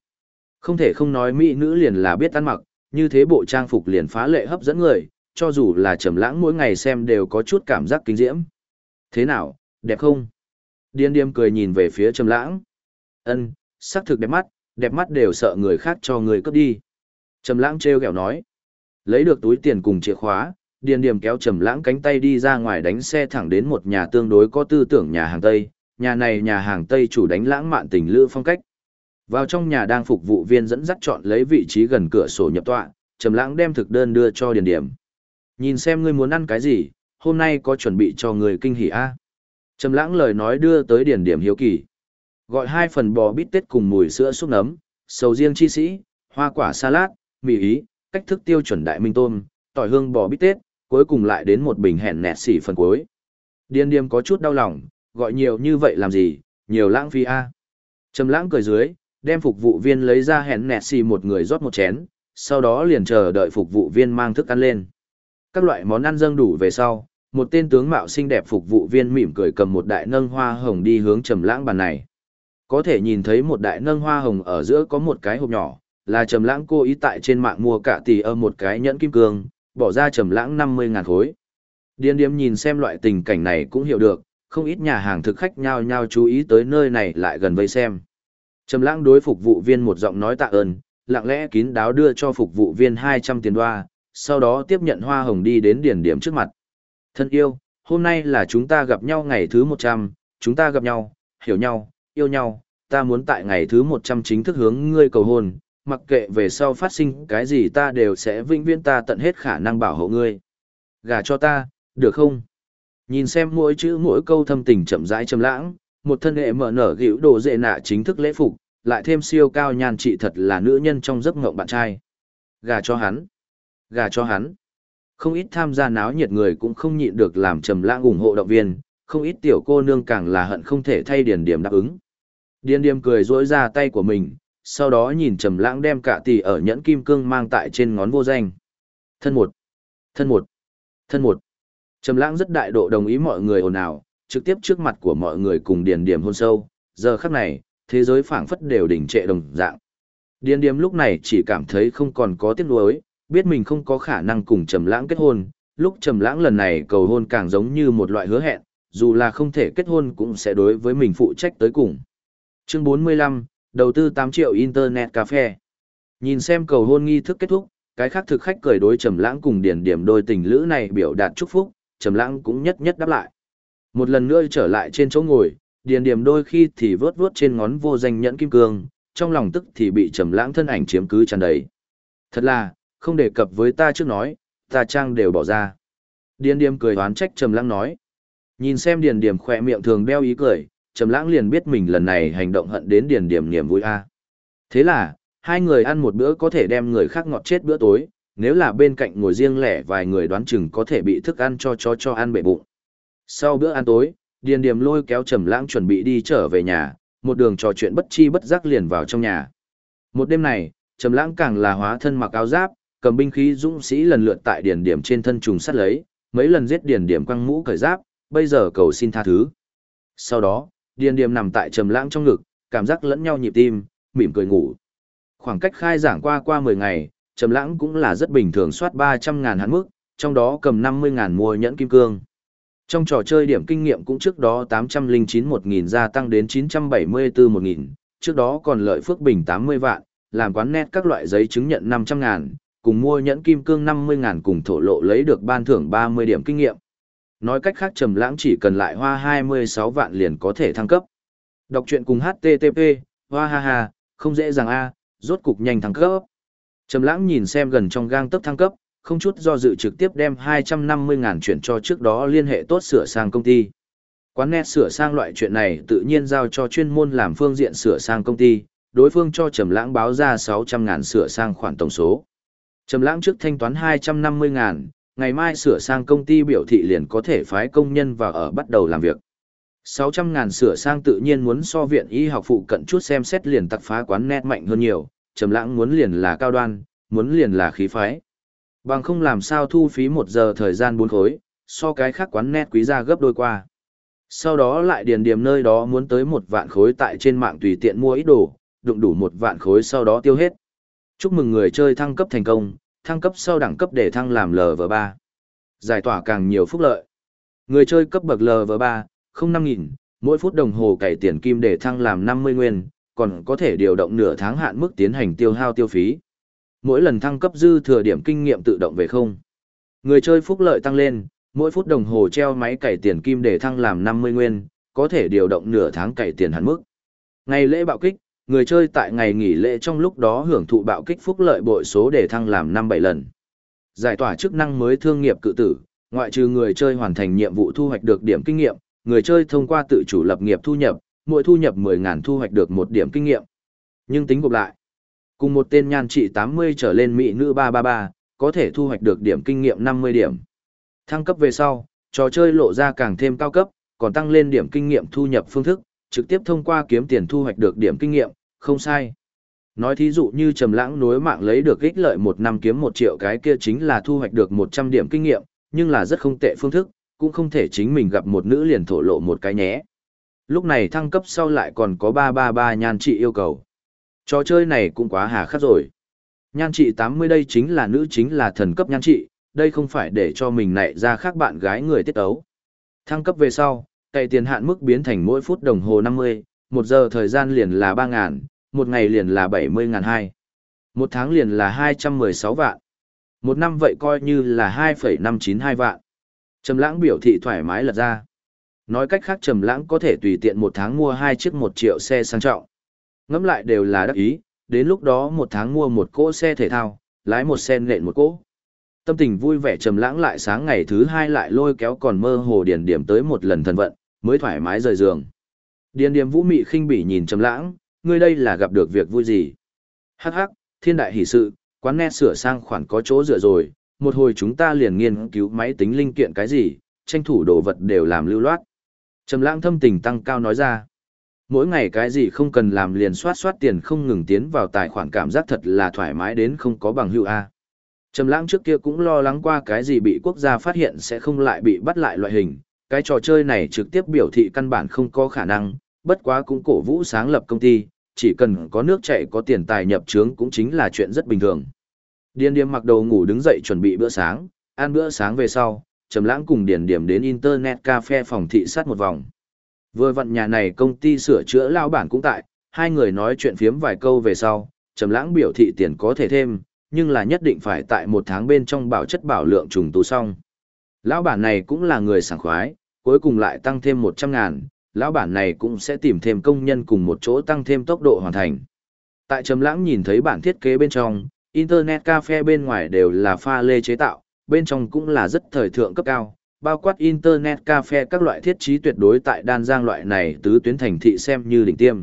Không thể không nói mỹ nữ liền là biết ăn mặc, như thế bộ trang phục liền phá lệ hấp dẫn người, cho dù là trầm lãng mỗi ngày xem đều có chút cảm giác kinh diễm. Thế nào, đẹp không? Điên điềm cười nhìn về phía trầm lãng. Ân, sắc thực đẹp mắt, đẹp mắt đều sợ người khác cho người cướp đi. Trầm lãng treo ghẹo nói. Lấy được túi tiền cùng chìa khóa, điền điềm kéo trầm lãng cánh tay đi ra ngoài đánh xe thẳng đến một nhà tương đối có tư tưởng nhà hàng Tây. Nhà này nhà hàng Tây chủ đánh lãng mạn tình lữ phong cách. Vào trong nhà đang phục vụ viên dẫn dắt chọn lấy vị trí gần cửa sổ nhập tọa, Trầm Lãng đem thực đơn đưa cho Điền Điểm. Nhìn xem ngươi muốn ăn cái gì, hôm nay có chuẩn bị cho người kinh hỉ a. Trầm Lãng lời nói đưa tới Điền Điểm hiếu kỳ. Gọi hai phần bò bít tết cùng mùi sữa súp nấm, sầu riêng chi sĩ, hoa quả salad, mì ý, cách thức tiêu chuẩn đại minh tôm, tỏi hương bò bít tết, cuối cùng lại đến một bình hẹn nẹt xỉ phần cuối. Điền Điểm có chút đau lòng, gọi nhiều như vậy làm gì, nhiều lãng phí a. Trầm Lãng cười dưới, đem phục vụ viên lấy ra hẹn nẹt xì một người rót một chén, sau đó liền chờ đợi phục vụ viên mang thức ăn lên. Các loại món ăn dâng đủ về sau, một tên tướng mạo xinh đẹp phục vụ viên mỉm cười cầm một đại nâng hoa hồng đi hướng trầm lãng bàn này. Có thể nhìn thấy một đại nâng hoa hồng ở giữa có một cái hộp nhỏ, là trầm lãng cô ý tại trên mạng mua cả tỷ ở một cái nhẫn kim cương, bỏ ra trầm lãng 50 ngàn khối. Điên điếm nhìn xem loại tình cảnh này cũng hiểu được, không ít nhà hàng thực khách nhao nhao chú ý tới nơi này lại gần vây xem. Trầm lãng đối phục vụ viên một giọng nói tạ ơn, lặng lẽ kín đáo đưa cho phục vụ viên 200 tiền đoa, sau đó tiếp nhận hoa hồng đi đến điển điểm trước mặt. Thân yêu, hôm nay là chúng ta gặp nhau ngày thứ 100, chúng ta gặp nhau, hiểu nhau, yêu nhau, ta muốn tại ngày thứ 100 chính thức hướng ngươi cầu hôn, mặc kệ về sau phát sinh cái gì ta đều sẽ vĩnh viễn ta tận hết khả năng bảo hộ ngươi. Gả cho ta, được không? Nhìn xem mỗi chữ mỗi câu thâm tình chậm rãi trầm lãng, một thân hệ mở nở gịu đồ dệ nạ chính thức lễ phục, lại thêm siêu cao nhan trị thật là nữ nhân trong giấc ngộng bạn trai. Gà cho hắn. Gà cho hắn. Không ít tham gia náo nhiệt người cũng không nhịn được làm trầm lãng ủng hộ động viên, không ít tiểu cô nương càng là hận không thể thay điền điểm đáp ứng. Điền điểm cười rỗi ra tay của mình, sau đó nhìn trầm lãng đem cả tỷ ở nhẫn kim cương mang tại trên ngón vô danh. Thân một. Thân một. Thân một. Trầm lãng rất đại độ đồng ý mọi người ồn ào, trực tiếp trước mặt của mọi người cùng điền điểm hôn sâu. Giờ khắc này, thế giới phảng phất đều đỉnh trệ đồng dạng. Điền điểm lúc này chỉ cảm thấy không còn có tiếc nuối, biết mình không có khả năng cùng Trầm lãng kết hôn. Lúc Trầm lãng lần này cầu hôn càng giống như một loại hứa hẹn, dù là không thể kết hôn cũng sẽ đối với mình phụ trách tới cùng. Chương 45, đầu tư 8 triệu Internet Cafe. Nhìn xem cầu hôn nghi thức kết thúc, cái khác thực khách cười đối Trầm Lãng cùng Điền Điểm đôi tình lữ này biểu đạt chúc phúc, Trầm Lãng cũng nhất nhất đáp lại. Một lần nữa trở lại trên chỗ ngồi, Điền Điểm đôi khi thì vớt vớt trên ngón vô danh nhẫn kim cương, trong lòng tức thì bị Trầm Lãng thân ảnh chiếm cứ tràn đầy. Thật là, không đề cập với ta trước nói, ta trang đều bỏ ra. Điền Điểm cười oán trách Trầm Lãng nói. Nhìn xem Điền Điểm khỏe miệng thường đeo ý cười, Trầm Lãng liền biết mình lần này hành động hận đến Điền Điểm niềm vui a. Thế là, hai người ăn một bữa có thể đem người khác ngọt chết bữa tối, nếu là bên cạnh ngồi riêng lẻ vài người đoán chừng có thể bị thức ăn cho chó cho ăn bể bụng. Sau bữa ăn tối, Điền Điềm lôi kéo Trầm Lãng chuẩn bị đi trở về nhà, một đường trò chuyện bất chi bất giác liền vào trong nhà. Một đêm này, Trầm Lãng càng là hóa thân mặc áo giáp, cầm binh khí dũng sĩ lần lượt tại Điền Điềm trên thân trùng sát lấy, mấy lần giết Điền Điềm quăng mũ cởi giáp, bây giờ cầu xin tha thứ. Sau đó, Điền Điềm nằm tại Trầm Lãng trong ngực, cảm giác lẫn nhau nhịp tim, mỉm cười ngủ. Khoảng cách khai giảng qua qua 10 ngày, Trầm Lãng cũng là rất bình thường soát 300 ngàn hắn mức, trong đó cầm 50 ngàn mua nhẫn kim cương. Trong trò chơi điểm kinh nghiệm cũng trước đó 809 1000 gia tăng đến 974 1000, trước đó còn lợi phước bình 80 vạn, làm quán net các loại giấy chứng nhận 500 ngàn, cùng mua nhẫn kim cương 50 ngàn cùng thổ lộ lấy được ban thưởng 30 điểm kinh nghiệm. Nói cách khác Trầm Lãng chỉ cần lại hoa 26 vạn liền có thể thăng cấp. Đọc truyện cùng http, hoa ha ha, không dễ dàng a, rốt cục nhanh thăng cấp. Trầm lãng nhìn xem gần trong gang tấc thăng cấp, không chút do dự trực tiếp đem 250 ngàn chuyển cho trước đó liên hệ tốt sửa sang công ty. Quán net sửa sang loại chuyện này tự nhiên giao cho chuyên môn làm phương diện sửa sang công ty, đối phương cho Trầm lãng báo ra 600 ngàn sửa sang khoản tổng số. Trầm lãng trước thanh toán 250 ngàn, ngày mai sửa sang công ty biểu thị liền có thể phái công nhân vào ở bắt đầu làm việc. 600 ngàn sửa sang tự nhiên muốn so viện y học phụ cận chút xem xét liền tặc phá quán net mạnh hơn nhiều, trầm lãng muốn liền là cao đoan, muốn liền là khí phái. Bằng không làm sao thu phí một giờ thời gian bốn khối, so cái khác quán net quý ra gấp đôi qua. Sau đó lại điền điểm nơi đó muốn tới một vạn khối tại trên mạng tùy tiện mua ít đồ, đụng đủ một vạn khối sau đó tiêu hết. Chúc mừng người chơi thăng cấp thành công, thăng cấp sau đẳng cấp để thăng làm LV3. Giải tỏa càng nhiều phúc lợi. Người chơi cấp bậc LV3, không năm nghìn, mỗi phút đồng hồ cày tiền kim để thăng làm 50 nguyên, còn có thể điều động nửa tháng hạn mức tiến hành tiêu hao tiêu phí. Mỗi lần thăng cấp dư thừa điểm kinh nghiệm tự động về không. Người chơi phúc lợi tăng lên, mỗi phút đồng hồ treo máy cày tiền kim để thăng làm 50 nguyên, có thể điều động nửa tháng cày tiền hạn mức. Ngày lễ bạo kích, người chơi tại ngày nghỉ lễ trong lúc đó hưởng thụ bạo kích phúc lợi bội số để thăng làm 5-7 lần. Giải tỏa chức năng mới thương nghiệp cự tử, ngoại trừ người chơi hoàn thành nhiệm vụ thu hoạch được điểm kinh nghiệm, người chơi thông qua tự chủ lập nghiệp thu nhập, mỗi thu nhập 10.000 thu hoạch được một điểm kinh nghiệm. Nhưng tính gộp lại, cùng một tên nhan trị 80 trở lên mỹ nữ 333, có thể thu hoạch được điểm kinh nghiệm 50 điểm. Thăng cấp về sau, trò chơi lộ ra càng thêm cao cấp, còn tăng lên điểm kinh nghiệm thu nhập phương thức, trực tiếp thông qua kiếm tiền thu hoạch được điểm kinh nghiệm, không sai. Nói thí dụ như trầm lãng nối mạng lấy được ích lợi một năm kiếm 1 triệu cái kia chính là thu hoạch được 100 điểm kinh nghiệm, nhưng là rất không tệ phương thức, cũng không thể chính mình gặp một nữ liền thổ lộ một cái nhé. Lúc này thăng cấp sau lại còn có 333 nhan trị yêu cầu. Trò chơi này cũng quá hà khắc rồi. Nhan trị 80 đây chính là nữ chính là thần cấp nhan trị, đây không phải để cho mình nảy ra khác bạn gái người tiết ấu. Thăng cấp về sau, cày tiền hạn mức biến thành mỗi phút đồng hồ 50, một giờ thời gian liền là 3.000, một ngày liền là 70.200. Một tháng liền là 216 vạn. Một năm vậy coi như là 2,592 vạn. Trầm lãng biểu thị thoải mái lật ra. Nói cách khác Trầm lãng có thể tùy tiện một tháng mua hai chiếc một triệu xe sang trọng. Ngẫm lại đều là đắc ý, đến lúc đó một tháng mua một cỗ xe thể thao, lái một sen nện một cỗ. Tâm tình vui vẻ trầm lãng lại sáng ngày thứ hai lại lôi kéo còn mơ hồ điền điểm tới một lần thần vận, mới thoải mái rời giường. Điền điểm vũ mị khinh bỉ nhìn trầm lãng, ngươi đây là gặp được việc vui gì? Hắc hắc, thiên đại hỷ sự, quán net sửa sang khoản có chỗ dựa rồi, một hồi chúng ta liền nghiên cứu máy tính linh kiện cái gì, tranh thủ đồ vật đều làm lưu loát. Trầm lãng thâm tình tăng cao nói ra. Mỗi ngày cái gì không cần làm liền soát soát tiền không ngừng tiến vào tài khoản cảm giác thật là thoải mái đến không có bằng hữu A. Trầm lãng trước kia cũng lo lắng qua cái gì bị quốc gia phát hiện sẽ không lại bị bắt lại loại hình, cái trò chơi này trực tiếp biểu thị căn bản không có khả năng, bất quá cũng cổ vũ sáng lập công ty, chỉ cần có nước chảy có tiền tài nhập trướng cũng chính là chuyện rất bình thường. Điên Điềm mặc đồ ngủ đứng dậy chuẩn bị bữa sáng, ăn bữa sáng về sau, Trầm Lãng cùng Điền điểm đến internet cafe phòng thị sát một vòng. Vừa vặn nhà này công ty sửa chữa lão bản cũng tại, hai người nói chuyện phiếm vài câu về sau, Trầm Lãng biểu thị tiền có thể thêm, nhưng là nhất định phải tại một tháng bên trong bảo chất bảo lượng trùng tu xong. Lão bản này cũng là người sảng khoái, cuối cùng lại tăng thêm 100 ngàn, lão bản này cũng sẽ tìm thêm công nhân cùng một chỗ tăng thêm tốc độ hoàn thành. Tại Trầm Lãng nhìn thấy bản thiết kế bên trong, internet cafe bên ngoài đều là pha lê chế tạo, bên trong cũng là rất thời thượng cấp cao, bao quát internet cafe các loại thiết trí tuyệt đối tại đan giang loại này tứ tuyến thành thị xem như đỉnh tiêm.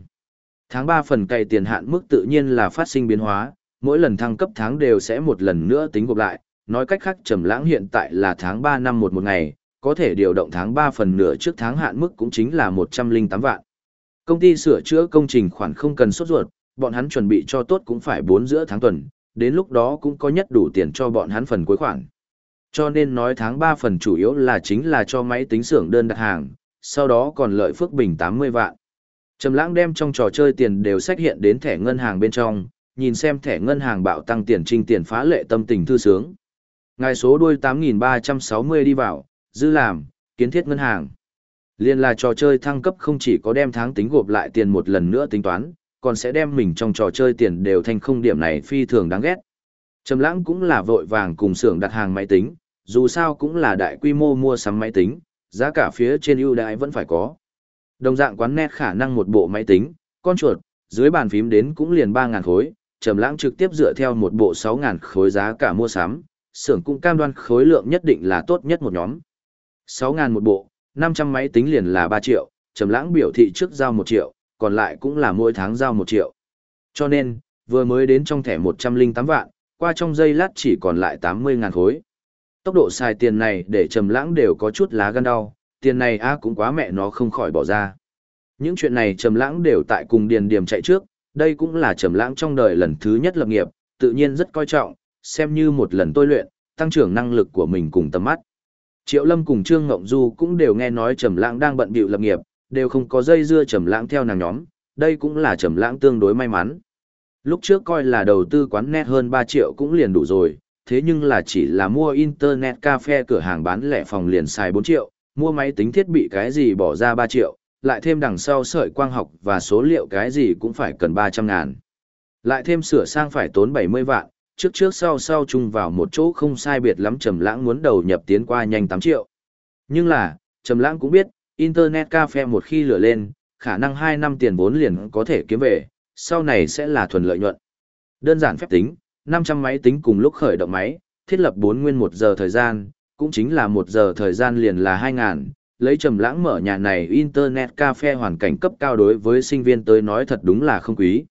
Tháng 3 phần cày tiền hạn mức tự nhiên là phát sinh biến hóa, mỗi lần thăng cấp tháng đều sẽ một lần nữa tính gộp lại, nói cách khác trầm lãng hiện tại là tháng 3 năm một một ngày, có thể điều động tháng 3 phần nửa trước tháng hạn mức cũng chính là 108 vạn. Công ty sửa chữa công trình khoản không cần sốt ruột, bọn hắn chuẩn bị cho tốt cũng phải 4 giữa tháng tuần, đến lúc đó cũng có nhất đủ tiền cho bọn hắn phần cuối khoản. Cho nên nói tháng 3 phần chủ yếu là chính là cho máy tính xưởng đơn đặt hàng, sau đó còn lợi phước bình 80 vạn. Trầm lãng đem trong trò chơi tiền đều sách hiện đến thẻ ngân hàng bên trong, nhìn xem thẻ ngân hàng bạo tăng tiền trinh tiền phá lệ tâm tình thư sướng. Ngài số đuôi 8360 đi vào, dư làm, kiến thiết ngân hàng. Liên là trò chơi thăng cấp không chỉ có đem tháng tính gộp lại tiền một lần nữa tính toán, còn sẽ đem mình trong trò chơi tiền đều thành không điểm này phi thường đáng ghét. Trầm lãng cũng là vội vàng cùng xưởng đặt hàng máy tính, dù sao cũng là đại quy mô mua sắm máy tính, giá cả phía trên ưu đãi vẫn phải có. Đồng dạng quán net khả năng một bộ máy tính, con chuột, dưới bàn phím đến cũng liền 3.000 khối, trầm lãng trực tiếp dựa theo một bộ 6.000 khối giá cả mua sắm, xưởng cũng cam đoan khối lượng nhất định là tốt nhất một nhóm. 6.000 một bộ, 500 máy tính liền là 3 triệu, trầm lãng biểu thị trước giao 1 triệu, còn lại cũng là mỗi tháng giao 1 triệu. Cho nên, vừa mới đến trong thẻ 108 vạn, qua trong giây lát chỉ còn lại 80.000 khối. Tốc độ xài tiền này để trầm lãng đều có chút lá gan đau, tiền này a cũng quá mẹ nó không khỏi bỏ ra. Những chuyện này trầm lãng đều tại cùng điền điểm chạy trước, đây cũng là trầm lãng trong đời lần thứ nhất lập nghiệp, tự nhiên rất coi trọng, xem như một lần tôi luyện, tăng trưởng năng lực của mình cùng tầm mắt. Triệu Lâm cùng Trương Ngộng Du cũng đều nghe nói Trầm Lãng đang bận bịu lập nghiệp, đều không có dây dưa Trầm Lãng theo nàng nhóm, đây cũng là Trầm Lãng tương đối may mắn. Lúc trước coi là đầu tư quán net hơn 3 triệu cũng liền đủ rồi, thế nhưng là chỉ là mua internet cafe cửa hàng bán lẻ phòng liền xài 4 triệu, mua máy tính thiết bị cái gì bỏ ra 3 triệu, lại thêm đằng sau sợi quang học và số liệu cái gì cũng phải cần 300 ngàn. Lại thêm sửa sang phải tốn 70 vạn, trước trước sau sau chung vào một chỗ không sai biệt lắm Trầm Lãng muốn đầu nhập tiến qua nhanh 8 triệu. Nhưng là, Trầm Lãng cũng biết, internet cafe một khi lửa lên, khả năng 2 năm tiền vốn liền có thể kiếm về, sau này sẽ là thuần lợi nhuận. Đơn giản phép tính, 500 máy tính cùng lúc khởi động máy, thiết lập 4 nguyên 1 giờ thời gian, cũng chính là 1 giờ thời gian liền là 2.000, lấy trầm lãng mở nhà này internet cafe hoàn cảnh cấp cao đối với sinh viên tới nói thật đúng là không quý.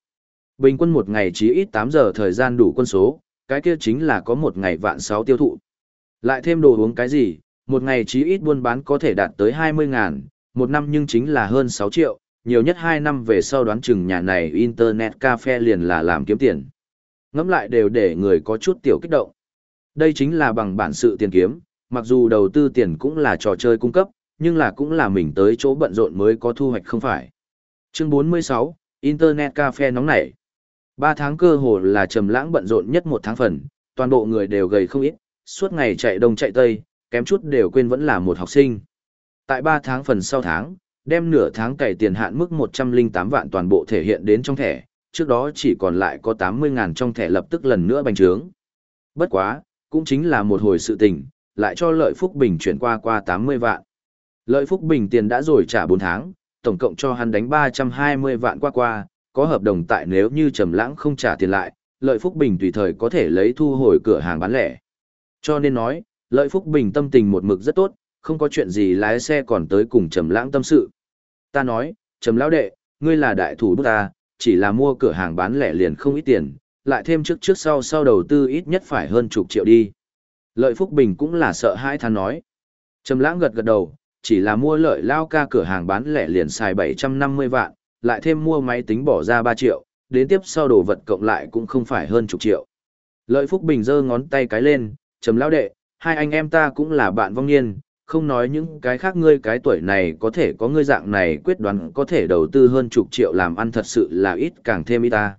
Bình quân một ngày chỉ ít 8 giờ thời gian đủ quân số, cái kia chính là có một ngày vạn 6 tiêu thụ. Lại thêm đồ uống cái gì, một ngày chỉ ít buôn bán có thể đạt tới 20 ngàn, một năm nhưng chính là hơn 6 triệu, nhiều nhất 2 năm về sau đoán chừng nhà này internet cafe liền là làm kiếm tiền. Ngẫm lại đều để người có chút tiểu kích động. Đây chính là bằng bản sự tiền kiếm, mặc dù đầu tư tiền cũng là trò chơi cung cấp, nhưng là cũng là mình tới chỗ bận rộn mới có thu hoạch không phải. Chương 46, Internet Cafe nóng nảy. 3 tháng cơ hồ là trầm lãng bận rộn nhất một tháng phần, toàn bộ người đều gầy không ít, suốt ngày chạy đông chạy tây, kém chút đều quên vẫn là một học sinh. Tại 3 tháng phần sau tháng, đem nửa tháng cày tiền hạn mức 108 vạn toàn bộ thể hiện đến trong thẻ, trước đó chỉ còn lại có 80 ngàn trong thẻ lập tức lần nữa bành trướng. Bất quá, cũng chính là một hồi sự tình, lại cho Lợi Phúc Bình chuyển qua qua 80 vạn. Lợi Phúc Bình tiền đã rồi trả 4 tháng, tổng cộng cho hắn đánh 320 vạn qua qua, có hợp đồng tại nếu như Trầm Lãng không trả tiền lại, Lợi Phúc Bình tùy thời có thể lấy thu hồi cửa hàng bán lẻ. Cho nên nói, Lợi Phúc Bình tâm tình một mực rất tốt, không có chuyện gì lái xe còn tới cùng Trầm Lãng tâm sự. Ta nói, Trầm lão đệ, ngươi là đại thủ bút ta, chỉ là mua cửa hàng bán lẻ liền không ít tiền, lại thêm trước trước sau sau đầu tư ít nhất phải hơn chục triệu đi. Lợi Phúc Bình cũng là sợ hãi than nói. Trầm lãng gật gật đầu, chỉ là mua lợi lao ca cửa hàng bán lẻ liền xài 750 vạn, lại thêm mua máy tính bỏ ra 3 triệu, đến tiếp sau đồ vật cộng lại cũng không phải hơn chục triệu. Lợi Phúc Bình giơ ngón tay cái lên, trầm lão đệ, hai anh em ta cũng là bạn vong niên, không nói những cái khác ngươi cái tuổi này có thể có ngươi dạng này quyết đoán có thể đầu tư hơn chục triệu làm ăn thật sự là ít càng thêm ít ta.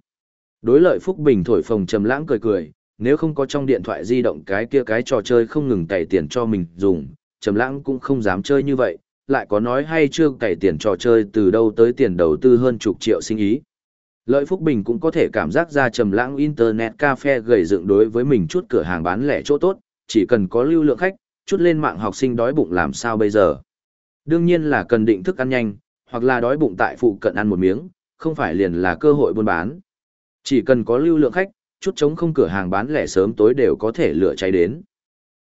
Đối lợi Phúc Bình thổi phồng trầm lãng cười cười, nếu không có trong điện thoại di động cái kia cái trò chơi không ngừng cày tiền cho mình dùng, trầm lãng cũng không dám chơi như vậy, lại có nói hay chưa cày tiền trò chơi từ đâu tới tiền đầu tư hơn chục triệu sinh ý. Lợi Phúc Bình cũng có thể cảm giác ra trầm lãng internet cafe gầy dựng đối với mình chút cửa hàng bán lẻ chỗ tốt, chỉ cần có lưu lượng khách, chút lên mạng học sinh đói bụng làm sao bây giờ. Đương nhiên là cần định thức ăn nhanh, hoặc là đói bụng tại phụ cận ăn một miếng, không phải liền là cơ hội buôn bán. Chỉ cần có lưu lượng khách, chút chống không cửa hàng bán lẻ sớm tối đều có thể lửa cháy đến.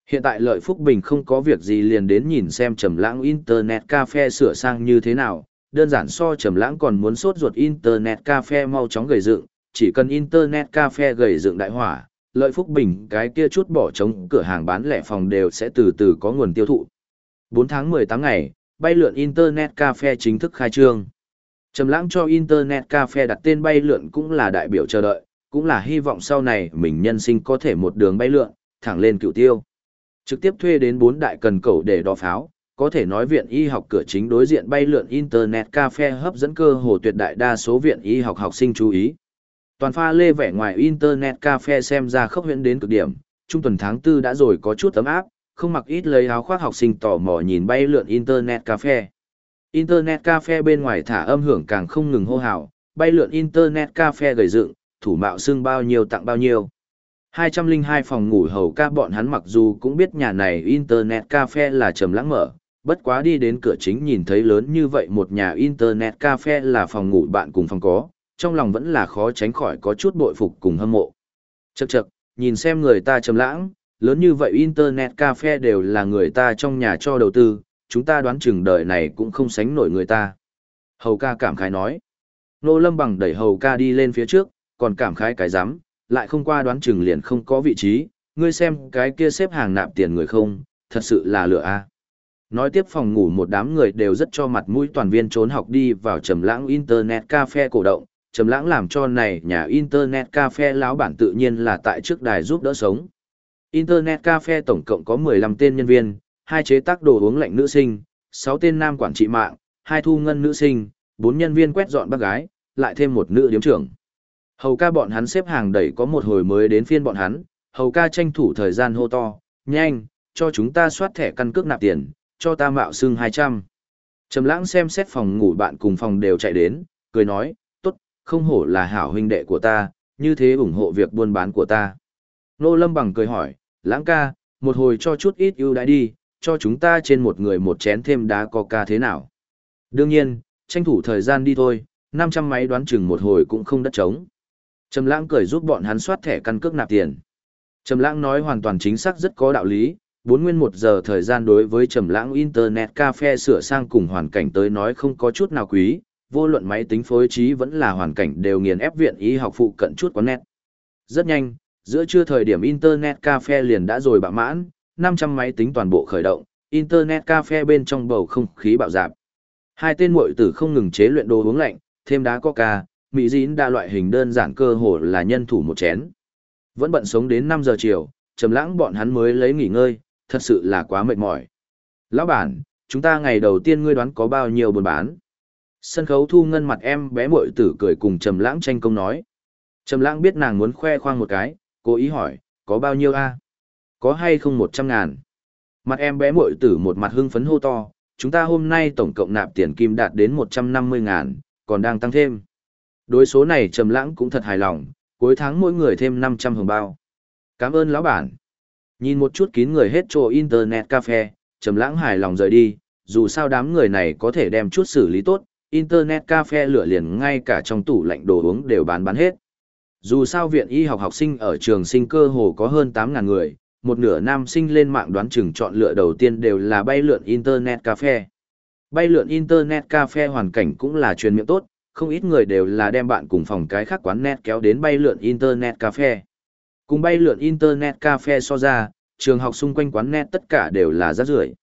Hiện tại Lợi Phúc Bình không có việc gì liền đến nhìn xem Trầm Lãng Internet Cafe sửa sang như thế nào, đơn giản so Trầm Lãng còn muốn sốt ruột Internet Cafe mau chóng gầy dựng, chỉ cần Internet Cafe gầy dựng đại hỏa, Lợi Phúc Bình cái kia chút bỏ trống cửa hàng bán lẻ phòng đều sẽ từ từ có nguồn tiêu thụ. 4 tháng 18 ngày, bay lượn Internet Cafe chính thức khai trương. Trầm Lãng cho Internet Cafe đặt tên bay lượn cũng là đại biểu chờ đợi, cũng là hy vọng sau này mình nhân sinh có thể một đường bay lượn, thẳng lên cựu tiêu. Trực tiếp thuê đến bốn đại cần cầu để đo pháo, có thể nói viện y học cửa chính đối diện bay lượn internet cafe hấp dẫn cơ hồ tuyệt đại đa số viện y học học sinh chú ý. Toàn pha lê vẻ ngoài internet cafe xem ra khốc huyễn đến cực điểm, trung tuần tháng tư đã rồi có chút ấm áp, không mặc ít lấy áo khoác học sinh tò mò nhìn bay lượn internet cafe. Internet cafe bên ngoài thả âm hưởng càng không ngừng hô hào, bay lượn internet cafe gầy dựng, thủ mạo xưng bao nhiêu tặng bao nhiêu. 202 phòng ngủ hầu ca bọn hắn mặc dù cũng biết nhà này internet cafe là trầm lãng mở, bất quá đi đến cửa chính nhìn thấy lớn như vậy một nhà internet cafe là phòng ngủ bạn cùng phòng có, trong lòng vẫn là khó tránh khỏi có chút bội phục cùng hâm mộ. Chậc chậc, nhìn xem người ta trầm lãng, lớn như vậy internet cafe đều là người ta trong nhà cho đầu tư, chúng ta đoán chừng đời này cũng không sánh nổi người ta. Hầu ca cảm khái nói. Nô Lâm bằng đẩy hầu ca đi lên phía trước, còn cảm khái cái rắm lại không qua đoán chừng liền không có vị trí, ngươi xem cái kia xếp hàng nạp tiền người không, thật sự là lựa a. Nói tiếp phòng ngủ một đám người đều rất cho mặt mũi toàn viên trốn học đi vào trầm lãng internet cafe cổ động, trầm lãng làm cho này nhà internet cafe lão bản tự nhiên là tại trước đài giúp đỡ sống. Internet cafe tổng cộng có 15 tên nhân viên, hai chế tác đồ uống lạnh nữ sinh, 6 tên nam quản trị mạng, hai thu ngân nữ sinh, 4 nhân viên quét dọn bác gái, lại thêm một nữ điếm trưởng. Hầu ca bọn hắn xếp hàng đẩy có một hồi mới đến phiên bọn hắn, hầu ca tranh thủ thời gian hô to, nhanh, cho chúng ta soát thẻ căn cước nạp tiền, cho ta mạo xưng 200. Trầm lãng xem xét phòng ngủ bạn cùng phòng đều chạy đến, cười nói, không hổ là hảo huynh đệ của ta, như thế ủng hộ việc buôn bán của ta. Nô Lâm bằng cười hỏi, lãng ca, một hồi cho chút ít ưu đãi đi, cho chúng ta trên một người một chén thêm đá coca thế nào. Đương nhiên, tranh thủ thời gian đi thôi, 500 máy đoán chừng một hồi cũng không đất trống. Trầm lãng cười giúp bọn hắn soát thẻ căn cước nạp tiền. Trầm lãng nói hoàn toàn chính xác rất có đạo lý, bốn nguyên một giờ thời gian đối với trầm lãng internet cafe sửa sang cùng hoàn cảnh tới nói không có chút nào quý, vô luận máy tính phối trí vẫn là hoàn cảnh đều nghiền ép viện y học phụ cận chút quán nét. Rất nhanh, giữa trưa thời điểm internet cafe liền đã rồi bạ mãn, 500 máy tính toàn bộ khởi động, internet cafe bên trong bầu không khí bạo dạn. Hai tên muội tử không ngừng chế luyện đồ uống lạnh, thêm đá coca, mỹ dín đa loại hình đơn giản cơ hồ là nhân thủ một chén. Vẫn bận sống đến 5 giờ chiều, trầm lãng bọn hắn mới lấy nghỉ ngơi, thật sự là quá mệt mỏi. Lão bản, chúng ta ngày đầu tiên ngươi đoán có bao nhiêu buôn bán? Sân khấu thu ngân mặt em bé muội tử cười cùng trầm lãng tranh công nói. Trầm lãng biết nàng muốn khoe khoang một cái, cố ý hỏi, có bao nhiêu a? Có hay không 100 ngàn? Mặt em bé muội tử một mặt hưng phấn hô to, chúng ta hôm nay tổng cộng nạp tiền kim đạt đến 150 ngàn, còn đang tăng thêm. Đối số này Trầm Lãng cũng thật hài lòng, cuối tháng mỗi người thêm 500 hồng bao. Cảm ơn lão bản. Nhìn một chút kín người hết chỗ internet cafe, Trầm Lãng hài lòng rời đi, dù sao đám người này có thể đem chút xử lý tốt, Internet cafe lửa liền ngay cả trong tủ lạnh đồ uống đều bán bán hết. Dù sao viện y học học sinh ở trường sinh cơ hồ có hơn 8.000 người, một nửa nam sinh lên mạng đoán chừng chọn lựa đầu tiên đều là bay lượn Internet cafe. Bay lượn Internet cafe hoàn cảnh cũng là truyền miệng tốt, không ít người đều là đem bạn cùng phòng cái khác quán net kéo đến bay lượn Internet cafe. Cùng bay lượn Internet cafe so ra, trường học xung quanh quán net tất cả đều là rác rưởi.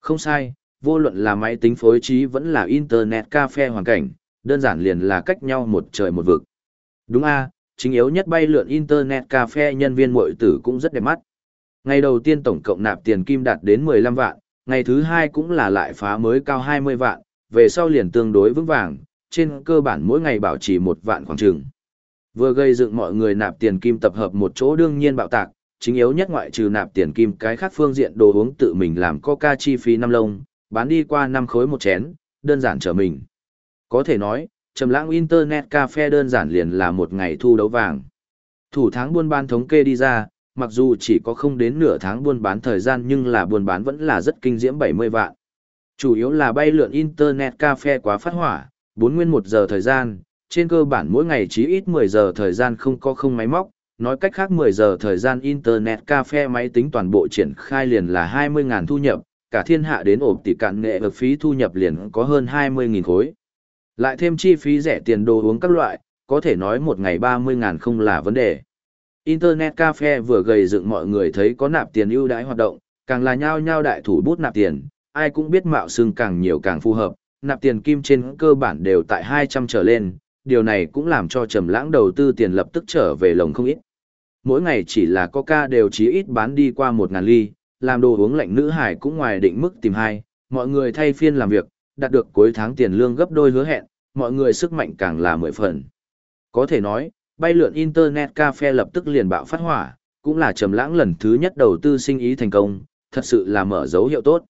Không sai, vô luận là máy tính phối trí vẫn là Internet cafe hoàn cảnh, đơn giản liền là cách nhau một trời một vực. Đúng a chính yếu nhất bay lượn Internet cafe nhân viên muội tử cũng rất đẹp mắt. Ngày đầu tiên tổng cộng nạp tiền kim đạt đến 15 vạn, ngày thứ hai cũng là lại phá mới cao 20 vạn, về sau liền tương đối vững vàng, trên cơ bản mỗi ngày bảo trì một vạn khoảng trường. Vừa gây dựng mọi người nạp tiền kim tập hợp một chỗ đương nhiên bạo tạc, chính yếu nhất ngoại trừ nạp tiền kim cái khác phương diện đồ uống tự mình làm coca chi phí năm lông, bán đi qua năm khối một chén, đơn giản trở mình. Có thể nói, trầm lãng internet cafe đơn giản liền là một ngày thu đấu vàng. Thủ tháng buôn bán thống kê đi ra, mặc dù chỉ có không đến nửa tháng buôn bán thời gian nhưng là buôn bán vẫn là rất kinh diễm 70 vạn. Chủ yếu là bay lượn internet cafe quá phát hỏa, 4 nguyên 1 giờ thời gian, trên cơ bản mỗi ngày chỉ ít 10 giờ thời gian không có không máy móc, nói cách khác 10 giờ thời gian internet cafe máy tính toàn bộ triển khai liền là 20.000 thu nhập, cả thiên hạ đến ổp tỷ cạn nghệ hợp phí thu nhập liền có hơn 20.000 khối. Lại thêm chi phí rẻ tiền đồ uống các loại, có thể nói một ngày 30.000 không là vấn đề. Internet cafe vừa gầy dựng mọi người thấy có nạp tiền ưu đãi hoạt động, càng là nhao nhao đại thủ bút nạp tiền, ai cũng biết mạo xương càng nhiều càng phù hợp, nạp tiền kim trên cơ bản đều tại 200 trở lên, điều này cũng làm cho trầm lãng đầu tư tiền lập tức trở về lồng không ít. Mỗi ngày chỉ là coca đều chí ít bán đi qua 1.000 ly, làm đồ uống lạnh nữ hải cũng ngoài định mức tìm hai, mọi người thay phiên làm việc, đạt được cuối tháng tiền lương gấp đôi hứa hẹn, mọi người sức mạnh càng là mười phần. Có thể nói, bay lượn Internet Cafe lập tức liền bạo phát hỏa, cũng là trầm lãng lần thứ nhất đầu tư sinh ý thành công, thật sự là mở dấu hiệu tốt.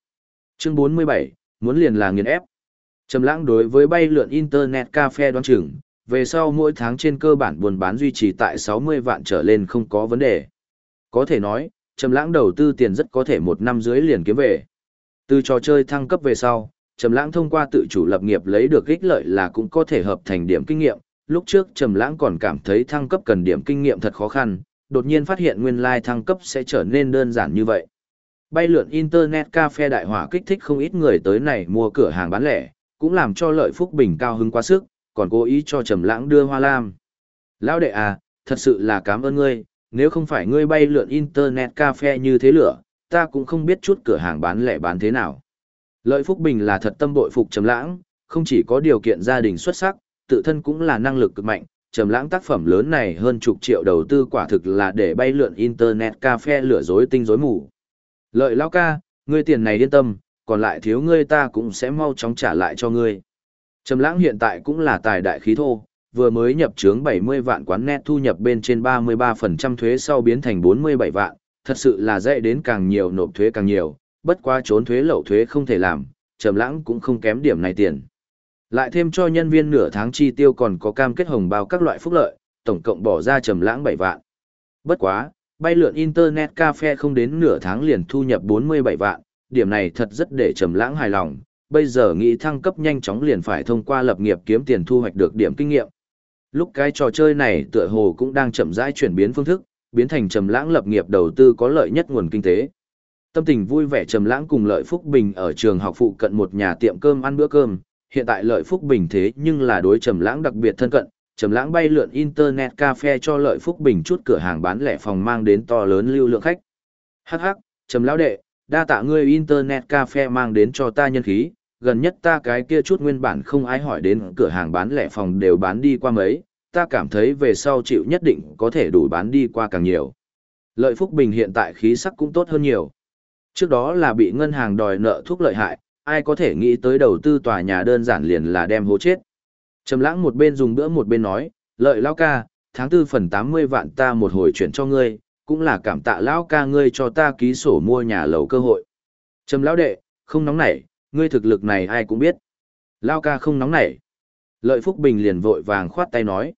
Chương 47, muốn liền là nghiền ép. Trầm lãng đối với bay lượn Internet Cafe đoán chừng, về sau mỗi tháng trên cơ bản buôn bán duy trì tại 60 vạn trở lên không có vấn đề. Có thể nói, Trầm lãng đầu tư tiền rất có thể một năm dưới liền kiếm về. Từ trò chơi thăng cấp về sau, Trầm lãng thông qua tự chủ lập nghiệp lấy được ích lợi là cũng có thể hợp thành điểm kinh nghiệm. Lúc trước Trầm lãng còn cảm thấy thăng cấp cần điểm kinh nghiệm thật khó khăn, đột nhiên phát hiện nguyên lai thăng cấp sẽ trở nên đơn giản như vậy. Bay lượn Internet Cafe đại hỏa kích thích không ít người tới này mua cửa hàng bán lẻ, cũng làm cho lợi phúc bình cao hứng quá sức, còn cố ý cho Trầm lãng đưa hoa lam. Lão đệ à, thật sự là cảm ơn ngươi, nếu không phải ngươi bay lượn internet cafe như thế lửa, ta cũng không biết chút cửa hàng bán lẻ bán thế nào. Lợi Phúc Bình là thật tâm bội phục Trầm Lãng, không chỉ có điều kiện gia đình xuất sắc, tự thân cũng là năng lực cực mạnh, Trầm Lãng tác phẩm lớn này hơn chục triệu đầu tư quả thực là để bay lượn internet cafe lửa rối tinh rối mù. Lợi lão ca, ngươi tiền này yên tâm, còn lại thiếu ngươi ta cũng sẽ mau chóng trả lại cho ngươi. Trầm Lãng hiện tại cũng là tài đại khí thô, vừa mới nhập trướng 70 vạn quán net thu nhập bên trên 33% thuế sau biến thành 47 vạn, thật sự là dễ đến càng nhiều nộp thuế càng nhiều, bất quá trốn thuế lậu thuế không thể làm, trầm lãng cũng không kém điểm này tiền. Lại thêm cho nhân viên nửa tháng chi tiêu còn có cam kết hồng bao các loại phúc lợi, tổng cộng bỏ ra trầm lãng 7 vạn. Bất quá, bay lượn internet cafe không đến nửa tháng liền thu nhập 47 vạn, điểm này thật rất để trầm lãng hài lòng, bây giờ nghĩ thăng cấp nhanh chóng liền phải thông qua lập nghiệp kiếm tiền thu hoạch được điểm kinh nghiệm. Lúc cái trò chơi này tựa hồ cũng đang chậm rãi chuyển biến phương thức, biến thành trầm lãng lập nghiệp đầu tư có lợi nhất nguồn kinh tế. Tâm tình vui vẻ trầm lãng cùng Lợi Phúc Bình ở trường học phụ cận một nhà tiệm cơm ăn bữa cơm, hiện tại Lợi Phúc Bình thế nhưng là đối trầm lãng đặc biệt thân cận, trầm lãng bay lượn internet cafe cho Lợi Phúc Bình chút cửa hàng bán lẻ phòng mang đến to lớn lưu lượng khách. Hắc hắc, trầm lão đệ, đa tạ ngươi internet cafe mang đến cho ta nhân khí, gần nhất ta cái kia chút nguyên bản không ai hỏi đến cửa hàng bán lẻ phòng đều bán đi qua mấy, ta cảm thấy về sau chịu nhất định có thể đủ bán đi qua càng nhiều. Lợi Phúc Bình hiện tại khí sắc cũng tốt hơn nhiều. Trước đó là bị ngân hàng đòi nợ thuốc lợi hại, ai có thể nghĩ tới đầu tư tòa nhà đơn giản liền là đem hố chết. Trầm lãng một bên dùng bữa một bên nói, lợi lao ca, tháng tư phần 80 vạn ta một hồi chuyển cho ngươi, cũng là cảm tạ lão ca ngươi cho ta ký sổ mua nhà lầu cơ hội. Trầm lão đệ, không nóng nảy, ngươi thực lực này ai cũng biết. Lao ca không nóng nảy. Lợi Phúc Bình liền vội vàng khoát tay nói.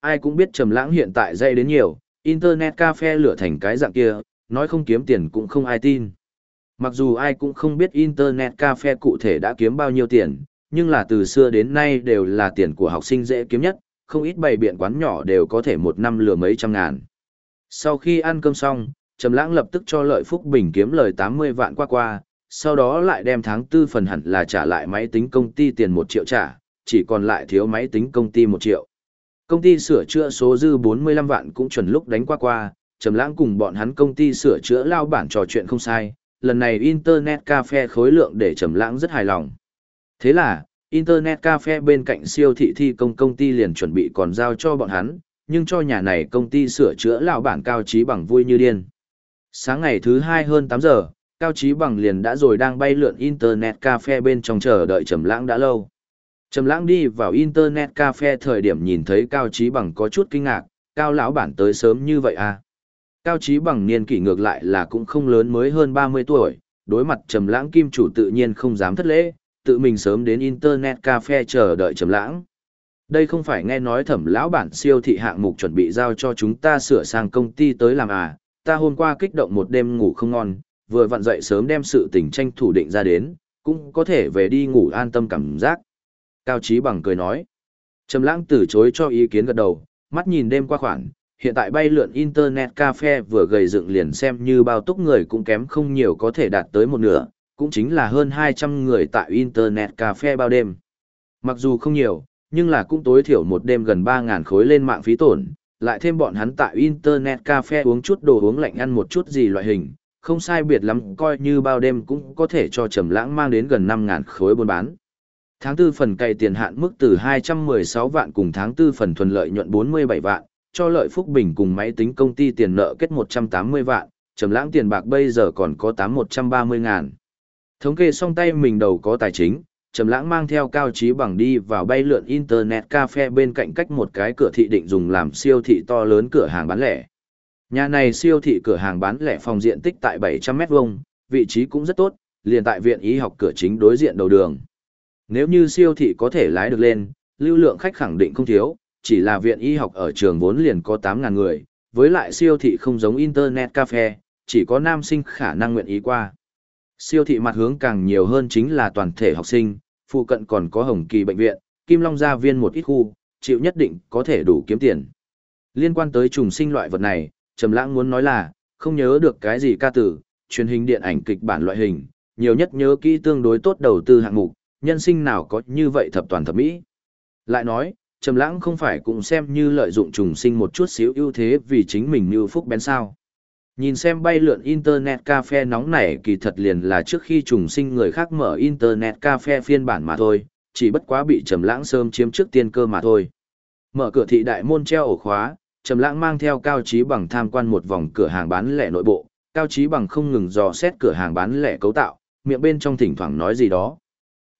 Ai cũng biết Trầm Lãng hiện tại dây đến nhiều, internet cafe lửa thành cái dạng kia, nói không kiếm tiền cũng không ai tin. Mặc dù ai cũng không biết internet cafe cụ thể đã kiếm bao nhiêu tiền, nhưng là từ xưa đến nay đều là tiền của học sinh dễ kiếm nhất, không ít bày biện quán nhỏ đều có thể một năm lừa mấy trăm ngàn. Sau khi ăn cơm xong, Trầm Lãng lập tức cho Lợi Phúc Bình kiếm lời 80 vạn qua qua, sau đó lại đem tháng tư phần hẳn là trả lại máy tính công ty tiền 1 triệu trả, chỉ còn lại thiếu máy tính công ty 1 triệu. Công ty sửa chữa số dư 45 vạn cũng chuẩn lúc đánh qua qua, Trầm Lãng cùng bọn hắn công ty sửa chữa lao bản trò chuyện không sai, lần này internet cafe khối lượng để Trầm Lãng rất hài lòng. Thế là, internet cafe bên cạnh siêu thị thi công công ty liền chuẩn bị còn giao cho bọn hắn, nhưng cho nhà này công ty sửa chữa lão bản cao trí bằng vui như điên. Sáng ngày thứ hai hơn 8 giờ, cao trí bằng liền đã rồi đang bay lượn internet cafe bên trong chờ đợi Trầm Lãng đã lâu. Trầm Lãng đi vào internet cafe thời điểm nhìn thấy cao trí bằng có chút kinh ngạc, cao lão bản tới sớm như vậy à? Cao trí bằng niên kỷ ngược lại là cũng không lớn mới hơn 30 tuổi, đối mặt Trầm Lãng kim chủ tự nhiên không dám thất lễ, tự mình sớm đến internet cafe chờ đợi Trầm Lãng. Đây không phải nghe nói thẩm lão bản siêu thị hạng mục chuẩn bị giao cho chúng ta sửa sang công ty tới làm à, ta hôm qua kích động một đêm ngủ không ngon, vừa vặn dậy sớm đem sự tình tranh thủ định ra đến, cũng có thể về đi ngủ an tâm cảm giác. Cao Chí Bằng cười nói. Trầm lãng từ chối cho ý kiến gật đầu, mắt nhìn đêm qua khoảng, hiện tại bay lượn internet cafe vừa gầy dựng liền xem như bao túc người cũng kém không nhiều có thể đạt tới một nửa, cũng chính là hơn 200 người tại internet cafe bao đêm. Mặc dù không nhiều, nhưng là cũng tối thiểu một đêm gần 3.000 khối lên mạng phí tổn, lại thêm bọn hắn tại internet cafe uống chút đồ uống lạnh ăn một chút gì loại hình, không sai biệt lắm coi như bao đêm cũng có thể cho trầm lãng mang đến gần 5.000 khối buôn bán. Tháng tư phần cày tiền hạn mức từ 216 vạn cùng tháng tư phần thuần lợi nhuận 47 vạn, cho lợi phúc bình cùng máy tính công ty tiền nợ kết 180 vạn, trầm lãng tiền bạc bây giờ còn có 8130 ngàn. Thống kê xong tay mình đầu có tài chính, Trầm Lãng mang theo Cao Chí Bằng đi vào bay lượn internet cafe bên cạnh cách một cái cửa thị định dùng làm siêu thị to lớn cửa hàng bán lẻ. Nhà này siêu thị cửa hàng bán lẻ phòng diện tích tại 700 mét vuông, vị trí cũng rất tốt, liền tại viện y học cửa chính đối diện đầu đường. Nếu như siêu thị có thể lái được lên, lưu lượng khách khẳng định không thiếu, chỉ là viện y học ở trường vốn liền có 8.000 người, với lại siêu thị không giống internet cafe, chỉ có nam sinh khả năng nguyện ý qua. Siêu thị mặt hướng càng nhiều hơn chính là toàn thể học sinh, phụ cận còn có Hồng Kỳ bệnh viện, Kim Long gia viên một ít khu, chịu nhất định có thể đủ kiếm tiền. Liên quan tới trùng sinh loại vật này, Trầm Lãng muốn nói là, không nhớ được cái gì ca tử, truyền hình điện ảnh kịch bản loại hình, nhiều nhất nhớ kỹ tương đối tốt đầu tư hạng mục, nhân sinh nào có như vậy thập toàn thập mỹ. Lại nói, Trầm Lãng không phải cũng xem như lợi dụng trùng sinh một chút xíu ưu thế vì chính mình như phúc bén sao? Nhìn xem bay lượn Internet Cafe nóng này kỳ thật liền là trước khi trùng sinh người khác mở Internet Cafe phiên bản mà thôi, chỉ bất quá bị Trầm Lãng sớm chiếm trước tiên cơ mà thôi. Mở cửa thị đại môn treo ổ khóa, Trầm Lãng mang theo Cao Chí Bằng tham quan một vòng cửa hàng bán lẻ nội bộ, Cao Chí Bằng không ngừng dò xét cửa hàng bán lẻ cấu tạo, miệng bên trong thỉnh thoảng nói gì đó.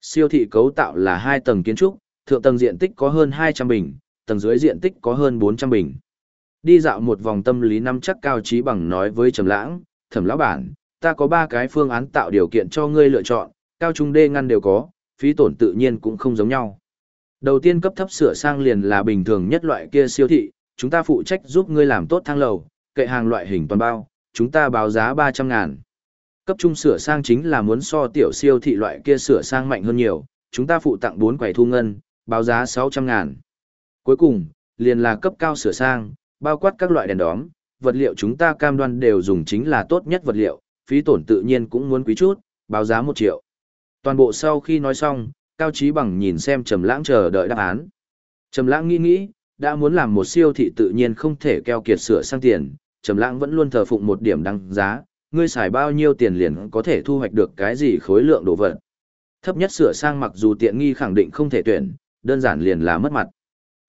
Siêu thị cấu tạo là hai tầng kiến trúc, thượng tầng diện tích có hơn 200 bình, tầng dưới diện tích có hơn 400 bình. Đi dạo một vòng tâm lý năm chắc cao trí bằng nói với Trầm Lãng, "Thẩm lão bản, ta có ba cái phương án tạo điều kiện cho ngươi lựa chọn, cao trung đê ngăn đều có, phí tổn tự nhiên cũng không giống nhau." Đầu tiên cấp thấp sửa sang liền là bình thường nhất loại kia siêu thị, chúng ta phụ trách giúp ngươi làm tốt thang lầu, kệ hàng loại hình toàn bao, chúng ta báo giá 300 ngàn. Cấp trung sửa sang chính là muốn so tiểu siêu thị loại kia sửa sang mạnh hơn nhiều, chúng ta phụ tặng 4 quầy thu ngân, báo giá 600 ngàn. Cuối cùng, liền là cấp cao sửa sang, bao quát các loại đèn đóm, vật liệu chúng ta cam đoan đều dùng chính là tốt nhất vật liệu, phí tổn tự nhiên cũng muốn quý chút, báo giá 1 triệu. Toàn bộ sau khi nói xong, Cao Chí Bằng nhìn xem Trầm Lãng chờ đợi đáp án. Trầm Lãng nghĩ nghĩ, đã muốn làm một siêu thị tự nhiên không thể keo kiệt sửa sang tiền, Trầm Lãng vẫn luôn thờ phụng một điểm đăng giá, ngươi xài bao nhiêu tiền liền có thể thu hoạch được cái gì khối lượng đồ vật. Thấp nhất sửa sang mặc dù tiện nghi khẳng định không thể tuyển, đơn giản liền là mất mặt.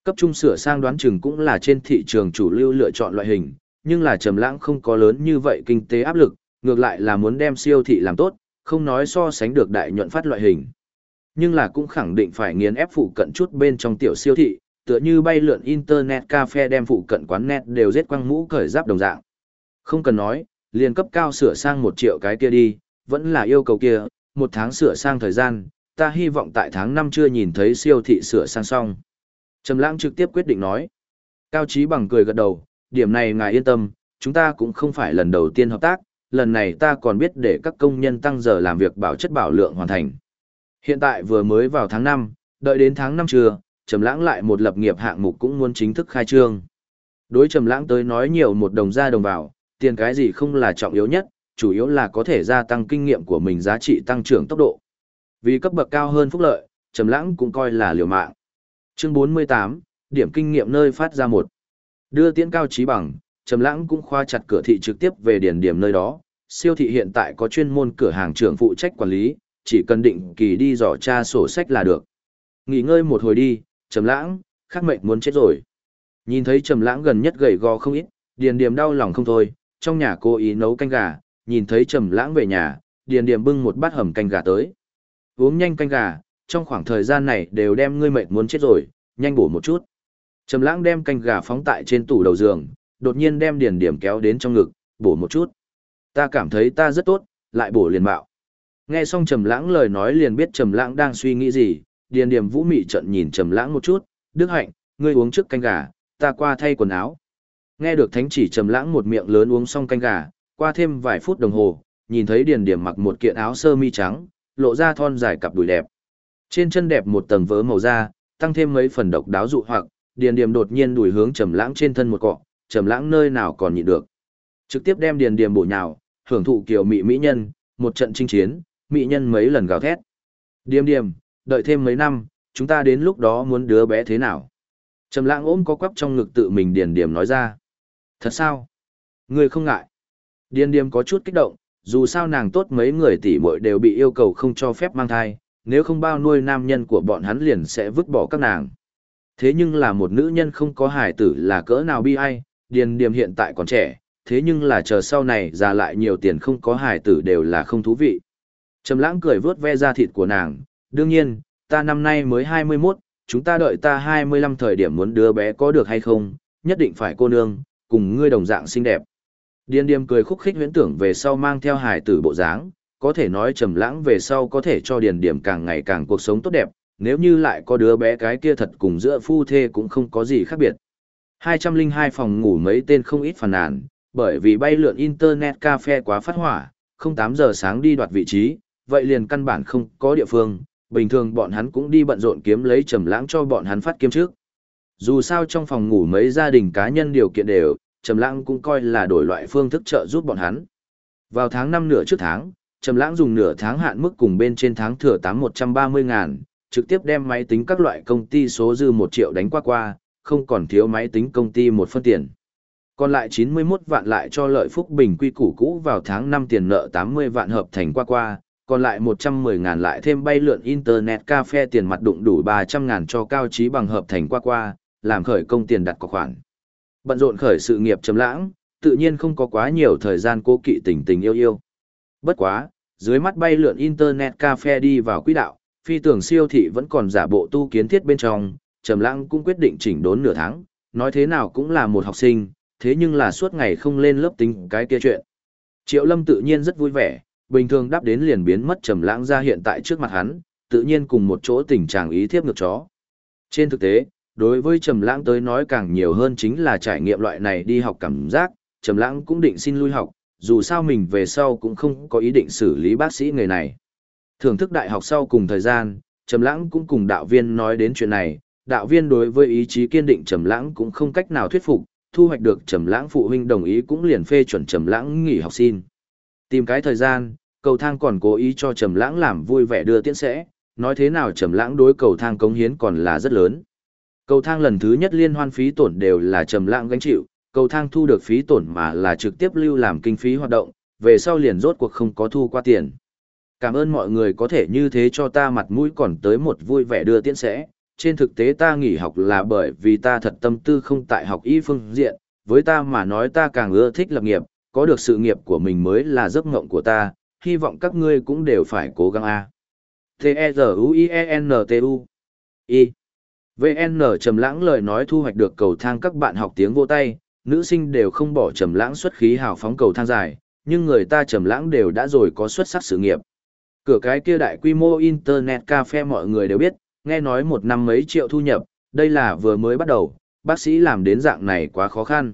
Cấp trung sửa sang đoán chừng cũng là trên thị trường chủ lưu lựa chọn loại hình, nhưng là trầm lãng không có lớn như vậy kinh tế áp lực, ngược lại là muốn đem siêu thị làm tốt, không nói so sánh được đại nhuận phát loại hình. Nhưng là cũng khẳng định phải nghiền ép phụ cận chút bên trong tiểu siêu thị, tựa như bay lượn internet cafe đem phụ cận quán net đều giết quăng mũ cởi giáp đồng dạng. Không cần nói, liền cấp cao sửa sang một triệu cái kia đi, vẫn là yêu cầu kia, một tháng sửa sang thời gian, ta hy vọng tại tháng năm chưa nhìn thấy siêu thị sửa sang xong. Trầm lãng trực tiếp quyết định nói. Cao Chí bằng cười gật đầu, điểm này ngài yên tâm, chúng ta cũng không phải lần đầu tiên hợp tác, lần này ta còn biết để các công nhân tăng giờ làm việc bảo chất bảo lượng hoàn thành. Hiện tại vừa mới vào tháng 5, đợi đến tháng 5 trưa, Trầm Lãng lại một lập nghiệp hạng mục cũng muốn chính thức khai trương. Đối Trầm Lãng tới nói nhiều một đồng ra đồng vào, tiền cái gì không là trọng yếu nhất, chủ yếu là có thể gia tăng kinh nghiệm của mình giá trị tăng trưởng tốc độ. Vì cấp bậc cao hơn phúc lợi, Trầm Lãng cũng coi là liều mạng. Chương 48, điểm kinh nghiệm nơi phát ra một. Đưa tiến cao trí bằng, Trầm Lãng cũng khoa chặt cửa thị trực tiếp về điển điểm nơi đó. Siêu thị hiện tại có chuyên môn cửa hàng trưởng phụ trách quản lý, chỉ cần định kỳ đi dò tra sổ sách là được. Nghỉ ngơi một hồi đi, Trầm Lãng, khắc mệnh muốn chết rồi. Nhìn thấy Trầm Lãng gần nhất gầy gò không ít, Điền Điềm đau lòng không thôi, trong nhà cô ý nấu canh gà, nhìn thấy Trầm Lãng về nhà, Điền Điềm bưng một bát hầm canh gà tới. Uống nhanh canh gà, trong khoảng thời gian này đều đem ngươi mệt muốn chết rồi, nhanh bổ một chút. Trầm Lãng đem canh gà phóng tại trên tủ đầu giường, đột nhiên đem Điền Điềm kéo đến trong ngực, bổ một chút. Ta cảm thấy ta rất tốt, lại bổ liền bạo. Nghe xong Trầm Lãng lời nói liền biết Trầm Lãng đang suy nghĩ gì, Điền Điềm Vũ mị trận nhìn Trầm Lãng một chút, "Đức Hạnh, ngươi uống trước canh gà, ta qua thay quần áo." Nghe được thánh chỉ Trầm Lãng một miệng lớn uống xong canh gà, qua thêm vài phút đồng hồ, nhìn thấy Điền Điềm mặc một kiện áo sơ mi trắng, lộ ra thon dài cặp đùi đẹp. Trên chân đẹp một tầng vớ màu da, tăng thêm mấy phần độc đáo dụ hoặc, Điền Điềm đột nhiên đuổi hướng Trầm Lãng trên thân một cọ, Trầm Lãng nơi nào còn nhịn được. Trực tiếp đem Điền Điềm bổ nhào, hưởng thụ kiều mỹ mỹ nhân, một trận chinh chiến, mỹ nhân mấy lần gào thét. Điềm Điềm, đợi thêm mấy năm, chúng ta đến lúc đó muốn đứa bé thế nào? Trầm Lãng ôm có quắp trong ngực tự mình Điền Điềm nói ra. Thật sao? Ngươi không ngại? Điền Điềm có chút kích động, dù sao nàng tốt mấy người tỷ muội đều bị yêu cầu không cho phép mang thai, nếu không bao nuôi nam nhân của bọn hắn liền sẽ vứt bỏ các nàng. Thế nhưng là một nữ nhân không có hài tử là cỡ nào bi ai, Điền Điềm hiện tại còn trẻ, thế nhưng là chờ sau này già lại nhiều tiền không có hài tử đều là không thú vị. Trầm lãng cười vướt ve da thịt của nàng, đương nhiên, ta năm nay mới 21, chúng ta đợi ta 25 thời điểm muốn đứa bé có được hay không, nhất định phải cô nương, cùng ngươi đồng dạng xinh đẹp. Điên điềm cười khúc khích huyễn tưởng về sau mang theo hài tử bộ dáng, có thể nói trầm lãng về sau có thể cho điền điểm càng ngày càng cuộc sống tốt đẹp, nếu như lại có đứa bé cái kia thật cùng giữa phu thê cũng không có gì khác biệt. 202 phòng ngủ mấy tên không ít phàn nàn, bởi vì bay lượn internet cafe quá phát hỏa, không 8 giờ sáng đi đoạt vị trí, vậy liền căn bản không có địa phương, bình thường bọn hắn cũng đi bận rộn kiếm lấy trầm lãng cho bọn hắn phát kiếm trước. Dù sao trong phòng ngủ mấy gia đình cá nhân điều kiện đều, Trầm Lãng cũng coi là đổi loại phương thức trợ giúp bọn hắn. Vào tháng 5 nửa trước tháng, Trầm Lãng dùng nửa tháng hạn mức cùng bên trên tháng thừa 8130 ngàn, trực tiếp đem máy tính các loại công ty số dư 1 triệu đánh qua qua, không còn thiếu máy tính công ty một phân tiền. Còn lại 91 vạn lại cho lợi phúc bình quy củ cũ vào tháng 5 tiền nợ 80 vạn hợp thành qua qua, còn lại 110 ngàn lại thêm bay lượn internet cafe tiền mặt đụng đủ 300 ngàn cho cao trí bằng hợp thành qua qua, làm khởi công tiền đặt có khoản. Bận rộn khởi sự nghiệp chấm lãng, tự nhiên không có quá nhiều thời gian cố kỵ tình tình yêu yêu. Bất quá, dưới mắt bay lượn internet cafe đi vào quỹ đạo, phi tưởng siêu thị vẫn còn giả bộ tu kiến thiết bên trong, Trầm Lãng cũng quyết định chỉnh đốn nửa tháng, nói thế nào cũng là một học sinh, thế nhưng là suốt ngày không lên lớp tính cái kia chuyện. Triệu Lâm tự nhiên rất vui vẻ, bình thường đáp đến liền biến mất Trầm Lãng ra hiện tại trước mặt hắn, tự nhiên cùng một chỗ tình trạng ý thiếp ngược chó. Trên thực tế, đối với Trầm Lãng tới nói càng nhiều hơn chính là trải nghiệm loại này đi học cảm giác, Trầm Lãng cũng định xin lui học, dù sao mình về sau cũng không có ý định xử lý bác sĩ người này. Thưởng thức đại học sau cùng thời gian, Trầm Lãng cũng cùng đạo viên nói đến chuyện này, đạo viên đối với ý chí kiên định Trầm Lãng cũng không cách nào thuyết phục, thu hoạch được Trầm Lãng phụ huynh đồng ý cũng liền phê chuẩn Trầm Lãng nghỉ học xin. Tìm cái thời gian, cầu thang còn cố ý cho Trầm Lãng làm vui vẻ đưa tiễn sẽ, nói thế nào Trầm Lãng đối cầu thang cống hiến còn là rất lớn. Cầu thang lần thứ nhất liên hoan phí tổn đều là trầm lãng gánh chịu, cầu thang thu được phí tổn mà là trực tiếp lưu làm kinh phí hoạt động, về sau liền rốt cuộc không có thu qua tiền. Cảm ơn mọi người có thể như thế cho ta mặt mũi còn tới một vui vẻ đưa tiễn sẽ. Trên thực tế ta nghỉ học là bởi vì ta thật tâm tư không tại học y phương diện, với ta mà nói ta càng ưa thích lập nghiệp, có được sự nghiệp của mình mới là giấc mộng của ta, hy vọng các ngươi cũng đều phải cố gắng a. T-E-Z-U-I-E-N-T-U I VN trầm lãng lời nói thu hoạch được cầu thang các bạn học tiếng vô tay, nữ sinh đều không bỏ trầm lãng xuất khí hào phóng cầu thang dài, nhưng người ta trầm lãng đều đã rồi có xuất sắc sự nghiệp. Cửa cái kia đại quy mô internet cafe mọi người đều biết, nghe nói một năm mấy triệu thu nhập, đây là vừa mới bắt đầu, bác sĩ làm đến dạng này quá khó khăn.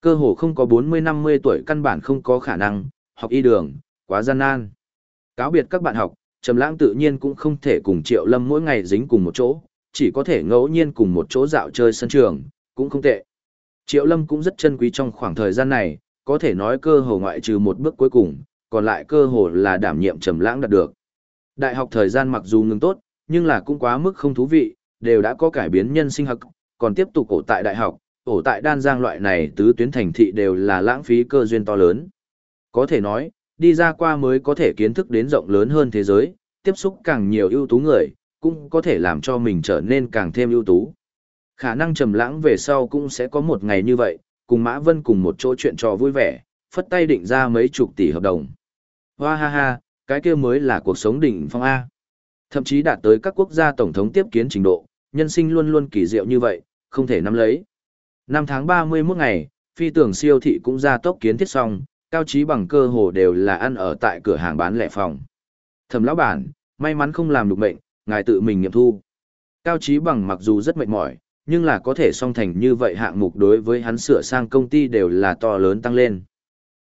Cơ hồ không có 40-50 tuổi căn bản không có khả năng, học y đường, quá gian nan. Cáo biệt các bạn học, Trầm Lãng tự nhiên cũng không thể cùng Triệu Lâm mỗi ngày dính cùng một chỗ, chỉ có thể ngẫu nhiên cùng một chỗ dạo chơi sân trường, cũng không tệ. Triệu Lâm cũng rất trân quý trong khoảng thời gian này, có thể nói cơ hồ ngoại trừ một bước cuối cùng, còn lại cơ hồ là đảm nhiệm Trầm Lãng đạt được. Đại học thời gian mặc dù ngừng tốt, nhưng là cũng quá mức không thú vị, đều đã có cải biến nhân sinh học, còn tiếp tục ở tại đại học, ở tại đan giang loại này tứ tuyến thành thị đều là lãng phí cơ duyên to lớn. Có thể nói, đi ra qua mới có thể kiến thức đến rộng lớn hơn thế giới, tiếp xúc càng nhiều ưu tú người, cũng có thể làm cho mình trở nên càng thêm ưu tú. Khả năng trầm lãng về sau cũng sẽ có một ngày như vậy, cùng Mã Vân cùng một chỗ chuyện trò vui vẻ, phất tay định ra mấy chục tỷ hợp đồng. Hoa ha ha, cái kia mới là cuộc sống đỉnh phong A. Thậm chí đạt tới các quốc gia tổng thống tiếp kiến trình độ, nhân sinh luôn luôn kỳ diệu như vậy, không thể nắm lấy. Năm tháng 31 ngày, phi tưởng siêu thị cũng ra tốc kiến thiết xong, cao trí bằng cơ hồ đều là ăn ở tại cửa hàng bán lẻ phòng. Thẩm lão bản, may mắn không làm được mệnh, ngài tự mình nghiệm thu. Cao trí bằng mặc dù rất mệt mỏi, nhưng là có thể song thành như vậy hạng mục đối với hắn sửa sang công ty đều là to lớn tăng lên.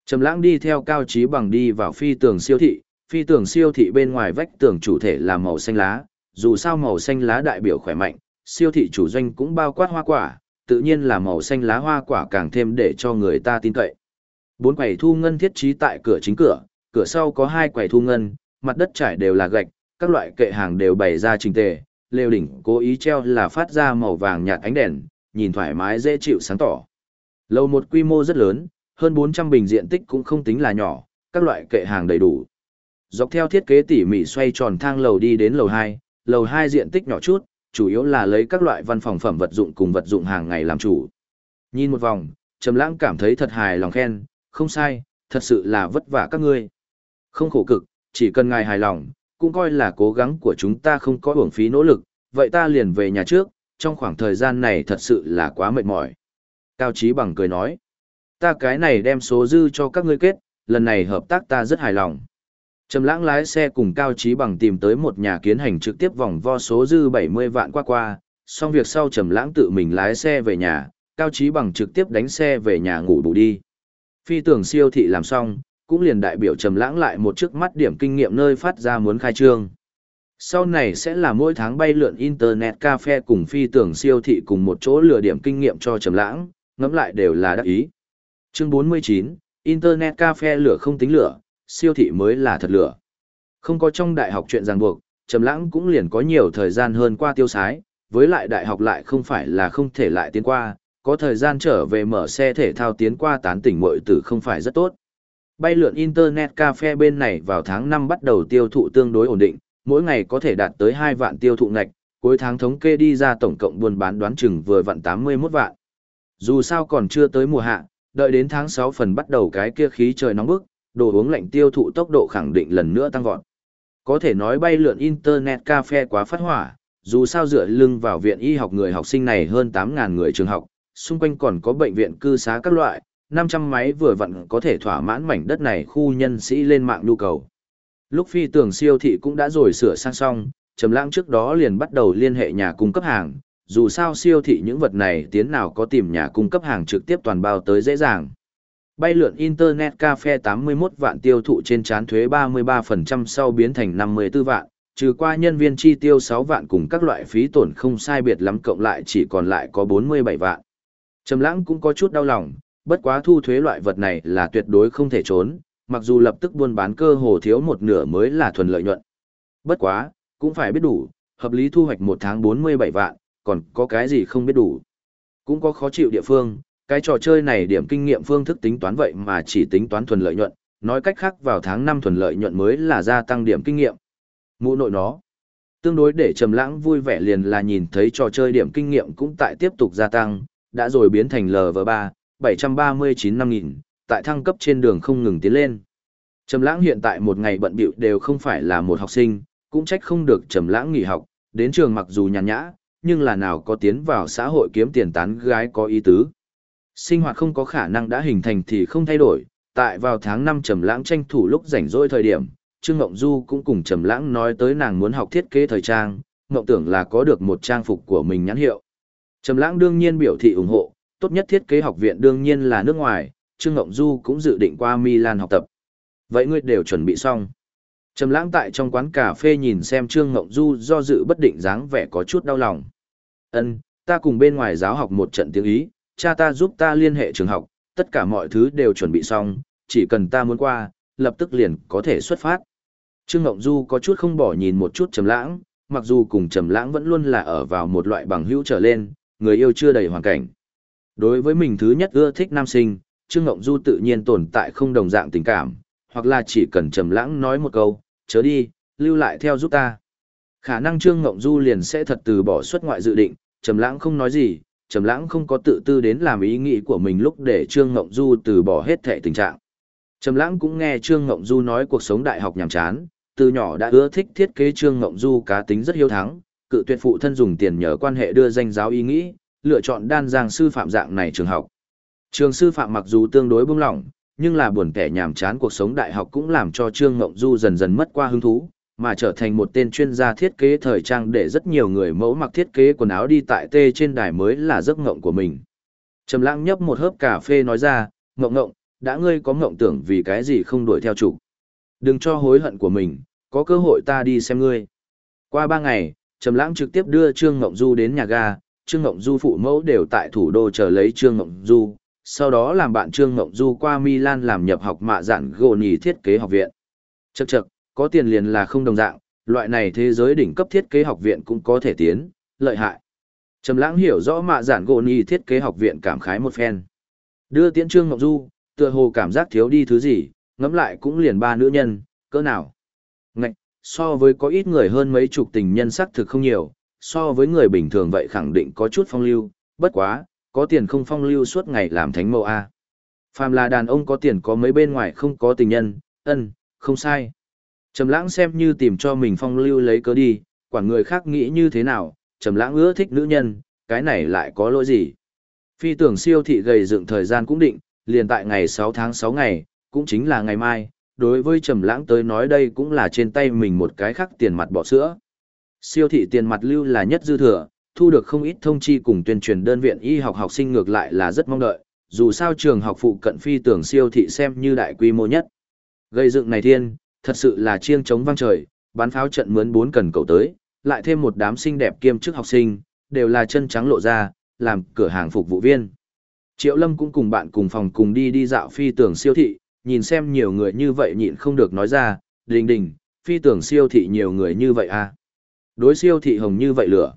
Trầm lãng đi theo cao trí bằng đi vào phi tường siêu thị, phi tường siêu thị bên ngoài vách tường chủ thể là màu xanh lá, dù sao màu xanh lá đại biểu khỏe mạnh, siêu thị chủ doanh cũng bao quát hoa quả, tự nhiên là màu xanh lá hoa quả càng thêm để cho người ta tin cậy. Bốn quầy thu ngân thiết trí tại cửa chính cửa, cửa sau có hai quầy thu ngân, mặt đất trải đều là gạch, các loại kệ hàng đều bày ra trình tề, lều đỉnh cố ý treo là phát ra màu vàng nhạt ánh đèn, nhìn thoải mái dễ chịu sáng tỏ. Lầu một quy mô rất lớn, hơn 400 bình diện tích cũng không tính là nhỏ, các loại kệ hàng đầy đủ. Dọc theo thiết kế tỉ mỉ xoay tròn thang lầu đi đến lầu 2, lầu 2 diện tích nhỏ chút, chủ yếu là lấy các loại văn phòng phẩm vật dụng cùng vật dụng hàng ngày làm chủ. Nhìn một vòng, Trầm Lãng cảm thấy thật hài lòng khen, không sai, thật sự là vất vả các ngươi. Không khổ cực, chỉ cần ngài hài lòng, cũng coi là cố gắng của chúng ta không có uổng phí nỗ lực, vậy ta liền về nhà trước, trong khoảng thời gian này thật sự là quá mệt mỏi. Cao Chí Bằng cười nói, ta cái này đem số dư cho các ngươi kết, lần này hợp tác ta rất hài lòng. Trầm lãng lái xe cùng Cao Chí Bằng tìm tới một nhà kiến hành trực tiếp vòng vo số dư 70 vạn qua qua, xong việc sau Trầm lãng tự mình lái xe về nhà, Cao Chí Bằng trực tiếp đánh xe về nhà ngủ bù đi. Phi tưởng siêu thị làm xong, cũng liền đại biểu Trầm lãng lại một trước mắt điểm kinh nghiệm nơi phát ra muốn khai trương. Sau này sẽ là mỗi tháng bay lượn Internet Cafe cùng phi tưởng siêu thị cùng một chỗ lừa điểm kinh nghiệm cho Trầm lãng, ngẫm lại đều là đắc ý. Chương 49, Internet Cafe lửa không tính lửa, siêu thị mới là thật lửa. Không có trong đại học chuyện ràng buộc, Trầm Lãng cũng liền có nhiều thời gian hơn qua tiêu sái, với lại đại học lại không phải là không thể lại tiến qua, có thời gian trở về mở xe thể thao tiến qua tán tỉnh mội tử không phải rất tốt. Bay lượn internet cafe bên này vào tháng 5 bắt đầu tiêu thụ tương đối ổn định, mỗi ngày có thể đạt tới 2 vạn tiêu thụ ngạch, cuối tháng thống kê đi ra tổng cộng buôn bán đoán chừng vừa vặn 81 vạn. Dù sao còn chưa tới mùa hạ, đợi đến tháng 6 phần bắt đầu cái kia khí trời nóng bức, đồ uống lạnh tiêu thụ tốc độ khẳng định lần nữa tăng vọt. Có thể nói bay lượn internet cafe quá phát hỏa, dù sao dựa lưng vào viện y học người học sinh này hơn 8.000 người trường học, xung quanh còn có bệnh viện cư xá các loại, 500 máy vừa vặn có thể thỏa mãn mảnh đất này khu nhân sĩ lên mạng nhu cầu. Lúc phi tường siêu thị cũng đã rồi sửa sang xong, Trầm Lãng trước đó liền bắt đầu liên hệ nhà cung cấp hàng, dù sao siêu thị những vật này tiến nào có tìm nhà cung cấp hàng trực tiếp toàn bao tới dễ dàng. Bay lượn Internet Cafe 81 vạn tiêu thụ trên chán thuế 33% sau biến thành 54 vạn, trừ qua nhân viên chi tiêu 6 vạn cùng các loại phí tổn không sai biệt lắm cộng lại chỉ còn lại có 47 vạn. Trầm lãng cũng có chút đau lòng, bất quá thu thuế loại vật này là tuyệt đối không thể trốn, mặc dù lập tức buôn bán cơ hồ thiếu một nửa mới là thuần lợi nhuận. Bất quá, cũng phải biết đủ, hợp lý thu hoạch một tháng 47 vạn, còn có cái gì không biết đủ. Cũng có khó chịu địa phương, cái trò chơi này điểm kinh nghiệm phương thức tính toán vậy mà chỉ tính toán thuần lợi nhuận, nói cách khác vào tháng 5 thuần lợi nhuận mới là gia tăng điểm kinh nghiệm. Mũ nội nó. Tương đối để trầm lãng vui vẻ liền là nhìn thấy trò chơi điểm kinh nghiệm cũng tại tiếp tục gia tăng, đã rồi biến thành LV3, 739 5000, tại thăng cấp trên đường không ngừng tiến lên. Trầm lãng hiện tại một ngày bận bịu đều không phải là một học sinh, cũng trách không được trầm lãng nghỉ học, đến trường mặc dù nhàn nhã, nhưng là nào có tiến vào xã hội kiếm tiền tán gái có ý tứ. Sinh hoạt không có khả năng đã hình thành thì không thay đổi, tại vào tháng 5 Trầm Lãng tranh thủ lúc rảnh rỗi thời điểm, Trương Ngộng Du cũng cùng Trầm Lãng nói tới nàng muốn học thiết kế thời trang, ngộng tưởng là có được một trang phục của mình nhãn hiệu. Trầm Lãng đương nhiên biểu thị ủng hộ, tốt nhất thiết kế học viện đương nhiên là nước ngoài, Trương Ngộng Du cũng dự định qua Milan học tập. Vậy ngươi đều chuẩn bị xong? Trầm lãng tại trong quán cà phê nhìn xem Trương Ngộng Du do dự bất định dáng vẻ có chút đau lòng. Ân, ta cùng bên ngoài giáo học một trận tiếng Ý, cha ta giúp ta liên hệ trường học, tất cả mọi thứ đều chuẩn bị xong, chỉ cần ta muốn qua, lập tức liền có thể xuất phát. Trương Ngộng Du có chút không bỏ nhìn một chút Trầm lãng, mặc dù cùng Trầm lãng vẫn luôn là ở vào một loại bằng hữu trở lên, người yêu chưa đầy hoàn cảnh. Đối với mình thứ nhất ưa thích nam sinh, Trương Ngộng Du tự nhiên tồn tại không đồng dạng tình cảm, hoặc là chỉ cần Trầm lãng nói một câu, chớ đi, lưu lại theo giúp ta. Khả năng Trương Ngộng Du liền sẽ thật từ bỏ xuất ngoại dự định, Trầm Lãng không nói gì, Trầm Lãng không có tự tư đến làm ý nghĩ của mình lúc để Trương Ngộng Du từ bỏ hết thể tình trạng. Trầm Lãng cũng nghe Trương Ngộng Du nói cuộc sống đại học nhàm chán, từ nhỏ đã ưa thích thiết kế Trương Ngộng Du cá tính rất hiếu thắng, cự tuyệt phụ thân dùng tiền nhờ quan hệ đưa danh giáo ý nghĩ, lựa chọn đan giang sư phạm dạng này trường học. Trường sư phạm mặc dù tương đối bông lỏng, nhưng là buồn kẻ nhàm chán cuộc sống đại học cũng làm cho Trương Ngộng Du dần dần mất qua hứng thú, mà trở thành một tên chuyên gia thiết kế thời trang để rất nhiều người mẫu mặc thiết kế quần áo đi tại tê trên đài mới là giấc ngộng của mình. Trầm lãng nhấp một hớp cà phê nói ra, ngộng ngộng, đã ngươi có ngộng tưởng vì cái gì không đuổi theo chủ. Đừng cho hối hận của mình, có cơ hội ta đi xem ngươi. Qua ba ngày, Trầm lãng trực tiếp đưa Trương Ngộng Du đến nhà ga, Trương Ngộng Du phụ mẫu đều tại thủ đô chờ lấy Trương Ngộng Du, sau đó làm bạn Trương Ngộng Du qua Milan làm nhập học mạ dạn Goni thiết kế học viện. Chậc chậc, có tiền liền là không đồng dạng, loại này thế giới đỉnh cấp thiết kế học viện cũng có thể tiến, lợi hại. Trầm lãng hiểu rõ mạ dạn Goni thiết kế học viện cảm khái một phen. Đưa tiễn Trương Ngộng Du, tựa hồ cảm giác thiếu đi thứ gì, ngẫm lại cũng liền ba nữ nhân, cỡ nào. So với có ít người hơn mấy chục tình nhân sắc thực không nhiều, so với người bình thường vậy khẳng định có chút phong lưu, bất quá, có tiền không phong lưu suốt ngày làm thánh mẫu A. Phàm là đàn ông có tiền có mấy bên ngoài không có tình nhân, ân, không sai. Trầm lãng xem như tìm cho mình phong lưu lấy cớ đi, quản người khác nghĩ như thế nào, trầm lãng ưa thích nữ nhân, cái này lại có lỗi gì. Phi tưởng siêu thị gầy dựng thời gian cũng định, liền tại ngày 6 tháng 6 ngày, cũng chính là ngày mai, đối với trầm lãng tới nói đây cũng là trên tay mình một cái khác tiền mặt bỏ sữa. Siêu thị tiền mặt lưu là nhất dư thừa, thu được không ít thông chi cùng tuyên truyền đơn viện y học học sinh ngược lại là rất mong đợi, dù sao trường học phụ cận phi tưởng siêu thị xem như đại quy mô nhất. Gây dựng này thiên, thật sự là chiêng chống vang trời, bán pháo trận mướn bốn cần cầu tới, lại thêm một đám xinh đẹp kiêm chức học sinh, đều là chân trắng lộ ra, làm cửa hàng phục vụ viên. Triệu Lâm cũng cùng bạn cùng phòng cùng đi đi dạo phi tưởng siêu thị, nhìn xem nhiều người như vậy nhịn không được nói ra, đình đình, phi tưởng siêu thị nhiều người như vậy à. Đối siêu thị hồng như vậy lửa.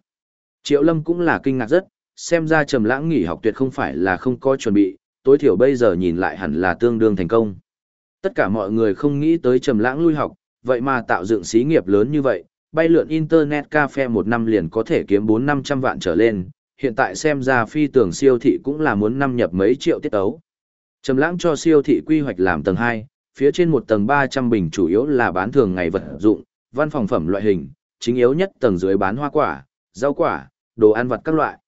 Triệu Lâm cũng là kinh ngạc rất, xem ra Trầm Lãng nghỉ học tuyệt không phải là không có chuẩn bị, tối thiểu bây giờ nhìn lại hẳn là tương đương thành công. Tất cả mọi người không nghĩ tới Trầm Lãng lui học, vậy mà tạo dựng xí nghiệp lớn như vậy, bay lượn internet cafe một năm liền có thể kiếm 4-500 vạn trở lên, hiện tại xem ra phi tưởng siêu thị cũng là muốn năm nhập mấy triệu tiết ấu. Trầm lãng cho siêu thị quy hoạch làm tầng 2, phía trên một tầng 300 bình chủ yếu là bán thường ngày vật dụng, văn phòng phẩm loại hình, chính yếu nhất tầng dưới bán hoa quả, rau quả, đồ ăn vặt các loại.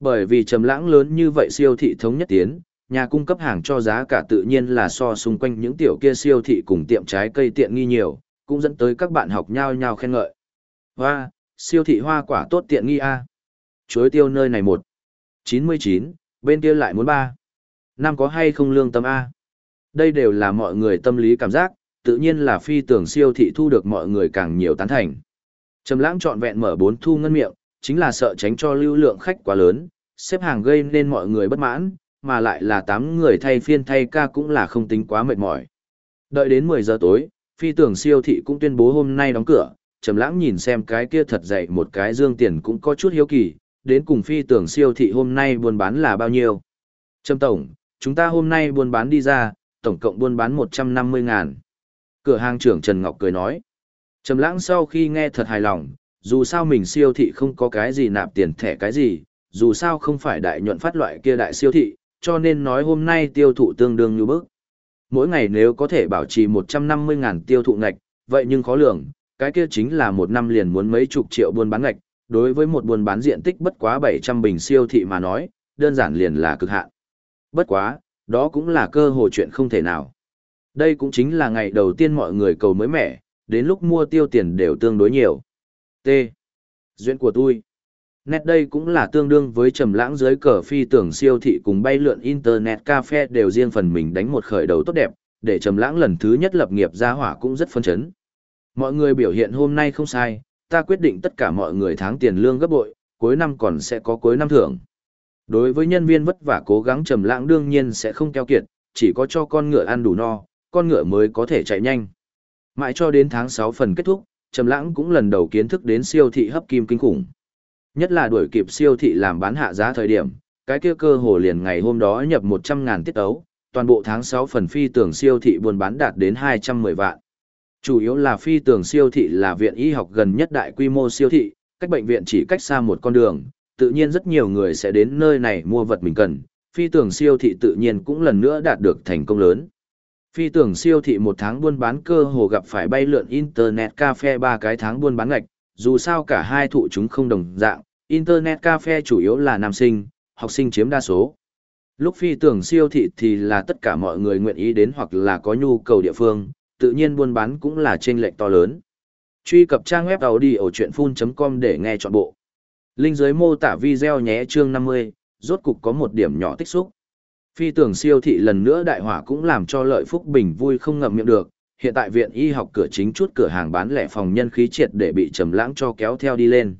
Bởi vì trầm lãng lớn như vậy siêu thị thống nhất tiến, nhà cung cấp hàng cho giá cả tự nhiên là so xung quanh những tiểu kia siêu thị cùng tiệm trái cây tiện nghi nhiều, cũng dẫn tới các bạn học nhau nhau khen ngợi. Hoa, siêu thị hoa quả tốt tiện nghi a. Chuối tiêu nơi này 1.99, bên kia lại muốn 3 nam có hay không lương tâm A. Đây đều là mọi người tâm lý cảm giác, tự nhiên là phi tưởng siêu thị thu được mọi người càng nhiều tán thành. Trầm lãng trọn vẹn mở bốn thu ngân miệng, chính là sợ tránh cho lưu lượng khách quá lớn, xếp hàng gây nên mọi người bất mãn, mà lại là tám người thay phiên thay ca cũng là không tính quá mệt mỏi. Đợi đến 10 giờ tối, phi tưởng siêu thị cũng tuyên bố hôm nay đóng cửa, Trầm Lãng nhìn xem cái kia thật dậy một cái dương tiền cũng có chút hiếu kỳ, đến cùng phi tưởng siêu thị hôm nay buôn bán là bao nhiêu. Trầm tổng, chúng ta hôm nay buôn bán đi ra, tổng cộng buôn bán 150 ngàn. Cửa hàng trưởng Trần Ngọc cười nói. Trầm lãng sau khi nghe thật hài lòng, dù sao mình siêu thị không có cái gì nạp tiền thẻ cái gì, dù sao không phải đại nhuận phát loại kia đại siêu thị, cho nên nói hôm nay tiêu thụ tương đương như bước. Mỗi ngày nếu có thể bảo trì 150.000 tiêu thụ ngạch, vậy nhưng khó lường, cái kia chính là một năm liền muốn mấy chục triệu buôn bán ngạch, đối với một buôn bán diện tích bất quá 700 bình siêu thị mà nói, đơn giản liền là cực hạn. Bất quá, đó cũng là cơ hội chuyện không thể nào. Đây cũng chính là ngày đầu tiên mọi người cầu mới mẻ, đến lúc mua tiêu tiền đều tương đối nhiều. T. Duyên của tôi. Nét đây cũng là tương đương với trầm lãng dưới cờ phi tưởng siêu thị cùng bay lượn internet cafe đều riêng phần mình đánh một khởi đầu tốt đẹp, để trầm lãng lần thứ nhất lập nghiệp ra hỏa cũng rất phấn chấn. Mọi người biểu hiện hôm nay không sai, ta quyết định tất cả mọi người tháng tiền lương gấp bội, cuối năm còn sẽ có cuối năm thưởng. Đối với nhân viên vất vả cố gắng trầm lãng đương nhiên sẽ không keo kiệt, chỉ có cho con ngựa ăn đủ no, con ngựa mới có thể chạy nhanh. Mãi cho đến tháng 6 phần kết thúc, trầm lãng cũng lần đầu kiến thức đến siêu thị hấp kim kinh khủng. Nhất là đuổi kịp siêu thị làm bán hạ giá thời điểm, cái kia cơ hồ liền ngày hôm đó nhập 100 ngàn tiết ấu, toàn bộ tháng 6 phần phi tưởng siêu thị buôn bán đạt đến 210 vạn. Chủ yếu là phi tường siêu thị là viện y học gần nhất đại quy mô siêu thị, cách bệnh viện chỉ cách xa một con đường, tự nhiên rất nhiều người sẽ đến nơi này mua vật mình cần, phi tường siêu thị tự nhiên cũng lần nữa đạt được thành công lớn. Phi tường siêu thị một tháng buôn bán cơ hồ gặp phải bay lượn Internet Cafe ba cái tháng buôn bán ngạch, dù sao cả hai thụ chúng không đồng dạng, Internet Cafe chủ yếu là nam sinh, học sinh chiếm đa số. Lúc phi tường siêu thị thì là tất cả mọi người nguyện ý đến hoặc là có nhu cầu địa phương, tự nhiên buôn bán cũng là chênh lệch to lớn. Truy cập trang web audiochuyenphun.com để nghe trọn bộ. Linh dưới mô tả video nhé chương 50, rốt cục có một điểm nhỏ tích xúc. Phi tưởng siêu thị lần nữa đại hỏa cũng làm cho lợi phúc bình vui không ngậm miệng được, hiện tại viện y học cửa chính chút cửa hàng bán lẻ phòng nhân khí triệt để bị trầm lãng cho kéo theo đi lên.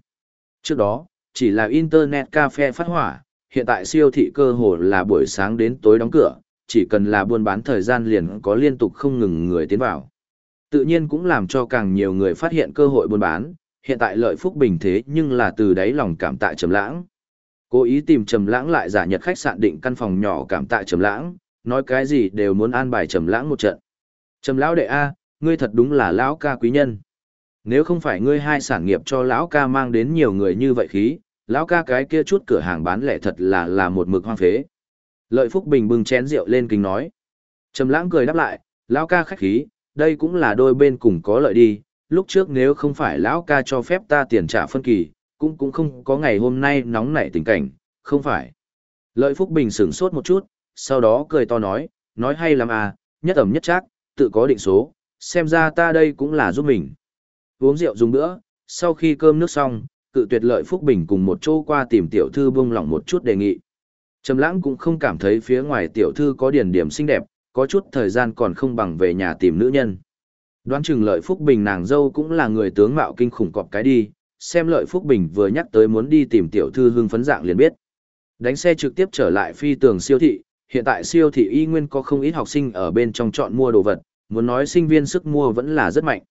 Trước đó, chỉ là internet cafe phát hỏa, hiện tại siêu thị cơ hồ là buổi sáng đến tối đóng cửa, chỉ cần là buôn bán thời gian liền có liên tục không ngừng người tiến vào. Tự nhiên cũng làm cho càng nhiều người phát hiện cơ hội buôn bán, hiện tại lợi phúc bình thế nhưng là từ đáy lòng cảm tạ trầm lãng. Cố ý tìm trầm lãng lại giả nhật khách sạn định căn phòng nhỏ cảm tạ trầm lãng, nói cái gì đều muốn an bài trầm lãng một trận. Trầm lão đệ a, ngươi thật đúng là lão ca quý nhân. Nếu không phải ngươi hai sản nghiệp cho lão ca mang đến nhiều người như vậy khí, lão ca cái kia chút cửa hàng bán lẻ thật là là một mực hoang phế. Lợi Phúc Bình bưng chén rượu lên kính nói. Trầm lãng cười đáp lại, lão ca khách khí, đây cũng là đôi bên cùng có lợi đi, lúc trước nếu không phải lão ca cho phép ta tiền trả phân kỳ, cũng cũng không có ngày hôm nay nóng nảy tình cảnh, không phải. Lợi Phúc Bình sửng sốt một chút, sau đó cười to nói, nói hay lắm à, nhất ẩm nhất chắc, tự có định số, xem ra ta đây cũng là giúp mình. Uống rượu dùng bữa, sau khi cơm nước xong, cự tuyệt lợi Phúc Bình cùng một chỗ qua tìm tiểu thư buông lỏng một chút đề nghị. Trầm lãng cũng không cảm thấy phía ngoài tiểu thư có điển điểm xinh đẹp, có chút thời gian còn không bằng về nhà tìm nữ nhân. Đoán chừng lợi Phúc Bình nàng dâu cũng là người tướng mạo kinh khủng cọp cái đi, xem lợi Phúc Bình vừa nhắc tới muốn đi tìm tiểu thư hưng phấn dạng liền biết. Đánh xe trực tiếp trở lại phi tường siêu thị, hiện tại siêu thị y nguyên có không ít học sinh ở bên trong chọn mua đồ vật, muốn nói sinh viên sức mua vẫn là rất mạnh.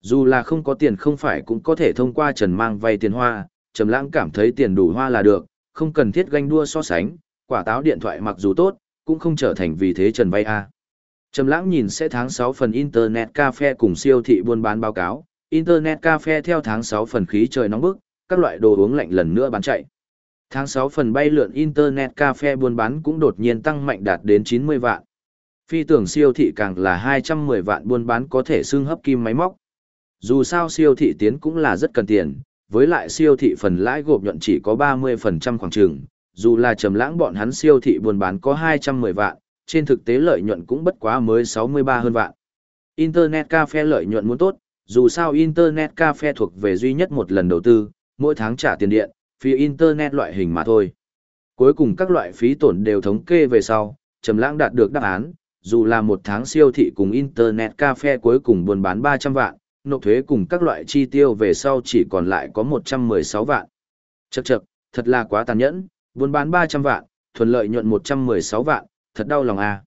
Dù là không có tiền không phải cũng có thể thông qua trần mang vay tiền hoa, Trầm Lãng cảm thấy tiền đủ hoa là được, không cần thiết ganh đua so sánh, quả táo điện thoại mặc dù tốt, cũng không trở thành vì thế trần vay A. Trầm lãng nhìn sẽ tháng 6 phần Internet Cafe cùng siêu thị buôn bán báo cáo, Internet Cafe theo tháng 6 phần khí trời nóng bức, các loại đồ uống lạnh lần nữa bán chạy. Tháng 6 phần bay lượn Internet Cafe buôn bán cũng đột nhiên tăng mạnh đạt đến 90 vạn. Phi tưởng siêu thị càng là 210 vạn buôn bán có thể xương hấp kim máy móc. Dù sao siêu thị tiến cũng là rất cần tiền, với lại siêu thị phần lãi gộp nhuận chỉ có 30% khoảng trường, dù là trầm lãng bọn hắn siêu thị buôn bán có 210 vạn, trên thực tế lợi nhuận cũng bất quá mới 63 hơn vạn. Internet cafe lợi nhuận muốn tốt, dù sao Internet cafe thuộc về duy nhất một lần đầu tư, mỗi tháng trả tiền điện, phí Internet loại hình mà thôi. Cuối cùng các loại phí tổn đều thống kê về sau, Trầm Lãng đạt được đáp án, dù là một tháng siêu thị cùng Internet cafe cuối cùng buôn bán 300 vạn, nộp thuế cùng các loại chi tiêu về sau chỉ còn lại có 116 vạn. Chậc chậc, thật là quá tàn nhẫn, buôn bán 300 vạn, thuần lợi nhuận 116 vạn, thật đau lòng à.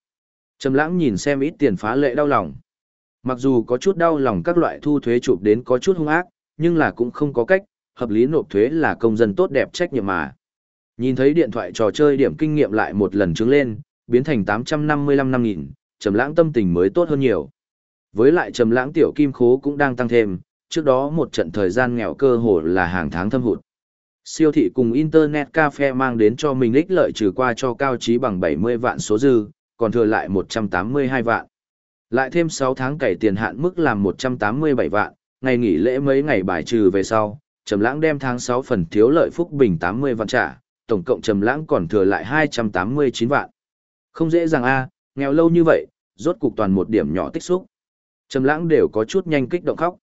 Trầm lãng nhìn xem ít tiền phá lệ đau lòng. Mặc dù có chút đau lòng các loại thu thuế chụp đến có chút hung ác, nhưng là cũng không có cách, hợp lý nộp thuế là công dân tốt đẹp trách nhiệm mà. Nhìn thấy điện thoại trò chơi điểm kinh nghiệm lại một lần trứng lên, biến thành 855 năm nghìn, trầm lãng tâm tình mới tốt hơn nhiều. Với lại trầm lãng tiểu kim khố cũng đang tăng thêm, trước đó một trận thời gian nghèo cơ hồ là hàng tháng thâm hụt. Siêu thị cùng Internet Cafe mang đến cho mình ích lợi trừ qua cho cao trí bằng 70 vạn số dư, còn thừa lại 182 vạn. Lại thêm 6 tháng cày tiền hạn mức làm 187 vạn, ngày nghỉ lễ mấy ngày bài trừ về sau, Trầm Lãng đem tháng 6 phần thiếu lợi phúc bình 80 vạn trả, tổng cộng Trầm Lãng còn thừa lại 289 vạn. Không dễ dàng a, nghèo lâu như vậy, rốt cục toàn một điểm nhỏ tích xúc. Trầm Lãng đều có chút nhanh kích động khóc.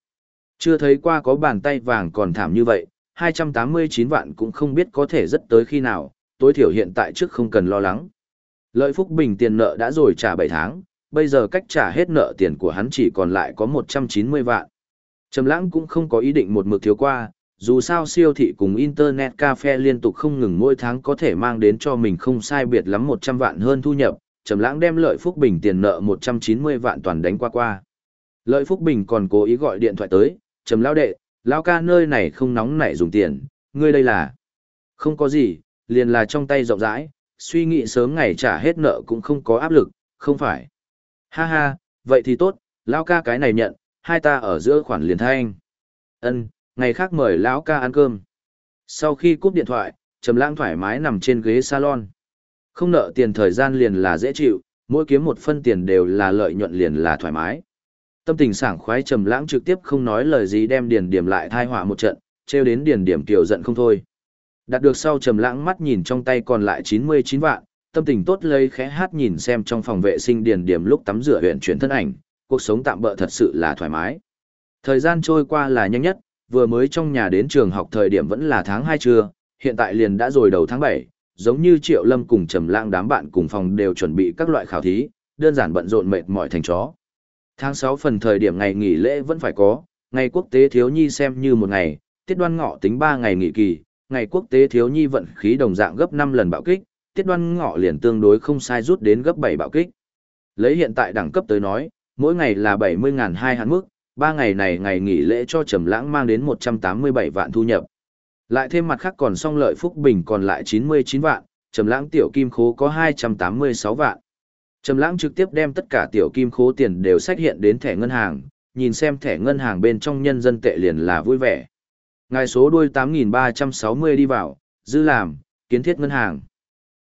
Chưa thấy qua có bàn tay vàng còn thảm như vậy, 289 vạn cũng không biết có thể rất tới khi nào, tối thiểu hiện tại trước không cần lo lắng. Lợi Phúc Bình tiền nợ đã rồi trả 7 tháng, bây giờ cách trả hết nợ tiền của hắn chỉ còn lại có 190 vạn. Trầm lãng cũng không có ý định một mực thiếu qua, dù sao siêu thị cùng internet cafe liên tục không ngừng mỗi tháng có thể mang đến cho mình không sai biệt lắm 100 vạn hơn thu nhập, Trầm lãng đem lợi phúc bình tiền nợ 190 vạn toàn đánh qua qua. Lợi phúc bình còn cố ý gọi điện thoại tới, Trầm lão đệ, lão ca nơi này không nóng nảy dùng tiền, ngươi đây là... Không có gì, liền là trong tay rộng rãi, suy nghĩ sớm ngày trả hết nợ cũng không có áp lực, không phải. Ha ha, vậy thì tốt, lão ca cái này nhận, hai ta ở giữa khoản liền thanh. Ân, ngày khác mời lão ca ăn cơm. Sau khi cúp điện thoại, Trầm Lãng thoải mái nằm trên ghế salon. Không nợ tiền thời gian liền là dễ chịu, mỗi kiếm một phân tiền đều là lợi nhuận liền là thoải mái. Tâm tình sảng khoái Trầm Lãng trực tiếp không nói lời gì đem Điền Điểm lại thai họa một trận, trêu đến Điền Điểm tiểu giận không thôi. Đạt được sau Trầm Lãng mắt nhìn trong tay còn lại 99 vạn, tâm tình tốt lấy khẽ hát nhìn xem trong phòng vệ sinh Điền Điểm lúc tắm rửa huyền chuyển thân ảnh, cuộc sống tạm bỡ thật sự là thoải mái. Thời gian trôi qua là nhanh nhất, vừa mới trong nhà đến trường học thời điểm vẫn là tháng 2 trưa, hiện tại liền đã rồi đầu tháng 7, giống như Triệu Lâm cùng Trầm Lãng đám bạn cùng phòng đều chuẩn bị các loại khảo thí, đơn giản bận rộn mệt mỏi thành chó. Tháng 6 phần thời điểm ngày nghỉ lễ vẫn phải có, ngày quốc tế thiếu nhi xem như một ngày, tiết đoan ngọ tính 3 ngày nghỉ kỳ, ngày quốc tế thiếu nhi vận khí đồng dạng gấp 5 lần bạo kích, tiết đoan ngọ liền tương đối không sai rút đến gấp 7 bạo kích. Lấy hiện tại đẳng cấp tới nói, mỗi ngày là 70.000 hai hạn mức, ba ngày này ngày nghỉ lễ cho Trầm Lãng mang đến 187 vạn thu nhập. Lại thêm mặt khác còn song lợi phúc bình còn lại 99 vạn, Trầm Lãng tiểu kim khố có 286 vạn. Trầm Lãng trực tiếp đem tất cả tiểu kim khố tiền đều sách hiện đến thẻ ngân hàng, nhìn xem thẻ ngân hàng bên trong nhân dân tệ liền là vui vẻ. Ngài số đuôi 8360 đi vào, dư làm, kiến thiết ngân hàng.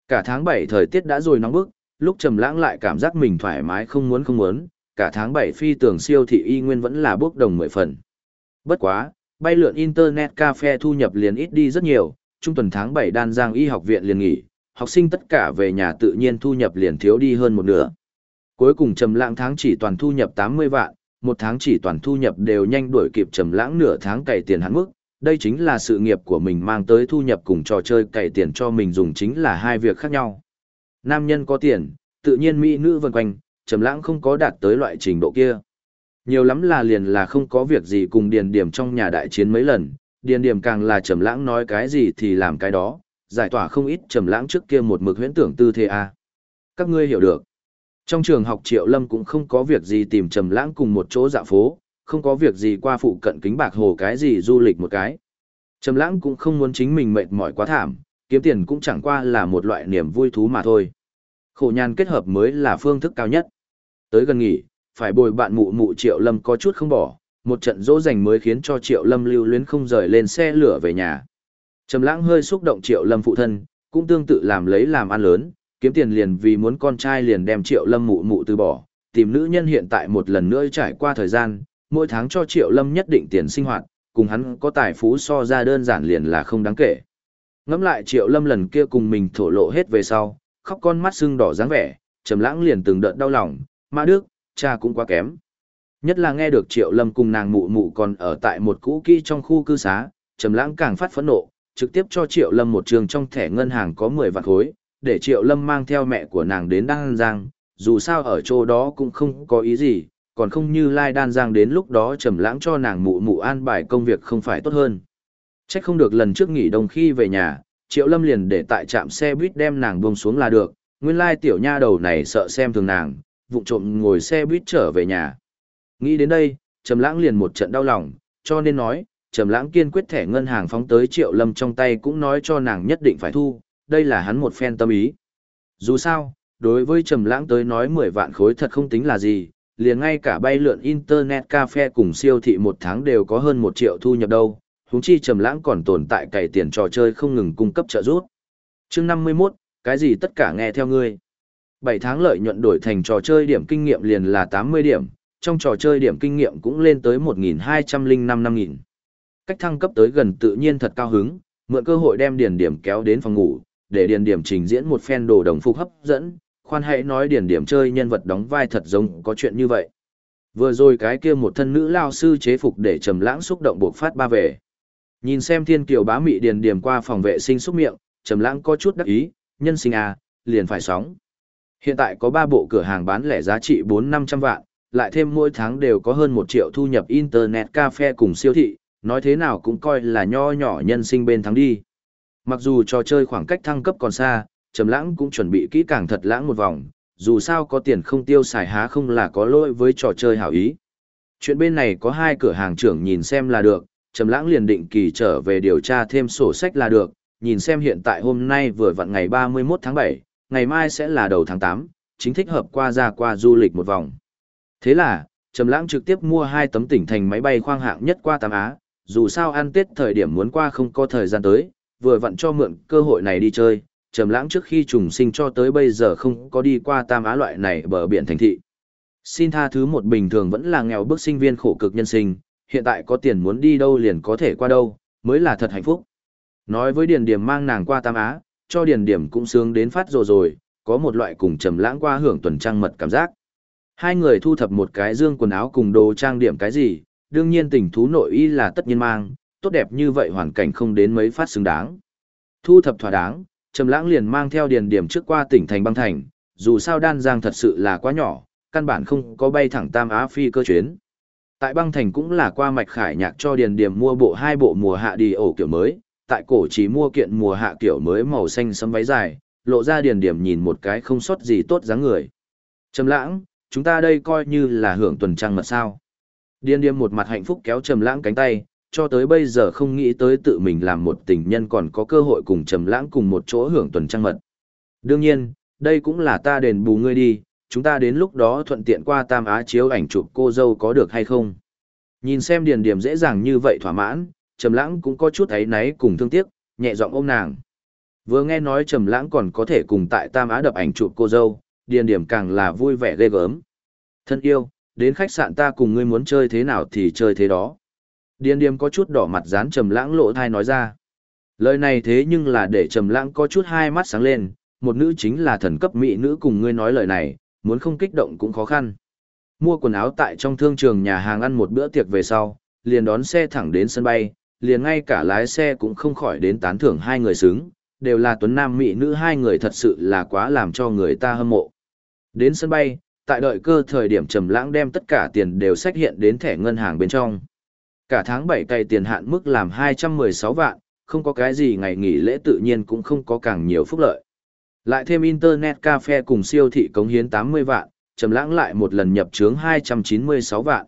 Cả tháng 7 thời tiết đã rồi nóng bức, lúc Trầm Lãng lại cảm giác mình thoải mái không muốn không muốn, cả tháng 7 phi tường siêu thị y nguyên vẫn là bước đồng 10 phần. Bất quá, bay lượn internet cafe thu nhập liền ít đi rất nhiều, trung tuần tháng 7 đan giang y học viện liền nghỉ, học sinh tất cả về nhà tự nhiên thu nhập liền thiếu đi hơn một nửa. Cuối cùng trầm lãng tháng chỉ toàn thu nhập 80 vạn, một tháng chỉ toàn thu nhập đều nhanh đuổi kịp trầm lãng nửa tháng cày tiền hắn mức, đây chính là sự nghiệp của mình mang tới thu nhập cùng trò chơi cày tiền cho mình dùng chính là hai việc khác nhau. Nam nhân có tiền, tự nhiên mỹ nữ vần quanh, trầm lãng không có đạt tới loại trình độ kia. Nhiều lắm là liền là không có việc gì cùng điền điểm trong nhà đại chiến mấy lần, điền điểm càng là trầm lãng nói cái gì thì làm cái đó, giải tỏa không ít trầm lãng trước kia một mực huyễn tưởng tư thế a. Các ngươi hiểu được. Trong trường học Triệu Lâm cũng không có việc gì tìm trầm lãng cùng một chỗ dạo phố, không có việc gì qua phụ cận kính bạc hồ cái gì du lịch một cái. Trầm lãng cũng không muốn chính mình mệt mỏi quá thảm, kiếm tiền cũng chẳng qua là một loại niềm vui thú mà thôi. Khổ nhàn kết hợp mới là phương thức cao nhất. Tới gần nghỉ, phải bồi bạn mụ mụ Triệu Lâm có chút không bỏ, một trận dỗ dành mới khiến cho Triệu Lâm lưu luyến không rời lên xe lửa về nhà. Trầm Lãng hơi xúc động Triệu Lâm phụ thân, cũng tương tự làm lấy làm ăn lớn, kiếm tiền liền vì muốn con trai liền đem Triệu Lâm mụ mụ từ bỏ, tìm nữ nhân hiện tại một lần nữa trải qua thời gian, mỗi tháng cho Triệu Lâm nhất định tiền sinh hoạt, cùng hắn có tài phú so ra đơn giản liền là không đáng kể. Ngẫm lại Triệu Lâm lần kia cùng mình thổ lộ hết về sau, khóc con mắt sưng đỏ dáng vẻ, Trầm Lãng liền từng đợt đau lòng, mà Đức, cha cũng quá kém. Nhất là nghe được Triệu Lâm cùng nàng mụ mụ còn ở tại một cũ kỹ trong khu cư xá, Trầm Lãng càng phát phẫn nộ, trực tiếp cho Triệu Lâm một trường trong thẻ ngân hàng có 10 vạn khối, để Triệu Lâm mang theo mẹ của nàng đến Đan Giang, dù sao ở chỗ đó cũng không có ý gì, còn không như Lai Đan Giang đến lúc đó Trầm Lãng cho nàng mụ mụ an bài công việc không phải tốt hơn. Chắc không được lần trước nghỉ đông khi về nhà, Triệu Lâm liền để tại trạm xe buýt đem nàng buông xuống là được, nguyên lai tiểu nha đầu này sợ xem thường nàng, vụng trộm ngồi xe buýt trở về nhà. Nghĩ đến đây, Trầm Lãng liền một trận đau lòng, cho nên nói, Trầm Lãng kiên quyết thẻ ngân hàng phóng tới Triệu Lâm trong tay cũng nói cho nàng nhất định phải thu, đây là hắn một phen tâm ý. Dù sao, đối với Trầm Lãng tới nói 10 vạn khối thật không tính là gì, liền ngay cả bay lượn internet cafe cùng siêu thị một tháng đều có hơn 1 triệu thu nhập đâu, huống chi Trầm Lãng còn tồn tại cày tiền trò chơi không ngừng cung cấp trợ giúp. Chương 51, cái gì tất cả nghe theo ngươi. 7 tháng lợi nhuận đổi thành trò chơi điểm kinh nghiệm liền là 80 điểm, trong trò chơi điểm kinh nghiệm cũng lên tới 1.205 năm nghìn. Cách thăng cấp tới gần tự nhiên thật cao hứng, mượn cơ hội đem điền điểm kéo đến phòng ngủ, để điền điểm trình diễn một phen đồ đồng phục hấp dẫn, khoan hãy nói điền điểm chơi nhân vật đóng vai thật giống có chuyện như vậy. Vừa rồi cái kia một thân nữ lao sư chế phục để trầm lãng xúc động buộc phát ba về. Nhìn xem thiên kiều bá mị điền điểm qua phòng vệ sinh xúc miệng, trầm lãng có chút đắc ý, nhân sinh à, liền phải sóng. Hiện tại có 3 bộ cửa hàng bán lẻ giá trị 4-500 vạn, lại thêm mỗi tháng đều có hơn một triệu thu nhập internet cafe cùng siêu thị, nói thế nào cũng coi là nho nhỏ nhân sinh bên thắng đi. Mặc dù trò chơi khoảng cách thăng cấp còn xa, Trầm Lãng cũng chuẩn bị kỹ càng thật lãng một vòng, dù sao có tiền không tiêu xài há không là có lỗi với trò chơi hảo ý. Chuyện bên này có hai cửa hàng trưởng nhìn xem là được, Trầm Lãng liền định kỳ trở về điều tra thêm sổ sách là được, nhìn xem hiện tại hôm nay vừa vặn ngày 31 tháng 7, ngày mai sẽ là đầu tháng 8, chính thích hợp qua ra qua du lịch một vòng. Thế là, Trầm Lãng trực tiếp mua hai tấm tỉnh thành máy bay khoang hạng nhất qua Tam Á, dù sao ăn Tết thời điểm muốn qua không có thời gian tới, vừa vặn cho mượn cơ hội này đi chơi, Trầm Lãng trước khi trùng sinh cho tới bây giờ không có đi qua Tam Á loại này bờ biển thành thị. Xin tha thứ một bình thường vẫn là nghèo bước sinh viên khổ cực nhân sinh, hiện tại có tiền muốn đi đâu liền có thể qua đâu, mới là thật hạnh phúc. Nói với Điền Điểm mang nàng qua Tam Á, cho Điền Điểm cũng sướng đến phát rồi rồi, có một loại cùng trầm lãng qua hưởng tuần trăng mật cảm giác. Hai người thu thập một cái dương quần áo cùng đồ trang điểm cái gì, đương nhiên tình thú nội y là tất nhiên mang, tốt đẹp như vậy hoàn cảnh không đến mấy phát xứng đáng. Thu thập thỏa đáng, Trầm Lãng liền mang theo điền điểm trước qua tỉnh thành băng thành, dù sao đan giang thật sự là quá nhỏ, căn bản không có bay thẳng Tam Á phi cơ chuyến. Tại băng thành cũng là qua mạch khải nhạc cho điền điểm mua bộ hai bộ mùa hạ đi ổ kiểu mới, tại cổ chỉ mua kiện mùa hạ kiểu mới màu xanh sẫm váy dài, lộ ra điền điểm nhìn một cái không sót gì tốt dáng người. Trầm lãng, chúng ta đây coi như là hưởng tuần trăng mật sao. Điền điên một mặt hạnh phúc kéo trầm lãng cánh tay, cho tới bây giờ không nghĩ tới tự mình làm một tình nhân còn có cơ hội cùng trầm lãng cùng một chỗ hưởng tuần trăng mật. Đương nhiên, đây cũng là ta đền bù ngươi đi, chúng ta đến lúc đó thuận tiện qua Tam Á chiếu ảnh chụp cô dâu có được hay không. Nhìn xem điền Điềm dễ dàng như vậy thỏa mãn, trầm lãng cũng có chút ấy náy cùng thương tiếc, nhẹ giọng ôm nàng. Vừa nghe nói Trầm Lãng còn có thể cùng tại Tam Á đập ảnh chụp cô dâu, điền Điềm càng là vui vẻ ghê gớm. Thân yêu, đến khách sạn ta cùng ngươi muốn chơi thế nào thì chơi thế đó. Điền điềm có chút đỏ mặt dán Trầm Lãng lộ thai nói ra. Lời này thế nhưng là để Trầm Lãng có chút hai mắt sáng lên, một nữ chính là thần cấp mỹ nữ cùng ngươi nói lời này, muốn không kích động cũng khó khăn. Mua quần áo tại trong thương trường nhà hàng ăn một bữa tiệc về sau, liền đón xe thẳng đến sân bay, liền ngay cả lái xe cũng không khỏi đến tán thưởng hai người xứng, đều là tuấn nam mỹ nữ hai người thật sự là quá làm cho người ta hâm mộ. Đến sân bay, tại đợi cơ thời điểm trầm lãng đem tất cả tiền đều sách hiện đến thẻ ngân hàng bên trong. Cả tháng 7 cày tiền hạn mức làm 216 vạn, không có cái gì ngày nghỉ lễ tự nhiên cũng không có càng nhiều phúc lợi. Lại thêm internet cafe cùng siêu thị cống hiến 80 vạn, trầm lãng lại một lần nhập chướng 296 vạn.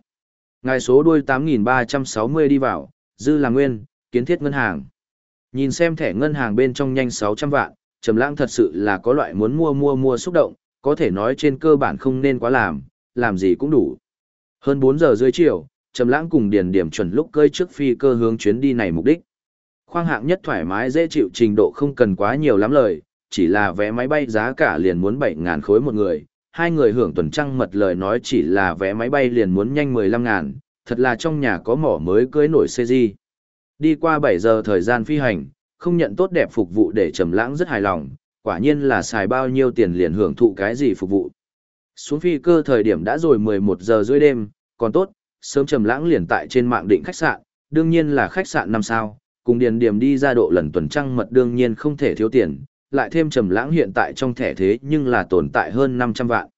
Ngài số đuôi 8360 đi vào, dư là nguyên, kiến thiết ngân hàng. Nhìn xem thẻ ngân hàng bên trong nhanh 600 vạn, Trầm Lãng thật sự là có loại muốn mua mua mua xúc động, có thể nói trên cơ bản không nên quá làm, làm gì cũng đủ. Hơn 4 giờ dưới chiều, Trầm Lãng cùng Điền Điểm chuẩn lúc cơi trước phi cơ hướng chuyến đi này mục đích. Khoang hạng nhất thoải mái dễ chịu trình độ không cần quá nhiều lắm lời, chỉ là vé máy bay giá cả liền muốn 7000 khối một người, hai người hưởng tuần trăng mật lời nói chỉ là vé máy bay liền muốn nhanh 15000, thật là trong nhà có mỏ mới cưới nổi xe gì. Đi qua 7 giờ thời gian phi hành, không nhận tốt đẹp phục vụ để trầm lãng rất hài lòng, quả nhiên là xài bao nhiêu tiền liền hưởng thụ cái gì phục vụ. Xuống phi cơ thời điểm đã rồi 11 giờ rưỡi đêm, còn tốt, sớm trầm lãng liền tại trên mạng định khách sạn, đương nhiên là khách sạn 5 sao, cùng điền điểm đi ra độ lần tuần trăng mật đương nhiên không thể thiếu tiền, lại thêm trầm lãng hiện tại trong thẻ thế nhưng là tồn tại hơn 500 vạn.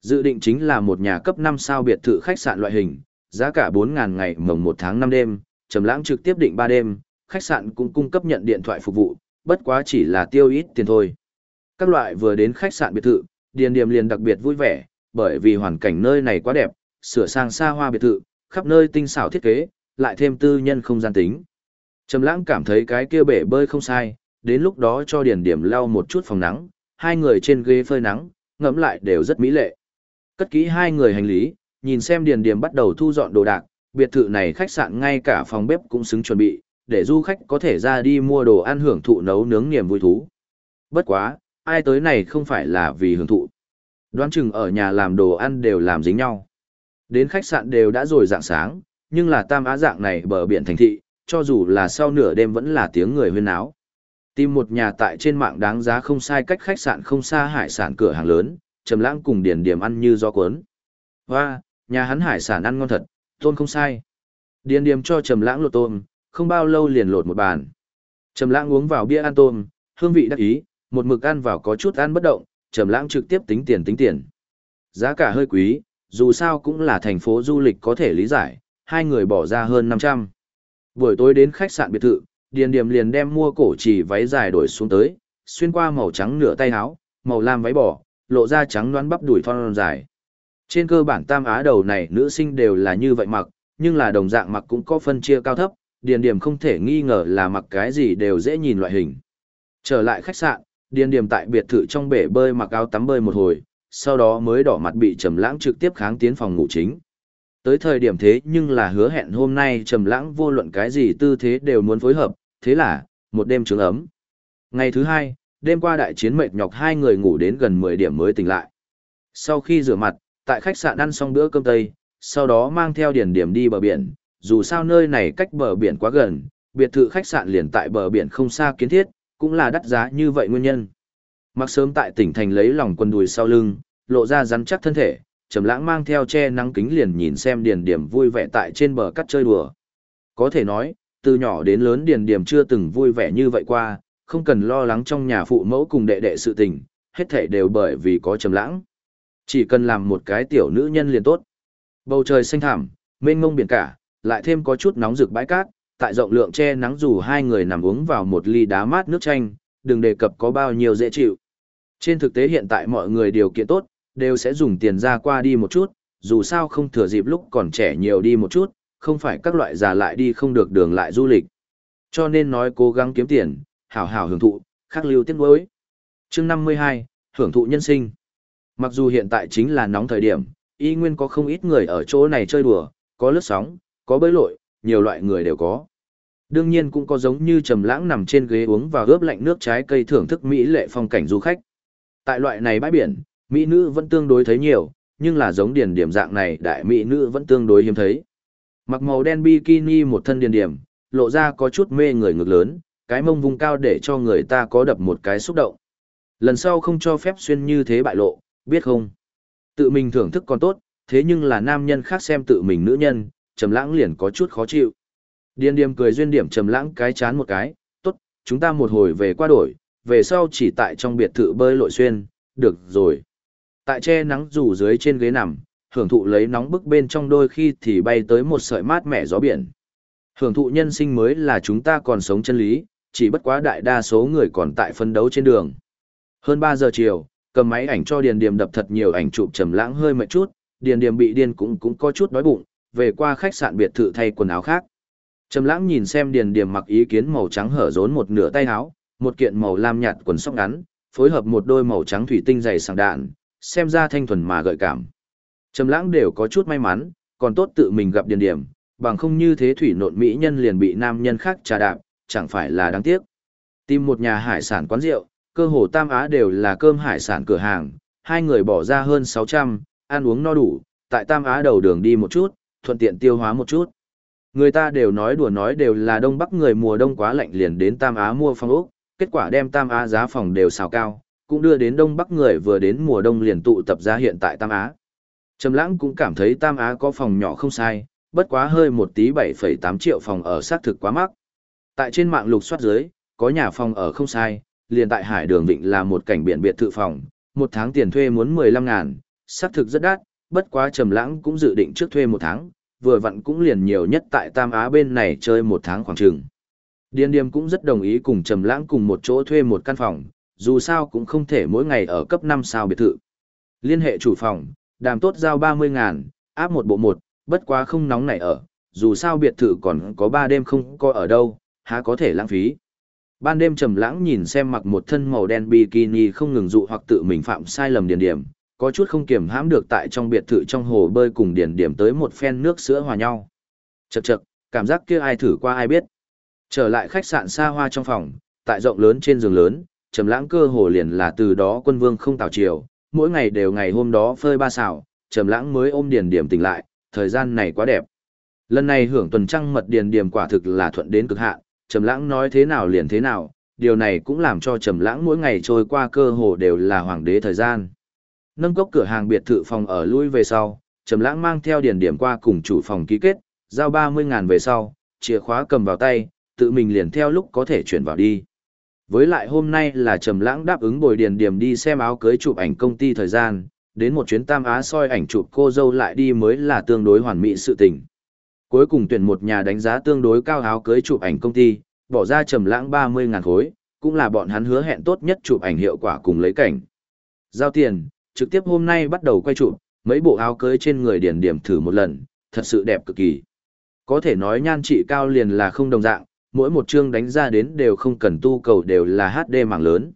Dự định chính là một nhà cấp 5 sao biệt thự khách sạn loại hình, giá cả 4000 ngày mồng 1 tháng 5 đêm, Trầm Lãng trực tiếp định 3 đêm, khách sạn cũng cung cấp nhận điện thoại phục vụ, bất quá chỉ là tiêu ít tiền thôi. Các loại vừa đến khách sạn biệt thự, Điền Điềm liền đặc biệt vui vẻ, bởi vì hoàn cảnh nơi này quá đẹp, sửa sang xa hoa biệt thự, khắp nơi tinh xảo thiết kế, lại thêm tư nhân không gian tính. Trầm Lãng cảm thấy cái kia bể bơi không sai, đến lúc đó cho Điền Điềm lau một chút phòng nắng, hai người trên ghế phơi nắng, ngẫm lại đều rất mỹ lệ. Cất kỹ hai người hành lý, nhìn xem Điền Điềm bắt đầu thu dọn đồ đạc, biệt thự này khách sạn ngay cả phòng bếp cũng xứng chuẩn bị, để du khách có thể ra đi mua đồ ăn hưởng thụ nấu nướng niềm vui thú. Bất quá, ai tới này không phải là vì hưởng thụ. Đoán chừng ở nhà làm đồ ăn đều làm dính nhau. Đến khách sạn đều đã rồi dạng sáng, nhưng là tam á dạng này bờ biển thành thị, cho dù là sau nửa đêm vẫn là tiếng người huyên náo. Tìm một nhà tại trên mạng đáng giá không sai cách khách sạn không xa hải sản cửa hàng lớn, trầm lãng cùng Điền điểm ăn như gió cuốn. Hoa, nhà hắn hải sản ăn ngon thật, Tôn không sai. Điền điềm cho Trầm Lãng lột tôm, không bao lâu liền lột một bàn. Trầm Lãng uống vào bia ăn tôm, hương vị đắc ý, một mực ăn vào có chút ăn bất động, Trầm Lãng trực tiếp tính tiền tính tiền. Giá cả hơi quý, dù sao cũng là thành phố du lịch có thể lý giải, hai người bỏ ra hơn 500. Buổi tối đến khách sạn biệt thự, Điền Điềm liền đem mua cổ chỉ váy dài đổi xuống tới, xuyên qua màu trắng nửa tay áo, màu lam váy bỏ, lộ ra trắng nõn bắp đùi thon dài. Trên cơ bản tam á đầu này nữ sinh đều là như vậy mặc, nhưng là đồng dạng mặc cũng có phân chia cao thấp, Điền Điềm không thể nghi ngờ là mặc cái gì đều dễ nhìn loại hình. Trở lại khách sạn, Điền Điềm tại biệt thự trong bể bơi mặc áo tắm bơi một hồi, sau đó mới đỏ mặt bị Trầm Lãng trực tiếp kháng tiến phòng ngủ chính. Tới thời điểm thế nhưng là hứa hẹn hôm nay Trầm Lãng vô luận cái gì tư thế đều muốn phối hợp, thế là, một đêm trướng ấm. Ngày thứ hai, đêm qua đại chiến mệt nhọc hai người ngủ đến gần 10 điểm mới tỉnh lại. Sau khi rửa mặt, tại khách sạn ăn xong bữa cơm tây, sau đó mang theo điển điểm đi bờ biển, dù sao nơi này cách bờ biển quá gần, biệt thự khách sạn liền tại bờ biển không xa kiến thiết, cũng là đắt giá như vậy nguyên nhân. Mặc sớm tại tỉnh thành lấy lòng quân đùi sau lưng, lộ ra rắn chắc thân thể, trầm lãng mang theo che nắng kính liền nhìn xem điền điểm vui vẻ tại trên bờ cắt chơi đùa. Có thể nói, từ nhỏ đến lớn điền điểm chưa từng vui vẻ như vậy qua, không cần lo lắng trong nhà phụ mẫu cùng đệ đệ sự tình, hết thảy đều bởi vì có trầm lãng. Chỉ cần làm một cái tiểu nữ nhân liền tốt. Bầu trời xanh thẳm, mênh mông biển cả, lại thêm có chút nóng rực bãi cát, tại rộng lượng che nắng dù hai người nằm uống vào một ly đá mát nước chanh, đừng đề cập có bao nhiêu dễ chịu. Trên thực tế hiện tại mọi người điều kiện tốt, đều sẽ dùng tiền ra qua đi một chút, dù sao không thừa dịp lúc còn trẻ nhiều đi một chút, không phải các loại già lại đi không được đường lại du lịch. Cho nên nói cố gắng kiếm tiền, hảo hảo hưởng thụ, khắc lưu tiết đối. Chương 52, hưởng thụ nhân sinh. Mặc dù hiện tại chính là nóng thời điểm, y nguyên có không ít người ở chỗ này chơi đùa, có lướt sóng, có bơi lội, nhiều loại người đều có. Đương nhiên cũng có giống như trầm lãng nằm trên ghế uống và ướp lạnh nước trái cây thưởng thức mỹ lệ phong cảnh du khách. Tại loại này bãi biển, mỹ nữ vẫn tương đối thấy nhiều, nhưng là giống điển điểm dạng này đại mỹ nữ vẫn tương đối hiếm thấy. Mặc màu đen bikini một thân điển điểm, lộ ra có chút mê người ngực lớn, cái mông vùng cao để cho người ta có đập một cái xúc động. Lần sau không cho phép xuyên như thế bại lộ, biết không? Tự mình thưởng thức còn tốt, thế nhưng là nam nhân khác xem tự mình nữ nhân, trầm lãng liền có chút khó chịu. Điền điềm cười duyên điểm trầm lãng cái chán một cái, tốt, chúng ta một hồi về qua đổi, về sau chỉ tại trong biệt thự bơi lội xuyên, được rồi. Tại che nắng rủ dưới trên ghế nằm, hưởng thụ lấy nóng bức bên trong đôi khi thì bay tới một sợi mát mẻ gió biển. Hưởng thụ nhân sinh mới là chúng ta còn sống chân lý, chỉ bất quá đại đa số người còn tại phân đấu trên đường. Hơn 3 giờ chiều, cầm máy ảnh cho Điền Điềm đập thật nhiều ảnh chụp trầm lãng hơi mệt chút, Điền Điềm bị điên cũng cũng có chút đói bụng, về qua khách sạn biệt thự thay quần áo khác. Trầm lãng nhìn xem Điền Điềm mặc ý kiến màu trắng hở rốn một nửa tay áo, một kiện màu lam nhạt quần sóc ngắn, phối hợp một đôi màu trắng thủy tinh dày sảng đạn, xem ra thanh thuần mà gợi cảm. Trầm lãng đều có chút may mắn, còn tốt tự mình gặp Điền Điềm, bằng không như thế thủy nộn mỹ nhân liền bị nam nhân khác trà đạp, chẳng phải là đáng tiếc. Tìm một nhà hải sản quán rượu, cơ hồ Tam Á đều là cơm hải sản cửa hàng, hai người bỏ ra hơn 600, ăn uống no đủ, tại Tam Á đầu đường đi một chút, thuận tiện tiêu hóa một chút. Người ta đều nói đùa nói đều là Đông Bắc người mùa đông quá lạnh liền đến Tam Á mua phòng ốc, kết quả đem Tam Á giá phòng đều xào cao, cũng đưa đến Đông Bắc người vừa đến mùa đông liền tụ tập ra hiện tại Tam Á. Trầm Lãng cũng cảm thấy Tam Á có phòng nhỏ không sai, bất quá hơi một tí 7,8 triệu phòng ở xác thực quá mắc. Tại trên mạng lục soát dưới, có nhà phòng ở không sai, liền tại Hải Đường Vịnh là một cảnh biển biệt thự phòng, một tháng tiền thuê muốn 15 ngàn, xác thực rất đắt, bất quá Trầm Lãng cũng dự định trước thuê một tháng, vừa vặn cũng liền nhiều nhất tại Tam Á bên này chơi một tháng khoảng trường Điên Điềm cũng rất đồng ý cùng Trầm Lãng cùng một chỗ thuê một căn phòng, dù sao cũng không thể mỗi ngày ở cấp 5 sao biệt thự. Liên hệ chủ phòng, đàm tốt giao 30 ngàn, áp một bộ một, bất quá không nóng nảy ở, dù sao biệt thự còn có 3 đêm không có ở đâu, há có thể lãng phí. Ban đêm trầm lãng nhìn xem mặc một thân màu đen bikini không ngừng dụ hoặc tự mình phạm sai lầm điền điểm, có chút không kiềm hãm được tại trong biệt thự trong hồ bơi cùng điển điểm tới một phen nước sữa hòa nhau. Chậc chậc, cảm giác kia ai thử qua ai biết. Trở lại khách sạn xa hoa trong phòng, tại rộng lớn trên giường lớn, trầm lãng cơ hồ liền là từ đó quân vương không tào chiều, mỗi ngày đều ngày hôm đó phơi ba xào, trầm lãng mới ôm điển điểm tỉnh lại, thời gian này quá đẹp. Lần này hưởng tuần trăng mật điển điểm quả thực là thuận đến cực hạn, Trầm Lãng nói thế nào liền thế nào, điều này cũng làm cho Trầm Lãng mỗi ngày trôi qua cơ hồ đều là hoàng đế thời gian. Nâng cốc cửa hàng biệt thự phòng ở lui về sau, Trầm Lãng mang theo điển điểm qua cùng chủ phòng ký kết, giao 30 ngàn về sau, chìa khóa cầm vào tay, tự mình liền theo lúc có thể chuyển vào đi. Với lại hôm nay là Trầm Lãng đáp ứng bồi điển điểm đi xem áo cưới chụp ảnh công ty thời gian, đến một chuyến Tam Á soi ảnh chụp cô dâu lại đi mới là tương đối hoàn mỹ sự tình. Cuối cùng tuyển một nhà đánh giá tương đối cao áo cưới chụp ảnh công ty, bỏ ra trầm lãng 30.000 khối, cũng là bọn hắn hứa hẹn tốt nhất chụp ảnh hiệu quả cùng lấy cảnh. Giao tiền, trực tiếp hôm nay bắt đầu quay chụp, mấy bộ áo cưới trên người điển điểm thử một lần, thật sự đẹp cực kỳ. Có thể nói nhan trị cao liền là không đồng dạng, mỗi một chương đánh ra đến đều không cần tu cầu đều là HD mạng lớn.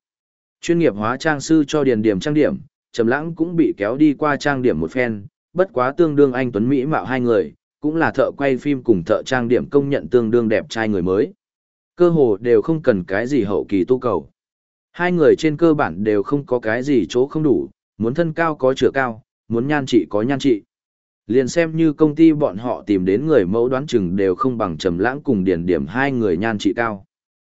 Chuyên nghiệp hóa trang sư cho điền điểm trang điểm, Trầm Lãng cũng bị kéo đi qua trang điểm một phen, bất quá tương đương anh tuấn mỹ mạo hai người, cũng là thợ quay phim cùng thợ trang điểm công nhận tương đương đẹp trai người mới. Cơ hồ đều không cần cái gì hậu kỳ tu cầu. Hai người trên cơ bản đều không có cái gì chỗ không đủ, muốn thân cao có chữa cao, muốn nhan trị có nhan trị. Liền xem như công ty bọn họ tìm đến người mẫu đoán chừng đều không bằng trầm lãng cùng điển điểm hai người nhan trị cao.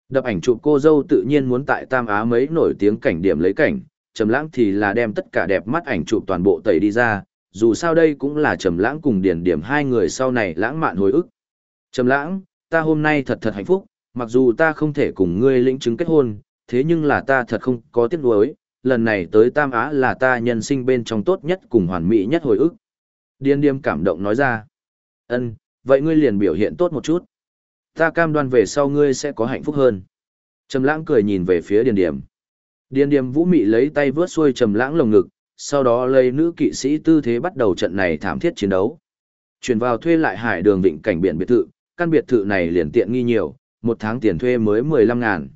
Đập ảnh chụp cô dâu tự nhiên muốn tại Tam Á mấy nổi tiếng cảnh điểm lấy cảnh, trầm lãng thì là đem tất cả đẹp mắt ảnh chụp toàn bộ tẩy đi ra, dù sao đây cũng là trầm lãng cùng điển điểm hai người sau này lãng mạn hồi ức. Trầm lãng, ta hôm nay thật thật hạnh phúc, mặc dù ta không thể cùng ngươi lĩnh chứng kết hôn, thế nhưng là ta thật không có tiếc nuối, lần này tới Tam Á là ta nhân sinh bên trong tốt nhất cùng hoàn mỹ nhất hồi ức. Điên điềm cảm động nói ra. ân vậy ngươi liền biểu hiện tốt một chút. Ta cam đoan về sau ngươi sẽ có hạnh phúc hơn. Trầm lãng cười nhìn về phía điền điềm. Điền điềm vũ mị lấy tay vướt xuôi trầm lãng lồng ngực, sau đó lấy nữ kỵ sĩ tư thế bắt đầu trận này thảm thiết chiến đấu. Chuyển vào thuê lại hải đường vịnh cảnh biển biệt thự, căn biệt thự này liền tiện nghi nhiều, một tháng tiền thuê mới 15 ngàn.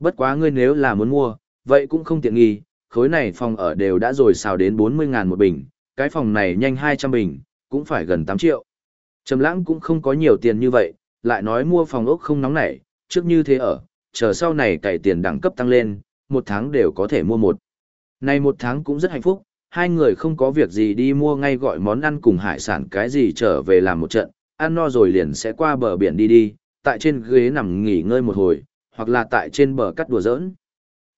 Bất quá ngươi nếu là muốn mua, vậy cũng không tiện nghi, khối này phòng ở đều đã rồi xào đến 40 ngàn một bình, cái phòng này nhanh 200 bình, cũng phải gần 8 triệu. Trầm lãng cũng không có nhiều tiền như vậy, lại nói mua phòng ốc không nóng nảy, trước như thế ở, chờ sau này cải tiền đẳng cấp tăng lên, một tháng đều có thể mua một. Này một tháng cũng rất hạnh phúc, hai người không có việc gì đi mua ngay gọi món ăn cùng hải sản cái gì trở về làm một trận, ăn no rồi liền sẽ qua bờ biển đi đi, tại trên ghế nằm nghỉ ngơi một hồi, hoặc là tại trên bờ cắt đùa giỡn.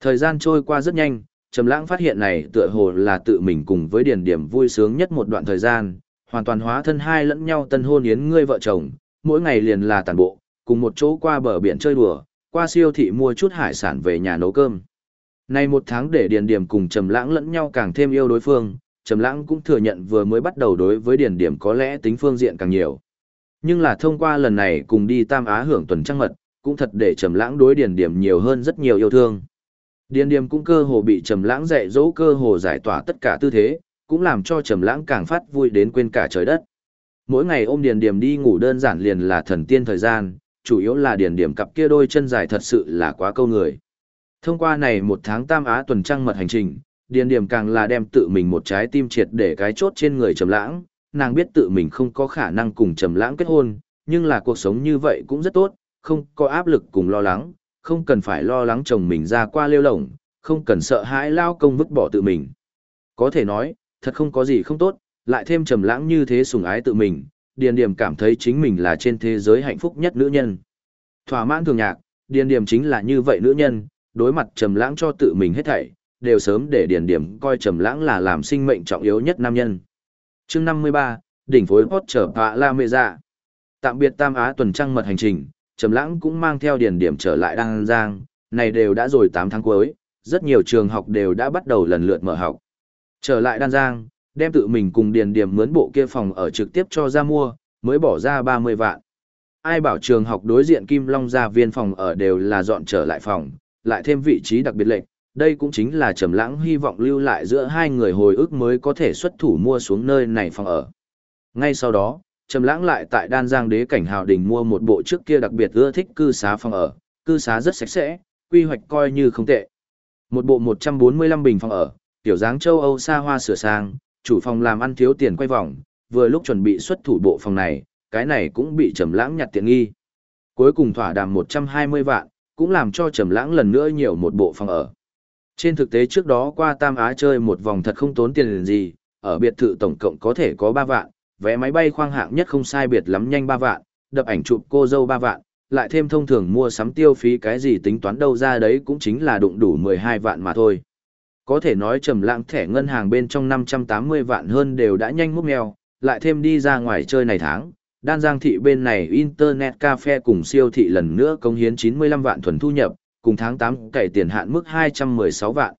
Thời gian trôi qua rất nhanh, Trầm Lãng phát hiện này tựa hồ là tự mình cùng với Điền Điểm vui sướng nhất một đoạn thời gian, hoàn toàn hóa thân hai lẫn nhau tân hôn yến ngươi vợ chồng, mỗi ngày liền là tản bộ, cùng một chỗ qua bờ biển chơi đùa, qua siêu thị mua chút hải sản về nhà nấu cơm. Nay một tháng để Điền Điểm cùng Trầm Lãng lẫn nhau càng thêm yêu đối phương, Trầm Lãng cũng thừa nhận vừa mới bắt đầu đối với Điền Điểm có lẽ tính phương diện càng nhiều. Nhưng là thông qua lần này cùng đi Tam Á hưởng tuần trăng mật, cũng thật để Trầm Lãng đối Điền Điểm nhiều hơn rất nhiều yêu thương. Điền Điềm cũng cơ hồ bị Trầm Lãng dạy dỗ cơ hồ giải tỏa tất cả tư thế, cũng làm cho Trầm Lãng càng phát vui đến quên cả trời đất. Mỗi ngày ôm Điền Điềm đi ngủ đơn giản liền là thần tiên thời gian, chủ yếu là Điền Điềm cặp kia đôi chân dài thật sự là quá câu người. Thông qua này một tháng Tam Á tuần trăng mật hành trình, Điền Điềm càng là đem tự mình một trái tim triệt để cái chốt trên người Trầm Lãng, nàng biết tự mình không có khả năng cùng Trầm Lãng kết hôn, nhưng là cuộc sống như vậy cũng rất tốt, không có áp lực cùng lo lắng, không cần phải lo lắng chồng mình ra qua lêu lổng, không cần sợ hãi lao công vứt bỏ tự mình. Có thể nói, thật không có gì không tốt, lại thêm trầm lãng như thế sủng ái tự mình, Điền Điềm cảm thấy chính mình là trên thế giới hạnh phúc nhất nữ nhân. Thỏa mãn thường nhạc, Điền Điềm chính là như vậy nữ nhân, đối mặt trầm lãng cho tự mình hết thảy, đều sớm để Điền Điềm coi trầm lãng là làm sinh mệnh trọng yếu nhất nam nhân. Chương 53, đỉnh phối hốt trở vạ La mê Dạ. Tạm biệt Tam Á tuần trăng mật hành trình, Trầm Lãng cũng mang theo điển điểm trở lại Đan Giang, này đều đã rồi 8 tháng cuối, rất nhiều trường học đều đã bắt đầu lần lượt mở học. Trở lại Đan Giang, đem tự mình cùng điền điểm mướn bộ kia phòng ở trực tiếp cho ra mua, mới bỏ ra 30 vạn. Ai bảo trường học đối diện Kim Long gia viên phòng ở đều là dọn trở lại phòng, lại thêm vị trí đặc biệt lệnh, đây cũng chính là Trầm Lãng hy vọng lưu lại giữa hai người hồi ức mới có thể xuất thủ mua xuống nơi này phòng ở. Ngay sau đó, Trầm Lãng lại tại Đan Giang Đế cảnh Hào Đình mua một bộ trước kia đặc biệt ưa thích cư xá phòng ở, cư xá rất sạch sẽ, quy hoạch coi như không tệ. Một bộ 145 bình phòng ở, tiểu dáng châu Âu xa hoa sửa sang, chủ phòng làm ăn thiếu tiền quay vòng, vừa lúc chuẩn bị xuất thủ bộ phòng này, cái này cũng bị Trầm Lãng nhặt tiện nghi. Cuối cùng thỏa đàm 120 vạn, cũng làm cho Trầm Lãng lần nữa nhiều một bộ phòng ở. Trên thực tế trước đó qua Tam Á chơi một vòng thật không tốn tiền gì, ở biệt thự tổng cộng có thể có 3 vạn, vé máy bay khoang hạng nhất không sai biệt lắm nhanh 3 vạn, đập ảnh chụp cô dâu 3 vạn, lại thêm thông thường mua sắm tiêu phí cái gì tính toán đâu ra đấy cũng chính là đụng đủ 12 vạn mà thôi. Có thể nói trầm lãng thẻ ngân hàng bên trong 580 vạn hơn đều đã nhanh múc mèo, lại thêm đi ra ngoài chơi này tháng, đan giang thị bên này internet cafe cùng siêu thị lần nữa công hiến 95 vạn thuần thu nhập, cùng tháng 8 cày tiền hạn mức 216 vạn.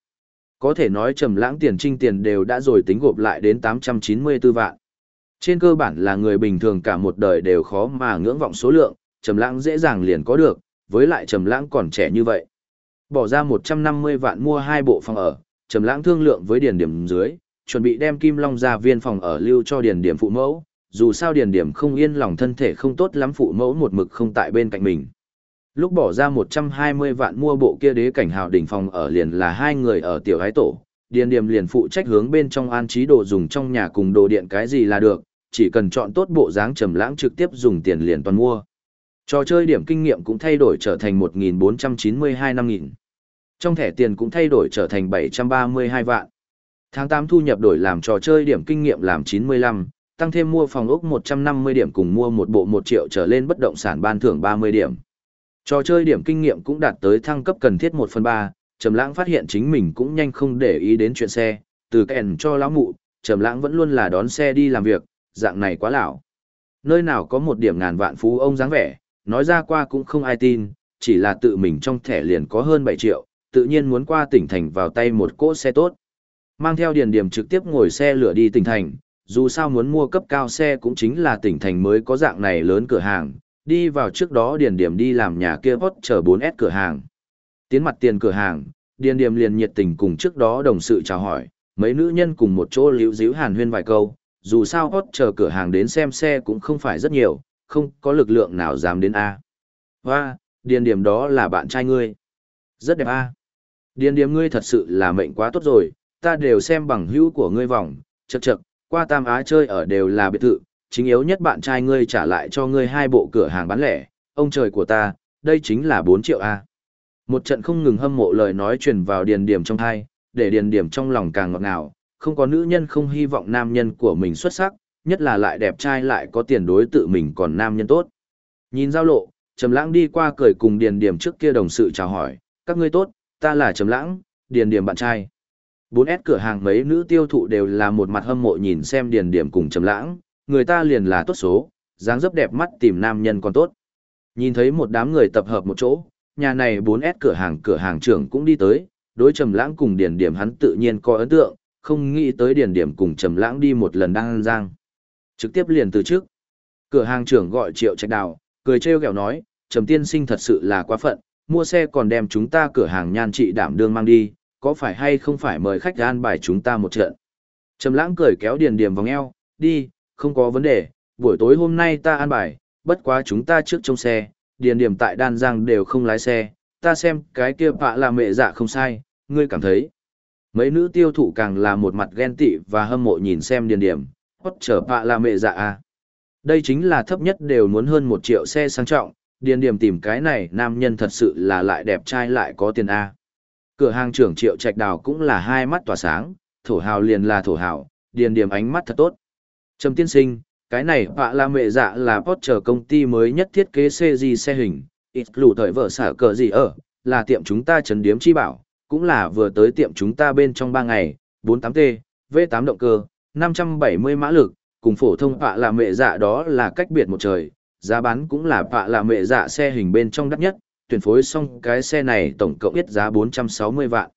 Có thể nói trầm lãng tiền trinh tiền đều đã rồi tính gộp lại đến 894 vạn. Trên cơ bản là người bình thường cả một đời đều khó mà ngưỡng vọng số lượng, trầm lãng dễ dàng liền có được, với lại trầm lãng còn trẻ như vậy. Bỏ ra 150 vạn mua hai bộ phòng ở, trầm lãng thương lượng với điền điểm dưới, chuẩn bị đem Kim Long gia viên phòng ở lưu cho điền điểm phụ mẫu, dù sao điền điểm không yên lòng thân thể không tốt lắm phụ mẫu một mực không tại bên cạnh mình. Lúc bỏ ra 120 vạn mua bộ kia đế cảnh hào đỉnh phòng ở liền là hai người ở tiểu gái tổ, điền điểm liền phụ trách hướng bên trong an trí đồ dùng trong nhà cùng đồ điện cái gì là được, chỉ cần chọn tốt bộ dáng trầm lãng trực tiếp dùng tiền liền toàn mua. Trò chơi điểm kinh nghiệm cũng thay đổi trở thành 1.492 năm nghìn. Trong thẻ tiền cũng thay đổi trở thành 732 vạn. Tháng 8 thu nhập đổi làm trò chơi điểm kinh nghiệm làm 95, tăng thêm mua phòng ốc 150 điểm cùng mua một bộ 1 triệu trở lên bất động sản ban thưởng 30 điểm. Trò chơi điểm kinh nghiệm cũng đạt tới thăng cấp cần thiết 1 phần 3, Trầm Lãng phát hiện chính mình cũng nhanh không để ý đến chuyện xe, từ kèn cho lão mụ, Trầm Lãng vẫn luôn là đón xe đi làm việc, dạng này quá lão. Nơi nào có một điểm ngàn vạn phú ông dáng vẻ, nói ra qua cũng không ai tin, chỉ là tự mình trong thẻ liền có hơn 7 triệu, tự nhiên muốn qua tỉnh thành vào tay một cỗ xe tốt. Mang theo điền điểm trực tiếp ngồi xe lửa đi tỉnh thành, dù sao muốn mua cấp cao xe cũng chính là tỉnh thành mới có dạng này lớn cửa hàng, đi vào trước đó điền điểm đi làm nhà kia hot chờ 4S cửa hàng. Tiến mặt tiền cửa hàng, điền điểm liền nhiệt tình cùng trước đó đồng sự chào hỏi, mấy nữ nhân cùng một chỗ liễu díu hàn huyên vài câu, dù sao hot chờ cửa hàng đến xem xe cũng không phải rất nhiều, không có lực lượng nào dám đến A. Hoa, điền điểm đó là bạn trai ngươi. Rất đẹp A. Điền điểm ngươi thật sự là mệnh quá tốt rồi, ta đều xem bằng hữu của ngươi vòng, chật chật, qua Tam Á chơi ở đều là biệt thự, chính yếu nhất bạn trai ngươi trả lại cho ngươi hai bộ cửa hàng bán lẻ, ông trời của ta, đây chính là 4 triệu A. Một trận không ngừng hâm mộ lời nói truyền vào điền điểm trong thai, để điền điểm trong lòng càng ngọt ngào, không có nữ nhân không hy vọng nam nhân của mình xuất sắc, nhất là lại đẹp trai lại có tiền đối tự mình còn nam nhân tốt. Nhìn giao lộ, Trầm Lãng đi qua cười cùng Điền Điềm trước kia đồng sự chào hỏi, "Các ngươi tốt, ta là Trầm Lãng, Điền Điềm bạn trai." 4S cửa hàng mấy nữ tiêu thụ đều là một mặt hâm mộ nhìn xem Điền Điềm cùng Trầm Lãng, người ta liền là tốt số, dáng dấp đẹp mắt tìm nam nhân còn tốt. Nhìn thấy một đám người tập hợp một chỗ, nhà này 4S cửa hàng cửa hàng trưởng cũng đi tới, đối Trầm Lãng cùng Điền Điềm hắn tự nhiên có ấn tượng, không nghĩ tới Điền Điểm cùng Trầm Lãng đi một lần đang ăn giang. Trực tiếp liền từ trước. Cửa hàng trưởng gọi Triệu Trạch Đào, cười trêu ghẹo nói, Trầm tiên sinh thật sự là quá phận, mua xe còn đem chúng ta cửa hàng nhan trị đảm đương mang đi, có phải hay không phải mời khách an bài chúng ta một trận. Trầm lãng cười kéo điền điểm vòng eo, đi, không có vấn đề, buổi tối hôm nay ta an bài, bất quá chúng ta trước trong xe, điền điểm tại đan giang đều không lái xe, ta xem cái kia bạ là mẹ dạ không sai, ngươi cảm thấy. Mấy nữ tiêu thụ càng là một mặt ghen tị và hâm mộ nhìn xem điền điểm, hốt trở bạ là mẹ dạ à. Đây chính là thấp nhất đều muốn hơn một triệu xe sang trọng, điền điểm tìm cái này nam nhân thật sự là lại đẹp trai lại có tiền A. Cửa hàng trưởng triệu trạch đào cũng là hai mắt tỏa sáng, thổ hào liền là thổ hào, điền điểm ánh mắt thật tốt. Trầm tiên sinh, cái này bạ là mẹ dạ là Porsche công ty mới nhất thiết kế CG xe hình, ít lù thời vợ xả cờ gì ở, là tiệm chúng ta trấn điếm chi bảo, cũng là vừa tới tiệm chúng ta bên trong 3 ngày, 48T, V8 động cơ, 570 mã lực, cùng phổ thông họa là mẹ dạ đó là cách biệt một trời, giá bán cũng là họa là mẹ dạ xe hình bên trong đắt nhất, tuyển phối xong cái xe này tổng cộng ít giá 460 vạn.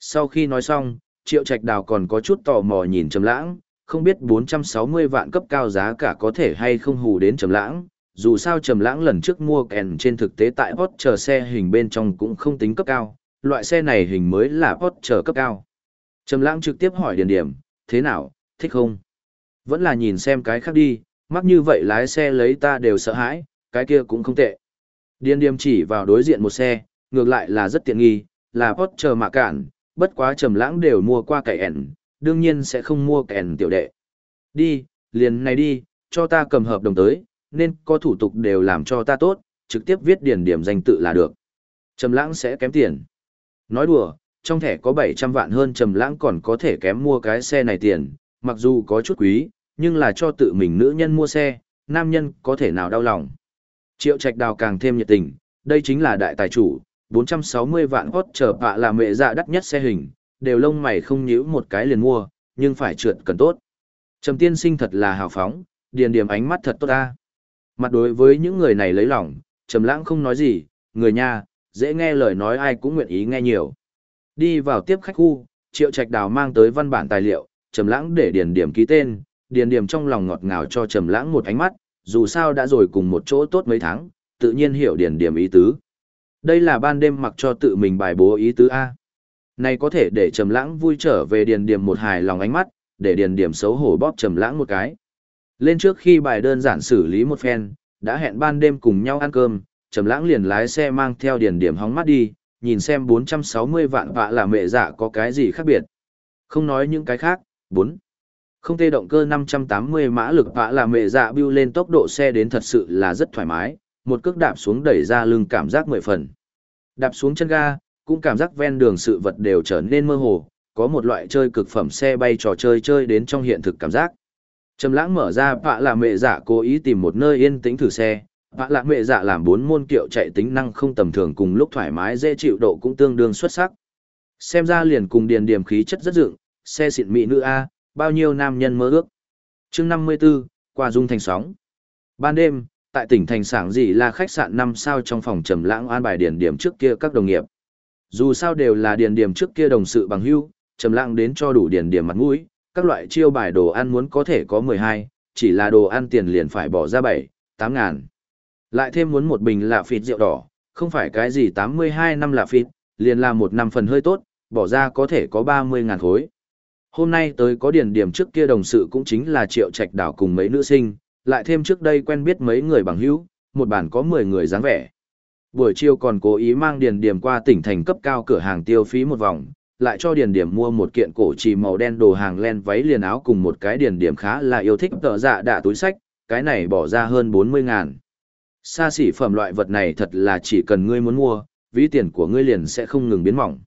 Sau khi nói xong, Triệu Trạch Đào còn có chút tò mò nhìn Trầm Lãng, không biết 460 vạn cấp cao giá cả có thể hay không hù đến Trầm Lãng, dù sao Trầm Lãng lần trước mua kèn trên thực tế tại hot chờ xe hình bên trong cũng không tính cấp cao, loại xe này hình mới là hot chờ cấp cao. Trầm Lãng trực tiếp hỏi Điền Điểm, "Thế nào, thích không?" Vẫn là nhìn xem cái khác đi, mắc như vậy lái xe lấy ta đều sợ hãi, cái kia cũng không tệ. Điền Điểm chỉ vào đối diện một xe, ngược lại là rất tiện nghi, là Porsche mạ cản, bất quá trầm lãng đều mua qua cải ẻn, đương nhiên sẽ không mua kèn tiểu đệ. Đi, liền này đi, cho ta cầm hợp đồng tới, nên có thủ tục đều làm cho ta tốt, trực tiếp viết điền điểm danh tự là được. Trầm lãng sẽ kém tiền. Nói đùa, trong thẻ có 700 vạn hơn trầm lãng còn có thể kém mua cái xe này tiền, mặc dù có chút quý, nhưng là cho tự mình nữ nhân mua xe, nam nhân có thể nào đau lòng. Triệu Trạch Đào càng thêm nhiệt tình, đây chính là đại tài chủ, 460 vạn hot chờ bạ là mẹ dạ đắt nhất xe hình, đều lông mày không nhíu một cái liền mua, nhưng phải trượt cần tốt. Trầm tiên sinh thật là hào phóng, điền điểm ánh mắt thật tốt ta. Mặt đối với những người này lấy lòng, Trầm lãng không nói gì, người nha, dễ nghe lời nói ai cũng nguyện ý nghe nhiều. Đi vào tiếp khách khu, Triệu Trạch Đào mang tới văn bản tài liệu, Trầm Lãng để Điền Điểm ký tên, Điền Điểm trong lòng ngọt ngào cho Trầm Lãng một ánh mắt, dù sao đã rồi cùng một chỗ tốt mấy tháng, tự nhiên hiểu Điền Điểm ý tứ. Đây là ban đêm mặc cho tự mình bài bố ý tứ a. Này có thể để Trầm Lãng vui trở về Điền Điểm một hài lòng ánh mắt, để Điền Điểm xấu hổ bóp Trầm Lãng một cái. Lên trước khi bài đơn giản xử lý một phen, đã hẹn ban đêm cùng nhau ăn cơm, Trầm Lãng liền lái xe mang theo Điền Điểm hóng mắt đi, nhìn xem 460 vạn vạ là mẹ dạ có cái gì khác biệt. Không nói những cái khác, 4. Không tê động cơ 580 mã lực vạ là mẹ dạ bưu lên tốc độ xe đến thật sự là rất thoải mái, một cước đạp xuống đẩy ra lưng cảm giác mười phần. Đạp xuống chân ga, cũng cảm giác ven đường sự vật đều trở nên mơ hồ, có một loại chơi cực phẩm xe bay trò chơi chơi đến trong hiện thực cảm giác. Trầm lãng mở ra vạ là mẹ dạ cố ý tìm một nơi yên tĩnh thử xe, vạ lạc mệ dạ làm bốn môn kiệu chạy tính năng không tầm thường cùng lúc thoải mái dễ chịu độ cũng tương đương xuất sắc. Xem ra liền cùng điền điểm khí chất rất dựng, xe xịn mỹ nữ A, bao nhiêu nam nhân mơ ước. chương 54, qua dung thành sóng. Ban đêm, tại tỉnh thành sảng gì là khách sạn 5 sao trong phòng trầm lãng an bài điền điểm trước kia các đồng nghiệp. Dù sao đều là điền điểm trước kia đồng sự bằng hữu, trầm lãng đến cho đủ điền điểm mặt mũi, các loại chiêu bài đồ ăn muốn có thể có 12, chỉ là đồ ăn tiền liền phải bỏ ra 7, 8 ngàn. Lại thêm muốn một bình lạ phịt rượu đỏ, không phải cái gì 82 năm lạ phịt, liền là một năm phần hơi tốt, bỏ ra có thể có 30 ngàn khối. Hôm nay tới có điển điểm trước kia đồng sự cũng chính là triệu trạch đảo cùng mấy nữ sinh, lại thêm trước đây quen biết mấy người bằng hữu, một bản có 10 người dáng vẻ. Buổi chiều còn cố ý mang điền điểm qua tỉnh thành cấp cao cửa hàng tiêu phí một vòng, lại cho điền điểm mua một kiện cổ trì màu đen đồ hàng len váy liền áo cùng một cái điền điểm khá là yêu thích tợ dạ đạ túi sách, cái này bỏ ra hơn 40 ngàn. Xa xỉ phẩm loại vật này thật là chỉ cần ngươi muốn mua, ví tiền của ngươi liền sẽ không ngừng biến mỏng.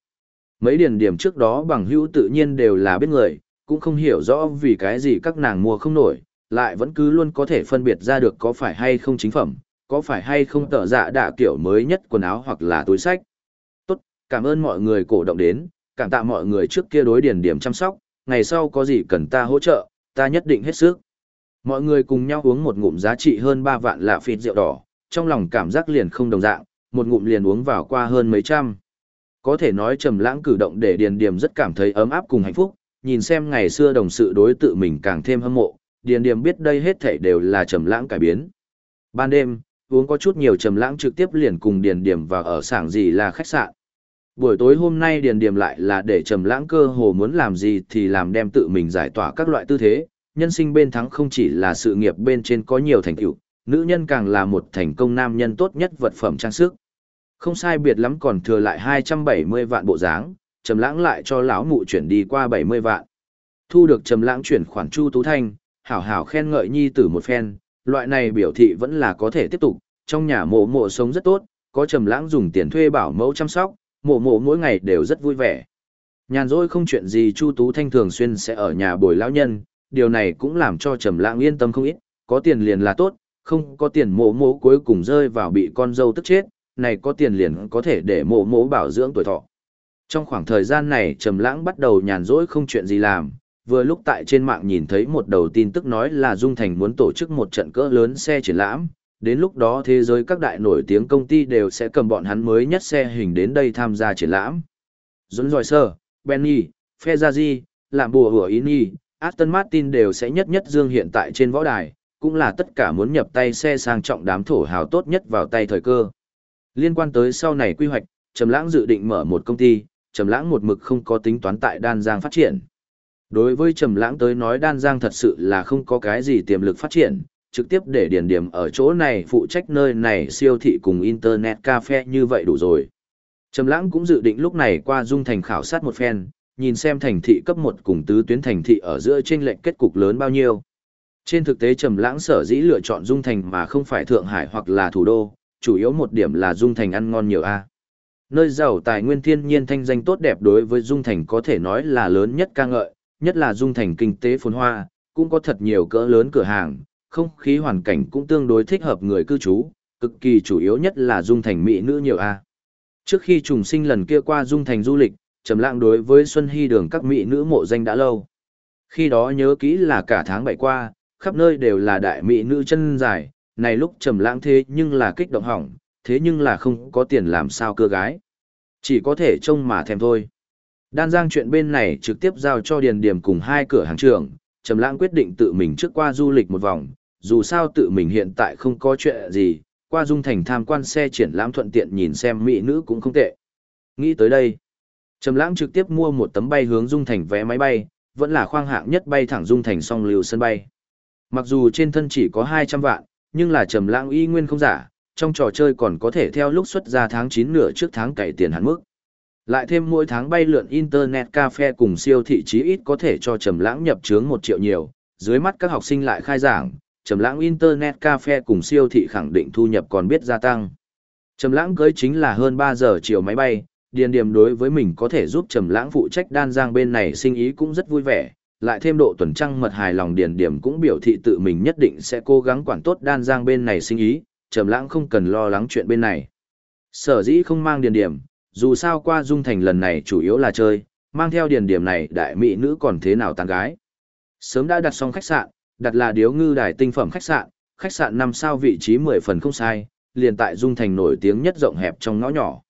Mấy điền điểm trước đó bằng hữu tự nhiên đều là biết người, cũng không hiểu rõ vì cái gì các nàng mua không nổi, lại vẫn cứ luôn có thể phân biệt ra được có phải hay không chính phẩm, có phải hay không tợ dạ đạ kiểu mới nhất quần áo hoặc là túi sách. Tốt, cảm ơn mọi người cổ động đến, cảm tạ mọi người trước kia đối điển điểm chăm sóc, ngày sau có gì cần ta hỗ trợ, ta nhất định hết sức. Mọi người cùng nhau uống một ngụm giá trị hơn 3 vạn lạ phịt rượu đỏ, trong lòng cảm giác liền không đồng dạng, một ngụm liền uống vào qua hơn mấy trăm. Có thể nói trầm lãng cử động để điền Điềm rất cảm thấy ấm áp cùng hạnh phúc, nhìn xem ngày xưa đồng sự đối tự mình càng thêm hâm mộ, điền Điềm biết đây hết thảy đều là trầm lãng cải biến. Ban đêm, uống có chút nhiều trầm lãng trực tiếp liền cùng điền Điềm vào ở sảng gì là khách sạn. Buổi tối hôm nay điền Điềm lại là để trầm lãng cơ hồ muốn làm gì thì làm đem tự mình giải tỏa các loại tư thế, nhân sinh bên thắng không chỉ là sự nghiệp bên trên có nhiều thành tựu, nữ nhân càng là một thành công nam nhân tốt nhất vật phẩm trang sức. Không sai biệt lắm còn thừa lại 270 vạn bộ dáng, Trầm Lãng lại cho lão mụ chuyển đi qua 70 vạn. Thu được Trầm Lãng chuyển khoản Chu Tú Thanh, hảo hảo khen ngợi nhi tử một phen, loại này biểu thị vẫn là có thể tiếp tục, trong nhà mộ mộ sống rất tốt, có Trầm Lãng dùng tiền thuê bảo mẫu chăm sóc, mộ mộ mỗi ngày đều rất vui vẻ. Nhàn rỗi không chuyện gì Chu Tú Thanh thường xuyên sẽ ở nhà bồi lão nhân, điều này cũng làm cho Trầm Lãng yên tâm không ít, có tiền liền là tốt, không có tiền mộ mộ cuối cùng rơi vào bị con dâu tức chết, này có tiền liền có thể để mộ mộ bảo dưỡng tuổi thọ. Trong khoảng thời gian này Trầm Lãng bắt đầu nhàn rỗi không chuyện gì làm, vừa lúc tại trên mạng nhìn thấy một đầu tin tức nói là Dung Thành muốn tổ chức một trận cỡ lớn xe triển lãm, đến lúc đó thế giới các đại nổi tiếng công ty đều sẽ cầm bọn hắn mới nhất xe hình đến đây tham gia triển lãm. Dũng Dòi Sơ, Benny, Ferrari, làm bùa hủa Ini, Aston Martin đều sẽ nhất nhất dương hiện tại trên võ đài, cũng là tất cả muốn nhập tay xe sang trọng đám thổ hào tốt nhất vào tay thời cơ. Liên quan tới sau này quy hoạch, Trầm Lãng dự định mở một công ty, Trầm Lãng một mực không có tính toán tại Đan Giang phát triển. Đối với Trầm Lãng tới nói Đan Giang thật sự là không có cái gì tiềm lực phát triển, trực tiếp để điển điểm ở chỗ này phụ trách nơi này siêu thị cùng internet cafe như vậy đủ rồi. Trầm Lãng cũng dự định lúc này qua Dung Thành khảo sát một phen, nhìn xem thành thị cấp 1 cùng tứ tuyến thành thị ở giữa chênh lệch kết cục lớn bao nhiêu. Trên thực tế Trầm Lãng sở dĩ lựa chọn Dung Thành mà không phải Thượng Hải hoặc là thủ đô, chủ yếu một điểm là Dung Thành ăn ngon nhiều a. Nơi giàu tài nguyên thiên nhiên thanh danh tốt đẹp đối với Dung Thành có thể nói là lớn nhất ca ngợi, nhất là Dung Thành kinh tế phồn hoa, cũng có thật nhiều cỡ lớn cửa hàng, không khí hoàn cảnh cũng tương đối thích hợp người cư trú, cực kỳ chủ yếu nhất là Dung Thành mỹ nữ nhiều a. Trước khi trùng sinh lần kia qua Dung Thành du lịch, Trầm Lãng đối với Xuân Hy đường các mỹ nữ mộ danh đã lâu. Khi đó nhớ kỹ là cả tháng bảy qua, khắp nơi đều là đại mỹ nữ chân dài, này lúc trầm lãng thế nhưng là kích động hỏng, thế nhưng là không có tiền làm sao cưa gái. Chỉ có thể trông mà thèm thôi. Đan Giang chuyện bên này trực tiếp giao cho Điền Điểm cùng hai cửa hàng trưởng, Trầm Lãng quyết định tự mình trước qua du lịch một vòng, dù sao tự mình hiện tại không có chuyện gì, qua Dung Thành tham quan xe triển lãm thuận tiện nhìn xem mỹ nữ cũng không tệ. Nghĩ tới đây, Trầm Lãng trực tiếp mua một tấm bay hướng Dung Thành vé máy bay, vẫn là khoang hạng nhất bay thẳng Dung Thành song lưu sân bay. Mặc dù trên thân chỉ có 200 vạn, nhưng là Trầm Lãng y nguyên không giả, trong trò chơi còn có thể theo lúc xuất ra tháng 9 nửa trước tháng cày tiền hạn mức. Lại thêm mỗi tháng bay lượn internet cafe cùng siêu thị chí ít có thể cho Trầm Lãng nhập chướng 1 triệu nhiều, dưới mắt các học sinh lại khai giảng, Trầm Lãng internet cafe cùng siêu thị khẳng định thu nhập còn biết gia tăng. Trầm Lãng cưới chính là hơn 3 giờ chiều máy bay, điền điểm đối với mình có thể giúp Trầm Lãng phụ trách đan giang bên này sinh ý cũng rất vui vẻ, lại thêm độ tuần trăng mật hài lòng điền điểm cũng biểu thị tự mình nhất định sẽ cố gắng quản tốt đan giang bên này sinh ý, Trầm Lãng không cần lo lắng chuyện bên này. Sở dĩ không mang điền điểm, dù sao qua dung thành lần này chủ yếu là chơi, mang theo điền điểm này đại mỹ nữ còn thế nào tán gái. Sớm đã đặt xong khách sạn, đặt là điếu ngư đài tinh phẩm khách sạn, khách sạn năm sao vị trí 10 phần không sai, liền tại dung thành nổi tiếng nhất rộng hẹp trong ngõ nhỏ.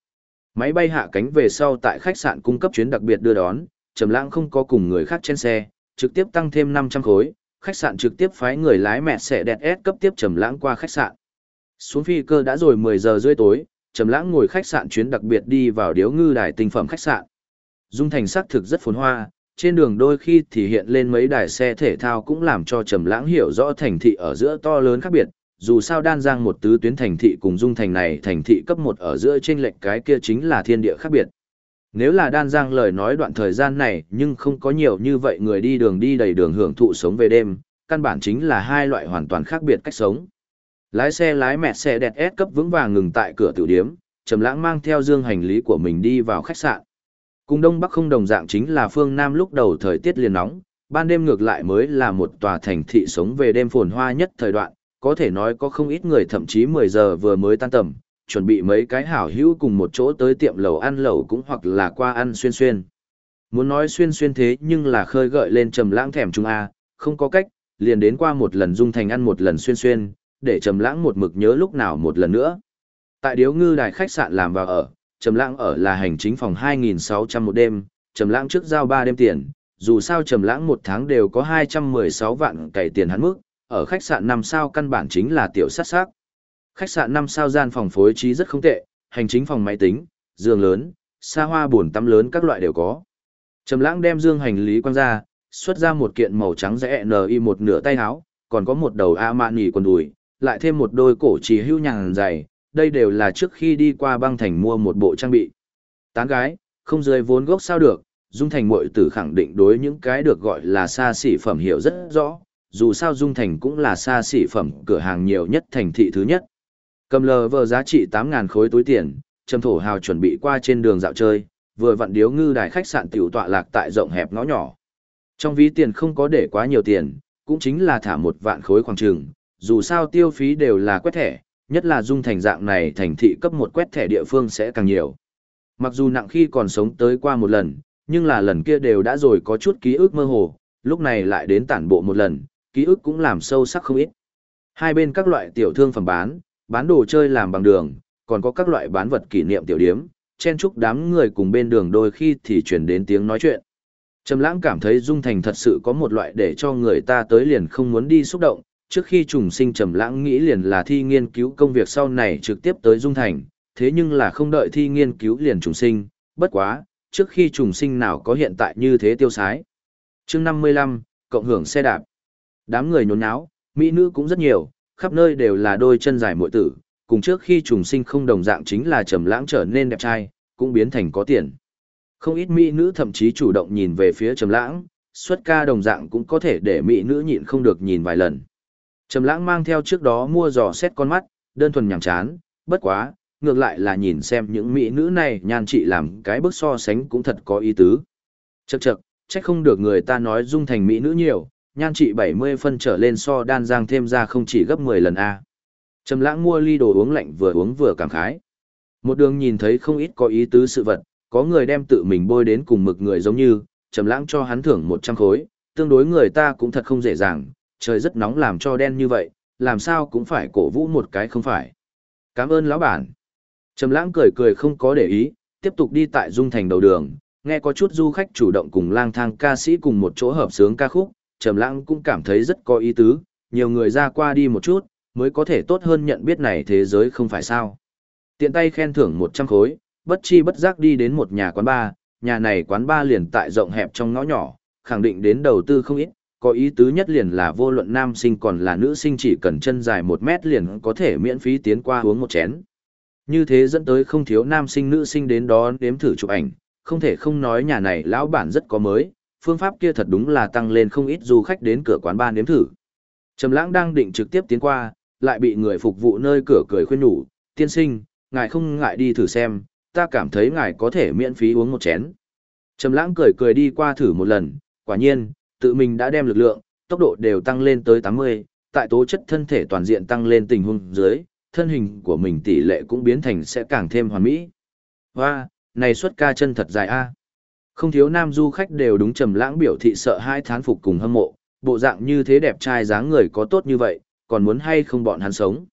Máy bay hạ cánh về sau tại khách sạn cung cấp chuyến đặc biệt đưa đón, Trầm Lãng không có cùng người khác trên xe, trực tiếp tăng thêm 500 khối, khách sạn trực tiếp phái người lái mẹ sẽ đẹp S cấp tiếp Trầm Lãng qua khách sạn. Xuống phi cơ đã rồi 10 giờ rưỡi tối, Trầm Lãng ngồi khách sạn chuyến đặc biệt đi vào Điếu Ngư Đài tinh phẩm khách sạn. Dung thành sắc thực rất phồn hoa, trên đường đôi khi thì hiện lên mấy đài xe thể thao cũng làm cho Trầm Lãng hiểu rõ thành thị ở giữa to lớn khác biệt, dù sao đan giang một tứ tuyến thành thị cùng dung thành này thành thị cấp một ở giữa trên lệch cái kia chính là thiên địa khác biệt. Nếu là đan giang lời nói đoạn thời gian này nhưng không có nhiều như vậy người đi đường đi đầy đường hưởng thụ sống về đêm, căn bản chính là hai loại hoàn toàn khác biệt cách sống. Lái xe lái mẹ xe đẹp S cấp vững vàng ngừng tại cửa tiểu điếm, Trầm Lãng mang theo dương hành lý của mình đi vào khách sạn. Cùng Đông Bắc không đồng dạng chính là phương Nam lúc đầu thời tiết liền nóng, ban đêm ngược lại mới là một tòa thành thị sống về đêm phồn hoa nhất thời đoạn, có thể nói có không ít người thậm chí 10 giờ vừa mới tan tầm, chuẩn bị mấy cái hảo hữu cùng một chỗ tới tiệm lẩu ăn lẩu cũng hoặc là qua ăn xuyên xuyên. Muốn nói xuyên xuyên thế nhưng là khơi gợi lên trầm lãng thèm trung A, không có cách, liền đến qua một lần dung thành ăn một lần xuyên xuyên, để trầm lãng một mực nhớ lúc nào một lần nữa. Tại điếu ngư đài khách sạn làm vào ở, trầm lãng ở là hành chính phòng 2.600 một đêm, trầm lãng trước giao 3 đêm tiền, dù sao trầm lãng một tháng đều có 216 vạn cày tiền hắn mức, ở khách sạn 5 sao căn bản chính là tiểu sát sắc. Khách sạn 5 sao gian phòng phối trí rất không tệ, hành chính phòng máy tính, giường lớn, xa hoa buồn tắm lớn các loại đều có. Trầm lãng đem dương hành lý quăng ra, xuất ra một kiện màu trắng rẽ NI một nửa tay áo, còn có một đầu a man nhỉ quần đùi, lại thêm một đôi cổ chỉ hưu nhàng dày, đây đều là trước khi đi qua băng thành mua một bộ trang bị. Tán gái, không rơi vốn gốc sao được, Dung Thành muội tử khẳng định đối những cái được gọi là xa xỉ phẩm hiểu rất rõ, dù sao Dung Thành cũng là xa xỉ phẩm cửa hàng nhiều nhất thành thị thứ nhất. Cầm lờ vờ giá trị 8.000 khối túi tiền, Trầm Thổ Hào chuẩn bị qua trên đường dạo chơi, vừa vặn điếu ngư đài khách sạn tiểu tọa lạc tại rộng hẹp ngõ nhỏ. Trong ví tiền không có để quá nhiều tiền, cũng chính là thả một vạn khối khoảng trường, dù sao tiêu phí đều là quét thẻ, nhất là Dung Thành dạng này thành thị cấp một quét thẻ địa phương sẽ càng nhiều. Mặc dù nặng khi còn sống tới qua một lần, nhưng là lần kia đều đã rồi có chút ký ức mơ hồ, lúc này lại đến tản bộ một lần, ký ức cũng làm sâu sắc không ít. Hai bên các loại tiểu thương phẩm bán, bán đồ chơi làm bằng đường, còn có các loại bán vật kỷ niệm tiểu điếm, chen chúc đám người cùng bên đường đôi khi thì chuyển đến tiếng nói chuyện. Trầm lãng cảm thấy Dung Thành thật sự có một loại để cho người ta tới liền không muốn đi xúc động, trước khi trùng sinh Trầm lãng nghĩ liền là thi nghiên cứu công việc sau này trực tiếp tới Dung Thành, thế nhưng là không đợi thi nghiên cứu liền trùng sinh, bất quá, trước khi trùng sinh nào có hiện tại như thế tiêu sái. Chương 55, cộng hưởng xe đạp. Đám người nhốn nháo, mỹ nữ cũng rất nhiều, khắp nơi đều là đôi chân dài muội tử, cùng trước khi trùng sinh không đồng dạng chính là trầm lãng trở nên đẹp trai, cũng biến thành có tiền. Không ít mỹ nữ thậm chí chủ động nhìn về phía trầm lãng, xuất ca đồng dạng cũng có thể để mỹ nữ nhịn không được nhìn vài lần. Trầm lãng mang theo trước đó mua giò xét con mắt, đơn thuần nhàm chán, bất quá, ngược lại là nhìn xem những mỹ nữ này nhan trị làm cái bước so sánh cũng thật có ý tứ. Chậc chậc, chắc không được người ta nói dung thành mỹ nữ nhiều, nhan trị 70 phân trở lên so đan giang thêm ra không chỉ gấp 10 lần A. Trầm lãng mua ly đồ uống lạnh vừa uống vừa cảm khái. Một đường nhìn thấy không ít có ý tứ sự vật, có người đem tự mình bôi đến cùng mực người giống như, trầm lãng cho hắn thưởng 100 khối, tương đối người ta cũng thật không dễ dàng, trời rất nóng làm cho đen như vậy, làm sao cũng phải cổ vũ một cái không phải. Cảm ơn lão bản. Trầm lãng cười cười không có để ý, tiếp tục đi tại dung thành đầu đường, nghe có chút du khách chủ động cùng lang thang ca sĩ cùng một chỗ hợp sướng ca khúc, Trầm Lãng cũng cảm thấy rất có ý tứ, nhiều người ra qua đi một chút, mới có thể tốt hơn nhận biết này thế giới không phải sao. Tiện tay khen thưởng 100 khối, bất chi bất giác đi đến một nhà quán bar, nhà này quán bar liền tại rộng hẹp trong ngõ nhỏ, khẳng định đến đầu tư không ít, có ý tứ nhất liền là vô luận nam sinh còn là nữ sinh chỉ cần chân dài một mét liền có thể miễn phí tiến qua uống một chén. Như thế dẫn tới không thiếu nam sinh nữ sinh đến đó đếm thử chụp ảnh, không thể không nói nhà này lão bản rất có mới, phương pháp kia thật đúng là tăng lên không ít du khách đến cửa quán bar nếm thử. Trầm lãng đang định trực tiếp tiến qua, lại bị người phục vụ nơi cửa cười khuyên nhủ, tiên sinh, ngài không ngại đi thử xem, ta cảm thấy ngài có thể miễn phí uống một chén. Trầm lãng cười cười đi qua thử một lần, quả nhiên, tự mình đã đem lực lượng, tốc độ đều tăng lên tới 80, tại tố chất thân thể toàn diện tăng lên tình huống dưới, thân hình của mình tỷ lệ cũng biến thành sẽ càng thêm hoàn mỹ. Hoa, này xuất ca chân thật dài a. Không thiếu nam du khách đều đúng trầm lãng biểu thị sợ hai thán phục cùng hâm mộ, bộ dạng như thế đẹp trai dáng người có tốt như vậy, còn muốn hay không bọn hắn sống.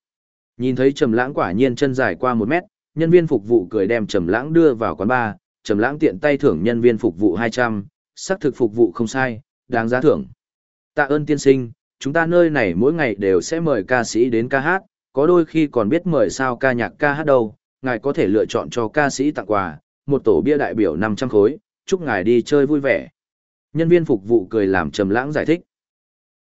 Nhìn thấy trầm lãng quả nhiên chân dài qua một mét, nhân viên phục vụ cười đem trầm lãng đưa vào quán bar, trầm lãng tiện tay thưởng nhân viên phục vụ 200, xác thực phục vụ không sai, đáng giá thưởng. Tạ ơn tiên sinh, chúng ta nơi này mỗi ngày đều sẽ mời ca sĩ đến ca hát, có đôi khi còn biết mời sao ca nhạc ca hát đâu, ngài có thể lựa chọn cho ca sĩ tặng quà, một tổ bia đại biểu 500 khối, chúc ngài đi chơi vui vẻ. Nhân viên phục vụ cười làm trầm lãng giải thích.